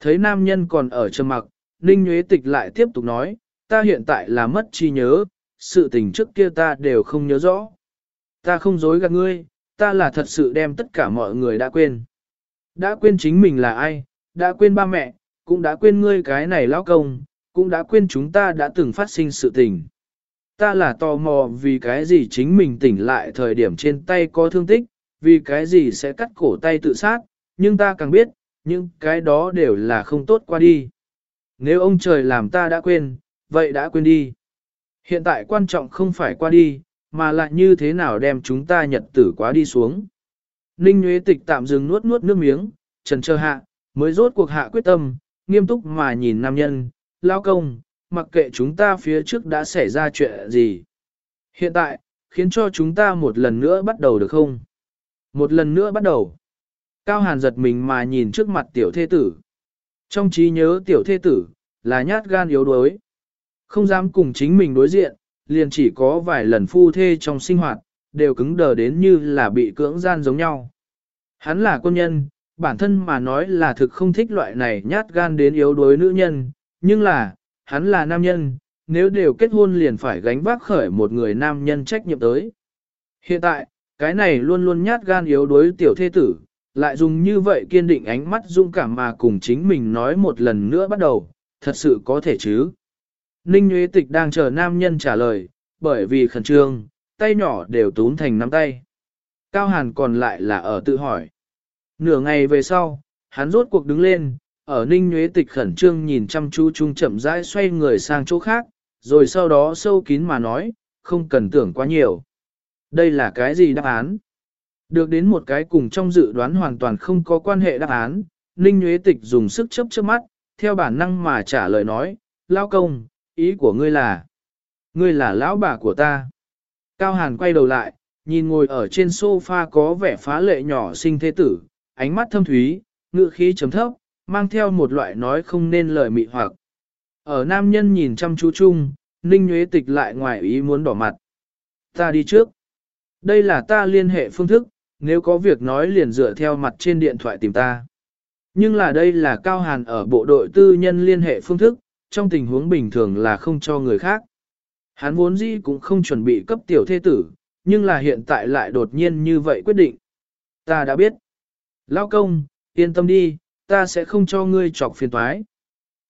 Thấy nam nhân còn ở trầm mặc, Ninh Nguyễn Tịch lại tiếp tục nói, ta hiện tại là mất trí nhớ, sự tình trước kia ta đều không nhớ rõ. Ta không dối gạt ngươi, ta là thật sự đem tất cả mọi người đã quên. Đã quên chính mình là ai, đã quên ba mẹ, cũng đã quên ngươi cái này lão công, cũng đã quên chúng ta đã từng phát sinh sự tình. Ta là tò mò vì cái gì chính mình tỉnh lại thời điểm trên tay có thương tích, vì cái gì sẽ cắt cổ tay tự sát, nhưng ta càng biết, những cái đó đều là không tốt qua đi. Nếu ông trời làm ta đã quên, vậy đã quên đi. Hiện tại quan trọng không phải qua đi, mà là như thế nào đem chúng ta nhật tử quá đi xuống. Ninh Nguyễn Tịch tạm dừng nuốt nuốt nước miếng, trần chờ hạ, mới rốt cuộc hạ quyết tâm, nghiêm túc mà nhìn nam nhân, lao công, mặc kệ chúng ta phía trước đã xảy ra chuyện gì. Hiện tại, khiến cho chúng ta một lần nữa bắt đầu được không? Một lần nữa bắt đầu. Cao Hàn giật mình mà nhìn trước mặt tiểu thê tử. Trong trí nhớ tiểu thê tử, là nhát gan yếu đuối. Không dám cùng chính mình đối diện, liền chỉ có vài lần phu thê trong sinh hoạt, đều cứng đờ đến như là bị cưỡng gian giống nhau. Hắn là quân nhân, bản thân mà nói là thực không thích loại này nhát gan đến yếu đuối nữ nhân, nhưng là, hắn là nam nhân, nếu đều kết hôn liền phải gánh vác khởi một người nam nhân trách nhiệm tới. Hiện tại, cái này luôn luôn nhát gan yếu đuối tiểu thế tử, lại dùng như vậy kiên định ánh mắt dung cảm mà cùng chính mình nói một lần nữa bắt đầu, thật sự có thể chứ. Ninh Nguyễn Tịch đang chờ nam nhân trả lời, bởi vì khẩn trương, tay nhỏ đều tún thành nắm tay. Cao Hàn còn lại là ở tự hỏi. Nửa ngày về sau, hắn rốt cuộc đứng lên, ở Ninh Nguyễn Tịch khẩn trương nhìn chăm chú chung chậm rãi xoay người sang chỗ khác, rồi sau đó sâu kín mà nói, không cần tưởng quá nhiều. Đây là cái gì đáp án? Được đến một cái cùng trong dự đoán hoàn toàn không có quan hệ đáp án, Ninh Nguyễn Tịch dùng sức chấp chớp mắt, theo bản năng mà trả lời nói, Lao công, ý của ngươi là, ngươi là lão bà của ta. Cao Hàn quay đầu lại, nhìn ngồi ở trên sofa có vẻ phá lệ nhỏ sinh thế tử, ánh mắt thâm thúy, ngựa khí chấm thấp, mang theo một loại nói không nên lời mị hoặc. Ở nam nhân nhìn chăm chú chung, Ninh Nguyễn Tịch lại ngoài ý muốn đỏ mặt. Ta đi trước. Đây là ta liên hệ phương thức, nếu có việc nói liền dựa theo mặt trên điện thoại tìm ta. Nhưng là đây là Cao Hàn ở bộ đội tư nhân liên hệ phương thức, trong tình huống bình thường là không cho người khác. Hắn vốn dĩ cũng không chuẩn bị cấp tiểu thế tử, nhưng là hiện tại lại đột nhiên như vậy quyết định. Ta đã biết. Lao công, yên tâm đi, ta sẽ không cho ngươi chọc phiền toái.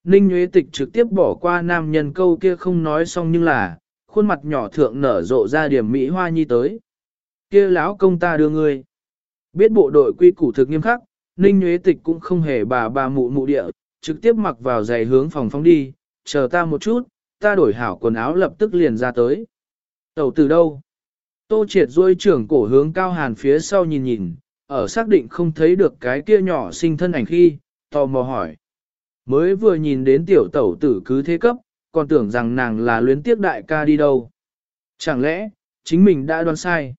Ninh Nguyễn Tịch trực tiếp bỏ qua nam nhân câu kia không nói xong nhưng là, khuôn mặt nhỏ thượng nở rộ ra điểm Mỹ Hoa Nhi tới kia lão công ta đưa ngươi. Biết bộ đội quy củ thực nghiêm khắc, Ninh Nguyễn Tịch cũng không hề bà bà mụ mụ địa, trực tiếp mặc vào giày hướng phòng phóng đi, chờ ta một chút, ta đổi hảo quần áo lập tức liền ra tới. Tẩu từ đâu? Tô triệt duỗi trưởng cổ hướng cao hàn phía sau nhìn nhìn, ở xác định không thấy được cái kia nhỏ sinh thân ảnh khi, tò mò hỏi. Mới vừa nhìn đến tiểu tẩu tử cứ thế cấp, còn tưởng rằng nàng là luyến tiếc đại ca đi đâu. Chẳng lẽ, chính mình đã đoán sai?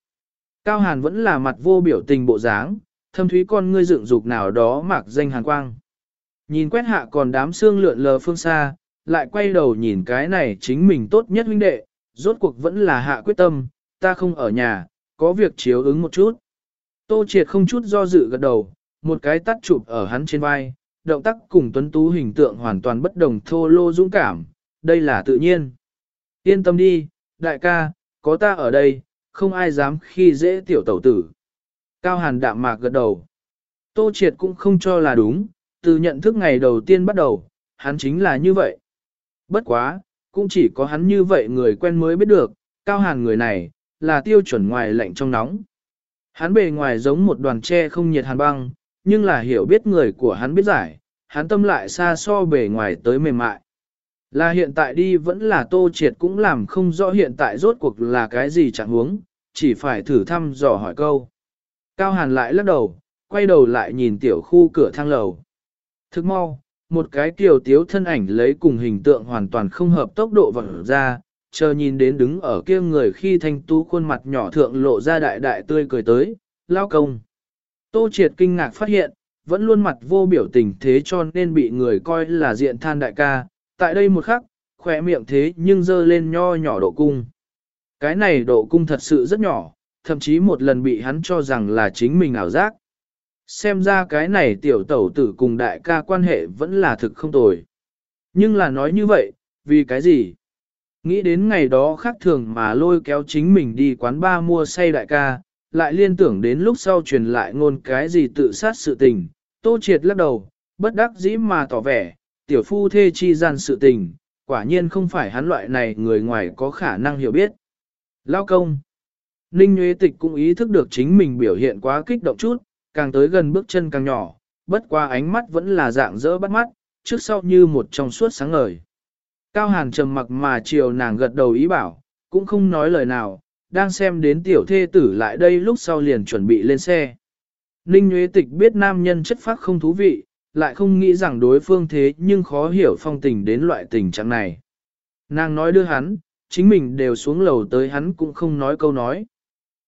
Cao Hàn vẫn là mặt vô biểu tình bộ dáng, thâm thúy con ngươi dựng dục nào đó mạc danh hàn quang. Nhìn quét hạ còn đám xương lượn lờ phương xa, lại quay đầu nhìn cái này chính mình tốt nhất huynh đệ, rốt cuộc vẫn là hạ quyết tâm, ta không ở nhà, có việc chiếu ứng một chút. Tô triệt không chút do dự gật đầu, một cái tắt chụp ở hắn trên vai, động tác cùng tuấn tú hình tượng hoàn toàn bất đồng thô lô dũng cảm, đây là tự nhiên. Yên tâm đi, đại ca, có ta ở đây, không ai dám khi dễ tiểu tẩu tử. Cao hàn đạm mạc gật đầu. Tô triệt cũng không cho là đúng, từ nhận thức ngày đầu tiên bắt đầu, hắn chính là như vậy. Bất quá, cũng chỉ có hắn như vậy người quen mới biết được, cao hàn người này, là tiêu chuẩn ngoài lạnh trong nóng. Hắn bề ngoài giống một đoàn tre không nhiệt hàn băng, nhưng là hiểu biết người của hắn biết giải, hắn tâm lại xa so bề ngoài tới mềm mại. Là hiện tại đi vẫn là tô triệt cũng làm không rõ hiện tại rốt cuộc là cái gì chẳng huống, chỉ phải thử thăm dò hỏi câu. Cao hàn lại lắc đầu, quay đầu lại nhìn tiểu khu cửa thang lầu. Thức mau, một cái tiểu tiếu thân ảnh lấy cùng hình tượng hoàn toàn không hợp tốc độ vỡ ra, chờ nhìn đến đứng ở kia người khi thanh tú khuôn mặt nhỏ thượng lộ ra đại đại tươi cười tới, lao công. Tô triệt kinh ngạc phát hiện, vẫn luôn mặt vô biểu tình thế cho nên bị người coi là diện than đại ca, tại đây một khắc, khỏe miệng thế nhưng dơ lên nho nhỏ độ cung. Cái này độ cung thật sự rất nhỏ, thậm chí một lần bị hắn cho rằng là chính mình ảo giác. Xem ra cái này tiểu tẩu tử cùng đại ca quan hệ vẫn là thực không tồi. Nhưng là nói như vậy, vì cái gì? Nghĩ đến ngày đó khác thường mà lôi kéo chính mình đi quán ba mua say đại ca, lại liên tưởng đến lúc sau truyền lại ngôn cái gì tự sát sự tình. Tô triệt lắc đầu, bất đắc dĩ mà tỏ vẻ, tiểu phu thê chi gian sự tình, quả nhiên không phải hắn loại này người ngoài có khả năng hiểu biết. Lao công. Ninh Nguyễn Tịch cũng ý thức được chính mình biểu hiện quá kích động chút, càng tới gần bước chân càng nhỏ, bất qua ánh mắt vẫn là dạng dỡ bắt mắt, trước sau như một trong suốt sáng ngời. Cao Hàn trầm mặc mà chiều nàng gật đầu ý bảo, cũng không nói lời nào, đang xem đến tiểu thê tử lại đây lúc sau liền chuẩn bị lên xe. Ninh Nguyễn Tịch biết nam nhân chất phác không thú vị, lại không nghĩ rằng đối phương thế nhưng khó hiểu phong tình đến loại tình trạng này. Nàng nói đưa hắn, chính mình đều xuống lầu tới hắn cũng không nói câu nói.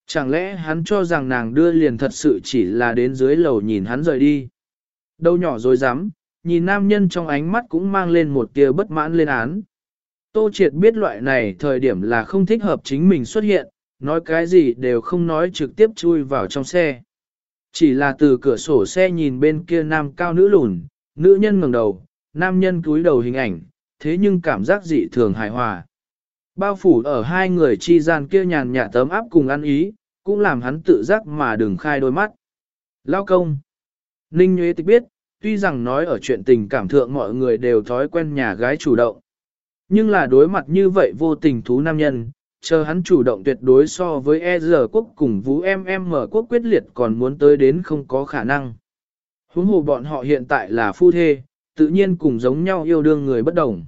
Chẳng lẽ hắn cho rằng nàng đưa liền thật sự chỉ là đến dưới lầu nhìn hắn rời đi. Đâu nhỏ rồi dám, nhìn nam nhân trong ánh mắt cũng mang lên một tia bất mãn lên án. Tô triệt biết loại này thời điểm là không thích hợp chính mình xuất hiện, nói cái gì đều không nói trực tiếp chui vào trong xe. Chỉ là từ cửa sổ xe nhìn bên kia nam cao nữ lùn, nữ nhân ngẩng đầu, nam nhân cúi đầu hình ảnh, thế nhưng cảm giác dị thường hài hòa. Bao phủ ở hai người chi gian kia nhàn nhạt tấm áp cùng ăn ý, cũng làm hắn tự giác mà đừng khai đôi mắt. Lao công. Ninh Nguyễn Tịch biết, tuy rằng nói ở chuyện tình cảm thượng mọi người đều thói quen nhà gái chủ động. Nhưng là đối mặt như vậy vô tình thú nam nhân, chờ hắn chủ động tuyệt đối so với e giờ quốc cùng vũ em em mở quốc quyết liệt còn muốn tới đến không có khả năng. Huống hồ bọn họ hiện tại là phu thê, tự nhiên cùng giống nhau yêu đương người bất đồng.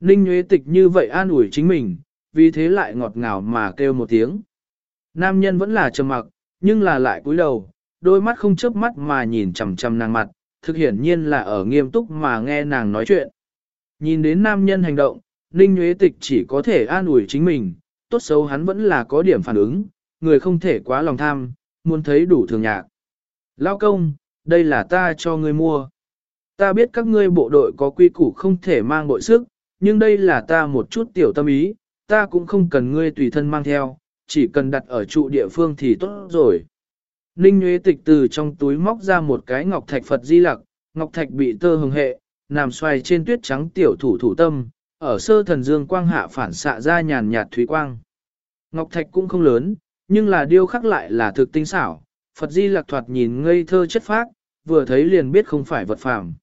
Ninh Nguyễn Tịch như vậy an ủi chính mình, vì thế lại ngọt ngào mà kêu một tiếng. Nam nhân vẫn là trầm mặc, nhưng là lại cúi đầu, đôi mắt không chớp mắt mà nhìn chằm chằm nàng mặt, thực hiển nhiên là ở nghiêm túc mà nghe nàng nói chuyện. Nhìn đến nam nhân hành động, Ninh Nguyễn Tịch chỉ có thể an ủi chính mình, tốt xấu hắn vẫn là có điểm phản ứng, người không thể quá lòng tham, muốn thấy đủ thường nhạc. Lao công, đây là ta cho ngươi mua. Ta biết các ngươi bộ đội có quy củ không thể mang bội sức, nhưng đây là ta một chút tiểu tâm ý, ta cũng không cần ngươi tùy thân mang theo, chỉ cần đặt ở trụ địa phương thì tốt rồi. Ninh Nguyễn Tịch từ trong túi móc ra một cái ngọc thạch Phật di lặc, ngọc thạch bị tơ hồng hệ, nằm xoay trên tuyết trắng tiểu thủ thủ tâm, ở sơ thần dương quang hạ phản xạ ra nhàn nhạt thúy quang. Ngọc thạch cũng không lớn, nhưng là điêu khắc lại là thực tinh xảo, Phật di lạc thoạt nhìn ngây thơ chất phác, vừa thấy liền biết không phải vật phàm.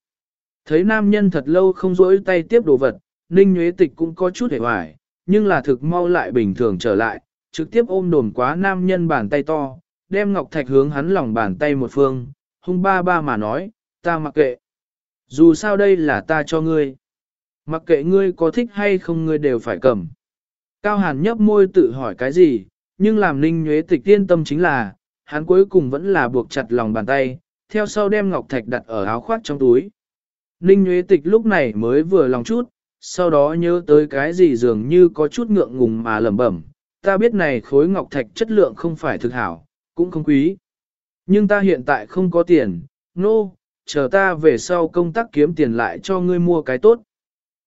Thấy nam nhân thật lâu không rỗi tay tiếp đồ vật, Ninh nhuế Tịch cũng có chút hề hoài, nhưng là thực mau lại bình thường trở lại, trực tiếp ôm đồn quá nam nhân bàn tay to, đem ngọc thạch hướng hắn lòng bàn tay một phương, hung ba ba mà nói, ta mặc kệ. Dù sao đây là ta cho ngươi. Mặc kệ ngươi có thích hay không ngươi đều phải cầm. Cao Hàn nhấp môi tự hỏi cái gì, nhưng làm Ninh Nhuế Tịch yên tâm chính là, hắn cuối cùng vẫn là buộc chặt lòng bàn tay, theo sau đem ngọc thạch đặt ở áo khoác trong túi. Ninh Nhuế Tịch lúc này mới vừa lòng chút, sau đó nhớ tới cái gì dường như có chút ngượng ngùng mà lẩm bẩm, ta biết này khối ngọc thạch chất lượng không phải thực hảo, cũng không quý. Nhưng ta hiện tại không có tiền, nô, no, chờ ta về sau công tác kiếm tiền lại cho ngươi mua cái tốt.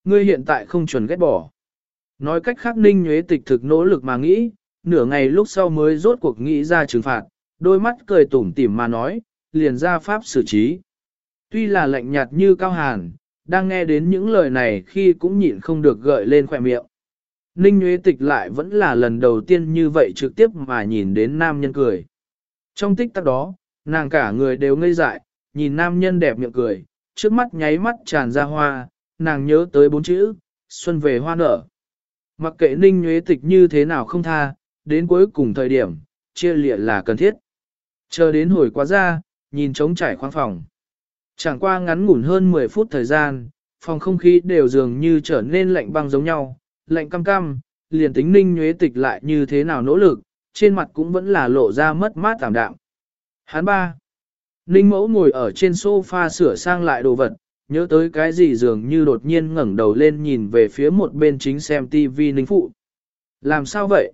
Ngươi hiện tại không chuẩn ghét bỏ. Nói cách khác ninh nhuế tịch thực nỗ lực mà nghĩ, nửa ngày lúc sau mới rốt cuộc nghĩ ra trừng phạt, đôi mắt cười tủm tỉm mà nói, liền ra pháp xử trí. Tuy là lạnh nhạt như cao hàn, đang nghe đến những lời này khi cũng nhịn không được gợi lên khỏe miệng. Ninh Nguyễn Tịch lại vẫn là lần đầu tiên như vậy trực tiếp mà nhìn đến nam nhân cười. Trong tích tắc đó, nàng cả người đều ngây dại, nhìn nam nhân đẹp miệng cười, trước mắt nháy mắt tràn ra hoa, nàng nhớ tới bốn chữ, xuân về hoa nở. Mặc kệ Ninh nhuế Tịch như thế nào không tha, đến cuối cùng thời điểm, chia lịa là cần thiết. Chờ đến hồi quá ra, nhìn trống trải khoang phòng. Chẳng qua ngắn ngủn hơn 10 phút thời gian, phòng không khí đều dường như trở nên lạnh băng giống nhau, lạnh cam cam, liền tính ninh nhuế tịch lại như thế nào nỗ lực, trên mặt cũng vẫn là lộ ra mất mát tạm đạm. Hắn ba. Ninh mẫu ngồi ở trên sofa sửa sang lại đồ vật, nhớ tới cái gì dường như đột nhiên ngẩng đầu lên nhìn về phía một bên chính xem TV Ninh Phụ. Làm sao vậy?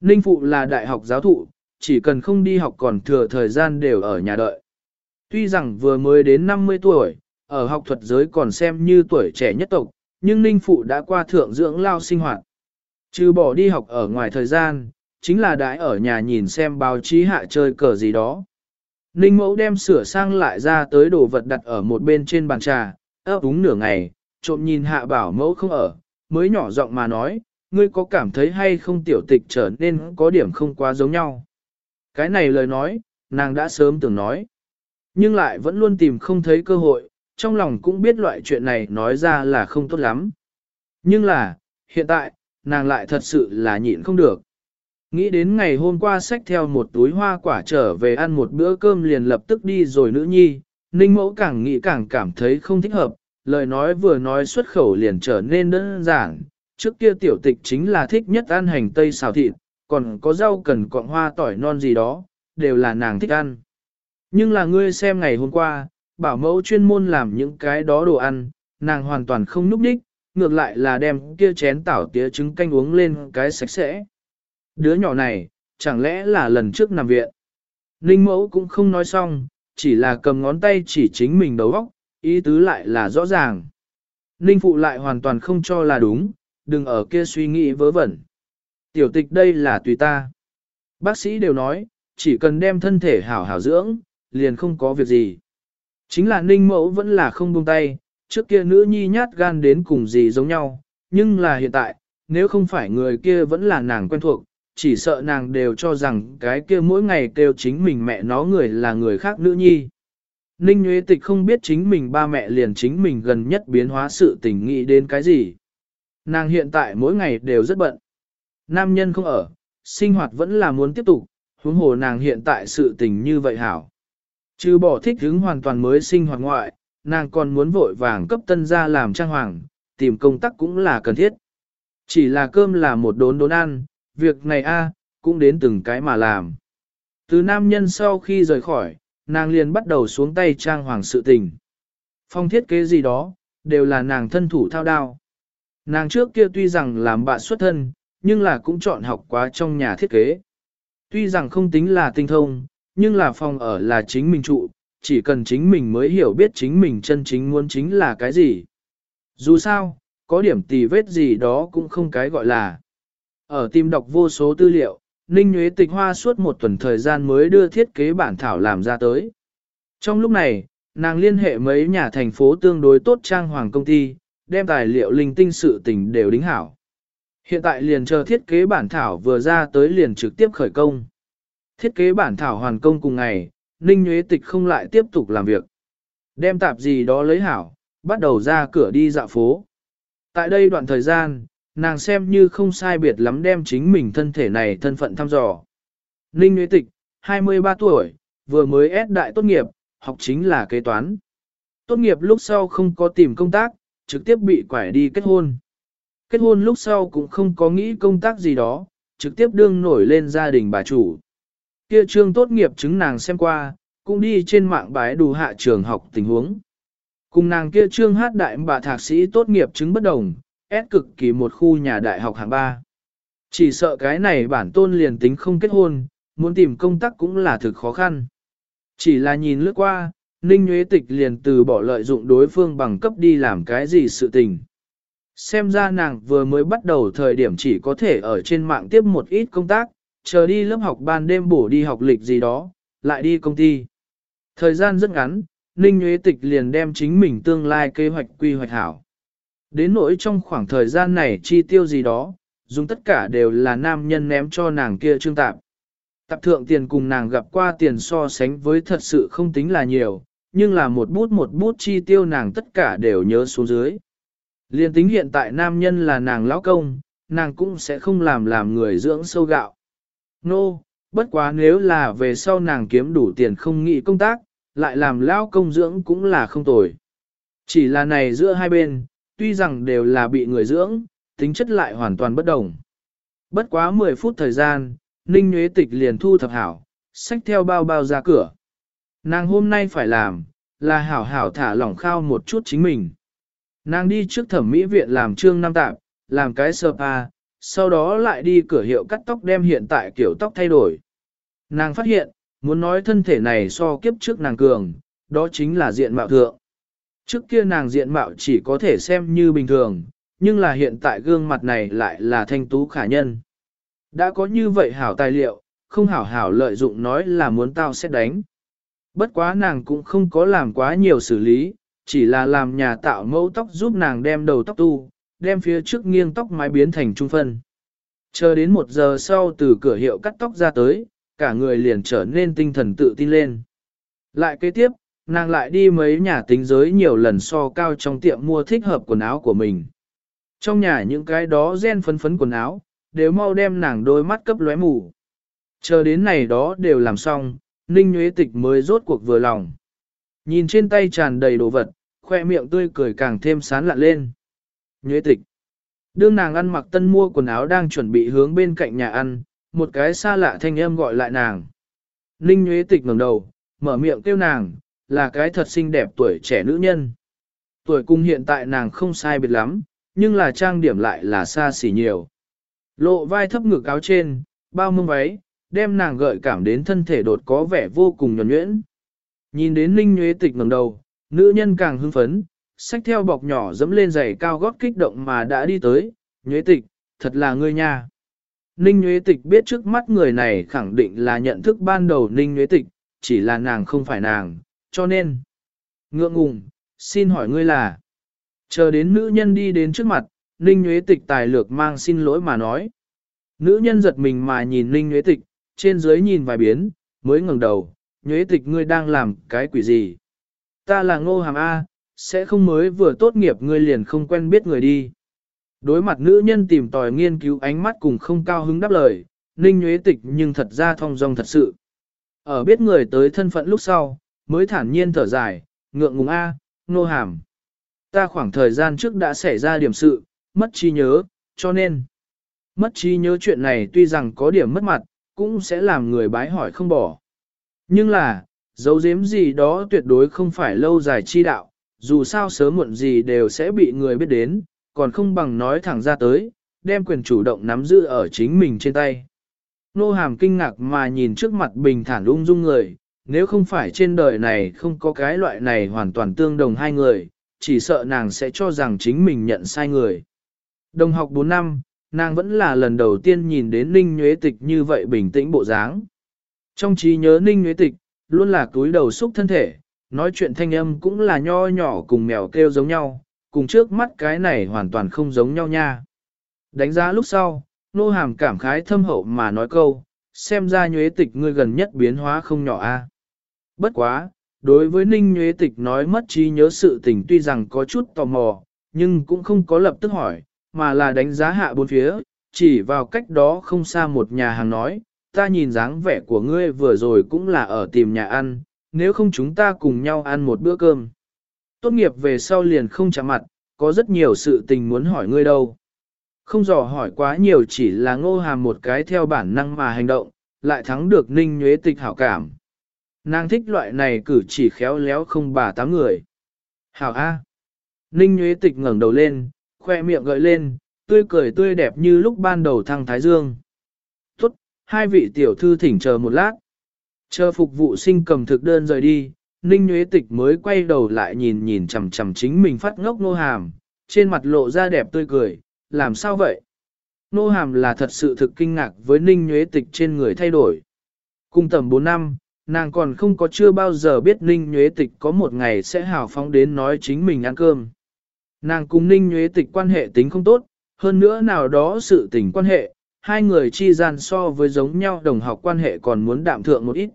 Ninh Phụ là đại học giáo thụ, chỉ cần không đi học còn thừa thời gian đều ở nhà đợi. Tuy rằng vừa mới đến 50 tuổi, ở học thuật giới còn xem như tuổi trẻ nhất tộc, nhưng Ninh Phụ đã qua thượng dưỡng lao sinh hoạt. Trừ bỏ đi học ở ngoài thời gian, chính là đãi ở nhà nhìn xem báo chí hạ chơi cờ gì đó. Ninh Mẫu đem sửa sang lại ra tới đồ vật đặt ở một bên trên bàn trà, ấp úng nửa ngày, trộm nhìn hạ bảo mẫu không ở, mới nhỏ giọng mà nói, ngươi có cảm thấy hay không tiểu tịch trở nên có điểm không quá giống nhau. Cái này lời nói, nàng đã sớm từng nói. Nhưng lại vẫn luôn tìm không thấy cơ hội, trong lòng cũng biết loại chuyện này nói ra là không tốt lắm. Nhưng là, hiện tại, nàng lại thật sự là nhịn không được. Nghĩ đến ngày hôm qua xách theo một túi hoa quả trở về ăn một bữa cơm liền lập tức đi rồi nữ nhi, ninh mẫu càng nghĩ càng cảm thấy không thích hợp, lời nói vừa nói xuất khẩu liền trở nên đơn giản. Trước kia tiểu tịch chính là thích nhất ăn hành tây xào thịt, còn có rau cần cọng hoa tỏi non gì đó, đều là nàng thích ăn. Nhưng là ngươi xem ngày hôm qua, bảo mẫu chuyên môn làm những cái đó đồ ăn, nàng hoàn toàn không núp đích, ngược lại là đem kia chén tảo tía trứng canh uống lên cái sạch sẽ. Đứa nhỏ này, chẳng lẽ là lần trước nằm viện. Ninh mẫu cũng không nói xong, chỉ là cầm ngón tay chỉ chính mình đầu óc, ý tứ lại là rõ ràng. Ninh phụ lại hoàn toàn không cho là đúng, đừng ở kia suy nghĩ vớ vẩn. Tiểu tịch đây là tùy ta. Bác sĩ đều nói, chỉ cần đem thân thể hảo hảo dưỡng, liền không có việc gì. Chính là ninh mẫu vẫn là không buông tay, trước kia nữ nhi nhát gan đến cùng gì giống nhau, nhưng là hiện tại, nếu không phải người kia vẫn là nàng quen thuộc, chỉ sợ nàng đều cho rằng cái kia mỗi ngày kêu chính mình mẹ nó người là người khác nữ nhi. Ninh Nguyễn Tịch không biết chính mình ba mẹ liền chính mình gần nhất biến hóa sự tình nghĩ đến cái gì. Nàng hiện tại mỗi ngày đều rất bận. Nam nhân không ở, sinh hoạt vẫn là muốn tiếp tục, huống hồ nàng hiện tại sự tình như vậy hảo. Trừ bỏ thích hứng hoàn toàn mới sinh hoạt ngoại, nàng còn muốn vội vàng cấp tân ra làm trang hoàng, tìm công tác cũng là cần thiết. Chỉ là cơm là một đốn đốn ăn, việc này a cũng đến từng cái mà làm. Từ nam nhân sau khi rời khỏi, nàng liền bắt đầu xuống tay trang hoàng sự tình. Phong thiết kế gì đó, đều là nàng thân thủ thao đao. Nàng trước kia tuy rằng làm bạn xuất thân, nhưng là cũng chọn học quá trong nhà thiết kế. Tuy rằng không tính là tinh thông, nhưng là phòng ở là chính mình trụ, chỉ cần chính mình mới hiểu biết chính mình chân chính muốn chính là cái gì. Dù sao, có điểm tì vết gì đó cũng không cái gọi là. Ở tìm đọc vô số tư liệu, Ninh Nguyễn Tịch Hoa suốt một tuần thời gian mới đưa thiết kế bản thảo làm ra tới. Trong lúc này, nàng liên hệ mấy nhà thành phố tương đối tốt trang hoàng công ty, đem tài liệu linh tinh sự tình đều đính hảo. Hiện tại liền chờ thiết kế bản thảo vừa ra tới liền trực tiếp khởi công. Thiết kế bản thảo hoàn công cùng ngày, Ninh Nguyễn Tịch không lại tiếp tục làm việc. Đem tạp gì đó lấy hảo, bắt đầu ra cửa đi dạo phố. Tại đây đoạn thời gian, nàng xem như không sai biệt lắm đem chính mình thân thể này thân phận thăm dò. Ninh Nguyễn Tịch, 23 tuổi, vừa mới ép đại tốt nghiệp, học chính là kế toán. Tốt nghiệp lúc sau không có tìm công tác, trực tiếp bị quải đi kết hôn. Kết hôn lúc sau cũng không có nghĩ công tác gì đó, trực tiếp đương nổi lên gia đình bà chủ. Kia trương tốt nghiệp chứng nàng xem qua, cũng đi trên mạng bái đủ hạ trường học tình huống. Cùng nàng kia trương hát đại bà thạc sĩ tốt nghiệp chứng bất đồng, S cực kỳ một khu nhà đại học hạng ba. Chỉ sợ cái này bản tôn liền tính không kết hôn, muốn tìm công tác cũng là thực khó khăn. Chỉ là nhìn lướt qua, Ninh Nguyễn Tịch liền từ bỏ lợi dụng đối phương bằng cấp đi làm cái gì sự tình. Xem ra nàng vừa mới bắt đầu thời điểm chỉ có thể ở trên mạng tiếp một ít công tác, chờ đi lớp học ban đêm bổ đi học lịch gì đó, lại đi công ty. Thời gian rất ngắn, Ninh Nguyễn Tịch liền đem chính mình tương lai kế hoạch quy hoạch hảo. Đến nỗi trong khoảng thời gian này chi tiêu gì đó, dùng tất cả đều là nam nhân ném cho nàng kia trương tạp. Tạp thượng tiền cùng nàng gặp qua tiền so sánh với thật sự không tính là nhiều, nhưng là một bút một bút chi tiêu nàng tất cả đều nhớ xuống dưới. Liên tính hiện tại nam nhân là nàng lão công, nàng cũng sẽ không làm làm người dưỡng sâu gạo. Nô, no, bất quá nếu là về sau nàng kiếm đủ tiền không nghĩ công tác, lại làm lão công dưỡng cũng là không tồi. Chỉ là này giữa hai bên, tuy rằng đều là bị người dưỡng, tính chất lại hoàn toàn bất đồng. Bất quá 10 phút thời gian, Ninh Nguyễn Tịch liền thu thập hảo, xách theo bao bao ra cửa. Nàng hôm nay phải làm, là hảo hảo thả lỏng khao một chút chính mình. Nàng đi trước thẩm mỹ viện làm trương năm tạm, làm cái spa, sau đó lại đi cửa hiệu cắt tóc đem hiện tại kiểu tóc thay đổi. Nàng phát hiện, muốn nói thân thể này so kiếp trước nàng cường, đó chính là diện mạo thượng. Trước kia nàng diện mạo chỉ có thể xem như bình thường, nhưng là hiện tại gương mặt này lại là thanh tú khả nhân. Đã có như vậy hảo tài liệu, không hảo hảo lợi dụng nói là muốn tao sẽ đánh. Bất quá nàng cũng không có làm quá nhiều xử lý, chỉ là làm nhà tạo mẫu tóc giúp nàng đem đầu tóc tu, đem phía trước nghiêng tóc mái biến thành trung phân. Chờ đến một giờ sau từ cửa hiệu cắt tóc ra tới, cả người liền trở nên tinh thần tự tin lên. Lại kế tiếp, nàng lại đi mấy nhà tính giới nhiều lần so cao trong tiệm mua thích hợp quần áo của mình. Trong nhà những cái đó gen phấn phấn quần áo, đều mau đem nàng đôi mắt cấp lóe mù. Chờ đến này đó đều làm xong, Ninh Nguyễn Tịch mới rốt cuộc vừa lòng. Nhìn trên tay tràn đầy đồ vật, khoe miệng tươi cười càng thêm sán lạ lên. Nguyễn Tịch. Đương nàng ăn mặc tân mua quần áo đang chuẩn bị hướng bên cạnh nhà ăn, một cái xa lạ thanh âm gọi lại nàng. Ninh Nguyễn Tịch ngẩng đầu, mở miệng kêu nàng, là cái thật xinh đẹp tuổi trẻ nữ nhân. Tuổi cung hiện tại nàng không sai biệt lắm, nhưng là trang điểm lại là xa xỉ nhiều. Lộ vai thấp ngực áo trên, bao mông váy, đem nàng gợi cảm đến thân thể đột có vẻ vô cùng nhuẩn nhuyễn. Nhìn đến Ninh Nhuế Tịch ngẩng đầu, nữ nhân càng hưng phấn, xách theo bọc nhỏ dẫm lên giày cao gót kích động mà đã đi tới, Nhuế Tịch, thật là ngươi nha. Ninh Nhuế Tịch biết trước mắt người này khẳng định là nhận thức ban đầu Ninh Nhuế Tịch, chỉ là nàng không phải nàng, cho nên. Ngượng ngùng, xin hỏi ngươi là. Chờ đến nữ nhân đi đến trước mặt, Ninh Nguyễn Tịch tài lược mang xin lỗi mà nói. Nữ nhân giật mình mà nhìn Ninh Nguyễn Tịch, trên dưới nhìn vài biến, mới ngẩng đầu, Nguyễn Tịch ngươi đang làm cái quỷ gì? Ta là ngô hàm A, sẽ không mới vừa tốt nghiệp ngươi liền không quen biết người đi. Đối mặt nữ nhân tìm tòi nghiên cứu ánh mắt cùng không cao hứng đáp lời, Ninh Nguyễn Tịch nhưng thật ra thong dong thật sự. Ở biết người tới thân phận lúc sau, mới thản nhiên thở dài, ngượng ngùng A, nô hàm. Ta khoảng thời gian trước đã xảy ra điểm sự, mất trí nhớ, cho nên. Mất trí nhớ chuyện này tuy rằng có điểm mất mặt, cũng sẽ làm người bái hỏi không bỏ. Nhưng là, dấu giếm gì đó tuyệt đối không phải lâu dài chi đạo, dù sao sớm muộn gì đều sẽ bị người biết đến, còn không bằng nói thẳng ra tới, đem quyền chủ động nắm giữ ở chính mình trên tay. Nô hàm kinh ngạc mà nhìn trước mặt bình thản ung dung người, nếu không phải trên đời này không có cái loại này hoàn toàn tương đồng hai người, chỉ sợ nàng sẽ cho rằng chính mình nhận sai người. Đồng học 4 năm, nàng vẫn là lần đầu tiên nhìn đến Ninh Nhuế Tịch như vậy bình tĩnh bộ dáng. Trong trí nhớ Ninh Nhuế Tịch, luôn là túi đầu xúc thân thể, nói chuyện thanh âm cũng là nho nhỏ cùng mèo kêu giống nhau, cùng trước mắt cái này hoàn toàn không giống nhau nha. Đánh giá lúc sau, nô hàm cảm khái thâm hậu mà nói câu, xem ra Nhuế Tịch ngươi gần nhất biến hóa không nhỏ a. Bất quá, đối với Ninh Nhuế Tịch nói mất trí nhớ sự tình tuy rằng có chút tò mò, nhưng cũng không có lập tức hỏi, mà là đánh giá hạ bốn phía, chỉ vào cách đó không xa một nhà hàng nói, ta nhìn dáng vẻ của ngươi vừa rồi cũng là ở tìm nhà ăn, nếu không chúng ta cùng nhau ăn một bữa cơm. Tốt nghiệp về sau liền không chạm mặt, có rất nhiều sự tình muốn hỏi ngươi đâu. Không dò hỏi quá nhiều chỉ là ngô hàm một cái theo bản năng mà hành động, lại thắng được ninh nhuế tịch hảo cảm. Nàng thích loại này cử chỉ khéo léo không bà tám người. Hảo A. Ninh Nguyễn tịch ngẩng đầu lên, khoe miệng gợi lên, tươi cười tươi đẹp như lúc ban đầu thăng Thái Dương. Tốt, hai vị tiểu thư thỉnh chờ một lát. Chờ phục vụ sinh cầm thực đơn rời đi, Ninh Nguyễn Tịch mới quay đầu lại nhìn nhìn chằm chằm chính mình phát ngốc nô hàm, trên mặt lộ ra đẹp tươi cười, làm sao vậy? Nô hàm là thật sự thực kinh ngạc với Ninh Nguyễn Tịch trên người thay đổi. Cùng tầm 4 năm, nàng còn không có chưa bao giờ biết Ninh Nhuế Tịch có một ngày sẽ hào phóng đến nói chính mình ăn cơm. Nàng cùng Ninh Nhuế Tịch quan hệ tính không tốt, hơn nữa nào đó sự tình quan hệ, hai người chi gian so với giống nhau đồng học quan hệ còn muốn đạm thượng một ít.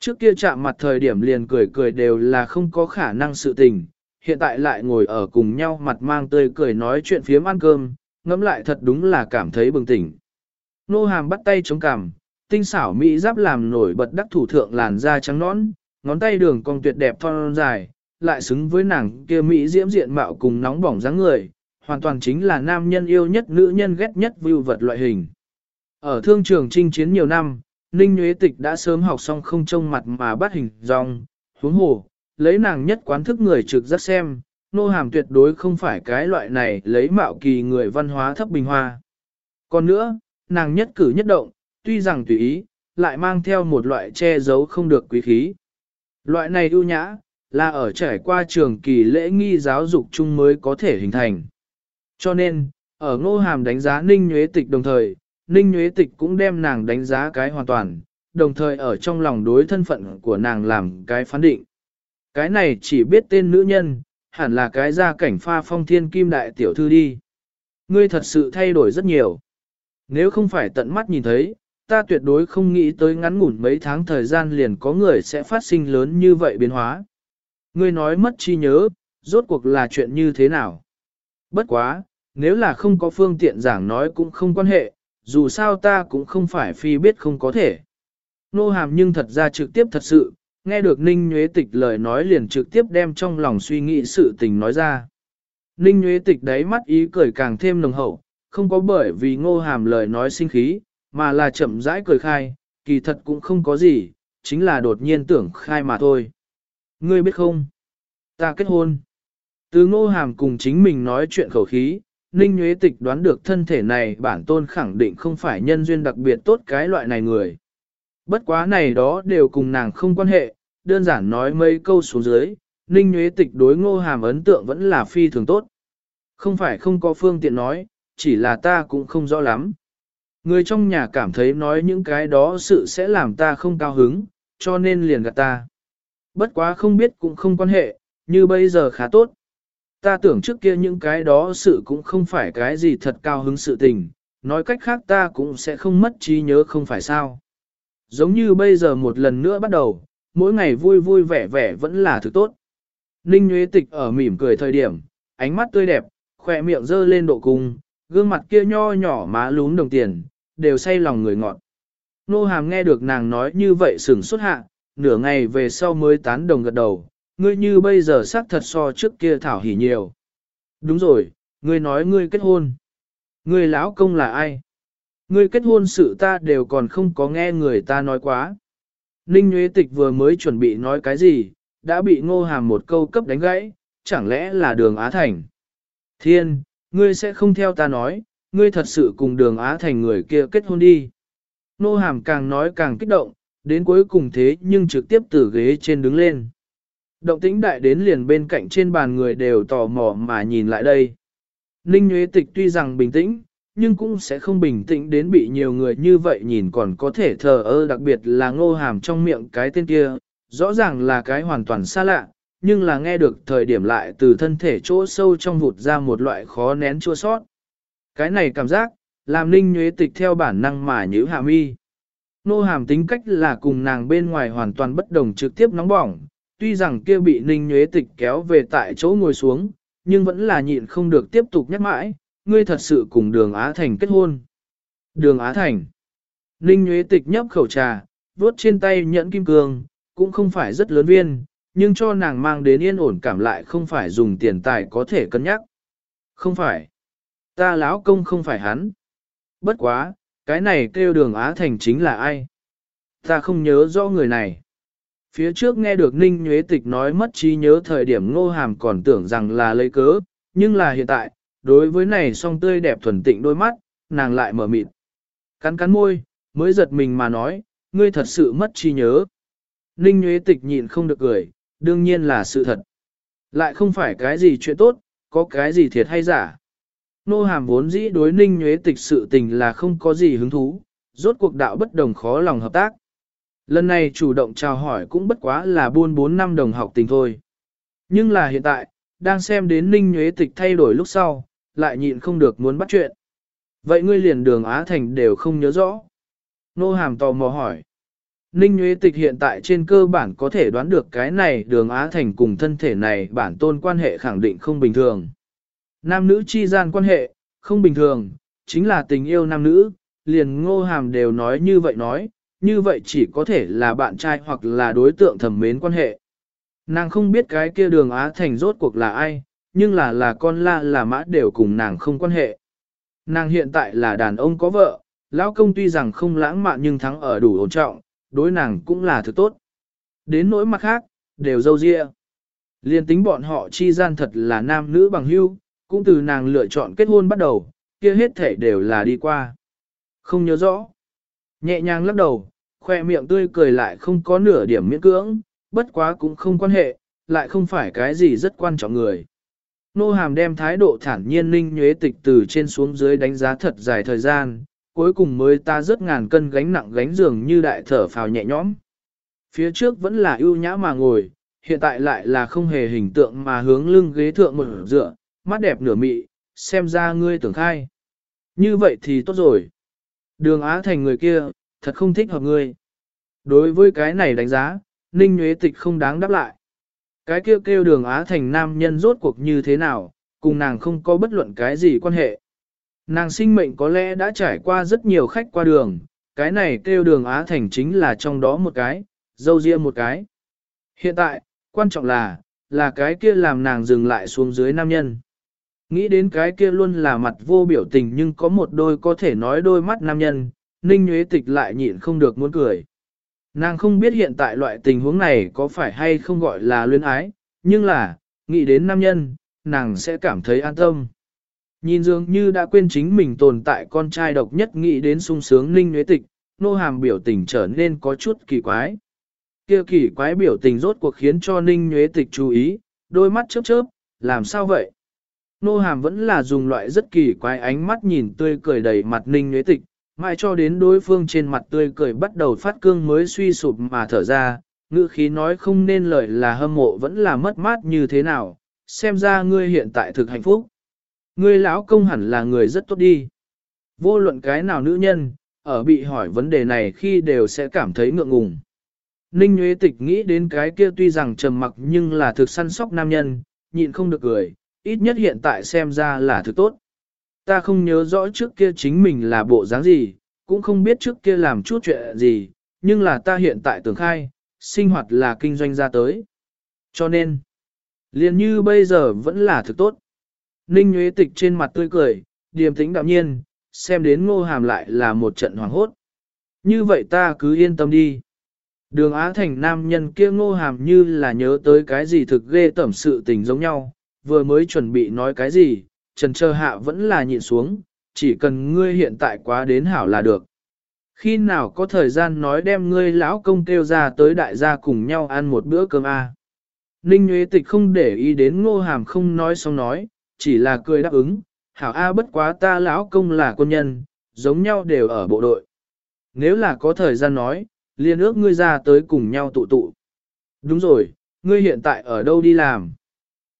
Trước kia chạm mặt thời điểm liền cười cười đều là không có khả năng sự tình, hiện tại lại ngồi ở cùng nhau mặt mang tươi cười nói chuyện phiếm ăn cơm, ngẫm lại thật đúng là cảm thấy bừng tỉnh. Nô hàm bắt tay chống cằm, tinh xảo mỹ giáp làm nổi bật đắc thủ thượng làn da trắng nõn, ngón tay đường cong tuyệt đẹp thon dài, lại xứng với nàng kia mỹ diễm diện mạo cùng nóng bỏng dáng người, hoàn toàn chính là nam nhân yêu nhất nữ nhân ghét nhất vưu vật loại hình. Ở thương trường chinh chiến nhiều năm, Ninh Nguyễn Tịch đã sớm học xong không trông mặt mà bắt hình dòng, huống hồ, lấy nàng nhất quán thức người trực giác xem, nô hàm tuyệt đối không phải cái loại này lấy mạo kỳ người văn hóa thấp bình hoa. Còn nữa, nàng nhất cử nhất động, tuy rằng tùy ý, lại mang theo một loại che giấu không được quý khí. Loại này ưu nhã, là ở trải qua trường kỳ lễ nghi giáo dục chung mới có thể hình thành. Cho nên, ở ngô hàm đánh giá Ninh Nhuế Tịch đồng thời, Ninh Nhuế Tịch cũng đem nàng đánh giá cái hoàn toàn, đồng thời ở trong lòng đối thân phận của nàng làm cái phán định. Cái này chỉ biết tên nữ nhân, hẳn là cái gia cảnh pha phong thiên kim đại tiểu thư đi. Ngươi thật sự thay đổi rất nhiều. Nếu không phải tận mắt nhìn thấy, ta tuyệt đối không nghĩ tới ngắn ngủn mấy tháng thời gian liền có người sẽ phát sinh lớn như vậy biến hóa. Ngươi nói mất chi nhớ, rốt cuộc là chuyện như thế nào? Bất quá, nếu là không có phương tiện giảng nói cũng không quan hệ, dù sao ta cũng không phải phi biết không có thể. Nô hàm nhưng thật ra trực tiếp thật sự, nghe được Ninh Nhuế Tịch lời nói liền trực tiếp đem trong lòng suy nghĩ sự tình nói ra. Ninh Nhuế Tịch đáy mắt ý cười càng thêm nồng hậu, không có bởi vì ngô hàm lời nói sinh khí, mà là chậm rãi cười khai, kỳ thật cũng không có gì, chính là đột nhiên tưởng khai mà thôi. Ngươi biết không? Ta kết hôn. Từ ngô hàm cùng chính mình nói chuyện khẩu khí, Ninh Nguyễn Tịch đoán được thân thể này bản tôn khẳng định không phải nhân duyên đặc biệt tốt cái loại này người. Bất quá này đó đều cùng nàng không quan hệ, đơn giản nói mấy câu xuống dưới, Ninh Nguyễn Tịch đối ngô hàm ấn tượng vẫn là phi thường tốt. Không phải không có phương tiện nói, chỉ là ta cũng không rõ lắm. Người trong nhà cảm thấy nói những cái đó sự sẽ làm ta không cao hứng, cho nên liền gạt ta. Bất quá không biết cũng không quan hệ, như bây giờ khá tốt. Ta tưởng trước kia những cái đó sự cũng không phải cái gì thật cao hứng sự tình, nói cách khác ta cũng sẽ không mất trí nhớ không phải sao. Giống như bây giờ một lần nữa bắt đầu, mỗi ngày vui vui vẻ vẻ vẫn là thứ tốt. Ninh Nguyễn Tịch ở mỉm cười thời điểm, ánh mắt tươi đẹp, khỏe miệng dơ lên độ cung, gương mặt kia nho nhỏ má lún đồng tiền, đều say lòng người ngọt. Nô hàm nghe được nàng nói như vậy sửng xuất hạ, nửa ngày về sau mới tán đồng gật đầu, ngươi như bây giờ xác thật so trước kia thảo hỉ nhiều. Đúng rồi, ngươi nói ngươi kết hôn. Ngươi lão công là ai? Ngươi kết hôn sự ta đều còn không có nghe người ta nói quá. Ninh Nguyễn Tịch vừa mới chuẩn bị nói cái gì, đã bị ngô hàm một câu cấp đánh gãy, chẳng lẽ là đường Á Thành. Thiên, ngươi sẽ không theo ta nói, ngươi thật sự cùng đường Á Thành người kia kết hôn đi. Ngô hàm càng nói càng kích động, đến cuối cùng thế nhưng trực tiếp từ ghế trên đứng lên. Động tĩnh đại đến liền bên cạnh trên bàn người đều tò mò mà nhìn lại đây. Ninh Nguyễn Tịch tuy rằng bình tĩnh, nhưng cũng sẽ không bình tĩnh đến bị nhiều người như vậy nhìn còn có thể thờ ơ đặc biệt là ngô hàm trong miệng cái tên kia, rõ ràng là cái hoàn toàn xa lạ, nhưng là nghe được thời điểm lại từ thân thể chỗ sâu trong vụt ra một loại khó nén chua sót. Cái này cảm giác, làm ninh nhuế tịch theo bản năng mà nhữ hạ mi. nô hàm tính cách là cùng nàng bên ngoài hoàn toàn bất đồng trực tiếp nóng bỏng, tuy rằng kia bị ninh nhuế tịch kéo về tại chỗ ngồi xuống, nhưng vẫn là nhịn không được tiếp tục nhắc mãi, ngươi thật sự cùng đường Á Thành kết hôn. Đường Á Thành. Ninh nhuế Tịch nhấp khẩu trà, vuốt trên tay nhẫn kim cương, cũng không phải rất lớn viên, nhưng cho nàng mang đến yên ổn cảm lại không phải dùng tiền tài có thể cân nhắc. Không phải. Ta lão công không phải hắn. Bất quá, cái này kêu đường Á Thành chính là ai? Ta không nhớ rõ người này. Phía trước nghe được Ninh Nhuế Tịch nói mất trí nhớ thời điểm ngô hàm còn tưởng rằng là lấy cớ, nhưng là hiện tại, đối với này song tươi đẹp thuần tịnh đôi mắt, nàng lại mở mịt. Cắn cắn môi, mới giật mình mà nói, ngươi thật sự mất trí nhớ. Ninh Nhuế Tịch nhịn không được cười, đương nhiên là sự thật. Lại không phải cái gì chuyện tốt, có cái gì thiệt hay giả. Nô hàm vốn dĩ đối Ninh nhuế Tịch sự tình là không có gì hứng thú, rốt cuộc đạo bất đồng khó lòng hợp tác. Lần này chủ động chào hỏi cũng bất quá là buôn 4 năm đồng học tình thôi. Nhưng là hiện tại, đang xem đến Ninh nhuế Tịch thay đổi lúc sau, lại nhịn không được muốn bắt chuyện. Vậy ngươi liền đường Á Thành đều không nhớ rõ. Nô Hàm tò mò hỏi. Ninh Nguyễn Tịch hiện tại trên cơ bản có thể đoán được cái này đường Á Thành cùng thân thể này bản tôn quan hệ khẳng định không bình thường. Nam nữ chi gian quan hệ, không bình thường, chính là tình yêu nam nữ, liền ngô hàm đều nói như vậy nói, như vậy chỉ có thể là bạn trai hoặc là đối tượng thầm mến quan hệ. Nàng không biết cái kia đường Á Thành rốt cuộc là ai, nhưng là là con la là mã đều cùng nàng không quan hệ. Nàng hiện tại là đàn ông có vợ, lão công tuy rằng không lãng mạn nhưng thắng ở đủ ổn trọng, đối nàng cũng là thứ tốt. Đến nỗi mặt khác, đều dâu dịa. Liên tính bọn họ chi gian thật là nam nữ bằng hữu, cũng từ nàng lựa chọn kết hôn bắt đầu, kia hết thể đều là đi qua. Không nhớ rõ. Nhẹ nhàng lắc đầu, khoe miệng tươi cười lại không có nửa điểm miễn cưỡng, bất quá cũng không quan hệ, lại không phải cái gì rất quan trọng người. Nô hàm đem thái độ thản nhiên ninh nhuế tịch từ trên xuống dưới đánh giá thật dài thời gian, cuối cùng mới ta rất ngàn cân gánh nặng gánh giường như đại thở phào nhẹ nhõm. Phía trước vẫn là ưu nhã mà ngồi, hiện tại lại là không hề hình tượng mà hướng lưng ghế thượng một dựa, mắt đẹp nửa mị, xem ra ngươi tưởng khai. Như vậy thì tốt rồi. Đường Á Thành người kia, thật không thích hợp ngươi. Đối với cái này đánh giá, Ninh Nguyễn Tịch không đáng đáp lại. Cái kêu kêu đường Á Thành nam nhân rốt cuộc như thế nào, cùng nàng không có bất luận cái gì quan hệ. Nàng sinh mệnh có lẽ đã trải qua rất nhiều khách qua đường, cái này kêu đường Á Thành chính là trong đó một cái, dâu riêng một cái. Hiện tại, quan trọng là, là cái kia làm nàng dừng lại xuống dưới nam nhân. Nghĩ đến cái kia luôn là mặt vô biểu tình nhưng có một đôi có thể nói đôi mắt nam nhân, Ninh Nguyễn Tịch lại nhịn không được muốn cười. Nàng không biết hiện tại loại tình huống này có phải hay không gọi là luyến ái, nhưng là, nghĩ đến nam nhân, nàng sẽ cảm thấy an tâm. Nhìn dường như đã quên chính mình tồn tại con trai độc nhất nghĩ đến sung sướng Ninh Nguyễn Tịch, nô hàm biểu tình trở nên có chút kỳ quái. Kia kỳ quái biểu tình rốt cuộc khiến cho Ninh Nguyễn Tịch chú ý, đôi mắt chớp chớp, làm sao vậy? Nô hàm vẫn là dùng loại rất kỳ quái ánh mắt nhìn tươi cười đầy mặt ninh nhuế tịch, mãi cho đến đối phương trên mặt tươi cười bắt đầu phát cương mới suy sụp mà thở ra, ngữ khí nói không nên lời là hâm mộ vẫn là mất mát như thế nào, xem ra ngươi hiện tại thực hạnh phúc. Ngươi lão công hẳn là người rất tốt đi. Vô luận cái nào nữ nhân, ở bị hỏi vấn đề này khi đều sẽ cảm thấy ngượng ngùng. Ninh Nguyễn Tịch nghĩ đến cái kia tuy rằng trầm mặc nhưng là thực săn sóc nam nhân, nhịn không được cười, ít nhất hiện tại xem ra là thứ tốt. Ta không nhớ rõ trước kia chính mình là bộ dáng gì, cũng không biết trước kia làm chút chuyện gì, nhưng là ta hiện tại tưởng khai, sinh hoạt là kinh doanh ra tới. Cho nên, liền như bây giờ vẫn là thực tốt. Ninh Nguyễn Tịch trên mặt tươi cười, điềm tĩnh đạm nhiên, xem đến ngô hàm lại là một trận hoàng hốt. Như vậy ta cứ yên tâm đi. Đường Á Thành nam nhân kia ngô hàm như là nhớ tới cái gì thực ghê tẩm sự tình giống nhau, vừa mới chuẩn bị nói cái gì, trần chờ hạ vẫn là nhịn xuống, chỉ cần ngươi hiện tại quá đến hảo là được. Khi nào có thời gian nói đem ngươi lão công kêu ra tới đại gia cùng nhau ăn một bữa cơm a. À. Ninh Nguyễn Tịch không để ý đến ngô hàm không nói xong nói, chỉ là cười đáp ứng, hảo a bất quá ta lão công là quân nhân, giống nhau đều ở bộ đội. Nếu là có thời gian nói, liên ước ngươi ra tới cùng nhau tụ tụ. Đúng rồi, ngươi hiện tại ở đâu đi làm?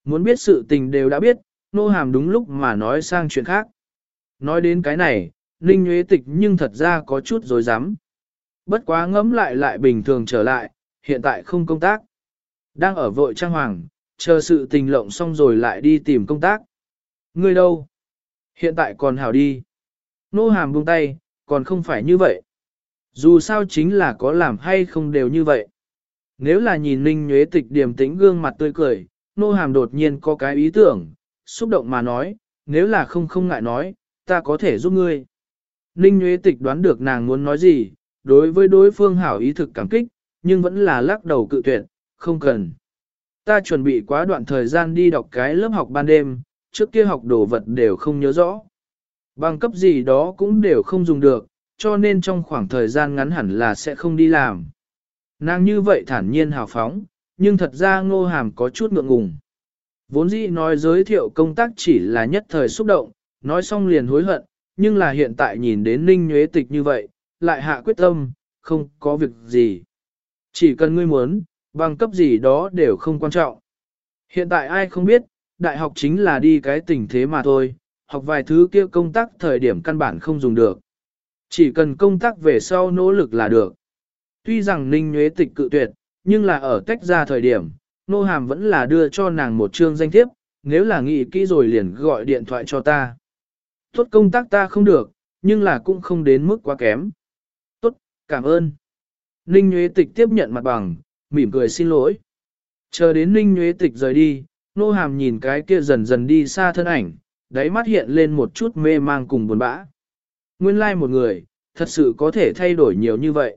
Muốn biết sự tình đều đã biết, nô hàm đúng lúc mà nói sang chuyện khác. Nói đến cái này, Ninh Nguyễn Tịch nhưng thật ra có chút dối rắm Bất quá ngẫm lại lại bình thường trở lại, hiện tại không công tác. Đang ở vội trang hoàng, chờ sự tình lộng xong rồi lại đi tìm công tác. Ngươi đâu? Hiện tại còn hảo đi. Nô hàm buông tay, còn không phải như vậy. Dù sao chính là có làm hay không đều như vậy. Nếu là nhìn Ninh Nguyễn Tịch điềm tĩnh gương mặt tươi cười, nô hàm đột nhiên có cái ý tưởng, xúc động mà nói, nếu là không không ngại nói, ta có thể giúp ngươi. Ninh Nguyễn Tịch đoán được nàng muốn nói gì, đối với đối phương hảo ý thực cảm kích, nhưng vẫn là lắc đầu cự tuyệt, không cần. Ta chuẩn bị quá đoạn thời gian đi đọc cái lớp học ban đêm, trước kia học đồ vật đều không nhớ rõ. Bằng cấp gì đó cũng đều không dùng được, cho nên trong khoảng thời gian ngắn hẳn là sẽ không đi làm. Nàng như vậy thản nhiên hào phóng, nhưng thật ra ngô hàm có chút ngượng ngùng. Vốn dĩ nói giới thiệu công tác chỉ là nhất thời xúc động, nói xong liền hối hận, nhưng là hiện tại nhìn đến ninh nhuế tịch như vậy, lại hạ quyết tâm, không có việc gì. Chỉ cần ngươi muốn, bằng cấp gì đó đều không quan trọng. Hiện tại ai không biết, đại học chính là đi cái tình thế mà thôi, học vài thứ kia công tác thời điểm căn bản không dùng được. Chỉ cần công tác về sau nỗ lực là được. Tuy rằng Ninh Nhuế Tịch cự tuyệt, nhưng là ở tách ra thời điểm, Nô Hàm vẫn là đưa cho nàng một chương danh thiếp, nếu là nghĩ kỹ rồi liền gọi điện thoại cho ta. Tốt công tác ta không được, nhưng là cũng không đến mức quá kém. Tốt, cảm ơn. Ninh Nhuế Tịch tiếp nhận mặt bằng, mỉm cười xin lỗi. Chờ đến Ninh Nhuế Tịch rời đi, Nô Hàm nhìn cái kia dần dần đi xa thân ảnh, đáy mắt hiện lên một chút mê mang cùng buồn bã. Nguyên lai like một người, thật sự có thể thay đổi nhiều như vậy.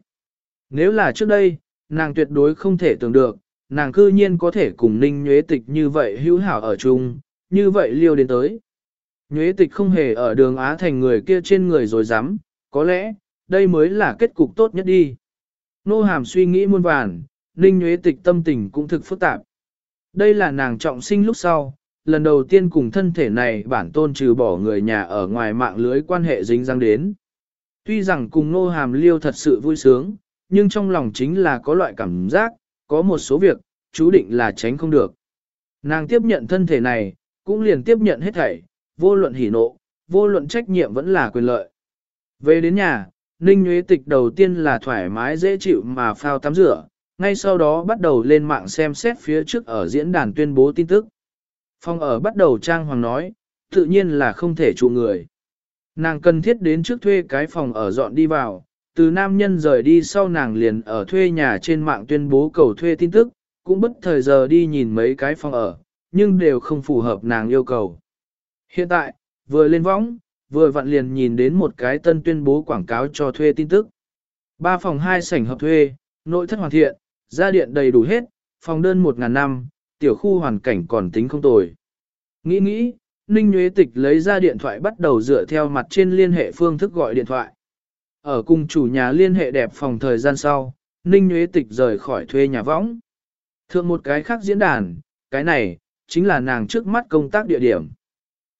Nếu là trước đây, nàng tuyệt đối không thể tưởng được, nàng cư nhiên có thể cùng ninh nhuế tịch như vậy hữu hảo ở chung, như vậy liêu đến tới. Nhuế tịch không hề ở đường Á thành người kia trên người rồi dám, có lẽ, đây mới là kết cục tốt nhất đi. Nô hàm suy nghĩ muôn vàn, ninh nhuế tịch tâm tình cũng thực phức tạp. Đây là nàng trọng sinh lúc sau, lần đầu tiên cùng thân thể này bản tôn trừ bỏ người nhà ở ngoài mạng lưới quan hệ dính răng đến. Tuy rằng cùng nô hàm liêu thật sự vui sướng, nhưng trong lòng chính là có loại cảm giác, có một số việc, chú định là tránh không được. Nàng tiếp nhận thân thể này, cũng liền tiếp nhận hết thảy, vô luận hỉ nộ, vô luận trách nhiệm vẫn là quyền lợi. Về đến nhà, Ninh Nguyễn Tịch đầu tiên là thoải mái dễ chịu mà phao tắm rửa, ngay sau đó bắt đầu lên mạng xem xét phía trước ở diễn đàn tuyên bố tin tức. Phong ở bắt đầu trang hoàng nói, tự nhiên là không thể trụ người. Nàng cần thiết đến trước thuê cái phòng ở dọn đi vào, từ nam nhân rời đi sau nàng liền ở thuê nhà trên mạng tuyên bố cầu thuê tin tức, cũng bất thời giờ đi nhìn mấy cái phòng ở, nhưng đều không phù hợp nàng yêu cầu. Hiện tại, vừa lên võng, vừa vặn liền nhìn đến một cái tân tuyên bố quảng cáo cho thuê tin tức. Ba phòng hai sảnh hợp thuê, nội thất hoàn thiện, gia điện đầy đủ hết, phòng đơn 1.000 năm, tiểu khu hoàn cảnh còn tính không tồi. Nghĩ nghĩ, Ninh Nguyễn Tịch lấy ra điện thoại bắt đầu dựa theo mặt trên liên hệ phương thức gọi điện thoại. Ở cùng chủ nhà liên hệ đẹp phòng thời gian sau, Ninh Nguyễn Tịch rời khỏi thuê nhà võng. Thượng một cái khác diễn đàn, cái này, chính là nàng trước mắt công tác địa điểm.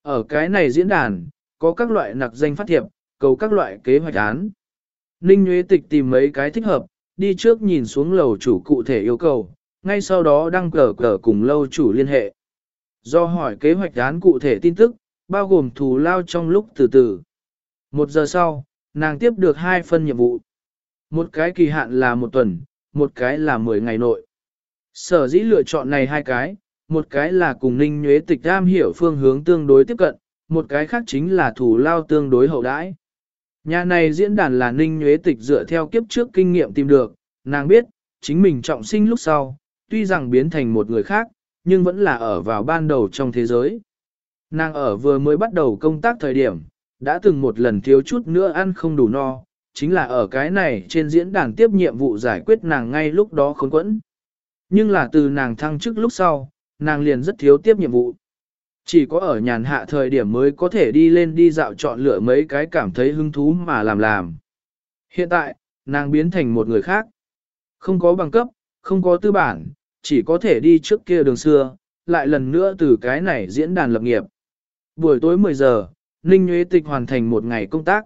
Ở cái này diễn đàn, có các loại nặc danh phát thiệp, cầu các loại kế hoạch án. Ninh Nguyễn Tịch tìm mấy cái thích hợp, đi trước nhìn xuống lầu chủ cụ thể yêu cầu, ngay sau đó đăng cờ cờ cùng lâu chủ liên hệ. Do hỏi kế hoạch án cụ thể tin tức, bao gồm thù lao trong lúc từ từ. Một giờ sau, nàng tiếp được hai phân nhiệm vụ. Một cái kỳ hạn là một tuần, một cái là 10 ngày nội. Sở dĩ lựa chọn này hai cái, một cái là cùng ninh nhuế tịch am hiểu phương hướng tương đối tiếp cận, một cái khác chính là thủ lao tương đối hậu đãi. Nhà này diễn đàn là ninh nhuế tịch dựa theo kiếp trước kinh nghiệm tìm được, nàng biết, chính mình trọng sinh lúc sau, tuy rằng biến thành một người khác, nhưng vẫn là ở vào ban đầu trong thế giới. Nàng ở vừa mới bắt đầu công tác thời điểm, đã từng một lần thiếu chút nữa ăn không đủ no, chính là ở cái này trên diễn đàn tiếp nhiệm vụ giải quyết nàng ngay lúc đó khốn quẫn. Nhưng là từ nàng thăng chức lúc sau, nàng liền rất thiếu tiếp nhiệm vụ. Chỉ có ở nhàn hạ thời điểm mới có thể đi lên đi dạo chọn lựa mấy cái cảm thấy hứng thú mà làm làm. Hiện tại, nàng biến thành một người khác. Không có bằng cấp, không có tư bản, chỉ có thể đi trước kia đường xưa, lại lần nữa từ cái này diễn đàn lập nghiệp. Buổi tối 10 giờ, Ninh Nguyễn Tịch hoàn thành một ngày công tác.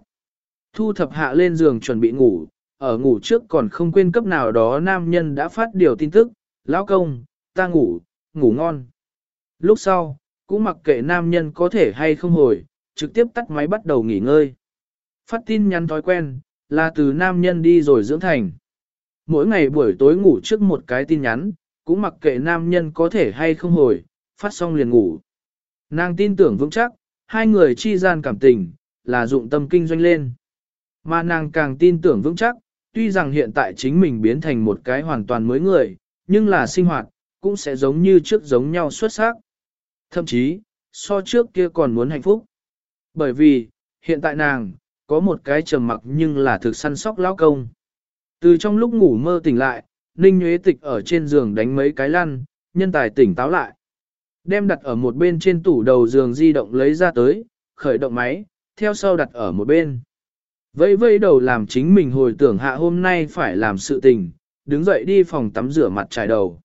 Thu thập hạ lên giường chuẩn bị ngủ, ở ngủ trước còn không quên cấp nào đó nam nhân đã phát điều tin tức, lão công, ta ngủ, ngủ ngon. Lúc sau, cũng mặc kệ nam nhân có thể hay không hồi, trực tiếp tắt máy bắt đầu nghỉ ngơi. Phát tin nhắn thói quen, là từ nam nhân đi rồi dưỡng thành. Mỗi ngày buổi tối ngủ trước một cái tin nhắn, cũng mặc kệ nam nhân có thể hay không hồi, phát xong liền ngủ. Nàng tin tưởng vững chắc, hai người chi gian cảm tình, là dụng tâm kinh doanh lên. Mà nàng càng tin tưởng vững chắc, tuy rằng hiện tại chính mình biến thành một cái hoàn toàn mới người, nhưng là sinh hoạt, cũng sẽ giống như trước giống nhau xuất sắc. Thậm chí, so trước kia còn muốn hạnh phúc. Bởi vì, hiện tại nàng, có một cái trầm mặc nhưng là thực săn sóc lão công. Từ trong lúc ngủ mơ tỉnh lại, Ninh Nguyễn Tịch ở trên giường đánh mấy cái lăn, nhân tài tỉnh táo lại. Đem đặt ở một bên trên tủ đầu giường di động lấy ra tới, khởi động máy, theo sau đặt ở một bên. Vây vây đầu làm chính mình hồi tưởng hạ hôm nay phải làm sự tình, đứng dậy đi phòng tắm rửa mặt trải đầu.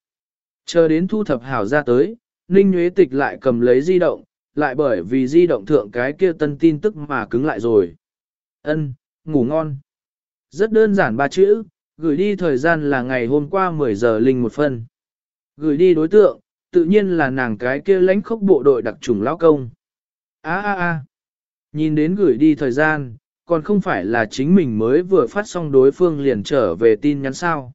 Chờ đến thu thập hảo ra tới, Ninh Nguyễn Tịch lại cầm lấy di động, lại bởi vì di động thượng cái kia tân tin tức mà cứng lại rồi. Ân, ngủ ngon. Rất đơn giản ba chữ, gửi đi thời gian là ngày hôm qua 10 giờ linh một phân. Gửi đi đối tượng, tự nhiên là nàng cái kia lãnh khốc bộ đội đặc trùng lão công. A a a. Nhìn đến gửi đi thời gian, còn không phải là chính mình mới vừa phát xong đối phương liền trở về tin nhắn sao.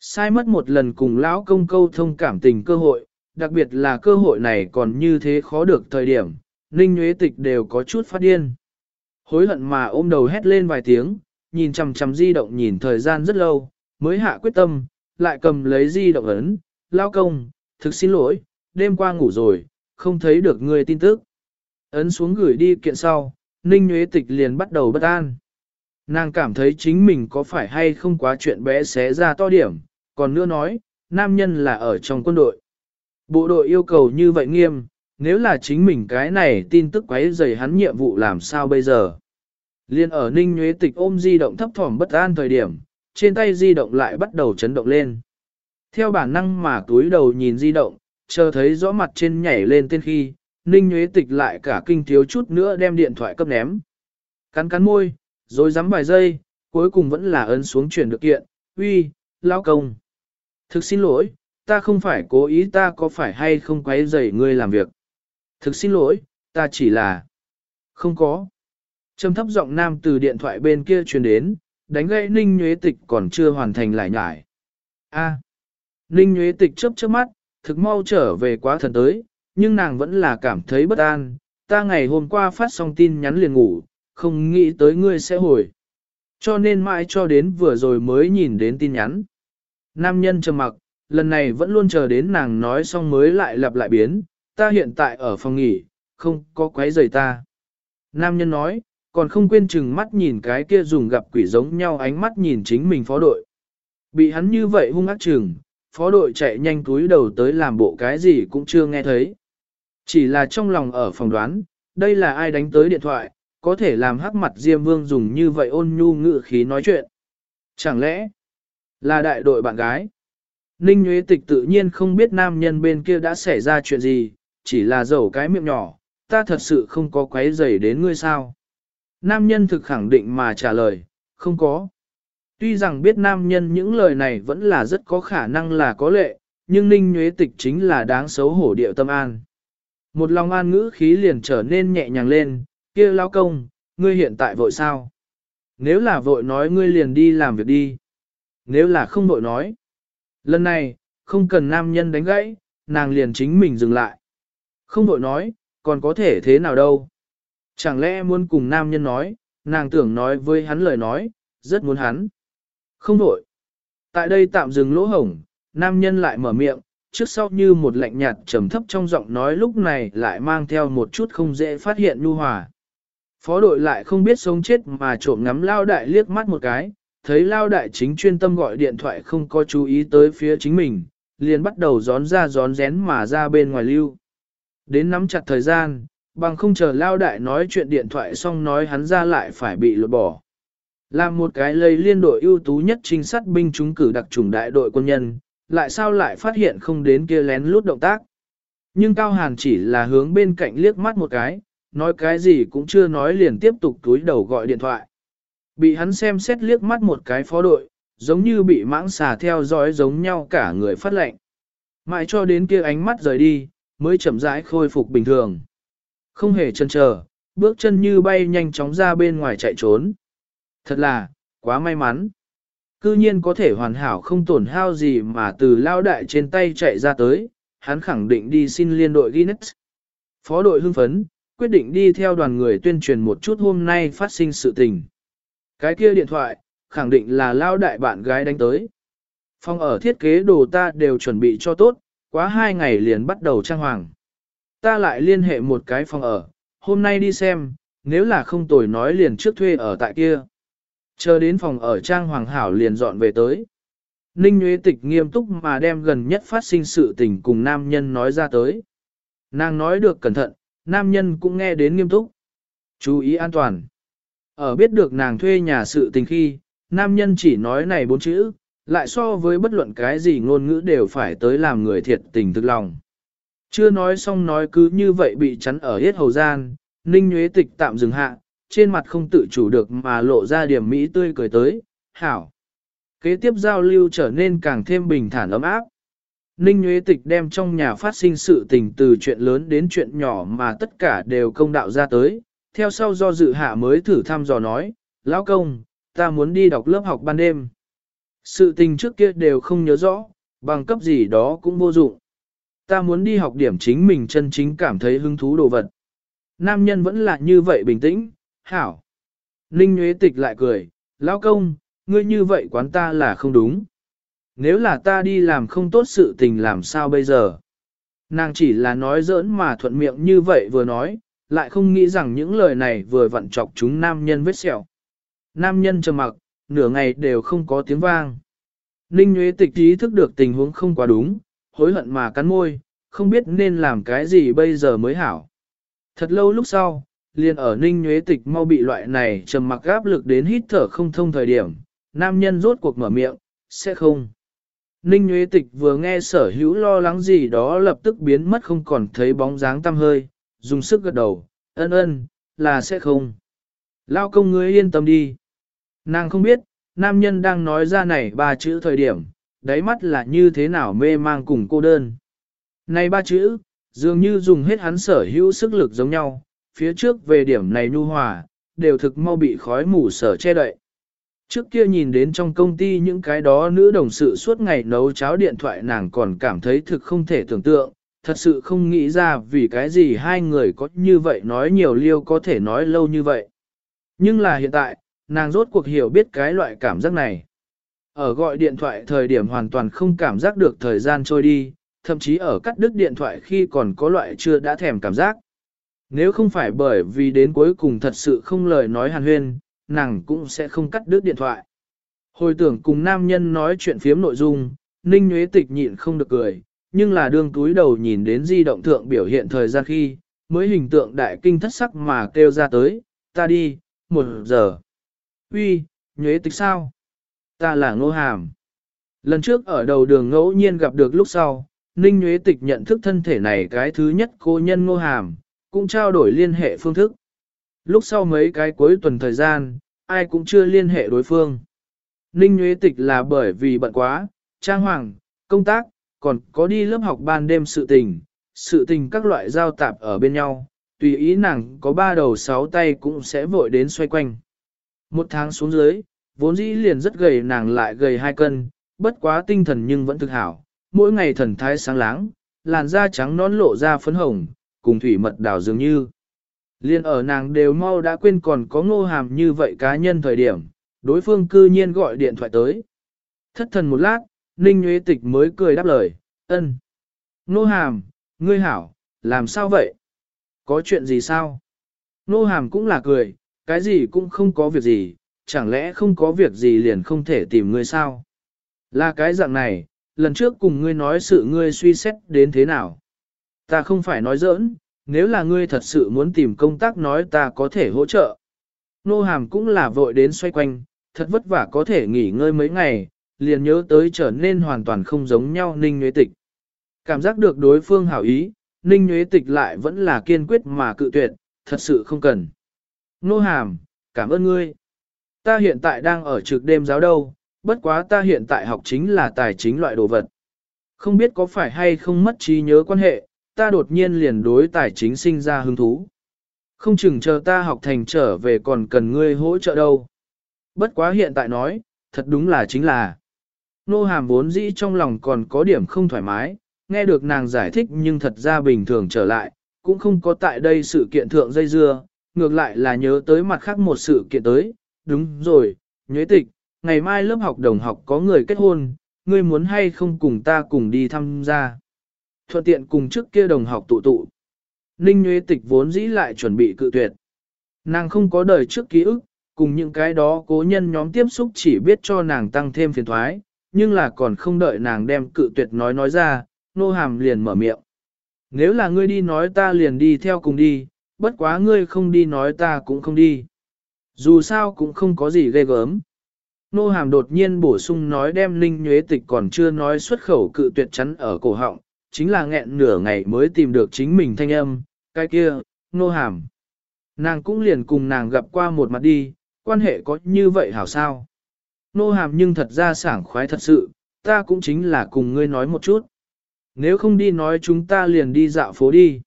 Sai mất một lần cùng lão công câu thông cảm tình cơ hội, đặc biệt là cơ hội này còn như thế khó được thời điểm, Ninh Nguyễn Tịch đều có chút phát điên. Hối hận mà ôm đầu hét lên vài tiếng, nhìn chằm chằm di động nhìn thời gian rất lâu, mới hạ quyết tâm, lại cầm lấy di động ấn, lao công, thực xin lỗi, đêm qua ngủ rồi, không thấy được người tin tức. Ấn xuống gửi đi kiện sau, Ninh Nguyễn Tịch liền bắt đầu bất an. Nàng cảm thấy chính mình có phải hay không quá chuyện bé xé ra to điểm, còn nữa nói, nam nhân là ở trong quân đội. Bộ đội yêu cầu như vậy nghiêm, nếu là chính mình cái này tin tức quấy rầy hắn nhiệm vụ làm sao bây giờ. Liên ở Ninh Nguyễn Tịch ôm di động thấp thỏm bất an thời điểm, trên tay di động lại bắt đầu chấn động lên. Theo bản năng mà túi đầu nhìn di động, chờ thấy rõ mặt trên nhảy lên tên khi, Ninh Nguyễn Tịch lại cả kinh thiếu chút nữa đem điện thoại cấp ném. Cắn cắn môi, rồi dám vài giây, cuối cùng vẫn là ấn xuống chuyển được kiện, uy, lao công. Thực xin lỗi, ta không phải cố ý ta có phải hay không quấy rầy ngươi làm việc. Thực xin lỗi, ta chỉ là... Không có. Trầm thấp giọng nam từ điện thoại bên kia truyền đến, đánh gãy Ninh Nhuế Tịch còn chưa hoàn thành lại nhải. A. Ninh Nguyễn Tịch chớp chớp mắt, thực mau trở về quá thần tới, nhưng nàng vẫn là cảm thấy bất an. Ta ngày hôm qua phát xong tin nhắn liền ngủ, không nghĩ tới ngươi sẽ hồi. Cho nên mãi cho đến vừa rồi mới nhìn đến tin nhắn. Nam nhân trầm mặc, lần này vẫn luôn chờ đến nàng nói xong mới lại lặp lại biến, ta hiện tại ở phòng nghỉ, không có quấy rầy ta. Nam nhân nói, còn không quên chừng mắt nhìn cái kia dùng gặp quỷ giống nhau ánh mắt nhìn chính mình phó đội. Bị hắn như vậy hung ác chừng, phó đội chạy nhanh túi đầu tới làm bộ cái gì cũng chưa nghe thấy. Chỉ là trong lòng ở phòng đoán, đây là ai đánh tới điện thoại, có thể làm hắc mặt Diêm Vương dùng như vậy ôn nhu ngự khí nói chuyện. Chẳng lẽ là đại đội bạn gái? Ninh Nguyễn Tịch tự nhiên không biết nam nhân bên kia đã xảy ra chuyện gì, chỉ là dầu cái miệng nhỏ, ta thật sự không có quấy rầy đến ngươi sao. Nam nhân thực khẳng định mà trả lời, không có. Tuy rằng biết nam nhân những lời này vẫn là rất có khả năng là có lệ, nhưng Ninh Nguyễn Tịch chính là đáng xấu hổ điệu tâm an. Một lòng an ngữ khí liền trở nên nhẹ nhàng lên, kia lao công, ngươi hiện tại vội sao? Nếu là vội nói ngươi liền đi làm việc đi. Nếu là không vội nói. Lần này, không cần nam nhân đánh gãy, nàng liền chính mình dừng lại. Không vội nói, còn có thể thế nào đâu. Chẳng lẽ muốn cùng nam nhân nói, nàng tưởng nói với hắn lời nói, rất muốn hắn. Không vội. Tại đây tạm dừng lỗ hổng, nam nhân lại mở miệng, trước sau như một lạnh nhạt trầm thấp trong giọng nói lúc này lại mang theo một chút không dễ phát hiện nhu hòa. Phó đội lại không biết sống chết mà trộm ngắm lao đại liếc mắt một cái, thấy lao đại chính chuyên tâm gọi điện thoại không có chú ý tới phía chính mình, liền bắt đầu gión ra gión rén mà ra bên ngoài lưu. Đến nắm chặt thời gian, bằng không chờ lao đại nói chuyện điện thoại xong nói hắn ra lại phải bị lột bỏ. Làm một cái lây liên đội ưu tú nhất trinh sát binh chúng cử đặc trùng đại đội quân nhân, lại sao lại phát hiện không đến kia lén lút động tác. Nhưng Cao Hàn chỉ là hướng bên cạnh liếc mắt một cái, nói cái gì cũng chưa nói liền tiếp tục túi đầu gọi điện thoại. Bị hắn xem xét liếc mắt một cái phó đội, giống như bị mãng xà theo dõi giống nhau cả người phát lệnh. Mãi cho đến kia ánh mắt rời đi, mới chậm rãi khôi phục bình thường. Không hề chân chờ, bước chân như bay nhanh chóng ra bên ngoài chạy trốn. Thật là, quá may mắn. Cư nhiên có thể hoàn hảo không tổn hao gì mà từ lao đại trên tay chạy ra tới, hắn khẳng định đi xin liên đội Guinness. Phó đội hưng phấn, quyết định đi theo đoàn người tuyên truyền một chút hôm nay phát sinh sự tình. Cái kia điện thoại, khẳng định là lao đại bạn gái đánh tới. Phòng ở thiết kế đồ ta đều chuẩn bị cho tốt, quá hai ngày liền bắt đầu trang hoàng. Ta lại liên hệ một cái phòng ở, hôm nay đi xem, nếu là không tồi nói liền trước thuê ở tại kia. Chờ đến phòng ở trang hoàng hảo liền dọn về tới. Ninh Nguyễn Tịch nghiêm túc mà đem gần nhất phát sinh sự tình cùng nam nhân nói ra tới. Nàng nói được cẩn thận, nam nhân cũng nghe đến nghiêm túc. Chú ý an toàn. Ở biết được nàng thuê nhà sự tình khi, nam nhân chỉ nói này bốn chữ, lại so với bất luận cái gì ngôn ngữ đều phải tới làm người thiệt tình thực lòng. Chưa nói xong nói cứ như vậy bị chắn ở hết hầu gian, ninh nhuế tịch tạm dừng hạ, trên mặt không tự chủ được mà lộ ra điểm mỹ tươi cười tới, hảo. Kế tiếp giao lưu trở nên càng thêm bình thản ấm áp. Ninh Nguyễn Tịch đem trong nhà phát sinh sự tình từ chuyện lớn đến chuyện nhỏ mà tất cả đều công đạo ra tới, theo sau do dự hạ mới thử thăm dò nói, lão công, ta muốn đi đọc lớp học ban đêm. Sự tình trước kia đều không nhớ rõ, bằng cấp gì đó cũng vô dụng. Ta muốn đi học điểm chính mình chân chính cảm thấy hứng thú đồ vật. Nam nhân vẫn là như vậy bình tĩnh, hảo. Ninh Nguyễn Tịch lại cười, lão công, ngươi như vậy quán ta là không đúng. Nếu là ta đi làm không tốt sự tình làm sao bây giờ? Nàng chỉ là nói giỡn mà thuận miệng như vậy vừa nói, lại không nghĩ rằng những lời này vừa vặn chọc chúng nam nhân vết sẹo. Nam nhân trầm mặc, nửa ngày đều không có tiếng vang. Ninh Nguyễn Tịch ý thức được tình huống không quá đúng, hối hận mà cắn môi, không biết nên làm cái gì bây giờ mới hảo. Thật lâu lúc sau, liền ở Ninh nhuế Tịch mau bị loại này trầm mặc áp lực đến hít thở không thông thời điểm, nam nhân rốt cuộc mở miệng, sẽ không. Ninh nhuế Tịch vừa nghe sở hữu lo lắng gì đó lập tức biến mất không còn thấy bóng dáng tăm hơi, dùng sức gật đầu, ân ân, là sẽ không. Lao công ngươi yên tâm đi. Nàng không biết, nam nhân đang nói ra này ba chữ thời điểm, đáy mắt là như thế nào mê mang cùng cô đơn. Này ba chữ, dường như dùng hết hắn sở hữu sức lực giống nhau, phía trước về điểm này nhu hòa, đều thực mau bị khói mù sở che đậy. Trước kia nhìn đến trong công ty những cái đó nữ đồng sự suốt ngày nấu cháo điện thoại nàng còn cảm thấy thực không thể tưởng tượng, thật sự không nghĩ ra vì cái gì hai người có như vậy nói nhiều liêu có thể nói lâu như vậy. Nhưng là hiện tại, nàng rốt cuộc hiểu biết cái loại cảm giác này. Ở gọi điện thoại thời điểm hoàn toàn không cảm giác được thời gian trôi đi, thậm chí ở cắt đứt điện thoại khi còn có loại chưa đã thèm cảm giác. Nếu không phải bởi vì đến cuối cùng thật sự không lời nói hàn huyên, nàng cũng sẽ không cắt đứt điện thoại. Hồi tưởng cùng nam nhân nói chuyện phiếm nội dung, Ninh Nguyễn Tịch nhịn không được cười, nhưng là đương túi đầu nhìn đến di động thượng biểu hiện thời gian khi, mới hình tượng đại kinh thất sắc mà kêu ra tới, ta đi, một giờ. Uy, Nguyễn Tịch sao? Ta là Ngô Hàm. Lần trước ở đầu đường ngẫu nhiên gặp được lúc sau, Ninh Nguyễn Tịch nhận thức thân thể này cái thứ nhất cô nhân Ngô Hàm, cũng trao đổi liên hệ phương thức. Lúc sau mấy cái cuối tuần thời gian, ai cũng chưa liên hệ đối phương. Ninh Nguyễn Tịch là bởi vì bận quá, trang hoàng, công tác, còn có đi lớp học ban đêm sự tình, sự tình các loại giao tạp ở bên nhau, tùy ý nàng có ba đầu sáu tay cũng sẽ vội đến xoay quanh. Một tháng xuống dưới, vốn dĩ liền rất gầy nàng lại gầy hai cân, bất quá tinh thần nhưng vẫn thực hảo, mỗi ngày thần thái sáng láng, làn da trắng nón lộ ra phấn hồng, cùng thủy mật đào dường như. Liên ở nàng đều mau đã quên còn có ngô hàm như vậy cá nhân thời điểm, đối phương cư nhiên gọi điện thoại tới. Thất thần một lát, Ninh Nguyễn Tịch mới cười đáp lời, ân. Ngô hàm, ngươi hảo, làm sao vậy? Có chuyện gì sao? Ngô hàm cũng là cười, cái gì cũng không có việc gì, chẳng lẽ không có việc gì liền không thể tìm ngươi sao? Là cái dạng này, lần trước cùng ngươi nói sự ngươi suy xét đến thế nào? Ta không phải nói giỡn, nếu là ngươi thật sự muốn tìm công tác nói ta có thể hỗ trợ. Nô hàm cũng là vội đến xoay quanh, thật vất vả có thể nghỉ ngơi mấy ngày, liền nhớ tới trở nên hoàn toàn không giống nhau Ninh Nguyễn Tịch. Cảm giác được đối phương hảo ý, Ninh Nguyễn Tịch lại vẫn là kiên quyết mà cự tuyệt, thật sự không cần. Nô hàm, cảm ơn ngươi. Ta hiện tại đang ở trực đêm giáo đâu, bất quá ta hiện tại học chính là tài chính loại đồ vật. Không biết có phải hay không mất trí nhớ quan hệ, ta đột nhiên liền đối tài chính sinh ra hứng thú. Không chừng chờ ta học thành trở về còn cần ngươi hỗ trợ đâu. Bất quá hiện tại nói, thật đúng là chính là. Nô hàm vốn dĩ trong lòng còn có điểm không thoải mái, nghe được nàng giải thích nhưng thật ra bình thường trở lại, cũng không có tại đây sự kiện thượng dây dưa, ngược lại là nhớ tới mặt khác một sự kiện tới. Đúng rồi, nhuế tịch, ngày mai lớp học đồng học có người kết hôn, ngươi muốn hay không cùng ta cùng đi tham gia thuận tiện cùng trước kia đồng học tụ tụ. Ninh Nguyễn Tịch vốn dĩ lại chuẩn bị cự tuyệt. Nàng không có đời trước ký ức, cùng những cái đó cố nhân nhóm tiếp xúc chỉ biết cho nàng tăng thêm phiền thoái, nhưng là còn không đợi nàng đem cự tuyệt nói nói ra, nô hàm liền mở miệng. Nếu là ngươi đi nói ta liền đi theo cùng đi, bất quá ngươi không đi nói ta cũng không đi. Dù sao cũng không có gì ghê gớm. Nô hàm đột nhiên bổ sung nói đem ninh nhuế tịch còn chưa nói xuất khẩu cự tuyệt chắn ở cổ họng, chính là nghẹn nửa ngày mới tìm được chính mình thanh âm, cái kia, nô hàm. Nàng cũng liền cùng nàng gặp qua một mặt đi, quan hệ có như vậy hảo sao. Nô hàm nhưng thật ra sảng khoái thật sự, ta cũng chính là cùng ngươi nói một chút. Nếu không đi nói chúng ta liền đi dạo phố đi.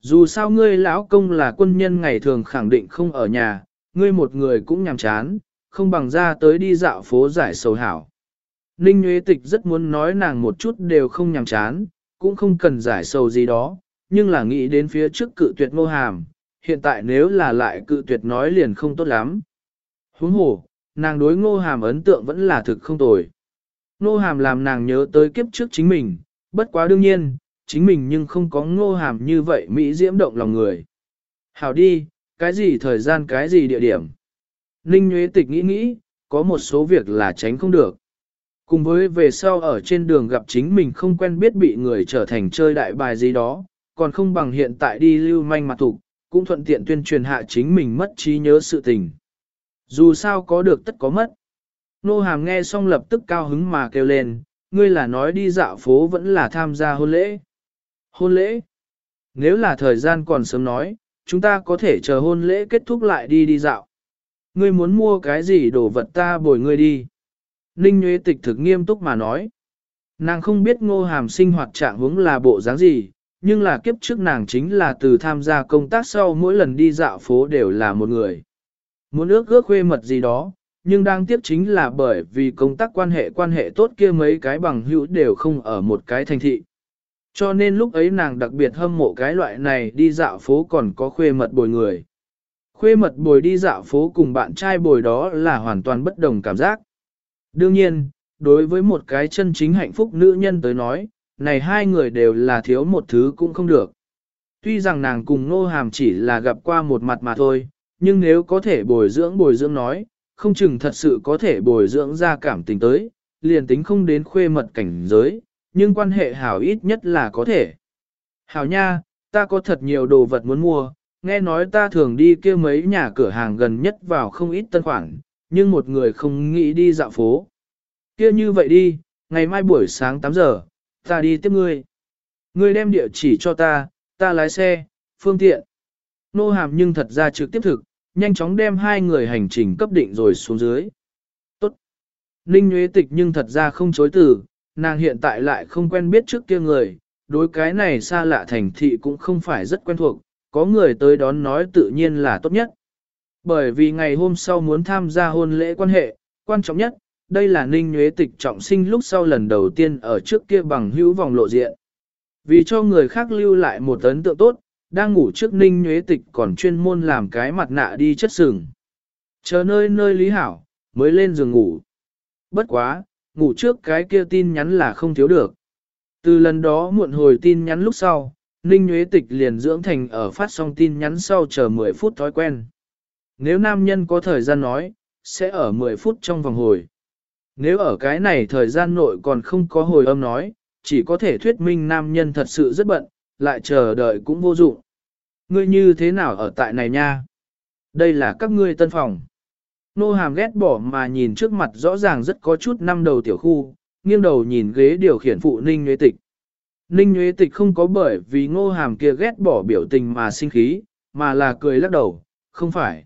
Dù sao ngươi lão công là quân nhân ngày thường khẳng định không ở nhà, ngươi một người cũng nhàm chán, không bằng ra tới đi dạo phố giải sầu hảo. Ninh Nguyễn Tịch rất muốn nói nàng một chút đều không nhàm chán, cũng không cần giải sầu gì đó, nhưng là nghĩ đến phía trước cự tuyệt ngô hàm, hiện tại nếu là lại cự tuyệt nói liền không tốt lắm. Huống hồ, nàng đối ngô hàm ấn tượng vẫn là thực không tồi. Ngô hàm làm nàng nhớ tới kiếp trước chính mình, bất quá đương nhiên, chính mình nhưng không có ngô hàm như vậy Mỹ diễm động lòng người. Hảo đi, cái gì thời gian cái gì địa điểm. Ninh Nguyễn Tịch nghĩ nghĩ, có một số việc là tránh không được. Cùng với về sau ở trên đường gặp chính mình không quen biết bị người trở thành chơi đại bài gì đó, còn không bằng hiện tại đi lưu manh mặt thục, cũng thuận tiện tuyên truyền hạ chính mình mất trí nhớ sự tình. Dù sao có được tất có mất. Nô hàm nghe xong lập tức cao hứng mà kêu lên, ngươi là nói đi dạo phố vẫn là tham gia hôn lễ. Hôn lễ? Nếu là thời gian còn sớm nói, chúng ta có thể chờ hôn lễ kết thúc lại đi đi dạo. Ngươi muốn mua cái gì đồ vật ta bồi ngươi đi. Ninh Nguyễn Tịch thực nghiêm túc mà nói. Nàng không biết ngô hàm sinh hoạt trạng hướng là bộ dáng gì, nhưng là kiếp trước nàng chính là từ tham gia công tác sau mỗi lần đi dạo phố đều là một người. Muốn ước ước khuê mật gì đó, nhưng đang tiếp chính là bởi vì công tác quan hệ quan hệ tốt kia mấy cái bằng hữu đều không ở một cái thành thị. Cho nên lúc ấy nàng đặc biệt hâm mộ cái loại này đi dạo phố còn có khuê mật bồi người. Khuê mật bồi đi dạo phố cùng bạn trai bồi đó là hoàn toàn bất đồng cảm giác. Đương nhiên, đối với một cái chân chính hạnh phúc nữ nhân tới nói, này hai người đều là thiếu một thứ cũng không được. Tuy rằng nàng cùng Nô Hàm chỉ là gặp qua một mặt mà thôi, nhưng nếu có thể bồi dưỡng bồi dưỡng nói, không chừng thật sự có thể bồi dưỡng ra cảm tình tới, liền tính không đến khuê mật cảnh giới, nhưng quan hệ hảo ít nhất là có thể. Hảo nha, ta có thật nhiều đồ vật muốn mua, nghe nói ta thường đi kia mấy nhà cửa hàng gần nhất vào không ít tân khoản, nhưng một người không nghĩ đi dạo phố. Kia như vậy đi, ngày mai buổi sáng 8 giờ, ta đi tiếp ngươi. Ngươi đem địa chỉ cho ta, ta lái xe, phương tiện. Nô hàm nhưng thật ra trực tiếp thực, nhanh chóng đem hai người hành trình cấp định rồi xuống dưới. Tốt. Ninh Nguyễn Tịch nhưng thật ra không chối từ, nàng hiện tại lại không quen biết trước kia người, đối cái này xa lạ thành thị cũng không phải rất quen thuộc, có người tới đón nói tự nhiên là tốt nhất. Bởi vì ngày hôm sau muốn tham gia hôn lễ quan hệ, quan trọng nhất, đây là Ninh Nhuế Tịch trọng sinh lúc sau lần đầu tiên ở trước kia bằng hữu vòng lộ diện. Vì cho người khác lưu lại một ấn tượng tốt, đang ngủ trước Ninh Nhuế Tịch còn chuyên môn làm cái mặt nạ đi chất sừng. Chờ nơi nơi lý hảo, mới lên giường ngủ. Bất quá, ngủ trước cái kia tin nhắn là không thiếu được. Từ lần đó muộn hồi tin nhắn lúc sau, Ninh Nguyễn Tịch liền dưỡng thành ở phát xong tin nhắn sau chờ 10 phút thói quen. Nếu nam nhân có thời gian nói, sẽ ở 10 phút trong vòng hồi. Nếu ở cái này thời gian nội còn không có hồi âm nói, chỉ có thể thuyết minh nam nhân thật sự rất bận, lại chờ đợi cũng vô dụng. Ngươi như thế nào ở tại này nha? Đây là các ngươi tân phòng. Nô hàm ghét bỏ mà nhìn trước mặt rõ ràng rất có chút năm đầu tiểu khu, nghiêng đầu nhìn ghế điều khiển phụ Ninh Nguyễn Tịch. Ninh Nguyễn Tịch không có bởi vì ngô hàm kia ghét bỏ biểu tình mà sinh khí, mà là cười lắc đầu, không phải.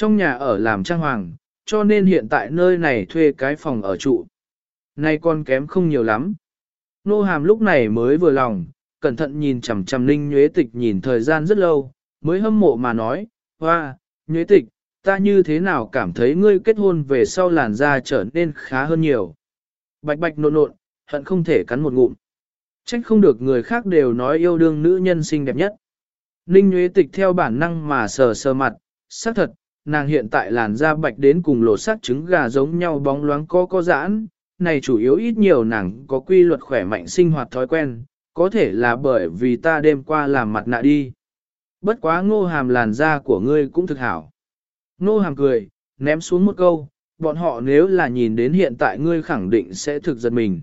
Trong nhà ở làm trang hoàng, cho nên hiện tại nơi này thuê cái phòng ở trụ. Nay con kém không nhiều lắm. Nô hàm lúc này mới vừa lòng, cẩn thận nhìn chằm chằm Ninh nhuế Tịch nhìn thời gian rất lâu, mới hâm mộ mà nói, hoa, nhuế Tịch, ta như thế nào cảm thấy ngươi kết hôn về sau làn da trở nên khá hơn nhiều. Bạch bạch nộn nộn, hận không thể cắn một ngụm. Trách không được người khác đều nói yêu đương nữ nhân xinh đẹp nhất. Ninh nhuế Tịch theo bản năng mà sờ sờ mặt, xác thật, nàng hiện tại làn da bạch đến cùng lột sát trứng gà giống nhau bóng loáng có có giãn, này chủ yếu ít nhiều nàng có quy luật khỏe mạnh sinh hoạt thói quen, có thể là bởi vì ta đêm qua làm mặt nạ đi. Bất quá ngô hàm làn da của ngươi cũng thực hảo. Ngô hàm cười, ném xuống một câu, bọn họ nếu là nhìn đến hiện tại ngươi khẳng định sẽ thực giật mình.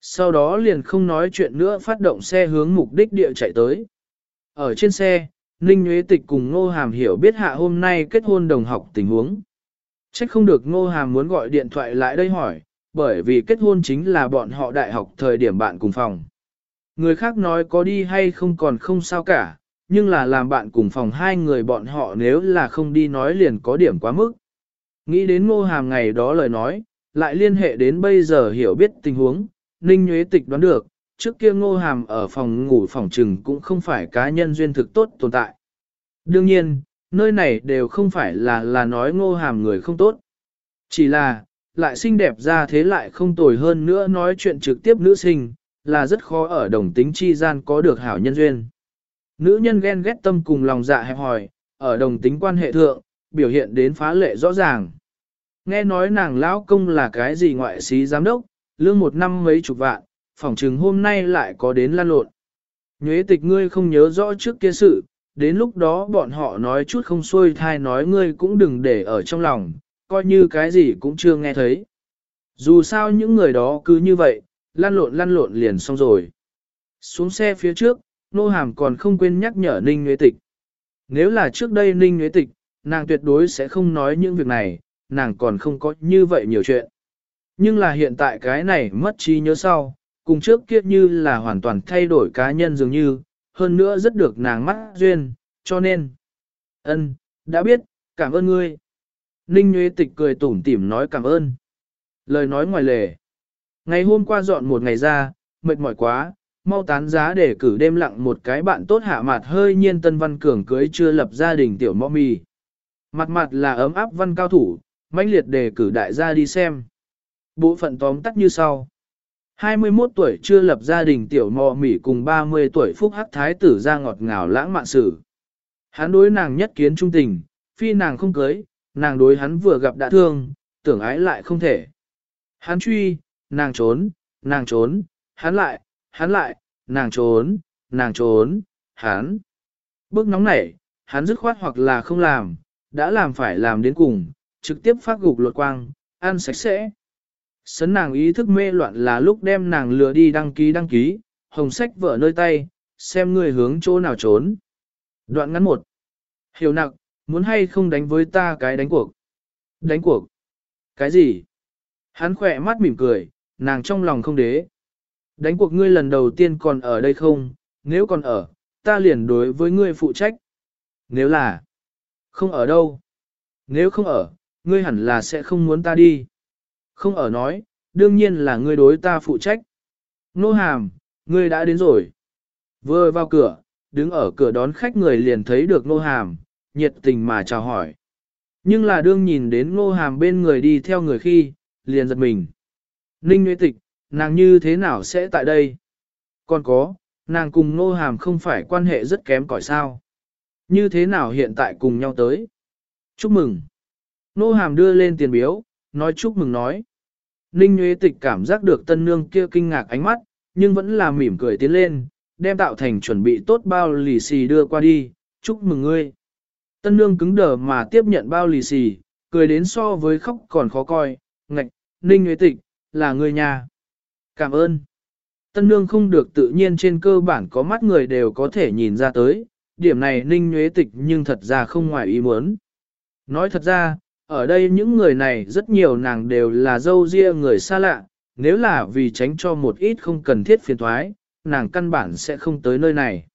Sau đó liền không nói chuyện nữa phát động xe hướng mục đích địa chạy tới. Ở trên xe, Ninh Nguyễn Tịch cùng Ngô Hàm hiểu biết hạ hôm nay kết hôn đồng học tình huống. Trách không được Ngô Hàm muốn gọi điện thoại lại đây hỏi, bởi vì kết hôn chính là bọn họ đại học thời điểm bạn cùng phòng. Người khác nói có đi hay không còn không sao cả, nhưng là làm bạn cùng phòng hai người bọn họ nếu là không đi nói liền có điểm quá mức. Nghĩ đến ngô hàm ngày đó lời nói, lại liên hệ đến bây giờ hiểu biết tình huống, Ninh Nguyễn Tịch đoán được, trước kia ngô hàm ở phòng ngủ phòng trừng cũng không phải cá nhân duyên thực tốt tồn tại. Đương nhiên, nơi này đều không phải là là nói ngô hàm người không tốt. Chỉ là, lại xinh đẹp ra thế lại không tồi hơn nữa nói chuyện trực tiếp nữ sinh, là rất khó ở đồng tính chi gian có được hảo nhân duyên. Nữ nhân ghen ghét tâm cùng lòng dạ hẹp hòi, ở đồng tính quan hệ thượng, biểu hiện đến phá lệ rõ ràng. Nghe nói nàng lão công là cái gì ngoại sĩ giám đốc, lương một năm mấy chục vạn, phỏng chừng hôm nay lại có đến lan lộn. Nhuế tịch ngươi không nhớ rõ trước kia sự, đến lúc đó bọn họ nói chút không xuôi thai nói ngươi cũng đừng để ở trong lòng, coi như cái gì cũng chưa nghe thấy. Dù sao những người đó cứ như vậy, lăn lộn lăn lộn liền xong rồi. Xuống xe phía trước, nô hàm còn không quên nhắc nhở Ninh Nguyễn Tịch. Nếu là trước đây Ninh Nguyễn Tịch, nàng tuyệt đối sẽ không nói những việc này, nàng còn không có như vậy nhiều chuyện. Nhưng là hiện tại cái này mất trí nhớ sau, cùng trước kia như là hoàn toàn thay đổi cá nhân dường như, hơn nữa rất được nàng mắt duyên, cho nên. ân đã biết, cảm ơn ngươi. Ninh Nguyễn Tịch cười tủm tỉm nói cảm ơn. Lời nói ngoài lề. Ngày hôm qua dọn một ngày ra, mệt mỏi quá, mau tán giá để cử đêm lặng một cái bạn tốt hạ mặt hơi nhiên tân văn cường cưới chưa lập gia đình tiểu mọ mì. Mặt mặt là ấm áp văn cao thủ, mãnh liệt đề cử đại gia đi xem. Bộ phận tóm tắt như sau. 21 tuổi chưa lập gia đình tiểu mò mỉ cùng 30 tuổi phúc hắc thái tử ra ngọt ngào lãng mạn sử. Hắn đối nàng nhất kiến trung tình, phi nàng không cưới, nàng đối hắn vừa gặp đã thương, tưởng ái lại không thể. Hắn truy, nàng trốn, nàng trốn, hắn lại, hắn lại, nàng trốn, nàng trốn, hắn. Bước nóng nảy, hắn dứt khoát hoặc là không làm, đã làm phải làm đến cùng, trực tiếp phát gục lột quang, ăn sạch sẽ. Sấn nàng ý thức mê loạn là lúc đem nàng lừa đi đăng ký đăng ký, hồng sách vợ nơi tay, xem người hướng chỗ nào trốn. Đoạn ngắn một. Hiểu nặng, muốn hay không đánh với ta cái đánh cuộc. Đánh cuộc. Cái gì? Hắn khỏe mắt mỉm cười, nàng trong lòng không đế. Đánh cuộc ngươi lần đầu tiên còn ở đây không, nếu còn ở, ta liền đối với ngươi phụ trách. Nếu là, không ở đâu. Nếu không ở, ngươi hẳn là sẽ không muốn ta đi. Không ở nói, đương nhiên là ngươi đối ta phụ trách. Nô hàm, ngươi đã đến rồi. Vừa vào cửa, đứng ở cửa đón khách người liền thấy được nô hàm, nhiệt tình mà chào hỏi. Nhưng là đương nhìn đến nô hàm bên người đi theo người khi, liền giật mình. Ninh Nguyễn Tịch, nàng như thế nào sẽ tại đây? Còn có, nàng cùng nô hàm không phải quan hệ rất kém cỏi sao. Như thế nào hiện tại cùng nhau tới? Chúc mừng. Nô hàm đưa lên tiền biếu, nói chúc mừng nói. Ninh Nguyễn Tịch cảm giác được tân nương kia kinh ngạc ánh mắt, nhưng vẫn là mỉm cười tiến lên, đem tạo thành chuẩn bị tốt bao lì xì đưa qua đi, chúc mừng ngươi. Tân nương cứng đờ mà tiếp nhận bao lì xì, cười đến so với khóc còn khó coi, ngạch, Ninh Nguyễn Tịch, là người nhà. Cảm ơn. Tân nương không được tự nhiên trên cơ bản có mắt người đều có thể nhìn ra tới, điểm này Ninh Nguyễn Tịch nhưng thật ra không ngoài ý muốn. Nói thật ra, ở đây những người này rất nhiều nàng đều là dâu ria người xa lạ, nếu là vì tránh cho một ít không cần thiết phiền thoái, nàng căn bản sẽ không tới nơi này.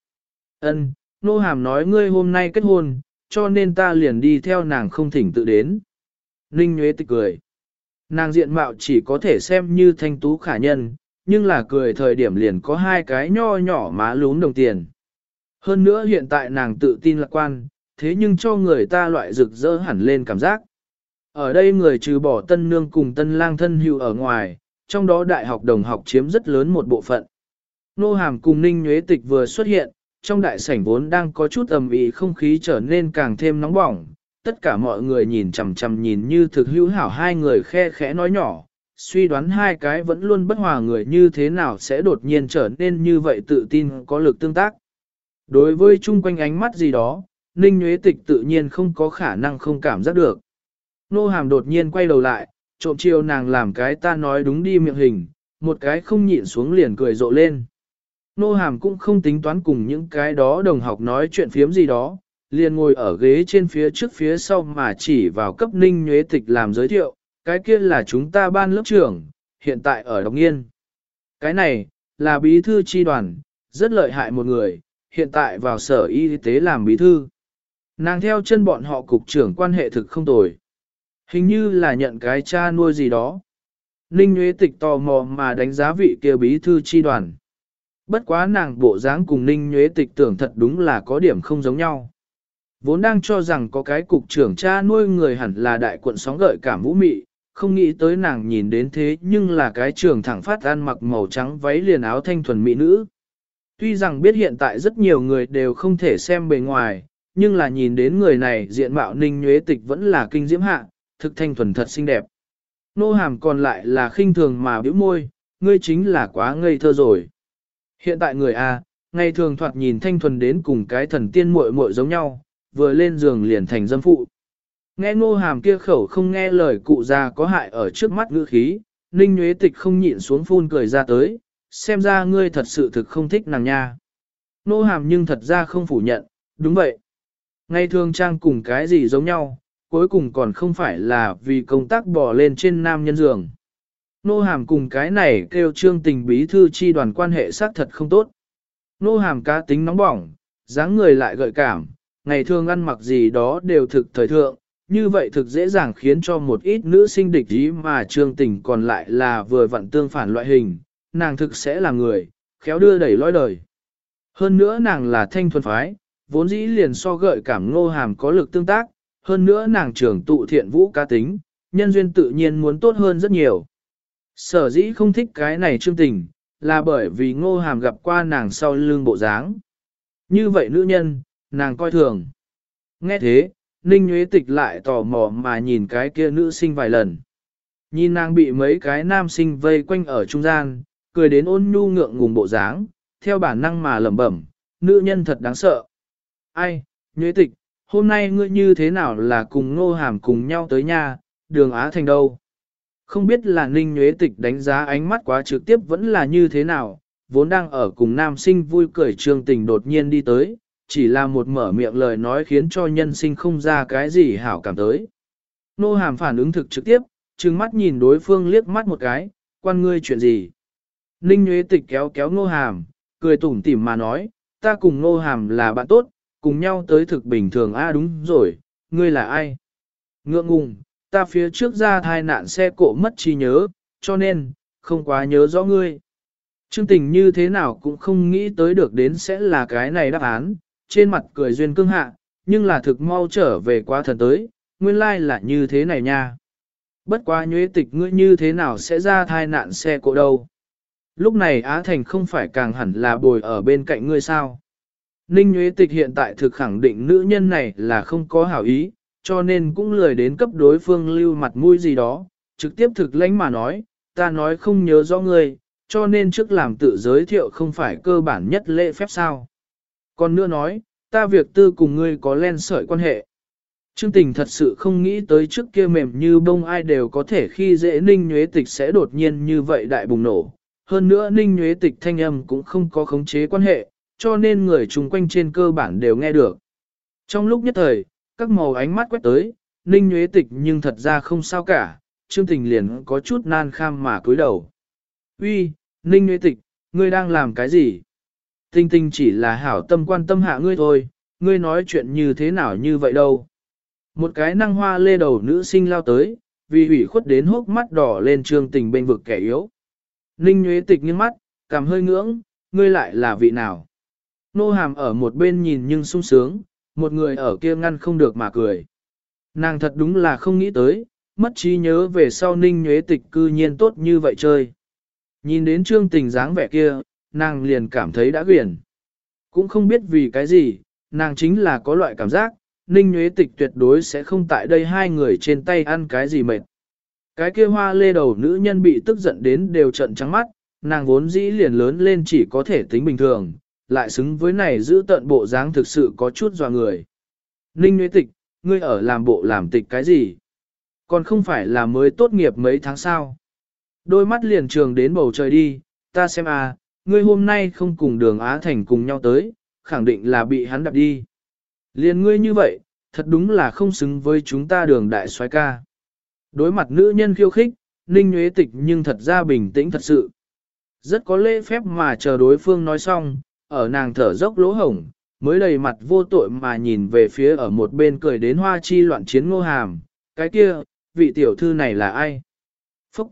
Ân, nô hàm nói ngươi hôm nay kết hôn, cho nên ta liền đi theo nàng không thỉnh tự đến. Ninh Nguyễn Tịch cười. Nàng diện mạo chỉ có thể xem như thanh tú khả nhân, nhưng là cười thời điểm liền có hai cái nho nhỏ má lún đồng tiền. Hơn nữa hiện tại nàng tự tin lạc quan, thế nhưng cho người ta loại rực rỡ hẳn lên cảm giác. Ở đây người trừ bỏ tân nương cùng tân lang thân hữu ở ngoài, trong đó đại học đồng học chiếm rất lớn một bộ phận. Nô hàm cùng ninh nhuế tịch vừa xuất hiện, trong đại sảnh vốn đang có chút ầm ĩ không khí trở nên càng thêm nóng bỏng, tất cả mọi người nhìn chằm chằm nhìn như thực hữu hảo hai người khe khẽ nói nhỏ, suy đoán hai cái vẫn luôn bất hòa người như thế nào sẽ đột nhiên trở nên như vậy tự tin có lực tương tác. Đối với chung quanh ánh mắt gì đó, Ninh Nguyễn Tịch tự nhiên không có khả năng không cảm giác được. Nô hàm đột nhiên quay đầu lại, trộm chiều nàng làm cái ta nói đúng đi miệng hình, một cái không nhịn xuống liền cười rộ lên. Nô hàm cũng không tính toán cùng những cái đó đồng học nói chuyện phiếm gì đó, liền ngồi ở ghế trên phía trước phía sau mà chỉ vào cấp ninh nhuế tịch làm giới thiệu, cái kia là chúng ta ban lớp trưởng, hiện tại ở Đồng Yên. Cái này, là bí thư chi đoàn, rất lợi hại một người, hiện tại vào sở y tế làm bí thư. Nàng theo chân bọn họ cục trưởng quan hệ thực không tồi. Hình như là nhận cái cha nuôi gì đó. Ninh Nguyễn Tịch tò mò mà đánh giá vị kia bí thư chi đoàn. Bất quá nàng bộ dáng cùng Ninh Nguyễn Tịch tưởng thật đúng là có điểm không giống nhau. Vốn đang cho rằng có cái cục trưởng cha nuôi người hẳn là đại quận sóng gợi cảm vũ mị, không nghĩ tới nàng nhìn đến thế nhưng là cái trường thẳng phát ăn mặc màu trắng váy liền áo thanh thuần mỹ nữ. Tuy rằng biết hiện tại rất nhiều người đều không thể xem bề ngoài, nhưng là nhìn đến người này diện mạo ninh nhuế tịch vẫn là kinh diễm hạ, thực thanh thuần thật xinh đẹp. Nô hàm còn lại là khinh thường mà bĩu môi, ngươi chính là quá ngây thơ rồi. Hiện tại người A, ngày thường thoạt nhìn thanh thuần đến cùng cái thần tiên muội muội giống nhau, vừa lên giường liền thành dâm phụ. Nghe ngô hàm kia khẩu không nghe lời cụ già có hại ở trước mắt ngữ khí, ninh nhuế tịch không nhịn xuống phun cười ra tới, xem ra ngươi thật sự thực không thích nàng nha. Nô hàm nhưng thật ra không phủ nhận, đúng vậy. Ngày thường trang cùng cái gì giống nhau, cuối cùng còn không phải là vì công tác bỏ lên trên nam nhân giường. Nô hàm cùng cái này kêu trương tình bí thư chi đoàn quan hệ xác thật không tốt. Nô hàm cá tính nóng bỏng, dáng người lại gợi cảm, ngày thường ăn mặc gì đó đều thực thời thượng, như vậy thực dễ dàng khiến cho một ít nữ sinh địch ý mà trương tình còn lại là vừa vặn tương phản loại hình, nàng thực sẽ là người, khéo đưa đẩy lõi đời. Hơn nữa nàng là thanh thuần phái, vốn dĩ liền so gợi cảm ngô hàm có lực tương tác, hơn nữa nàng trưởng tụ thiện vũ ca tính, nhân duyên tự nhiên muốn tốt hơn rất nhiều. Sở dĩ không thích cái này trương tình, là bởi vì ngô hàm gặp qua nàng sau lưng bộ dáng. Như vậy nữ nhân, nàng coi thường. Nghe thế, Ninh Nguyễn Tịch lại tò mò mà nhìn cái kia nữ sinh vài lần. Nhìn nàng bị mấy cái nam sinh vây quanh ở trung gian, cười đến ôn nhu ngượng ngùng bộ dáng, theo bản năng mà lẩm bẩm, nữ nhân thật đáng sợ. Ai, Nguyễn Tịch, hôm nay ngươi như thế nào là cùng ngô hàm cùng nhau tới nhà, đường Á Thành đâu? Không biết là Ninh Nhuế Tịch đánh giá ánh mắt quá trực tiếp vẫn là như thế nào, vốn đang ở cùng nam sinh vui cười trương tình đột nhiên đi tới, chỉ là một mở miệng lời nói khiến cho nhân sinh không ra cái gì hảo cảm tới. Nô hàm phản ứng thực trực tiếp, trừng mắt nhìn đối phương liếc mắt một cái, quan ngươi chuyện gì. Ninh Nhuế Tịch kéo kéo nô hàm, cười tủm tỉm mà nói, ta cùng nô hàm là bạn tốt, cùng nhau tới thực bình thường a đúng rồi, ngươi là ai? Ngượng ngùng, ta phía trước ra thai nạn xe cộ mất trí nhớ, cho nên, không quá nhớ rõ ngươi. Trương tình như thế nào cũng không nghĩ tới được đến sẽ là cái này đáp án, trên mặt cười duyên cương hạ, nhưng là thực mau trở về quá thần tới, nguyên lai là như thế này nha. Bất quá nhuế tịch ngươi như thế nào sẽ ra thai nạn xe cộ đâu. Lúc này Á Thành không phải càng hẳn là bồi ở bên cạnh ngươi sao. Ninh Nguyễn Tịch hiện tại thực khẳng định nữ nhân này là không có hảo ý, cho nên cũng lười đến cấp đối phương lưu mặt mũi gì đó, trực tiếp thực lãnh mà nói, ta nói không nhớ rõ ngươi, cho nên trước làm tự giới thiệu không phải cơ bản nhất lễ phép sao. Còn nữa nói, ta việc tư cùng ngươi có len sợi quan hệ. Trương tình thật sự không nghĩ tới trước kia mềm như bông ai đều có thể khi dễ ninh nhuế tịch sẽ đột nhiên như vậy đại bùng nổ. Hơn nữa ninh nhuế tịch thanh âm cũng không có khống chế quan hệ, cho nên người chung quanh trên cơ bản đều nghe được. Trong lúc nhất thời, các màu ánh mắt quét tới, ninh nhuế tịch nhưng thật ra không sao cả, trương tình liền có chút nan kham mà cúi đầu. Uy, ninh nhuế tịch, ngươi đang làm cái gì? Tinh tinh chỉ là hảo tâm quan tâm hạ ngươi thôi, ngươi nói chuyện như thế nào như vậy đâu. Một cái năng hoa lê đầu nữ sinh lao tới, vì ủy khuất đến hốc mắt đỏ lên trương tình bên vực kẻ yếu. Ninh Nguyễn Tịch nghiêng mắt, cảm hơi ngưỡng, ngươi lại là vị nào? Nô hàm ở một bên nhìn nhưng sung sướng, một người ở kia ngăn không được mà cười. Nàng thật đúng là không nghĩ tới, mất trí nhớ về sau ninh nhuế tịch cư nhiên tốt như vậy chơi. Nhìn đến trương tình dáng vẻ kia, nàng liền cảm thấy đã quyển. Cũng không biết vì cái gì, nàng chính là có loại cảm giác, ninh nhuế tịch tuyệt đối sẽ không tại đây hai người trên tay ăn cái gì mệt. Cái kia hoa lê đầu nữ nhân bị tức giận đến đều trận trắng mắt, nàng vốn dĩ liền lớn lên chỉ có thể tính bình thường, lại xứng với này giữ tận bộ dáng thực sự có chút dò người. Ninh Nguyễn Tịch, ngươi ở làm bộ làm tịch cái gì? Còn không phải là mới tốt nghiệp mấy tháng sau. Đôi mắt liền trường đến bầu trời đi, ta xem à, ngươi hôm nay không cùng đường Á Thành cùng nhau tới, khẳng định là bị hắn đập đi. Liên ngươi như vậy, thật đúng là không xứng với chúng ta đường đại soái ca. Đối mặt nữ nhân khiêu khích, Ninh Nguyễn Tịch nhưng thật ra bình tĩnh thật sự. Rất có lễ phép mà chờ đối phương nói xong, ở nàng thở dốc lỗ hổng, mới đầy mặt vô tội mà nhìn về phía ở một bên cười đến hoa chi loạn chiến ngô hàm. Cái kia, vị tiểu thư này là ai? Phúc!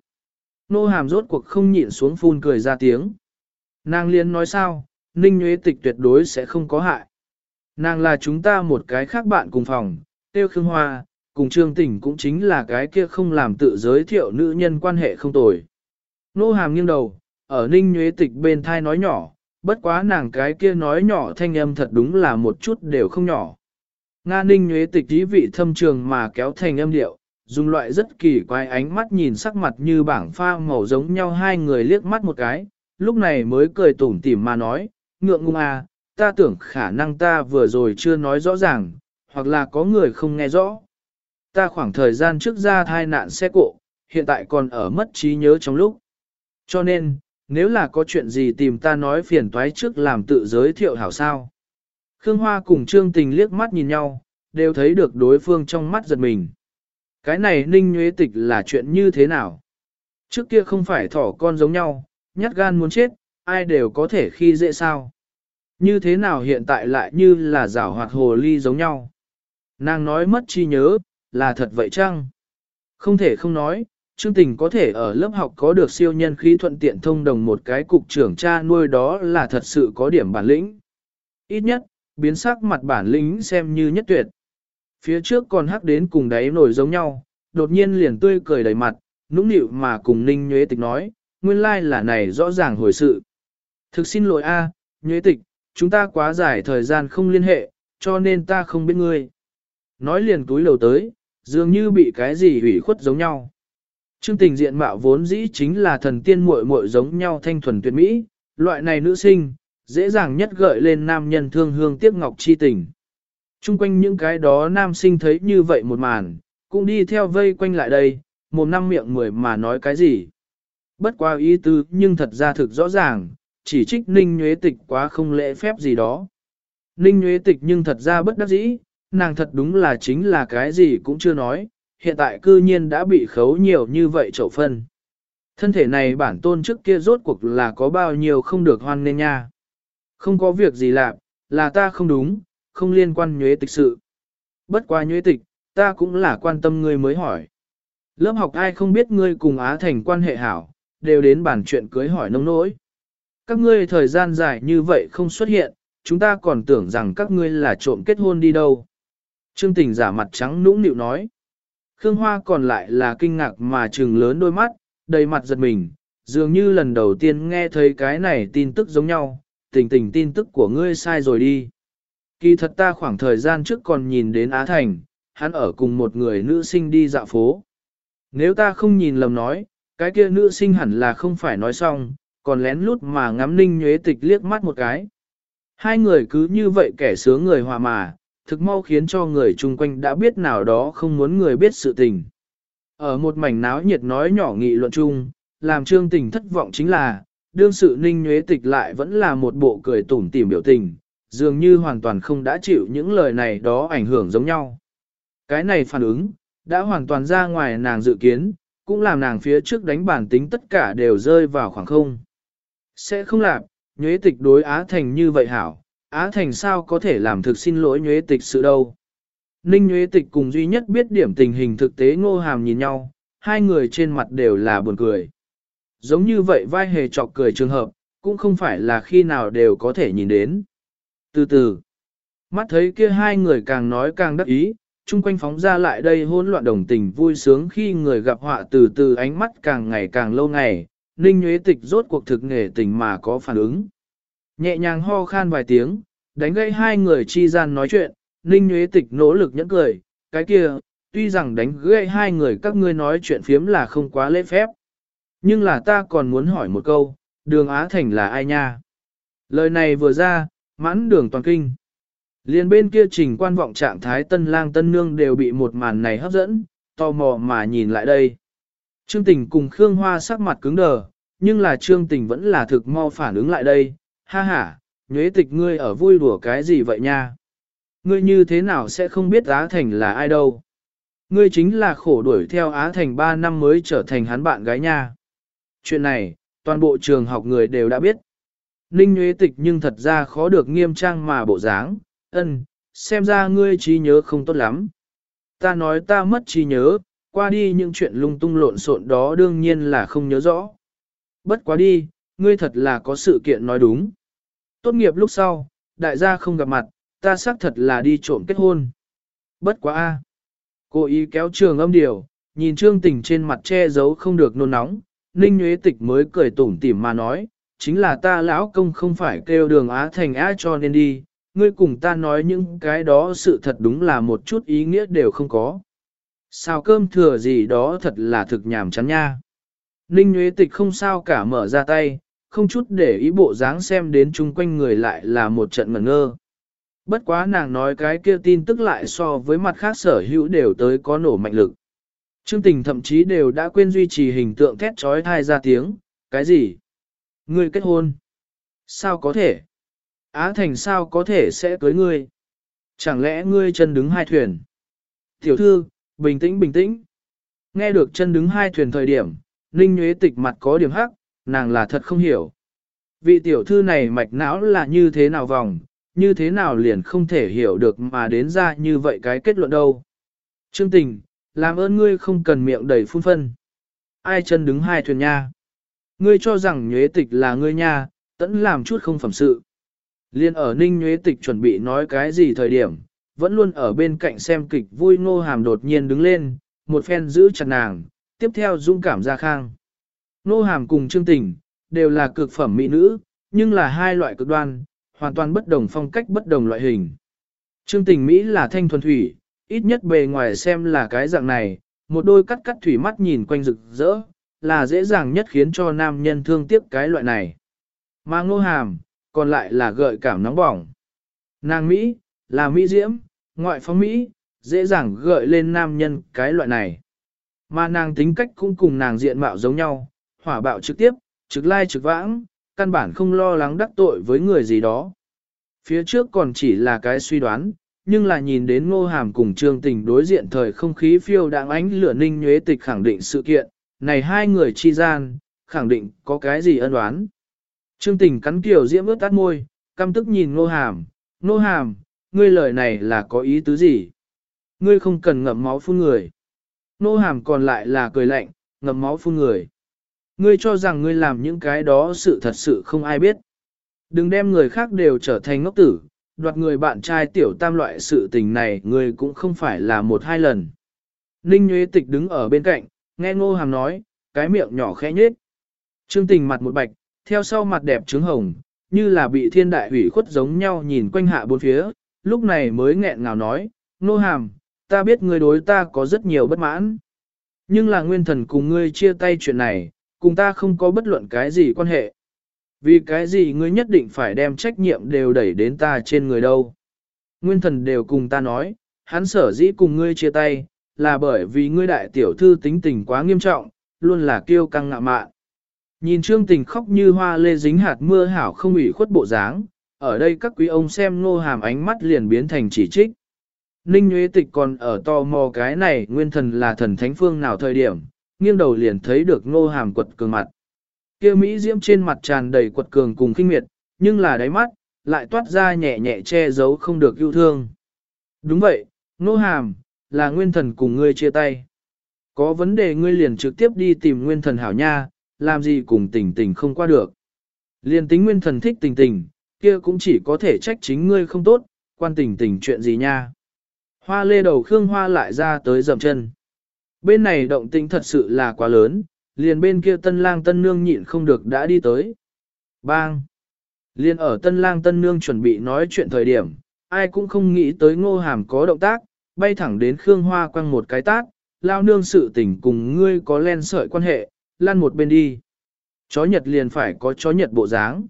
Ngô hàm rốt cuộc không nhịn xuống phun cười ra tiếng. Nàng liên nói sao, Ninh nhuế Tịch tuyệt đối sẽ không có hại. Nàng là chúng ta một cái khác bạn cùng phòng, tiêu khương hoa, cùng trương tỉnh cũng chính là cái kia không làm tự giới thiệu nữ nhân quan hệ không tồi. Nô hàm nghiêng đầu, ở ninh nhuế tịch bên thai nói nhỏ, bất quá nàng cái kia nói nhỏ thanh âm thật đúng là một chút đều không nhỏ. Nga ninh nhuế tịch ý vị thâm trường mà kéo thành âm điệu, dùng loại rất kỳ quái ánh mắt nhìn sắc mặt như bảng pha màu giống nhau hai người liếc mắt một cái, lúc này mới cười tủm tỉm mà nói, ngượng ngung à, ta tưởng khả năng ta vừa rồi chưa nói rõ ràng, hoặc là có người không nghe rõ. Ta khoảng thời gian trước ra thai nạn xe cộ, hiện tại còn ở mất trí nhớ trong lúc. Cho nên, nếu là có chuyện gì tìm ta nói phiền toái trước làm tự giới thiệu hảo sao. Khương Hoa cùng Trương Tình liếc mắt nhìn nhau, đều thấy được đối phương trong mắt giật mình. Cái này ninh nhuế tịch là chuyện như thế nào? Trước kia không phải thỏ con giống nhau, nhát gan muốn chết, ai đều có thể khi dễ sao. Như thế nào hiện tại lại như là rảo hoạt hồ ly giống nhau? Nàng nói mất chi nhớ, là thật vậy chăng? Không thể không nói, Trương Tình có thể ở lớp học có được siêu nhân khí thuận tiện thông đồng một cái cục trưởng cha nuôi đó là thật sự có điểm bản lĩnh. Ít nhất, biến sắc mặt bản lĩnh xem như nhất tuyệt. Phía trước còn hắc đến cùng đáy nổi giống nhau, đột nhiên liền tươi cười đầy mặt, nũng nịu mà cùng Ninh Nhuế Tịch nói, nguyên lai like là này rõ ràng hồi sự. Thực xin lỗi a, à, Nhuế Tịch, chúng ta quá dài thời gian không liên hệ, cho nên ta không biết ngươi. Nói liền túi lầu tới, dường như bị cái gì hủy khuất giống nhau. Trương tình diện mạo vốn dĩ chính là thần tiên muội muội giống nhau thanh thuần tuyệt mỹ, loại này nữ sinh, dễ dàng nhất gợi lên nam nhân thương hương tiếc ngọc chi tình. Trung quanh những cái đó nam sinh thấy như vậy một màn, cũng đi theo vây quanh lại đây, một năm miệng mười mà nói cái gì. Bất qua ý tứ nhưng thật ra thực rõ ràng, chỉ trích Ninh Nhuế Tịch quá không lễ phép gì đó. Ninh Nhuế Tịch nhưng thật ra bất đắc dĩ, nàng thật đúng là chính là cái gì cũng chưa nói, hiện tại cư nhiên đã bị khấu nhiều như vậy chậu phân. Thân thể này bản tôn trước kia rốt cuộc là có bao nhiêu không được hoan nên nha. Không có việc gì làm, là ta không đúng, không liên quan nhuế tịch sự. Bất qua nhuế tịch, ta cũng là quan tâm ngươi mới hỏi. Lớp học ai không biết ngươi cùng Á Thành quan hệ hảo, đều đến bản chuyện cưới hỏi nông nỗi. Các ngươi thời gian dài như vậy không xuất hiện, chúng ta còn tưởng rằng các ngươi là trộm kết hôn đi đâu. Trương tình giả mặt trắng nũng nịu nói. Khương Hoa còn lại là kinh ngạc mà trừng lớn đôi mắt, đầy mặt giật mình, dường như lần đầu tiên nghe thấy cái này tin tức giống nhau, tình tình tin tức của ngươi sai rồi đi. Kỳ thật ta khoảng thời gian trước còn nhìn đến Á Thành, hắn ở cùng một người nữ sinh đi dạo phố. Nếu ta không nhìn lầm nói, cái kia nữ sinh hẳn là không phải nói xong, còn lén lút mà ngắm ninh nhuế tịch liếc mắt một cái. Hai người cứ như vậy kẻ sướng người hòa mà, thực mau khiến cho người chung quanh đã biết nào đó không muốn người biết sự tình. Ở một mảnh náo nhiệt nói nhỏ nghị luận chung, làm trương tình thất vọng chính là, đương sự ninh nhuế tịch lại vẫn là một bộ cười tủm tỉm biểu tình, dường như hoàn toàn không đã chịu những lời này đó ảnh hưởng giống nhau. Cái này phản ứng, đã hoàn toàn ra ngoài nàng dự kiến, cũng làm nàng phía trước đánh bản tính tất cả đều rơi vào khoảng không. Sẽ không làm, nhuế tịch đối Á Thành như vậy hảo, Á Thành sao có thể làm thực xin lỗi nhuế tịch sự đâu. Ninh nhuế tịch cùng duy nhất biết điểm tình hình thực tế ngô hàm nhìn nhau, hai người trên mặt đều là buồn cười. Giống như vậy vai hề trọc cười trường hợp, cũng không phải là khi nào đều có thể nhìn đến. Từ từ, mắt thấy kia hai người càng nói càng đắc ý, chung quanh phóng ra lại đây hỗn loạn đồng tình vui sướng khi người gặp họa từ từ ánh mắt càng ngày càng lâu ngày, Ninh Nhuế Tịch rốt cuộc thực nghề tình mà có phản ứng. Nhẹ nhàng ho khan vài tiếng, đánh gây hai người chi gian nói chuyện, Ninh Nguyễn Tịch nỗ lực nhẫn cười, cái kia, tuy rằng đánh gây hai người các ngươi nói chuyện phiếm là không quá lễ phép. Nhưng là ta còn muốn hỏi một câu, đường Á Thành là ai nha? Lời này vừa ra, mãn đường toàn kinh. Liên bên kia trình quan vọng trạng thái tân lang tân nương đều bị một màn này hấp dẫn, tò mò mà nhìn lại đây. Trương tình cùng Khương Hoa sắc mặt cứng đờ, nhưng là trương tình vẫn là thực mau phản ứng lại đây, ha ha, nhuế tịch ngươi ở vui đùa cái gì vậy nha? Ngươi như thế nào sẽ không biết Á Thành là ai đâu? Ngươi chính là khổ đuổi theo Á Thành 3 năm mới trở thành hắn bạn gái nha. Chuyện này, toàn bộ trường học người đều đã biết. Ninh nhuế Tịch nhưng thật ra khó được nghiêm trang mà bộ dáng, ân, xem ra ngươi trí nhớ không tốt lắm. Ta nói ta mất trí nhớ, qua đi những chuyện lung tung lộn xộn đó đương nhiên là không nhớ rõ. Bất quá đi, ngươi thật là có sự kiện nói đúng. Tốt nghiệp lúc sau, đại gia không gặp mặt, ta xác thật là đi trộm kết hôn. Bất quá a. Cô ý kéo trường âm điều, nhìn trương tình trên mặt che giấu không được nôn nóng, ninh nhuế tịch mới cười tủm tỉm mà nói, chính là ta lão công không phải kêu đường á thành á cho nên đi, ngươi cùng ta nói những cái đó sự thật đúng là một chút ý nghĩa đều không có. Sao cơm thừa gì đó thật là thực nhàm chán nha. Ninh Nguyễn Tịch không sao cả mở ra tay, không chút để ý bộ dáng xem đến chung quanh người lại là một trận ngẩn ngơ. Bất quá nàng nói cái kia tin tức lại so với mặt khác sở hữu đều tới có nổ mạnh lực. Trương tình thậm chí đều đã quên duy trì hình tượng thét trói thai ra tiếng, cái gì? Ngươi kết hôn? Sao có thể? Á Thành sao có thể sẽ cưới ngươi? Chẳng lẽ ngươi chân đứng hai thuyền? Tiểu thư, bình tĩnh bình tĩnh. Nghe được chân đứng hai thuyền thời điểm, Ninh Nguyễn Tịch mặt có điểm hắc, nàng là thật không hiểu. Vị tiểu thư này mạch não là như thế nào vòng, như thế nào liền không thể hiểu được mà đến ra như vậy cái kết luận đâu. Trương tình, làm ơn ngươi không cần miệng đầy phun phân. Ai chân đứng hai thuyền nha. Ngươi cho rằng nhuế tịch là ngươi nha, tẫn làm chút không phẩm sự. Liên ở ninh nhuế tịch chuẩn bị nói cái gì thời điểm, vẫn luôn ở bên cạnh xem kịch vui ngô hàm đột nhiên đứng lên, một phen giữ chặt nàng, tiếp theo dũng cảm ra khang. Nô hàm cùng trương tình, đều là cực phẩm mỹ nữ, nhưng là hai loại cực đoan, hoàn toàn bất đồng phong cách bất đồng loại hình. Trương tình Mỹ là thanh thuần thủy, ít nhất bề ngoài xem là cái dạng này, một đôi cắt cắt thủy mắt nhìn quanh rực rỡ, là dễ dàng nhất khiến cho nam nhân thương tiếc cái loại này. Mà ngô hàm, còn lại là gợi cảm nóng bỏng. Nàng Mỹ, là Mỹ diễm, ngoại phong Mỹ, dễ dàng gợi lên nam nhân cái loại này. Mà nàng tính cách cũng cùng nàng diện mạo giống nhau, hỏa bạo trực tiếp, trực lai trực vãng, căn bản không lo lắng đắc tội với người gì đó. Phía trước còn chỉ là cái suy đoán, nhưng là nhìn đến ngô hàm cùng trương tình đối diện thời không khí phiêu đạng ánh lửa ninh nhuế tịch khẳng định sự kiện, này hai người chi gian, khẳng định có cái gì ân đoán. Trương tình cắn kiểu diễm ướt tắt môi, căm tức nhìn ngô hàm, ngô hàm, ngươi lời này là có ý tứ gì? Ngươi không cần ngậm máu phun người. Ngô hàm còn lại là cười lạnh, ngậm máu phun người. Ngươi cho rằng ngươi làm những cái đó sự thật sự không ai biết. Đừng đem người khác đều trở thành ngốc tử, đoạt người bạn trai tiểu tam loại sự tình này ngươi cũng không phải là một hai lần. Ninh Nguyễn Tịch đứng ở bên cạnh, nghe ngô hàm nói, cái miệng nhỏ khẽ nhết. Trương tình mặt một bạch, theo sau mặt đẹp trứng hồng, như là bị thiên đại hủy khuất giống nhau nhìn quanh hạ bốn phía, lúc này mới nghẹn ngào nói, ngô hàm, ta biết ngươi đối ta có rất nhiều bất mãn. Nhưng là nguyên thần cùng ngươi chia tay chuyện này, cùng ta không có bất luận cái gì quan hệ. Vì cái gì ngươi nhất định phải đem trách nhiệm đều đẩy đến ta trên người đâu. Nguyên thần đều cùng ta nói, hắn sở dĩ cùng ngươi chia tay, là bởi vì ngươi đại tiểu thư tính tình quá nghiêm trọng, luôn là kiêu căng ngạ mạn. Nhìn trương tình khóc như hoa lê dính hạt mưa hảo không ủy khuất bộ dáng, ở đây các quý ông xem nô hàm ánh mắt liền biến thành chỉ trích. Ninh Nguyễn Tịch còn ở to mò cái này nguyên thần là thần thánh phương nào thời điểm, nghiêng đầu liền thấy được ngô hàm quật cường mặt. kia Mỹ diễm trên mặt tràn đầy quật cường cùng kinh miệt, nhưng là đáy mắt, lại toát ra nhẹ nhẹ che giấu không được yêu thương. Đúng vậy, ngô hàm, là nguyên thần cùng ngươi chia tay. Có vấn đề ngươi liền trực tiếp đi tìm nguyên thần hảo nha, làm gì cùng tình tình không qua được. Liền tính nguyên thần thích tình tình, kia cũng chỉ có thể trách chính ngươi không tốt, quan tình tình chuyện gì nha. Hoa lê đầu Khương Hoa lại ra tới dầm chân. Bên này động tĩnh thật sự là quá lớn, liền bên kia tân lang tân nương nhịn không được đã đi tới. Bang! Liền ở tân lang tân nương chuẩn bị nói chuyện thời điểm, ai cũng không nghĩ tới ngô hàm có động tác, bay thẳng đến Khương Hoa quăng một cái tát, lao nương sự tình cùng ngươi có len sợi quan hệ, lan một bên đi. Chó nhật liền phải có chó nhật bộ dáng.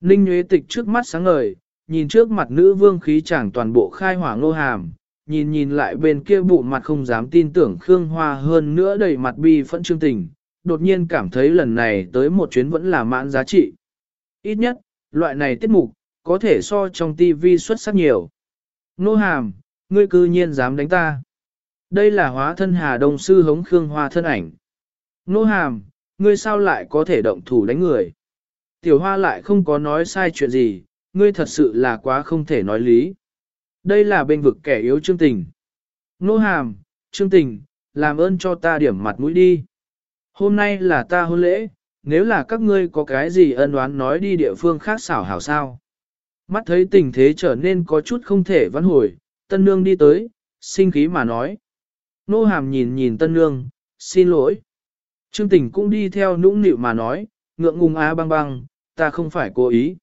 Ninh Nguyễn Tịch trước mắt sáng ngời, nhìn trước mặt nữ vương khí chẳng toàn bộ khai hỏa ngô hàm, nhìn nhìn lại bên kia bụ mặt không dám tin tưởng Khương Hoa hơn nữa đầy mặt bi phẫn trương tình, đột nhiên cảm thấy lần này tới một chuyến vẫn là mãn giá trị. Ít nhất, loại này tiết mục, có thể so trong TV xuất sắc nhiều. Nô hàm, ngươi cư nhiên dám đánh ta. Đây là hóa thân Hà Đông Sư hống Khương Hoa thân ảnh. Nô hàm, ngươi sao lại có thể động thủ đánh người? Tiểu Hoa lại không có nói sai chuyện gì, ngươi thật sự là quá không thể nói lý. Đây là bên vực kẻ yếu Trương Tình. Nô hàm, Trương Tình, làm ơn cho ta điểm mặt mũi đi. Hôm nay là ta hôn lễ, nếu là các ngươi có cái gì ân oán nói đi địa phương khác xảo hảo sao. Mắt thấy tình thế trở nên có chút không thể vãn hồi, tân nương đi tới, sinh khí mà nói. Nô hàm nhìn nhìn tân nương, xin lỗi. Trương tình cũng đi theo nũng nịu mà nói, ngượng ngùng á băng băng, ta không phải cố ý.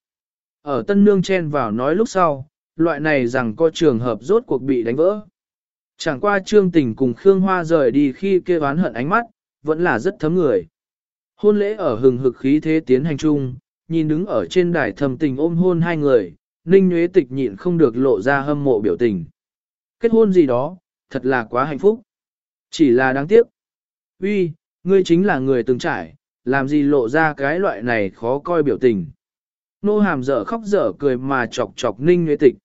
Ở tân nương chen vào nói lúc sau, loại này rằng có trường hợp rốt cuộc bị đánh vỡ. Chẳng qua trương tình cùng Khương Hoa rời đi khi kêu oán hận ánh mắt, vẫn là rất thấm người. Hôn lễ ở hừng hực khí thế tiến hành chung, nhìn đứng ở trên đài thầm tình ôm hôn hai người, Ninh Nguyễn Tịch nhịn không được lộ ra hâm mộ biểu tình. Kết hôn gì đó, thật là quá hạnh phúc. Chỉ là đáng tiếc. Uy, ngươi chính là người từng trải, làm gì lộ ra cái loại này khó coi biểu tình. Nô hàm dở khóc dở cười mà chọc chọc Ninh Nguyễn Tịch.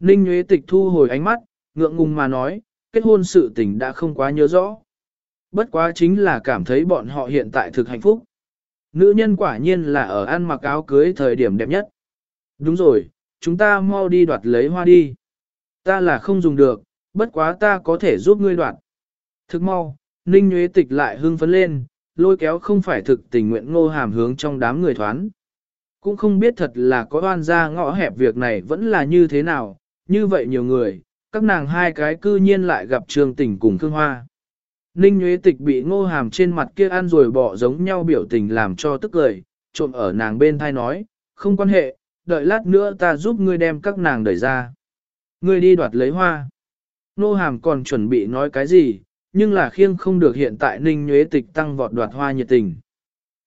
Ninh Nguyễn Tịch thu hồi ánh mắt, ngượng ngùng mà nói, kết hôn sự tình đã không quá nhớ rõ. Bất quá chính là cảm thấy bọn họ hiện tại thực hạnh phúc. Nữ nhân quả nhiên là ở ăn mặc áo cưới thời điểm đẹp nhất. Đúng rồi, chúng ta mau đi đoạt lấy hoa đi. Ta là không dùng được, bất quá ta có thể giúp ngươi đoạt. Thực mau, Ninh Nguyễn Tịch lại hưng phấn lên, lôi kéo không phải thực tình nguyện ngô hàm hướng trong đám người thoán. Cũng không biết thật là có oan ra ngõ hẹp việc này vẫn là như thế nào, như vậy nhiều người, các nàng hai cái cư nhiên lại gặp trường tình cùng khương hoa. Ninh Nguyễn Tịch bị ngô hàm trên mặt kia ăn rồi bỏ giống nhau biểu tình làm cho tức cười, trộm ở nàng bên thai nói, không quan hệ, đợi lát nữa ta giúp ngươi đem các nàng đẩy ra. Ngươi đi đoạt lấy hoa. Ngô hàm còn chuẩn bị nói cái gì, nhưng là khiêng không được hiện tại Ninh Nguyễn Tịch tăng vọt đoạt hoa nhiệt tình.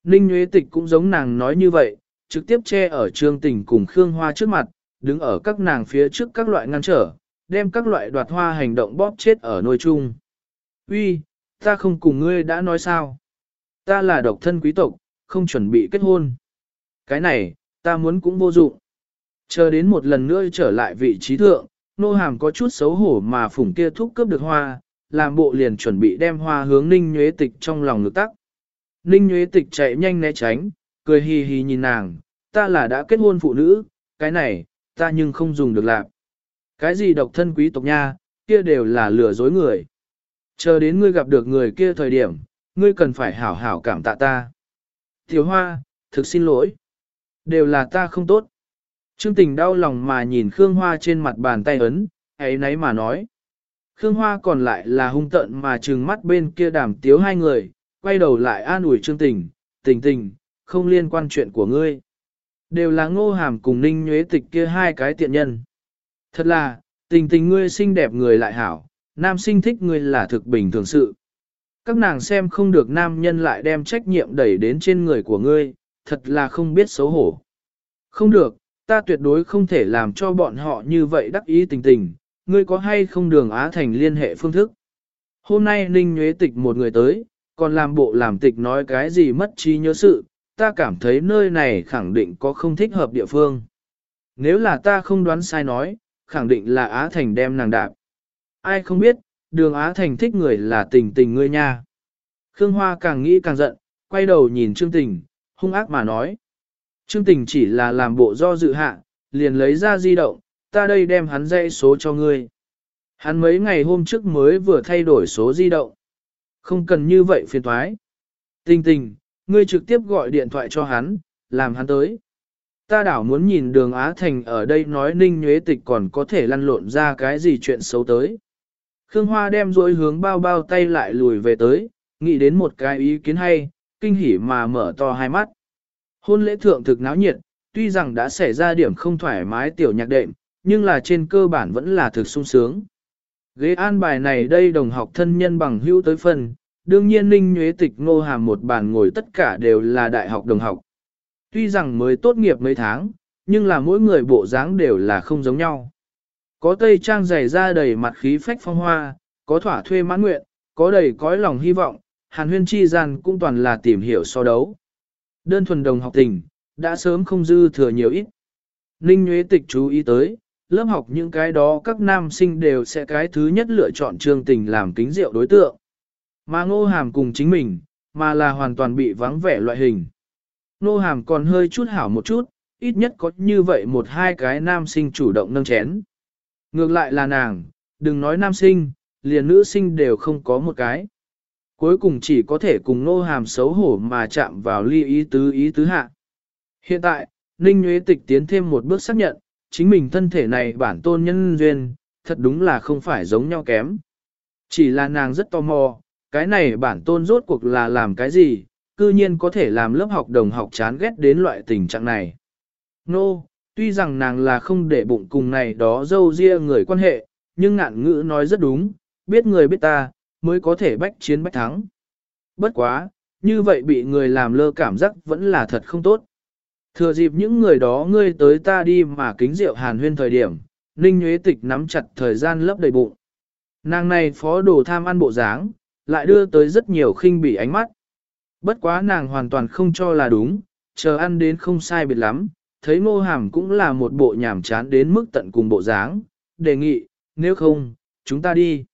Ninh Nguyễn Tịch cũng giống nàng nói như vậy, trực tiếp che ở trương tình cùng Khương Hoa trước mặt, đứng ở các nàng phía trước các loại ngăn trở, đem các loại đoạt hoa hành động bóp chết ở nôi chung. Uy, Ta không cùng ngươi đã nói sao. Ta là độc thân quý tộc, không chuẩn bị kết hôn. Cái này, ta muốn cũng vô dụng. Chờ đến một lần nữa trở lại vị trí thượng, nô hàm có chút xấu hổ mà phủng kia thúc cướp được hoa, làm bộ liền chuẩn bị đem hoa hướng ninh nhuế tịch trong lòng ngực tắc. Ninh nhuế tịch chạy nhanh né tránh, cười hì hì nhìn nàng, ta là đã kết hôn phụ nữ, cái này, ta nhưng không dùng được lạc. Cái gì độc thân quý tộc nha, kia đều là lừa dối người. Chờ đến ngươi gặp được người kia thời điểm, ngươi cần phải hảo hảo cảm tạ ta. Tiểu Hoa, thực xin lỗi. Đều là ta không tốt. Trương tình đau lòng mà nhìn Khương Hoa trên mặt bàn tay ấn, ấy nấy mà nói. Khương Hoa còn lại là hung tận mà trừng mắt bên kia đàm tiếu hai người, quay đầu lại an ủi Trương tình, tình tình, không liên quan chuyện của ngươi. Đều là ngô hàm cùng ninh nhuế tịch kia hai cái tiện nhân. Thật là, tình tình ngươi xinh đẹp người lại hảo, nam sinh thích ngươi là thực bình thường sự. Các nàng xem không được nam nhân lại đem trách nhiệm đẩy đến trên người của ngươi, thật là không biết xấu hổ. Không được, ta tuyệt đối không thể làm cho bọn họ như vậy đắc ý tình tình, ngươi có hay không đường Á Thành liên hệ phương thức. Hôm nay Ninh Nhuế Tịch một người tới, còn làm bộ làm tịch nói cái gì mất trí nhớ sự, ta cảm thấy nơi này khẳng định có không thích hợp địa phương. Nếu là ta không đoán sai nói, khẳng định là Á Thành đem nàng đạp. Ai không biết, đường Á Thành thích người là tình tình ngươi nha. Khương Hoa càng nghĩ càng giận, quay đầu nhìn Trương Tình, hung ác mà nói. Trương Tình chỉ là làm bộ do dự hạ, liền lấy ra di động, ta đây đem hắn dãy số cho ngươi. Hắn mấy ngày hôm trước mới vừa thay đổi số di động. Không cần như vậy phiền thoái. Tình tình, ngươi trực tiếp gọi điện thoại cho hắn, làm hắn tới. Ta đảo muốn nhìn đường Á Thành ở đây nói ninh nhuế tịch còn có thể lăn lộn ra cái gì chuyện xấu tới. Khương Hoa đem dối hướng bao bao tay lại lùi về tới, nghĩ đến một cái ý kiến hay, kinh hỉ mà mở to hai mắt. Hôn lễ thượng thực náo nhiệt, tuy rằng đã xảy ra điểm không thoải mái tiểu nhạc đệm, nhưng là trên cơ bản vẫn là thực sung sướng. Ghế an bài này đây đồng học thân nhân bằng hữu tới phần, đương nhiên ninh nhuế tịch ngô hàm một bàn ngồi tất cả đều là đại học đồng học. Tuy rằng mới tốt nghiệp mấy tháng, nhưng là mỗi người bộ dáng đều là không giống nhau. Có tây trang dày ra đầy mặt khí phách phong hoa, có thỏa thuê mãn nguyện, có đầy cõi lòng hy vọng, hàn huyên chi gian cũng toàn là tìm hiểu so đấu. Đơn thuần đồng học tình, đã sớm không dư thừa nhiều ít. Ninh Nhuế Tịch chú ý tới, lớp học những cái đó các nam sinh đều sẽ cái thứ nhất lựa chọn trương tình làm kính rượu đối tượng. Mà ngô hàm cùng chính mình, mà là hoàn toàn bị vắng vẻ loại hình. Ngô hàm còn hơi chút hảo một chút, ít nhất có như vậy một hai cái nam sinh chủ động nâng chén. Ngược lại là nàng, đừng nói nam sinh, liền nữ sinh đều không có một cái. Cuối cùng chỉ có thể cùng nô hàm xấu hổ mà chạm vào ly ý tứ ý tứ hạ. Hiện tại, Ninh Nguyễn Tịch tiến thêm một bước xác nhận, chính mình thân thể này bản tôn nhân duyên, thật đúng là không phải giống nhau kém. Chỉ là nàng rất tò mò, cái này bản tôn rốt cuộc là làm cái gì, cư nhiên có thể làm lớp học đồng học chán ghét đến loại tình trạng này. Nô, no, tuy rằng nàng là không để bụng cùng này đó dâu ria người quan hệ, nhưng ngạn ngữ nói rất đúng, biết người biết ta, mới có thể bách chiến bách thắng. Bất quá, như vậy bị người làm lơ cảm giác vẫn là thật không tốt. Thừa dịp những người đó ngươi tới ta đi mà kính rượu hàn huyên thời điểm, Ninh Nguyễn Tịch nắm chặt thời gian lấp đầy bụng. Nàng này phó đồ tham ăn bộ dáng, lại đưa tới rất nhiều khinh bỉ ánh mắt. Bất quá nàng hoàn toàn không cho là đúng, chờ ăn đến không sai biệt lắm, thấy ngô hàm cũng là một bộ nhảm chán đến mức tận cùng bộ dáng, đề nghị, nếu không, chúng ta đi.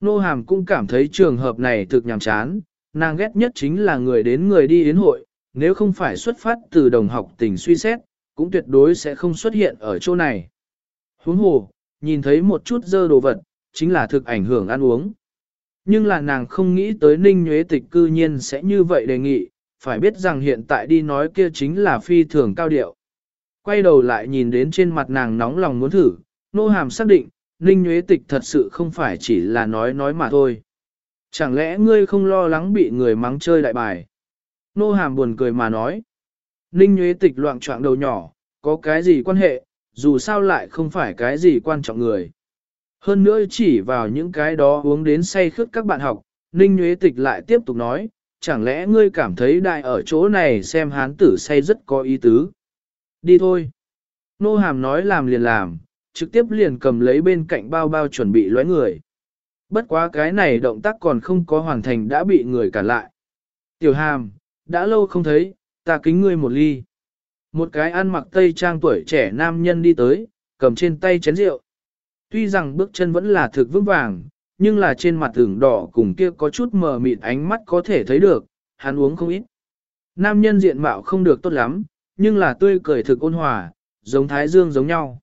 Ngô hàm cũng cảm thấy trường hợp này thực nhảm chán, nàng ghét nhất chính là người đến người đi đến hội, nếu không phải xuất phát từ đồng học tình suy xét, cũng tuyệt đối sẽ không xuất hiện ở chỗ này. Huống hồ, nhìn thấy một chút dơ đồ vật, chính là thực ảnh hưởng ăn uống. Nhưng là nàng không nghĩ tới ninh nhuế tịch cư nhiên sẽ như vậy đề nghị, phải biết rằng hiện tại đi nói kia chính là phi thường cao điệu. Quay đầu lại nhìn đến trên mặt nàng nóng lòng muốn thử, nô hàm xác định, ninh nhuế tịch thật sự không phải chỉ là nói nói mà thôi. Chẳng lẽ ngươi không lo lắng bị người mắng chơi đại bài? Nô hàm buồn cười mà nói. Ninh nhuế tịch loạn trọng đầu nhỏ, có cái gì quan hệ, dù sao lại không phải cái gì quan trọng người. Hơn nữa chỉ vào những cái đó uống đến say khướt các bạn học, Ninh Nguyễn Tịch lại tiếp tục nói, chẳng lẽ ngươi cảm thấy đại ở chỗ này xem hán tử say rất có ý tứ. Đi thôi. Nô Hàm nói làm liền làm, trực tiếp liền cầm lấy bên cạnh bao bao chuẩn bị lóe người. Bất quá cái này động tác còn không có hoàn thành đã bị người cản lại. Tiểu Hàm, đã lâu không thấy, ta kính ngươi một ly. Một cái ăn mặc tây trang tuổi trẻ nam nhân đi tới, cầm trên tay chén rượu. Tuy rằng bước chân vẫn là thực vững vàng, nhưng là trên mặt tưởng đỏ cùng kia có chút mờ mịt ánh mắt có thể thấy được, hắn uống không ít. Nam nhân diện mạo không được tốt lắm, nhưng là tươi cười thực ôn hòa, giống thái dương giống nhau.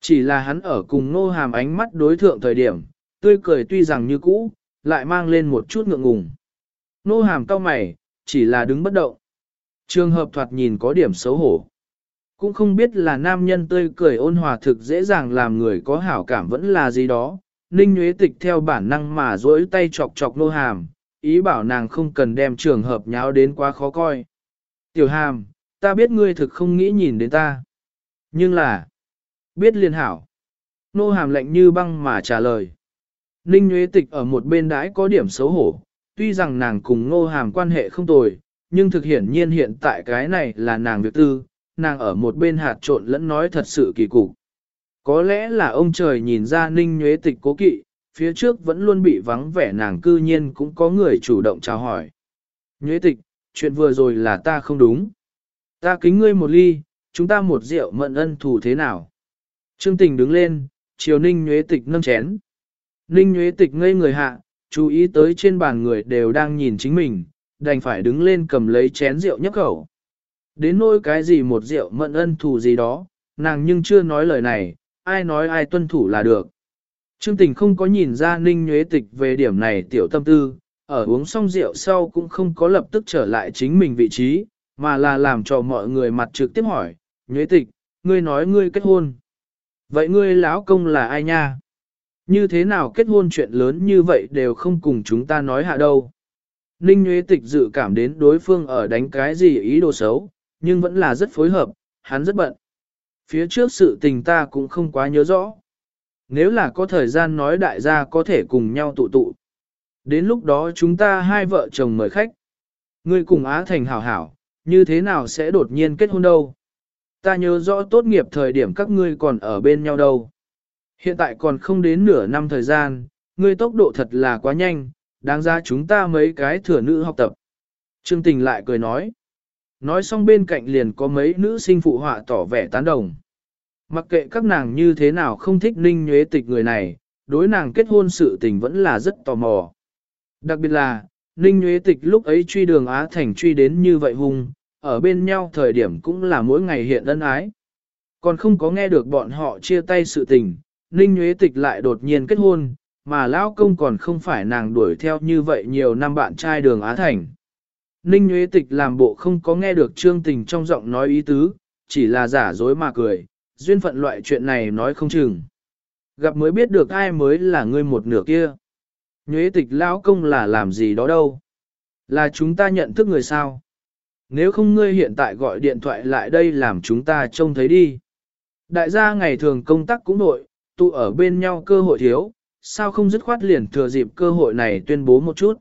Chỉ là hắn ở cùng nô hàm ánh mắt đối thượng thời điểm, tươi cười tuy rằng như cũ, lại mang lên một chút ngượng ngùng. Nô hàm cao mày, chỉ là đứng bất động. Trường hợp thoạt nhìn có điểm xấu hổ. Cũng không biết là nam nhân tươi cười ôn hòa thực dễ dàng làm người có hảo cảm vẫn là gì đó. Ninh Nguyễn Tịch theo bản năng mà dỗi tay chọc chọc nô hàm, ý bảo nàng không cần đem trường hợp nháo đến quá khó coi. Tiểu hàm, ta biết ngươi thực không nghĩ nhìn đến ta. Nhưng là, biết liên hảo. Nô hàm lạnh như băng mà trả lời. Ninh Nguyễn Tịch ở một bên đãi có điểm xấu hổ, tuy rằng nàng cùng nô hàm quan hệ không tồi, nhưng thực hiển nhiên hiện tại cái này là nàng việc tư, nàng ở một bên hạt trộn lẫn nói thật sự kỳ cục. Có lẽ là ông trời nhìn ra ninh nhuế tịch cố kỵ, phía trước vẫn luôn bị vắng vẻ nàng cư nhiên cũng có người chủ động chào hỏi. Nhuế tịch, chuyện vừa rồi là ta không đúng. Ta kính ngươi một ly, chúng ta một rượu mận ân thủ thế nào? Trương tình đứng lên, chiều ninh nhuế tịch nâng chén. Ninh nhuế tịch ngây người hạ, chú ý tới trên bàn người đều đang nhìn chính mình, đành phải đứng lên cầm lấy chén rượu nhấp khẩu. Đến nỗi cái gì một rượu mận ân thù gì đó, nàng nhưng chưa nói lời này, ai nói ai tuân thủ là được. Trương tình không có nhìn ra ninh nhuế tịch về điểm này tiểu tâm tư, ở uống xong rượu sau cũng không có lập tức trở lại chính mình vị trí, mà là làm cho mọi người mặt trực tiếp hỏi, nhuế tịch, ngươi nói ngươi kết hôn. Vậy ngươi lão công là ai nha? Như thế nào kết hôn chuyện lớn như vậy đều không cùng chúng ta nói hạ đâu. Ninh Nguyễn Tịch dự cảm đến đối phương ở đánh cái gì ý đồ xấu, nhưng vẫn là rất phối hợp, hắn rất bận. Phía trước sự tình ta cũng không quá nhớ rõ. Nếu là có thời gian nói đại gia có thể cùng nhau tụ tụ. Đến lúc đó chúng ta hai vợ chồng mời khách. Ngươi cùng Á Thành hảo hảo, như thế nào sẽ đột nhiên kết hôn đâu? Ta nhớ rõ tốt nghiệp thời điểm các ngươi còn ở bên nhau đâu. Hiện tại còn không đến nửa năm thời gian, ngươi tốc độ thật là quá nhanh, đáng ra chúng ta mấy cái thừa nữ học tập. Trương Tình lại cười nói. Nói xong bên cạnh liền có mấy nữ sinh phụ họa tỏ vẻ tán đồng. Mặc kệ các nàng như thế nào không thích ninh nhuế tịch người này, đối nàng kết hôn sự tình vẫn là rất tò mò. Đặc biệt là, ninh nhuế tịch lúc ấy truy đường Á Thành truy đến như vậy hung, ở bên nhau thời điểm cũng là mỗi ngày hiện ân ái. Còn không có nghe được bọn họ chia tay sự tình, ninh nhuế tịch lại đột nhiên kết hôn, mà lão công còn không phải nàng đuổi theo như vậy nhiều năm bạn trai đường Á Thành. Ninh Nguyễn Tịch làm bộ không có nghe được trương tình trong giọng nói ý tứ, chỉ là giả dối mà cười, duyên phận loại chuyện này nói không chừng. Gặp mới biết được ai mới là ngươi một nửa kia. Nguyễn Tịch lão công là làm gì đó đâu. Là chúng ta nhận thức người sao. Nếu không ngươi hiện tại gọi điện thoại lại đây làm chúng ta trông thấy đi. Đại gia ngày thường công tác cũng nội, tụ ở bên nhau cơ hội thiếu, sao không dứt khoát liền thừa dịp cơ hội này tuyên bố một chút.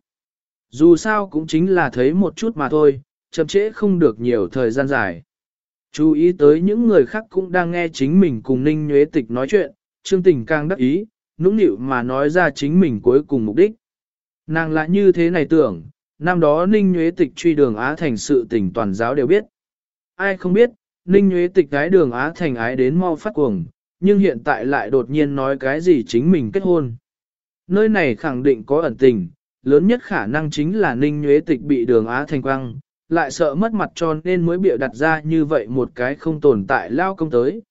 Dù sao cũng chính là thấy một chút mà thôi, chậm trễ không được nhiều thời gian dài. Chú ý tới những người khác cũng đang nghe chính mình cùng Ninh Nhuế Tịch nói chuyện, Trương Tình càng đắc ý, nũng nịu mà nói ra chính mình cuối cùng mục đích. Nàng lại như thế này tưởng, năm đó Ninh Nhuế Tịch truy đường Á Thành sự tình toàn giáo đều biết. Ai không biết, Ninh Nhuế Tịch gái đường Á Thành ái đến mau phát cuồng, nhưng hiện tại lại đột nhiên nói cái gì chính mình kết hôn. Nơi này khẳng định có ẩn tình, lớn nhất khả năng chính là Ninh Nhuế Tịch bị đường Á Thành quăng, lại sợ mất mặt cho nên mới bịa đặt ra như vậy một cái không tồn tại lao công tới.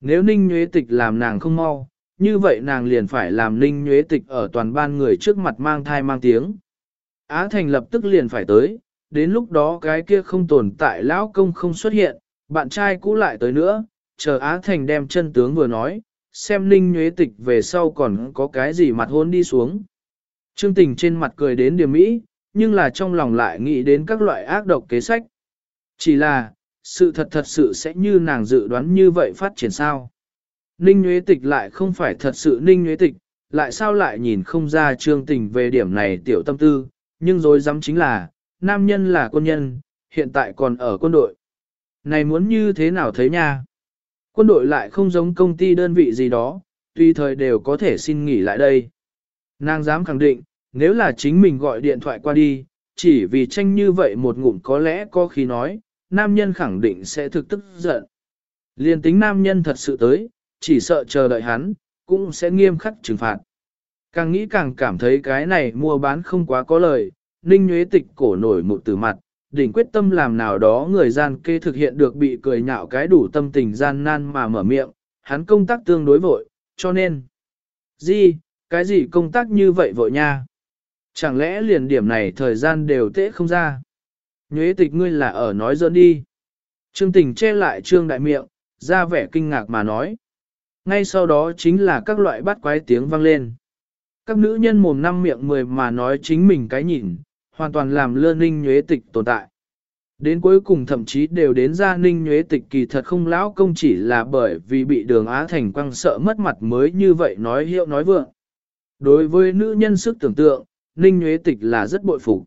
Nếu Ninh Nhuế Tịch làm nàng không mau, như vậy nàng liền phải làm Ninh Nhuế Tịch ở toàn ban người trước mặt mang thai mang tiếng. Á Thành lập tức liền phải tới, đến lúc đó cái kia không tồn tại lão công không xuất hiện, bạn trai cũ lại tới nữa, chờ Á Thành đem chân tướng vừa nói, xem Ninh Nhuế Tịch về sau còn có cái gì mặt hôn đi xuống. Trương Tình trên mặt cười đến điểm mỹ, nhưng là trong lòng lại nghĩ đến các loại ác độc kế sách. Chỉ là, sự thật thật sự sẽ như nàng dự đoán như vậy phát triển sao. Ninh Nguyễn Tịch lại không phải thật sự Ninh Nguyễn Tịch, lại sao lại nhìn không ra trương tình về điểm này tiểu tâm tư, nhưng dối dám chính là, nam nhân là quân nhân, hiện tại còn ở quân đội. Này muốn như thế nào thấy nha? Quân đội lại không giống công ty đơn vị gì đó, tùy thời đều có thể xin nghỉ lại đây. Nàng dám khẳng định, nếu là chính mình gọi điện thoại qua đi, chỉ vì tranh như vậy một ngụm có lẽ có khi nói, nam nhân khẳng định sẽ thực tức giận. Liên tính nam nhân thật sự tới, chỉ sợ chờ đợi hắn, cũng sẽ nghiêm khắc trừng phạt. Càng nghĩ càng cảm thấy cái này mua bán không quá có lời, ninh nhuế tịch cổ nổi một từ mặt, đỉnh quyết tâm làm nào đó người gian kê thực hiện được bị cười nhạo cái đủ tâm tình gian nan mà mở miệng, hắn công tác tương đối vội, cho nên. Gì, cái gì công tác như vậy vội nha? Chẳng lẽ liền điểm này thời gian đều tễ không ra? Nhuế tịch ngươi là ở nói dỡn đi. Trương tình che lại trương đại miệng, ra vẻ kinh ngạc mà nói. Ngay sau đó chính là các loại bắt quái tiếng vang lên. Các nữ nhân mồm năm miệng mười mà nói chính mình cái nhìn, hoàn toàn làm lơ ninh nhuế tịch tồn tại. Đến cuối cùng thậm chí đều đến ra ninh nhuế tịch kỳ thật không lão công chỉ là bởi vì bị đường Á Thành quăng sợ mất mặt mới như vậy nói hiệu nói vượng. Đối với nữ nhân sức tưởng tượng, Ninh Nguyễn Tịch là rất bội phục.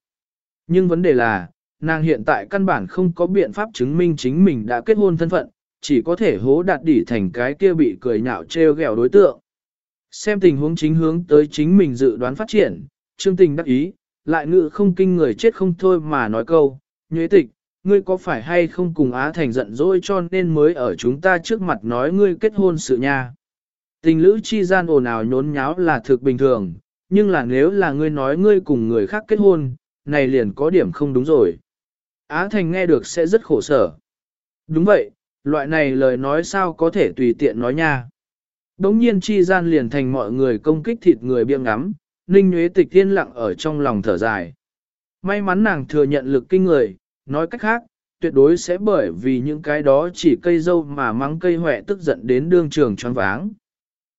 Nhưng vấn đề là, nàng hiện tại căn bản không có biện pháp chứng minh chính mình đã kết hôn thân phận, chỉ có thể hố đạt đỉ thành cái kia bị cười nhạo treo ghẹo đối tượng. Xem tình huống chính hướng tới chính mình dự đoán phát triển, chương tình đắc ý, lại ngự không kinh người chết không thôi mà nói câu, Nguyễn Tịch, ngươi có phải hay không cùng Á Thành giận dỗi cho nên mới ở chúng ta trước mặt nói ngươi kết hôn sự nha. Tình lữ chi gian ồn ào nhốn nháo là thực bình thường, nhưng là nếu là ngươi nói ngươi cùng người khác kết hôn, này liền có điểm không đúng rồi. Á Thành nghe được sẽ rất khổ sở. Đúng vậy, loại này lời nói sao có thể tùy tiện nói nha. Đống nhiên chi gian liền thành mọi người công kích thịt người biêng ngắm, Ninh Nguyễn Tịch tiên lặng ở trong lòng thở dài. May mắn nàng thừa nhận lực kinh người, nói cách khác, tuyệt đối sẽ bởi vì những cái đó chỉ cây dâu mà mắng cây hỏe tức giận đến đương trường choáng váng.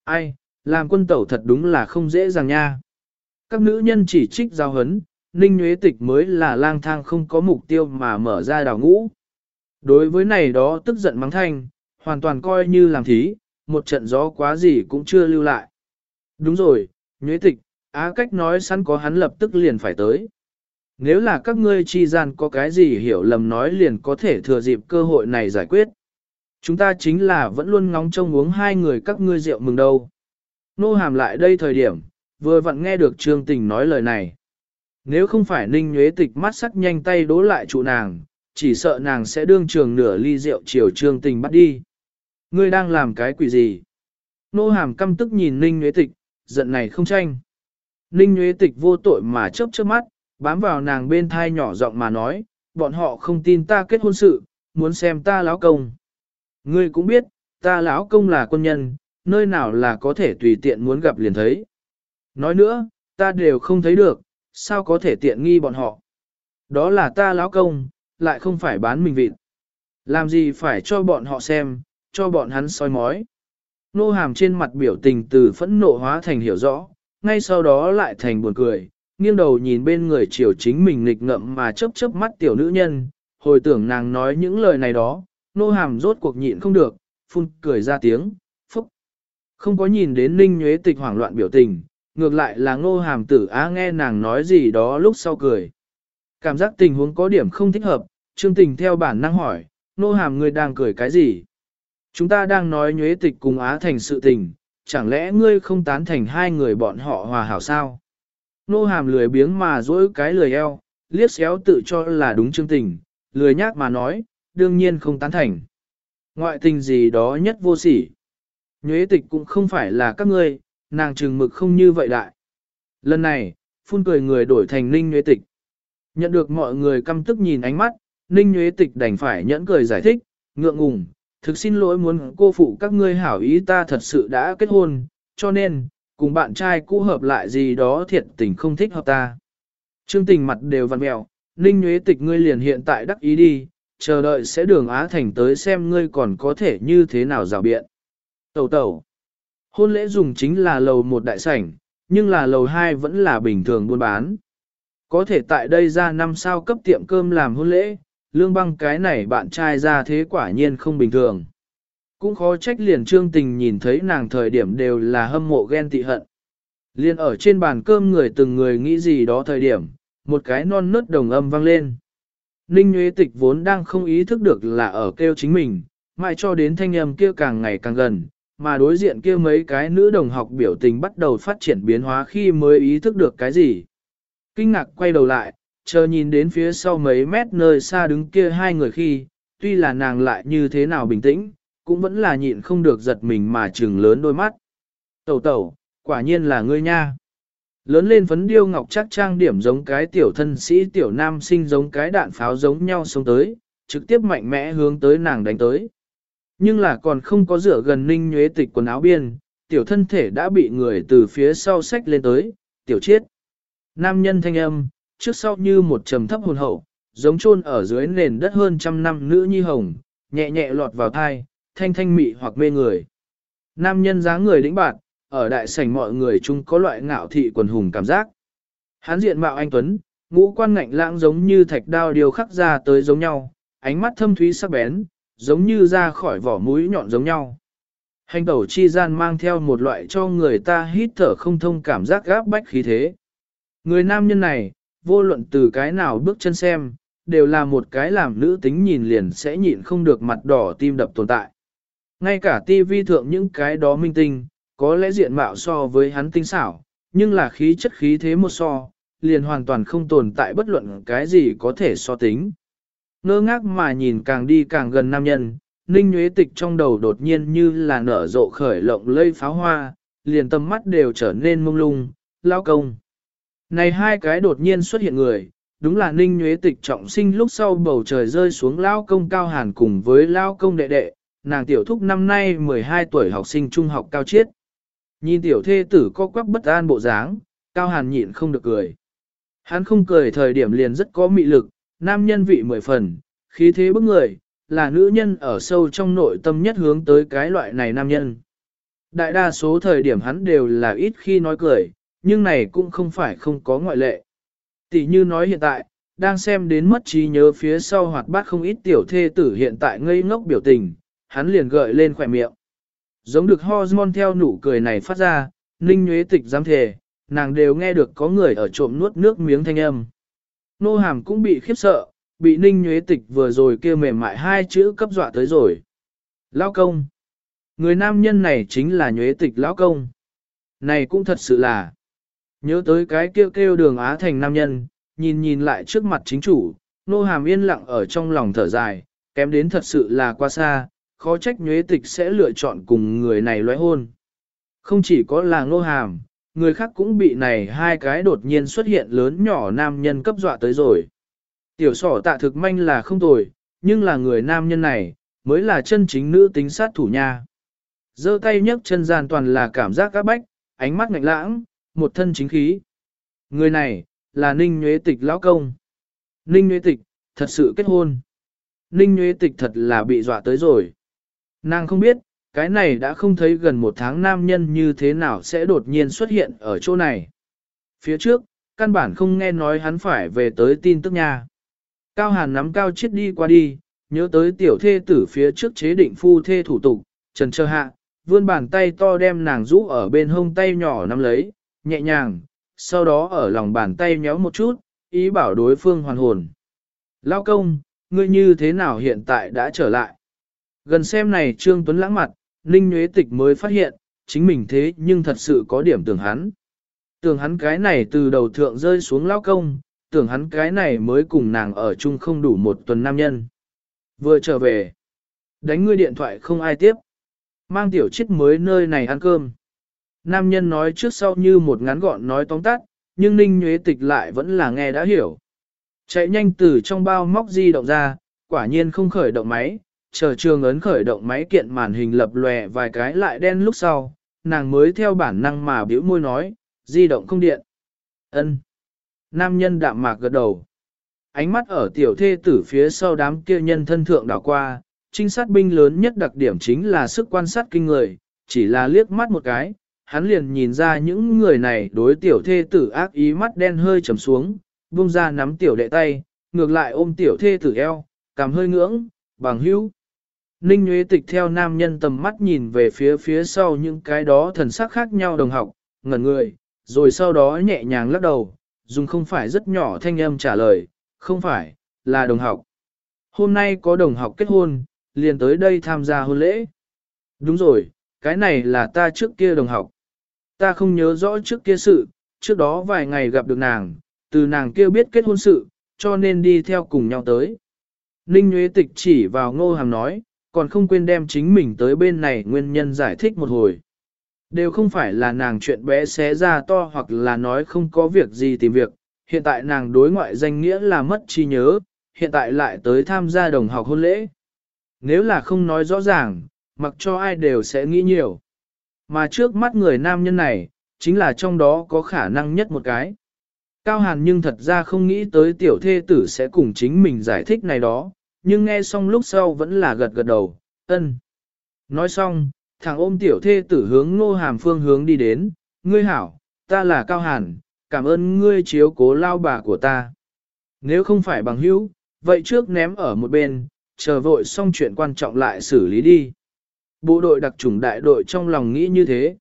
Ai, làm quân tẩu thật đúng là không dễ dàng nha. Các nữ nhân chỉ trích giao hấn, Ninh Nguyễn Tịch mới là lang thang không có mục tiêu mà mở ra đào ngũ. Đối với này đó tức giận mắng thanh, hoàn toàn coi như làm thí, một trận gió quá gì cũng chưa lưu lại. Đúng rồi, Nguyễn Tịch, á cách nói sẵn có hắn lập tức liền phải tới. Nếu là các ngươi chi gian có cái gì hiểu lầm nói liền có thể thừa dịp cơ hội này giải quyết. Chúng ta chính là vẫn luôn ngóng trông uống hai người các ngươi rượu mừng đâu. Nô hàm lại đây thời điểm, vừa vặn nghe được Trương Tình nói lời này. Nếu không phải ninh nhuế tịch mắt sắc nhanh tay đố lại trụ nàng, chỉ sợ nàng sẽ đương trường nửa ly rượu chiều trương tình bắt đi. Ngươi đang làm cái quỷ gì? Nô hàm căm tức nhìn ninh nhuế tịch, giận này không tranh. Ninh nhuế tịch vô tội mà chớp chớp mắt, bám vào nàng bên thai nhỏ giọng mà nói, bọn họ không tin ta kết hôn sự, muốn xem ta lão công. Ngươi cũng biết, ta lão công là quân nhân, nơi nào là có thể tùy tiện muốn gặp liền thấy. Nói nữa, ta đều không thấy được, sao có thể tiện nghi bọn họ. Đó là ta lão công, lại không phải bán mình vịt. Làm gì phải cho bọn họ xem, cho bọn hắn soi mói. Nô hàm trên mặt biểu tình từ phẫn nộ hóa thành hiểu rõ, ngay sau đó lại thành buồn cười, nghiêng đầu nhìn bên người chiều chính mình nghịch ngậm mà chớp chớp mắt tiểu nữ nhân, hồi tưởng nàng nói những lời này đó, nô hàm rốt cuộc nhịn không được, phun cười ra tiếng. Không có nhìn đến ninh nhuế tịch hoảng loạn biểu tình, ngược lại là ngô hàm tử á nghe nàng nói gì đó lúc sau cười. Cảm giác tình huống có điểm không thích hợp, trương tình theo bản năng hỏi, nô hàm ngươi đang cười cái gì? Chúng ta đang nói nhuế tịch cùng á thành sự tình, chẳng lẽ ngươi không tán thành hai người bọn họ hòa hảo sao? Nô hàm lười biếng mà dỗi cái lười eo, liếc xéo tự cho là đúng chương tình, lười nhác mà nói, đương nhiên không tán thành. Ngoại tình gì đó nhất vô sỉ. Nhuế tịch cũng không phải là các ngươi, nàng trừng mực không như vậy đại. Lần này, phun cười người đổi thành ninh nhuế tịch. Nhận được mọi người căm tức nhìn ánh mắt, ninh nhuế tịch đành phải nhẫn cười giải thích, ngượng ngùng, thực xin lỗi muốn cô phụ các ngươi hảo ý ta thật sự đã kết hôn, cho nên, cùng bạn trai cũ hợp lại gì đó thiệt tình không thích hợp ta. Trương tình mặt đều vặn mẹo, ninh nhuế tịch ngươi liền hiện tại đắc ý đi, chờ đợi sẽ đường Á Thành tới xem ngươi còn có thể như thế nào rào biện. Tẩu tẩu. Hôn lễ dùng chính là lầu một đại sảnh, nhưng là lầu hai vẫn là bình thường buôn bán. Có thể tại đây ra năm sao cấp tiệm cơm làm hôn lễ, lương băng cái này bạn trai ra thế quả nhiên không bình thường. Cũng khó trách liền trương tình nhìn thấy nàng thời điểm đều là hâm mộ ghen tị hận. Liên ở trên bàn cơm người từng người nghĩ gì đó thời điểm, một cái non nớt đồng âm vang lên. Ninh Nguyễn Tịch vốn đang không ý thức được là ở kêu chính mình, mãi cho đến thanh âm kia càng ngày càng gần, mà đối diện kia mấy cái nữ đồng học biểu tình bắt đầu phát triển biến hóa khi mới ý thức được cái gì. Kinh ngạc quay đầu lại, chờ nhìn đến phía sau mấy mét nơi xa đứng kia hai người khi, tuy là nàng lại như thế nào bình tĩnh, cũng vẫn là nhịn không được giật mình mà trừng lớn đôi mắt. Tẩu tẩu, quả nhiên là ngươi nha. Lớn lên phấn điêu ngọc chắc trang điểm giống cái tiểu thân sĩ tiểu nam sinh giống cái đạn pháo giống nhau sống tới, trực tiếp mạnh mẽ hướng tới nàng đánh tới. Nhưng là còn không có rửa gần ninh nhuế tịch quần áo biên, tiểu thân thể đã bị người từ phía sau sách lên tới, tiểu chiết. Nam nhân thanh âm, trước sau như một trầm thấp hồn hậu, giống chôn ở dưới nền đất hơn trăm năm nữ nhi hồng, nhẹ nhẹ lọt vào thai, thanh thanh mị hoặc mê người. Nam nhân dáng người đĩnh bạn, ở đại sảnh mọi người chung có loại ngạo thị quần hùng cảm giác. Hán diện mạo anh Tuấn, ngũ quan ngạnh lãng giống như thạch đao điều khắc ra tới giống nhau, ánh mắt thâm thúy sắc bén, giống như ra khỏi vỏ mũi nhọn giống nhau. Hành tẩu chi gian mang theo một loại cho người ta hít thở không thông cảm giác gáp bách khí thế. Người nam nhân này, vô luận từ cái nào bước chân xem, đều là một cái làm nữ tính nhìn liền sẽ nhịn không được mặt đỏ tim đập tồn tại. Ngay cả tivi thượng những cái đó minh tinh, có lẽ diện mạo so với hắn tinh xảo, nhưng là khí chất khí thế một so, liền hoàn toàn không tồn tại bất luận cái gì có thể so tính. Ngơ ngác mà nhìn càng đi càng gần nam nhân, Ninh nhuế Tịch trong đầu đột nhiên như là nở rộ khởi lộng lây pháo hoa, liền tâm mắt đều trở nên mông lung, lao công. Này hai cái đột nhiên xuất hiện người, đúng là Ninh nhuế Tịch trọng sinh lúc sau bầu trời rơi xuống lao công cao hàn cùng với lao công đệ đệ, nàng tiểu thúc năm nay 12 tuổi học sinh trung học cao chiết. Nhìn tiểu thê tử co quắc bất an bộ dáng, cao hàn nhịn không được cười. Hắn không cười thời điểm liền rất có mị lực, nam nhân vị mười phần, khí thế bức người, là nữ nhân ở sâu trong nội tâm nhất hướng tới cái loại này nam nhân. Đại đa số thời điểm hắn đều là ít khi nói cười, nhưng này cũng không phải không có ngoại lệ. Tỷ như nói hiện tại, đang xem đến mất trí nhớ phía sau hoạt bát không ít tiểu thê tử hiện tại ngây ngốc biểu tình, hắn liền gợi lên khỏe miệng. Giống được hormone theo nụ cười này phát ra, ninh nhuế tịch dám thề, nàng đều nghe được có người ở trộm nuốt nước miếng thanh âm. Nô hàm cũng bị khiếp sợ, bị ninh nhuế tịch vừa rồi kia mềm mại hai chữ cấp dọa tới rồi. Lão công. Người nam nhân này chính là nhuế tịch lão công. Này cũng thật sự là. Nhớ tới cái kêu kêu đường Á thành nam nhân, nhìn nhìn lại trước mặt chính chủ, nô hàm yên lặng ở trong lòng thở dài, kém đến thật sự là quá xa, khó trách nhuế tịch sẽ lựa chọn cùng người này loại hôn. Không chỉ có là nô hàm, người khác cũng bị này hai cái đột nhiên xuất hiện lớn nhỏ nam nhân cấp dọa tới rồi. Tiểu sỏ tạ thực manh là không tồi, nhưng là người nam nhân này, mới là chân chính nữ tính sát thủ nha. giơ tay nhấc chân gian toàn là cảm giác các bách, ánh mắt ngạnh lãng, một thân chính khí. Người này, là Ninh Nhuế Tịch lão công. Ninh Nhuế Tịch, thật sự kết hôn. Ninh Nhuế Tịch thật là bị dọa tới rồi. Nàng không biết, cái này đã không thấy gần một tháng nam nhân như thế nào sẽ đột nhiên xuất hiện ở chỗ này. Phía trước, căn bản không nghe nói hắn phải về tới tin tức nha. Cao Hàn nắm cao chết đi qua đi, nhớ tới tiểu thê tử phía trước chế định phu thê thủ tục, trần trơ hạ, vươn bàn tay to đem nàng rũ ở bên hông tay nhỏ nắm lấy, nhẹ nhàng, sau đó ở lòng bàn tay nhéo một chút, ý bảo đối phương hoàn hồn. Lao công, ngươi như thế nào hiện tại đã trở lại? Gần xem này Trương Tuấn lãng mặt, Ninh Nguyễn Tịch mới phát hiện, chính mình thế nhưng thật sự có điểm tưởng hắn. Tưởng hắn cái này từ đầu thượng rơi xuống lao công, tưởng hắn cái này mới cùng nàng ở chung không đủ một tuần nam nhân. Vừa trở về, đánh ngươi điện thoại không ai tiếp. Mang tiểu chết mới nơi này ăn cơm. Nam nhân nói trước sau như một ngắn gọn nói tóm tắt, nhưng Ninh Nguyễn Tịch lại vẫn là nghe đã hiểu. Chạy nhanh từ trong bao móc di động ra, quả nhiên không khởi động máy, chờ trường ấn khởi động máy kiện màn hình lập lòe vài cái lại đen lúc sau, nàng mới theo bản năng mà biểu môi nói, di động không điện. ân Nam nhân đạm mạc gật đầu. Ánh mắt ở tiểu thê tử phía sau đám kia nhân thân thượng đảo qua, trinh sát binh lớn nhất đặc điểm chính là sức quan sát kinh người, chỉ là liếc mắt một cái, hắn liền nhìn ra những người này đối tiểu thê tử ác ý mắt đen hơi trầm xuống, buông ra nắm tiểu đệ tay, ngược lại ôm tiểu thê tử eo, cảm hơi ngưỡng, bằng hữu. Ninh Nguyễn Tịch theo nam nhân tầm mắt nhìn về phía phía sau những cái đó thần sắc khác nhau đồng học, ngẩn người, rồi sau đó nhẹ nhàng lắc đầu, dùng không phải rất nhỏ thanh âm trả lời, không phải, là đồng học. Hôm nay có đồng học kết hôn, liền tới đây tham gia hôn lễ. Đúng rồi, cái này là ta trước kia đồng học. Ta không nhớ rõ trước kia sự, trước đó vài ngày gặp được nàng, từ nàng kia biết kết hôn sự, cho nên đi theo cùng nhau tới. Ninh Nguyễn Tịch chỉ vào ngô hàm nói, còn không quên đem chính mình tới bên này nguyên nhân giải thích một hồi. Đều không phải là nàng chuyện bé xé ra to hoặc là nói không có việc gì tìm việc, hiện tại nàng đối ngoại danh nghĩa là mất trí nhớ, hiện tại lại tới tham gia đồng học hôn lễ. Nếu là không nói rõ ràng, mặc cho ai đều sẽ nghĩ nhiều. Mà trước mắt người nam nhân này, chính là trong đó có khả năng nhất một cái. Cao Hàn nhưng thật ra không nghĩ tới tiểu thê tử sẽ cùng chính mình giải thích này đó, nhưng nghe xong lúc sau vẫn là gật gật đầu, ân. Nói xong, thằng ôm tiểu thê tử hướng ngô hàm phương hướng đi đến, ngươi hảo, ta là Cao Hàn, cảm ơn ngươi chiếu cố lao bà của ta. Nếu không phải bằng hữu, vậy trước ném ở một bên, chờ vội xong chuyện quan trọng lại xử lý đi. Bộ đội đặc chủng đại đội trong lòng nghĩ như thế.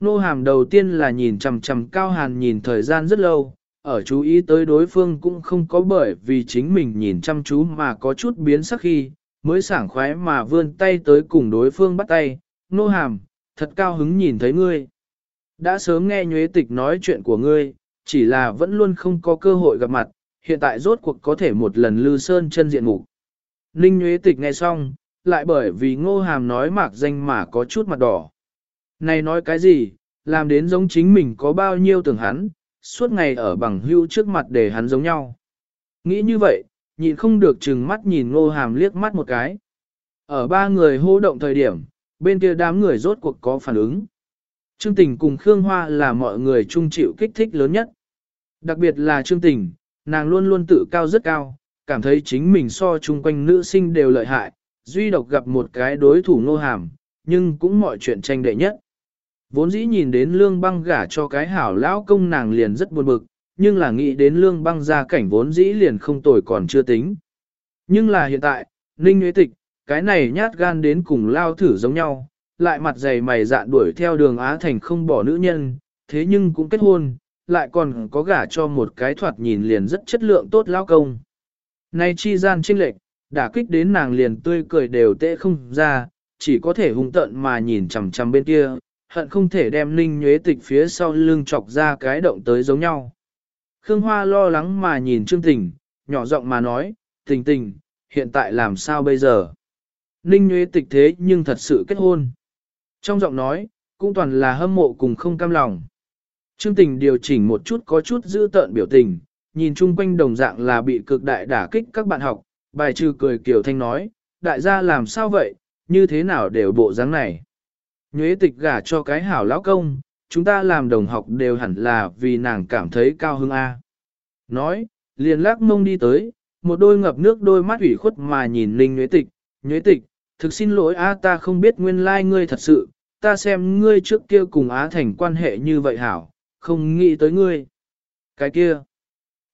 Nô hàm đầu tiên là nhìn chằm chằm Cao Hàn nhìn thời gian rất lâu, ở chú ý tới đối phương cũng không có bởi vì chính mình nhìn chăm chú mà có chút biến sắc khi, mới sảng khoái mà vươn tay tới cùng đối phương bắt tay, nô hàm, thật cao hứng nhìn thấy ngươi. Đã sớm nghe nhuế tịch nói chuyện của ngươi, chỉ là vẫn luôn không có cơ hội gặp mặt, hiện tại rốt cuộc có thể một lần lư sơn chân diện mục. Ninh nhuế tịch nghe xong, lại bởi vì ngô hàm nói mạc danh mà có chút mặt đỏ. Này nói cái gì, làm đến giống chính mình có bao nhiêu tưởng hắn, suốt ngày ở bằng hưu trước mặt để hắn giống nhau. Nghĩ như vậy, nhịn không được chừng mắt nhìn ngô hàm liếc mắt một cái. Ở ba người hô động thời điểm, bên kia đám người rốt cuộc có phản ứng. Trương Tình cùng Khương Hoa là mọi người chung chịu kích thích lớn nhất. Đặc biệt là Trương Tình, nàng luôn luôn tự cao rất cao, cảm thấy chính mình so chung quanh nữ sinh đều lợi hại, duy độc gặp một cái đối thủ Ngô hàm, nhưng cũng mọi chuyện tranh đệ nhất. Vốn dĩ nhìn đến lương băng gả cho cái hảo lão công nàng liền rất buồn bực, nhưng là nghĩ đến lương băng ra cảnh vốn dĩ liền không tồi còn chưa tính. Nhưng là hiện tại, Ninh Nguyễn Tịch, cái này nhát gan đến cùng lao thử giống nhau, lại mặt dày mày dạn đuổi theo đường Á Thành không bỏ nữ nhân, thế nhưng cũng kết hôn, lại còn có gả cho một cái thoạt nhìn liền rất chất lượng tốt lao công. Nay chi gian trinh lệch, đả kích đến nàng liền tươi cười đều tệ không ra, chỉ có thể hung tận mà nhìn chằm chằm bên kia, hận không thể đem ninh nhuế tịch phía sau lưng chọc ra cái động tới giống nhau. Khương Hoa lo lắng mà nhìn Trương Tình, nhỏ giọng mà nói, tình tình, hiện tại làm sao bây giờ? Ninh nhuế Tịch thế nhưng thật sự kết hôn. Trong giọng nói, cũng toàn là hâm mộ cùng không cam lòng. Trương Tình điều chỉnh một chút có chút giữ tợn biểu tình, nhìn chung quanh đồng dạng là bị cực đại đả kích các bạn học, bài trừ cười kiểu thanh nói, đại gia làm sao vậy, như thế nào đều bộ dáng này. Nhuế tịch gả cho cái hảo lão công, chúng ta làm đồng học đều hẳn là vì nàng cảm thấy cao hứng A. Nói, liền lắc mông đi tới, một đôi ngập nước đôi mắt ủy khuất mà nhìn Linh Nhuế tịch, Nhuế tịch, thực xin lỗi A ta không biết nguyên lai like ngươi thật sự, ta xem ngươi trước kia cùng Á Thành quan hệ như vậy hảo, không nghĩ tới ngươi. Cái kia,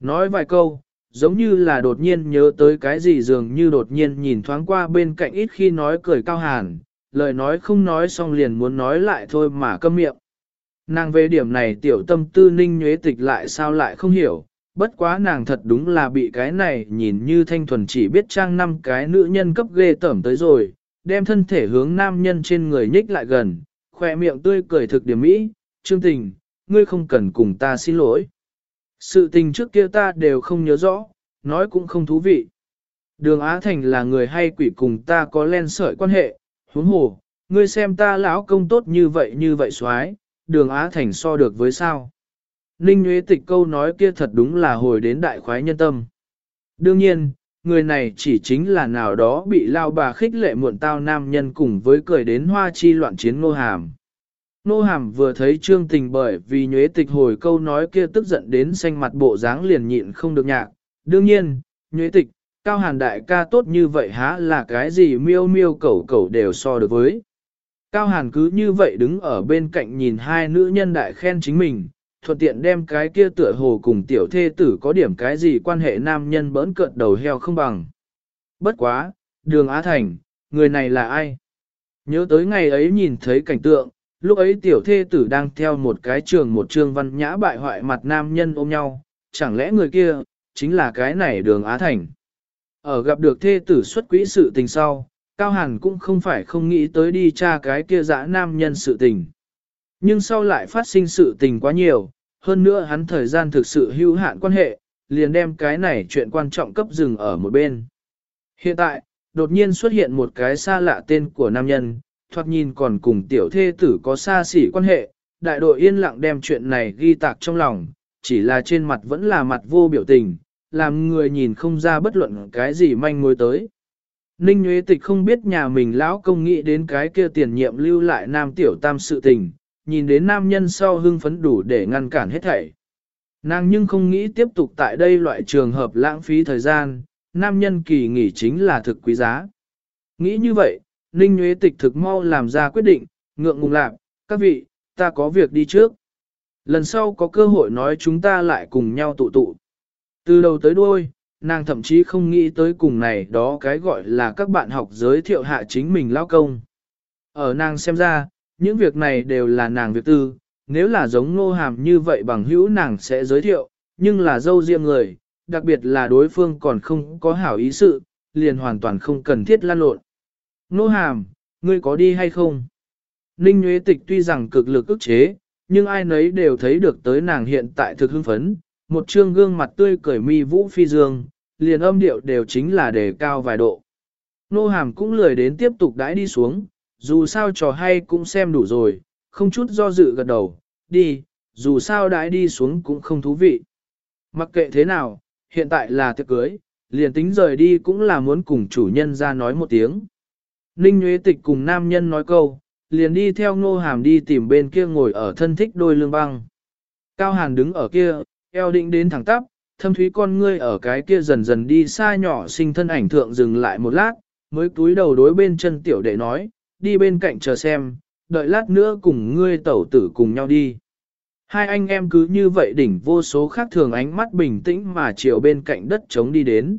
nói vài câu, giống như là đột nhiên nhớ tới cái gì dường như đột nhiên nhìn thoáng qua bên cạnh ít khi nói cười cao hàn, lời nói không nói xong liền muốn nói lại thôi mà câm miệng. Nàng về điểm này tiểu tâm tư ninh nhuế tịch lại sao lại không hiểu, bất quá nàng thật đúng là bị cái này nhìn như thanh thuần chỉ biết trang năm cái nữ nhân cấp ghê tởm tới rồi, đem thân thể hướng nam nhân trên người nhích lại gần, khoe miệng tươi cười thực điểm mỹ, trương tình, ngươi không cần cùng ta xin lỗi. Sự tình trước kia ta đều không nhớ rõ, nói cũng không thú vị. Đường Á Thành là người hay quỷ cùng ta có len sợi quan hệ, huống hồ, ngươi xem ta lão công tốt như vậy như vậy xoái, đường Á Thành so được với sao. Ninh Nguyễn Tịch câu nói kia thật đúng là hồi đến đại khoái nhân tâm. Đương nhiên, người này chỉ chính là nào đó bị lao bà khích lệ muộn tao nam nhân cùng với cười đến hoa chi loạn chiến ngô hàm. Nô hàm vừa thấy trương tình bởi vì nhuế tịch hồi câu nói kia tức giận đến xanh mặt bộ dáng liền nhịn không được nhạc. Đương nhiên, nhuế tịch, cao hàn đại ca tốt như vậy há là cái gì miêu miêu cẩu cẩu đều so được với. Cao hàn cứ như vậy đứng ở bên cạnh nhìn hai nữ nhân đại khen chính mình, thuận tiện đem cái kia tựa hồ cùng tiểu thê tử có điểm cái gì quan hệ nam nhân bỡn cợt đầu heo không bằng. Bất quá, đường Á Thành, người này là ai? Nhớ tới ngày ấy nhìn thấy cảnh tượng, lúc ấy tiểu thê tử đang theo một cái trường một trường văn nhã bại hoại mặt nam nhân ôm nhau, chẳng lẽ người kia, chính là cái này đường Á Thành. Ở gặp được thê tử xuất quỹ sự tình sau, Cao Hàn cũng không phải không nghĩ tới đi tra cái kia dã nam nhân sự tình. Nhưng sau lại phát sinh sự tình quá nhiều, hơn nữa hắn thời gian thực sự hữu hạn quan hệ, liền đem cái này chuyện quan trọng cấp dừng ở một bên. Hiện tại, đột nhiên xuất hiện một cái xa lạ tên của nam nhân, thoạt nhìn còn cùng tiểu thê tử có xa xỉ quan hệ, đại đội yên lặng đem chuyện này ghi tạc trong lòng, chỉ là trên mặt vẫn là mặt vô biểu tình, làm người nhìn không ra bất luận cái gì manh mối tới. Ninh Nguyễn Tịch không biết nhà mình lão công nghĩ đến cái kia tiền nhiệm lưu lại nam tiểu tam sự tình, nhìn đến nam nhân sau hưng phấn đủ để ngăn cản hết thảy. Nàng nhưng không nghĩ tiếp tục tại đây loại trường hợp lãng phí thời gian, nam nhân kỳ nghỉ chính là thực quý giá. Nghĩ như vậy, Ninh Nguyễn Tịch thực mau làm ra quyết định, ngượng ngùng lạc, các vị, ta có việc đi trước. Lần sau có cơ hội nói chúng ta lại cùng nhau tụ tụ. Từ đầu tới đuôi, nàng thậm chí không nghĩ tới cùng này đó cái gọi là các bạn học giới thiệu hạ chính mình lao công. Ở nàng xem ra, những việc này đều là nàng việc tư, nếu là giống Ngô hàm như vậy bằng hữu nàng sẽ giới thiệu, nhưng là dâu riêng người, đặc biệt là đối phương còn không có hảo ý sự, liền hoàn toàn không cần thiết lan lộn. Ngô hàm, ngươi có đi hay không? Ninh Nguyễn Tịch tuy rằng cực lực ức chế, nhưng ai nấy đều thấy được tới nàng hiện tại thực hưng phấn, một trương gương mặt tươi cười mi vũ phi dương, liền âm điệu đều chính là đề cao vài độ. Nô hàm cũng lười đến tiếp tục đãi đi xuống, dù sao trò hay cũng xem đủ rồi, không chút do dự gật đầu, đi, dù sao đãi đi xuống cũng không thú vị. Mặc kệ thế nào, hiện tại là tiệc cưới, liền tính rời đi cũng là muốn cùng chủ nhân ra nói một tiếng. Ninh Nguyễn Tịch cùng nam nhân nói câu, liền đi theo ngô hàm đi tìm bên kia ngồi ở thân thích đôi lương băng. Cao Hàn đứng ở kia, eo định đến thẳng tắp, thâm thúy con ngươi ở cái kia dần dần đi xa nhỏ sinh thân ảnh thượng dừng lại một lát, mới túi đầu đối bên chân tiểu đệ nói, đi bên cạnh chờ xem, đợi lát nữa cùng ngươi tẩu tử cùng nhau đi. Hai anh em cứ như vậy đỉnh vô số khác thường ánh mắt bình tĩnh mà chiều bên cạnh đất trống đi đến.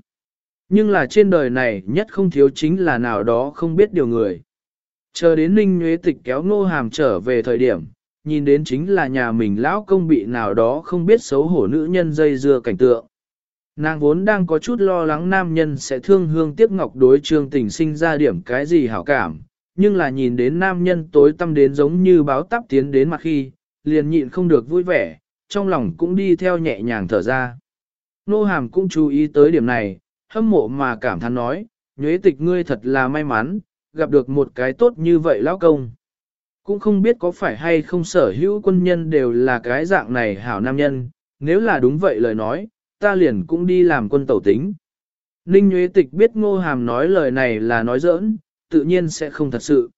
Nhưng là trên đời này nhất không thiếu chính là nào đó không biết điều người. Chờ đến Ninh Nguyễn Tịch kéo Ngô Hàm trở về thời điểm, nhìn đến chính là nhà mình lão công bị nào đó không biết xấu hổ nữ nhân dây dưa cảnh tượng. Nàng vốn đang có chút lo lắng nam nhân sẽ thương hương tiếc ngọc đối trương tình sinh ra điểm cái gì hảo cảm, nhưng là nhìn đến nam nhân tối tâm đến giống như báo tắp tiến đến mặt khi, liền nhịn không được vui vẻ, trong lòng cũng đi theo nhẹ nhàng thở ra. Nô hàm cũng chú ý tới điểm này, hâm mộ mà cảm thán nói, nhuế tịch ngươi thật là may mắn, gặp được một cái tốt như vậy lão công. Cũng không biết có phải hay không sở hữu quân nhân đều là cái dạng này hảo nam nhân, nếu là đúng vậy lời nói, ta liền cũng đi làm quân tẩu tính. Ninh Nguyễn Tịch biết ngô hàm nói lời này là nói giỡn, tự nhiên sẽ không thật sự.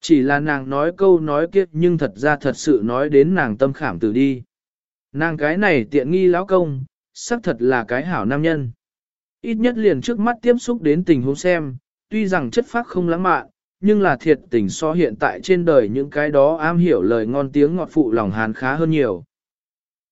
Chỉ là nàng nói câu nói kiếp nhưng thật ra thật sự nói đến nàng tâm khảm từ đi. Nàng cái này tiện nghi lão công, xác thật là cái hảo nam nhân. Ít nhất liền trước mắt tiếp xúc đến tình huống xem, tuy rằng chất phác không lãng mạn, nhưng là thiệt tình so hiện tại trên đời những cái đó am hiểu lời ngon tiếng ngọt phụ lòng hàn khá hơn nhiều.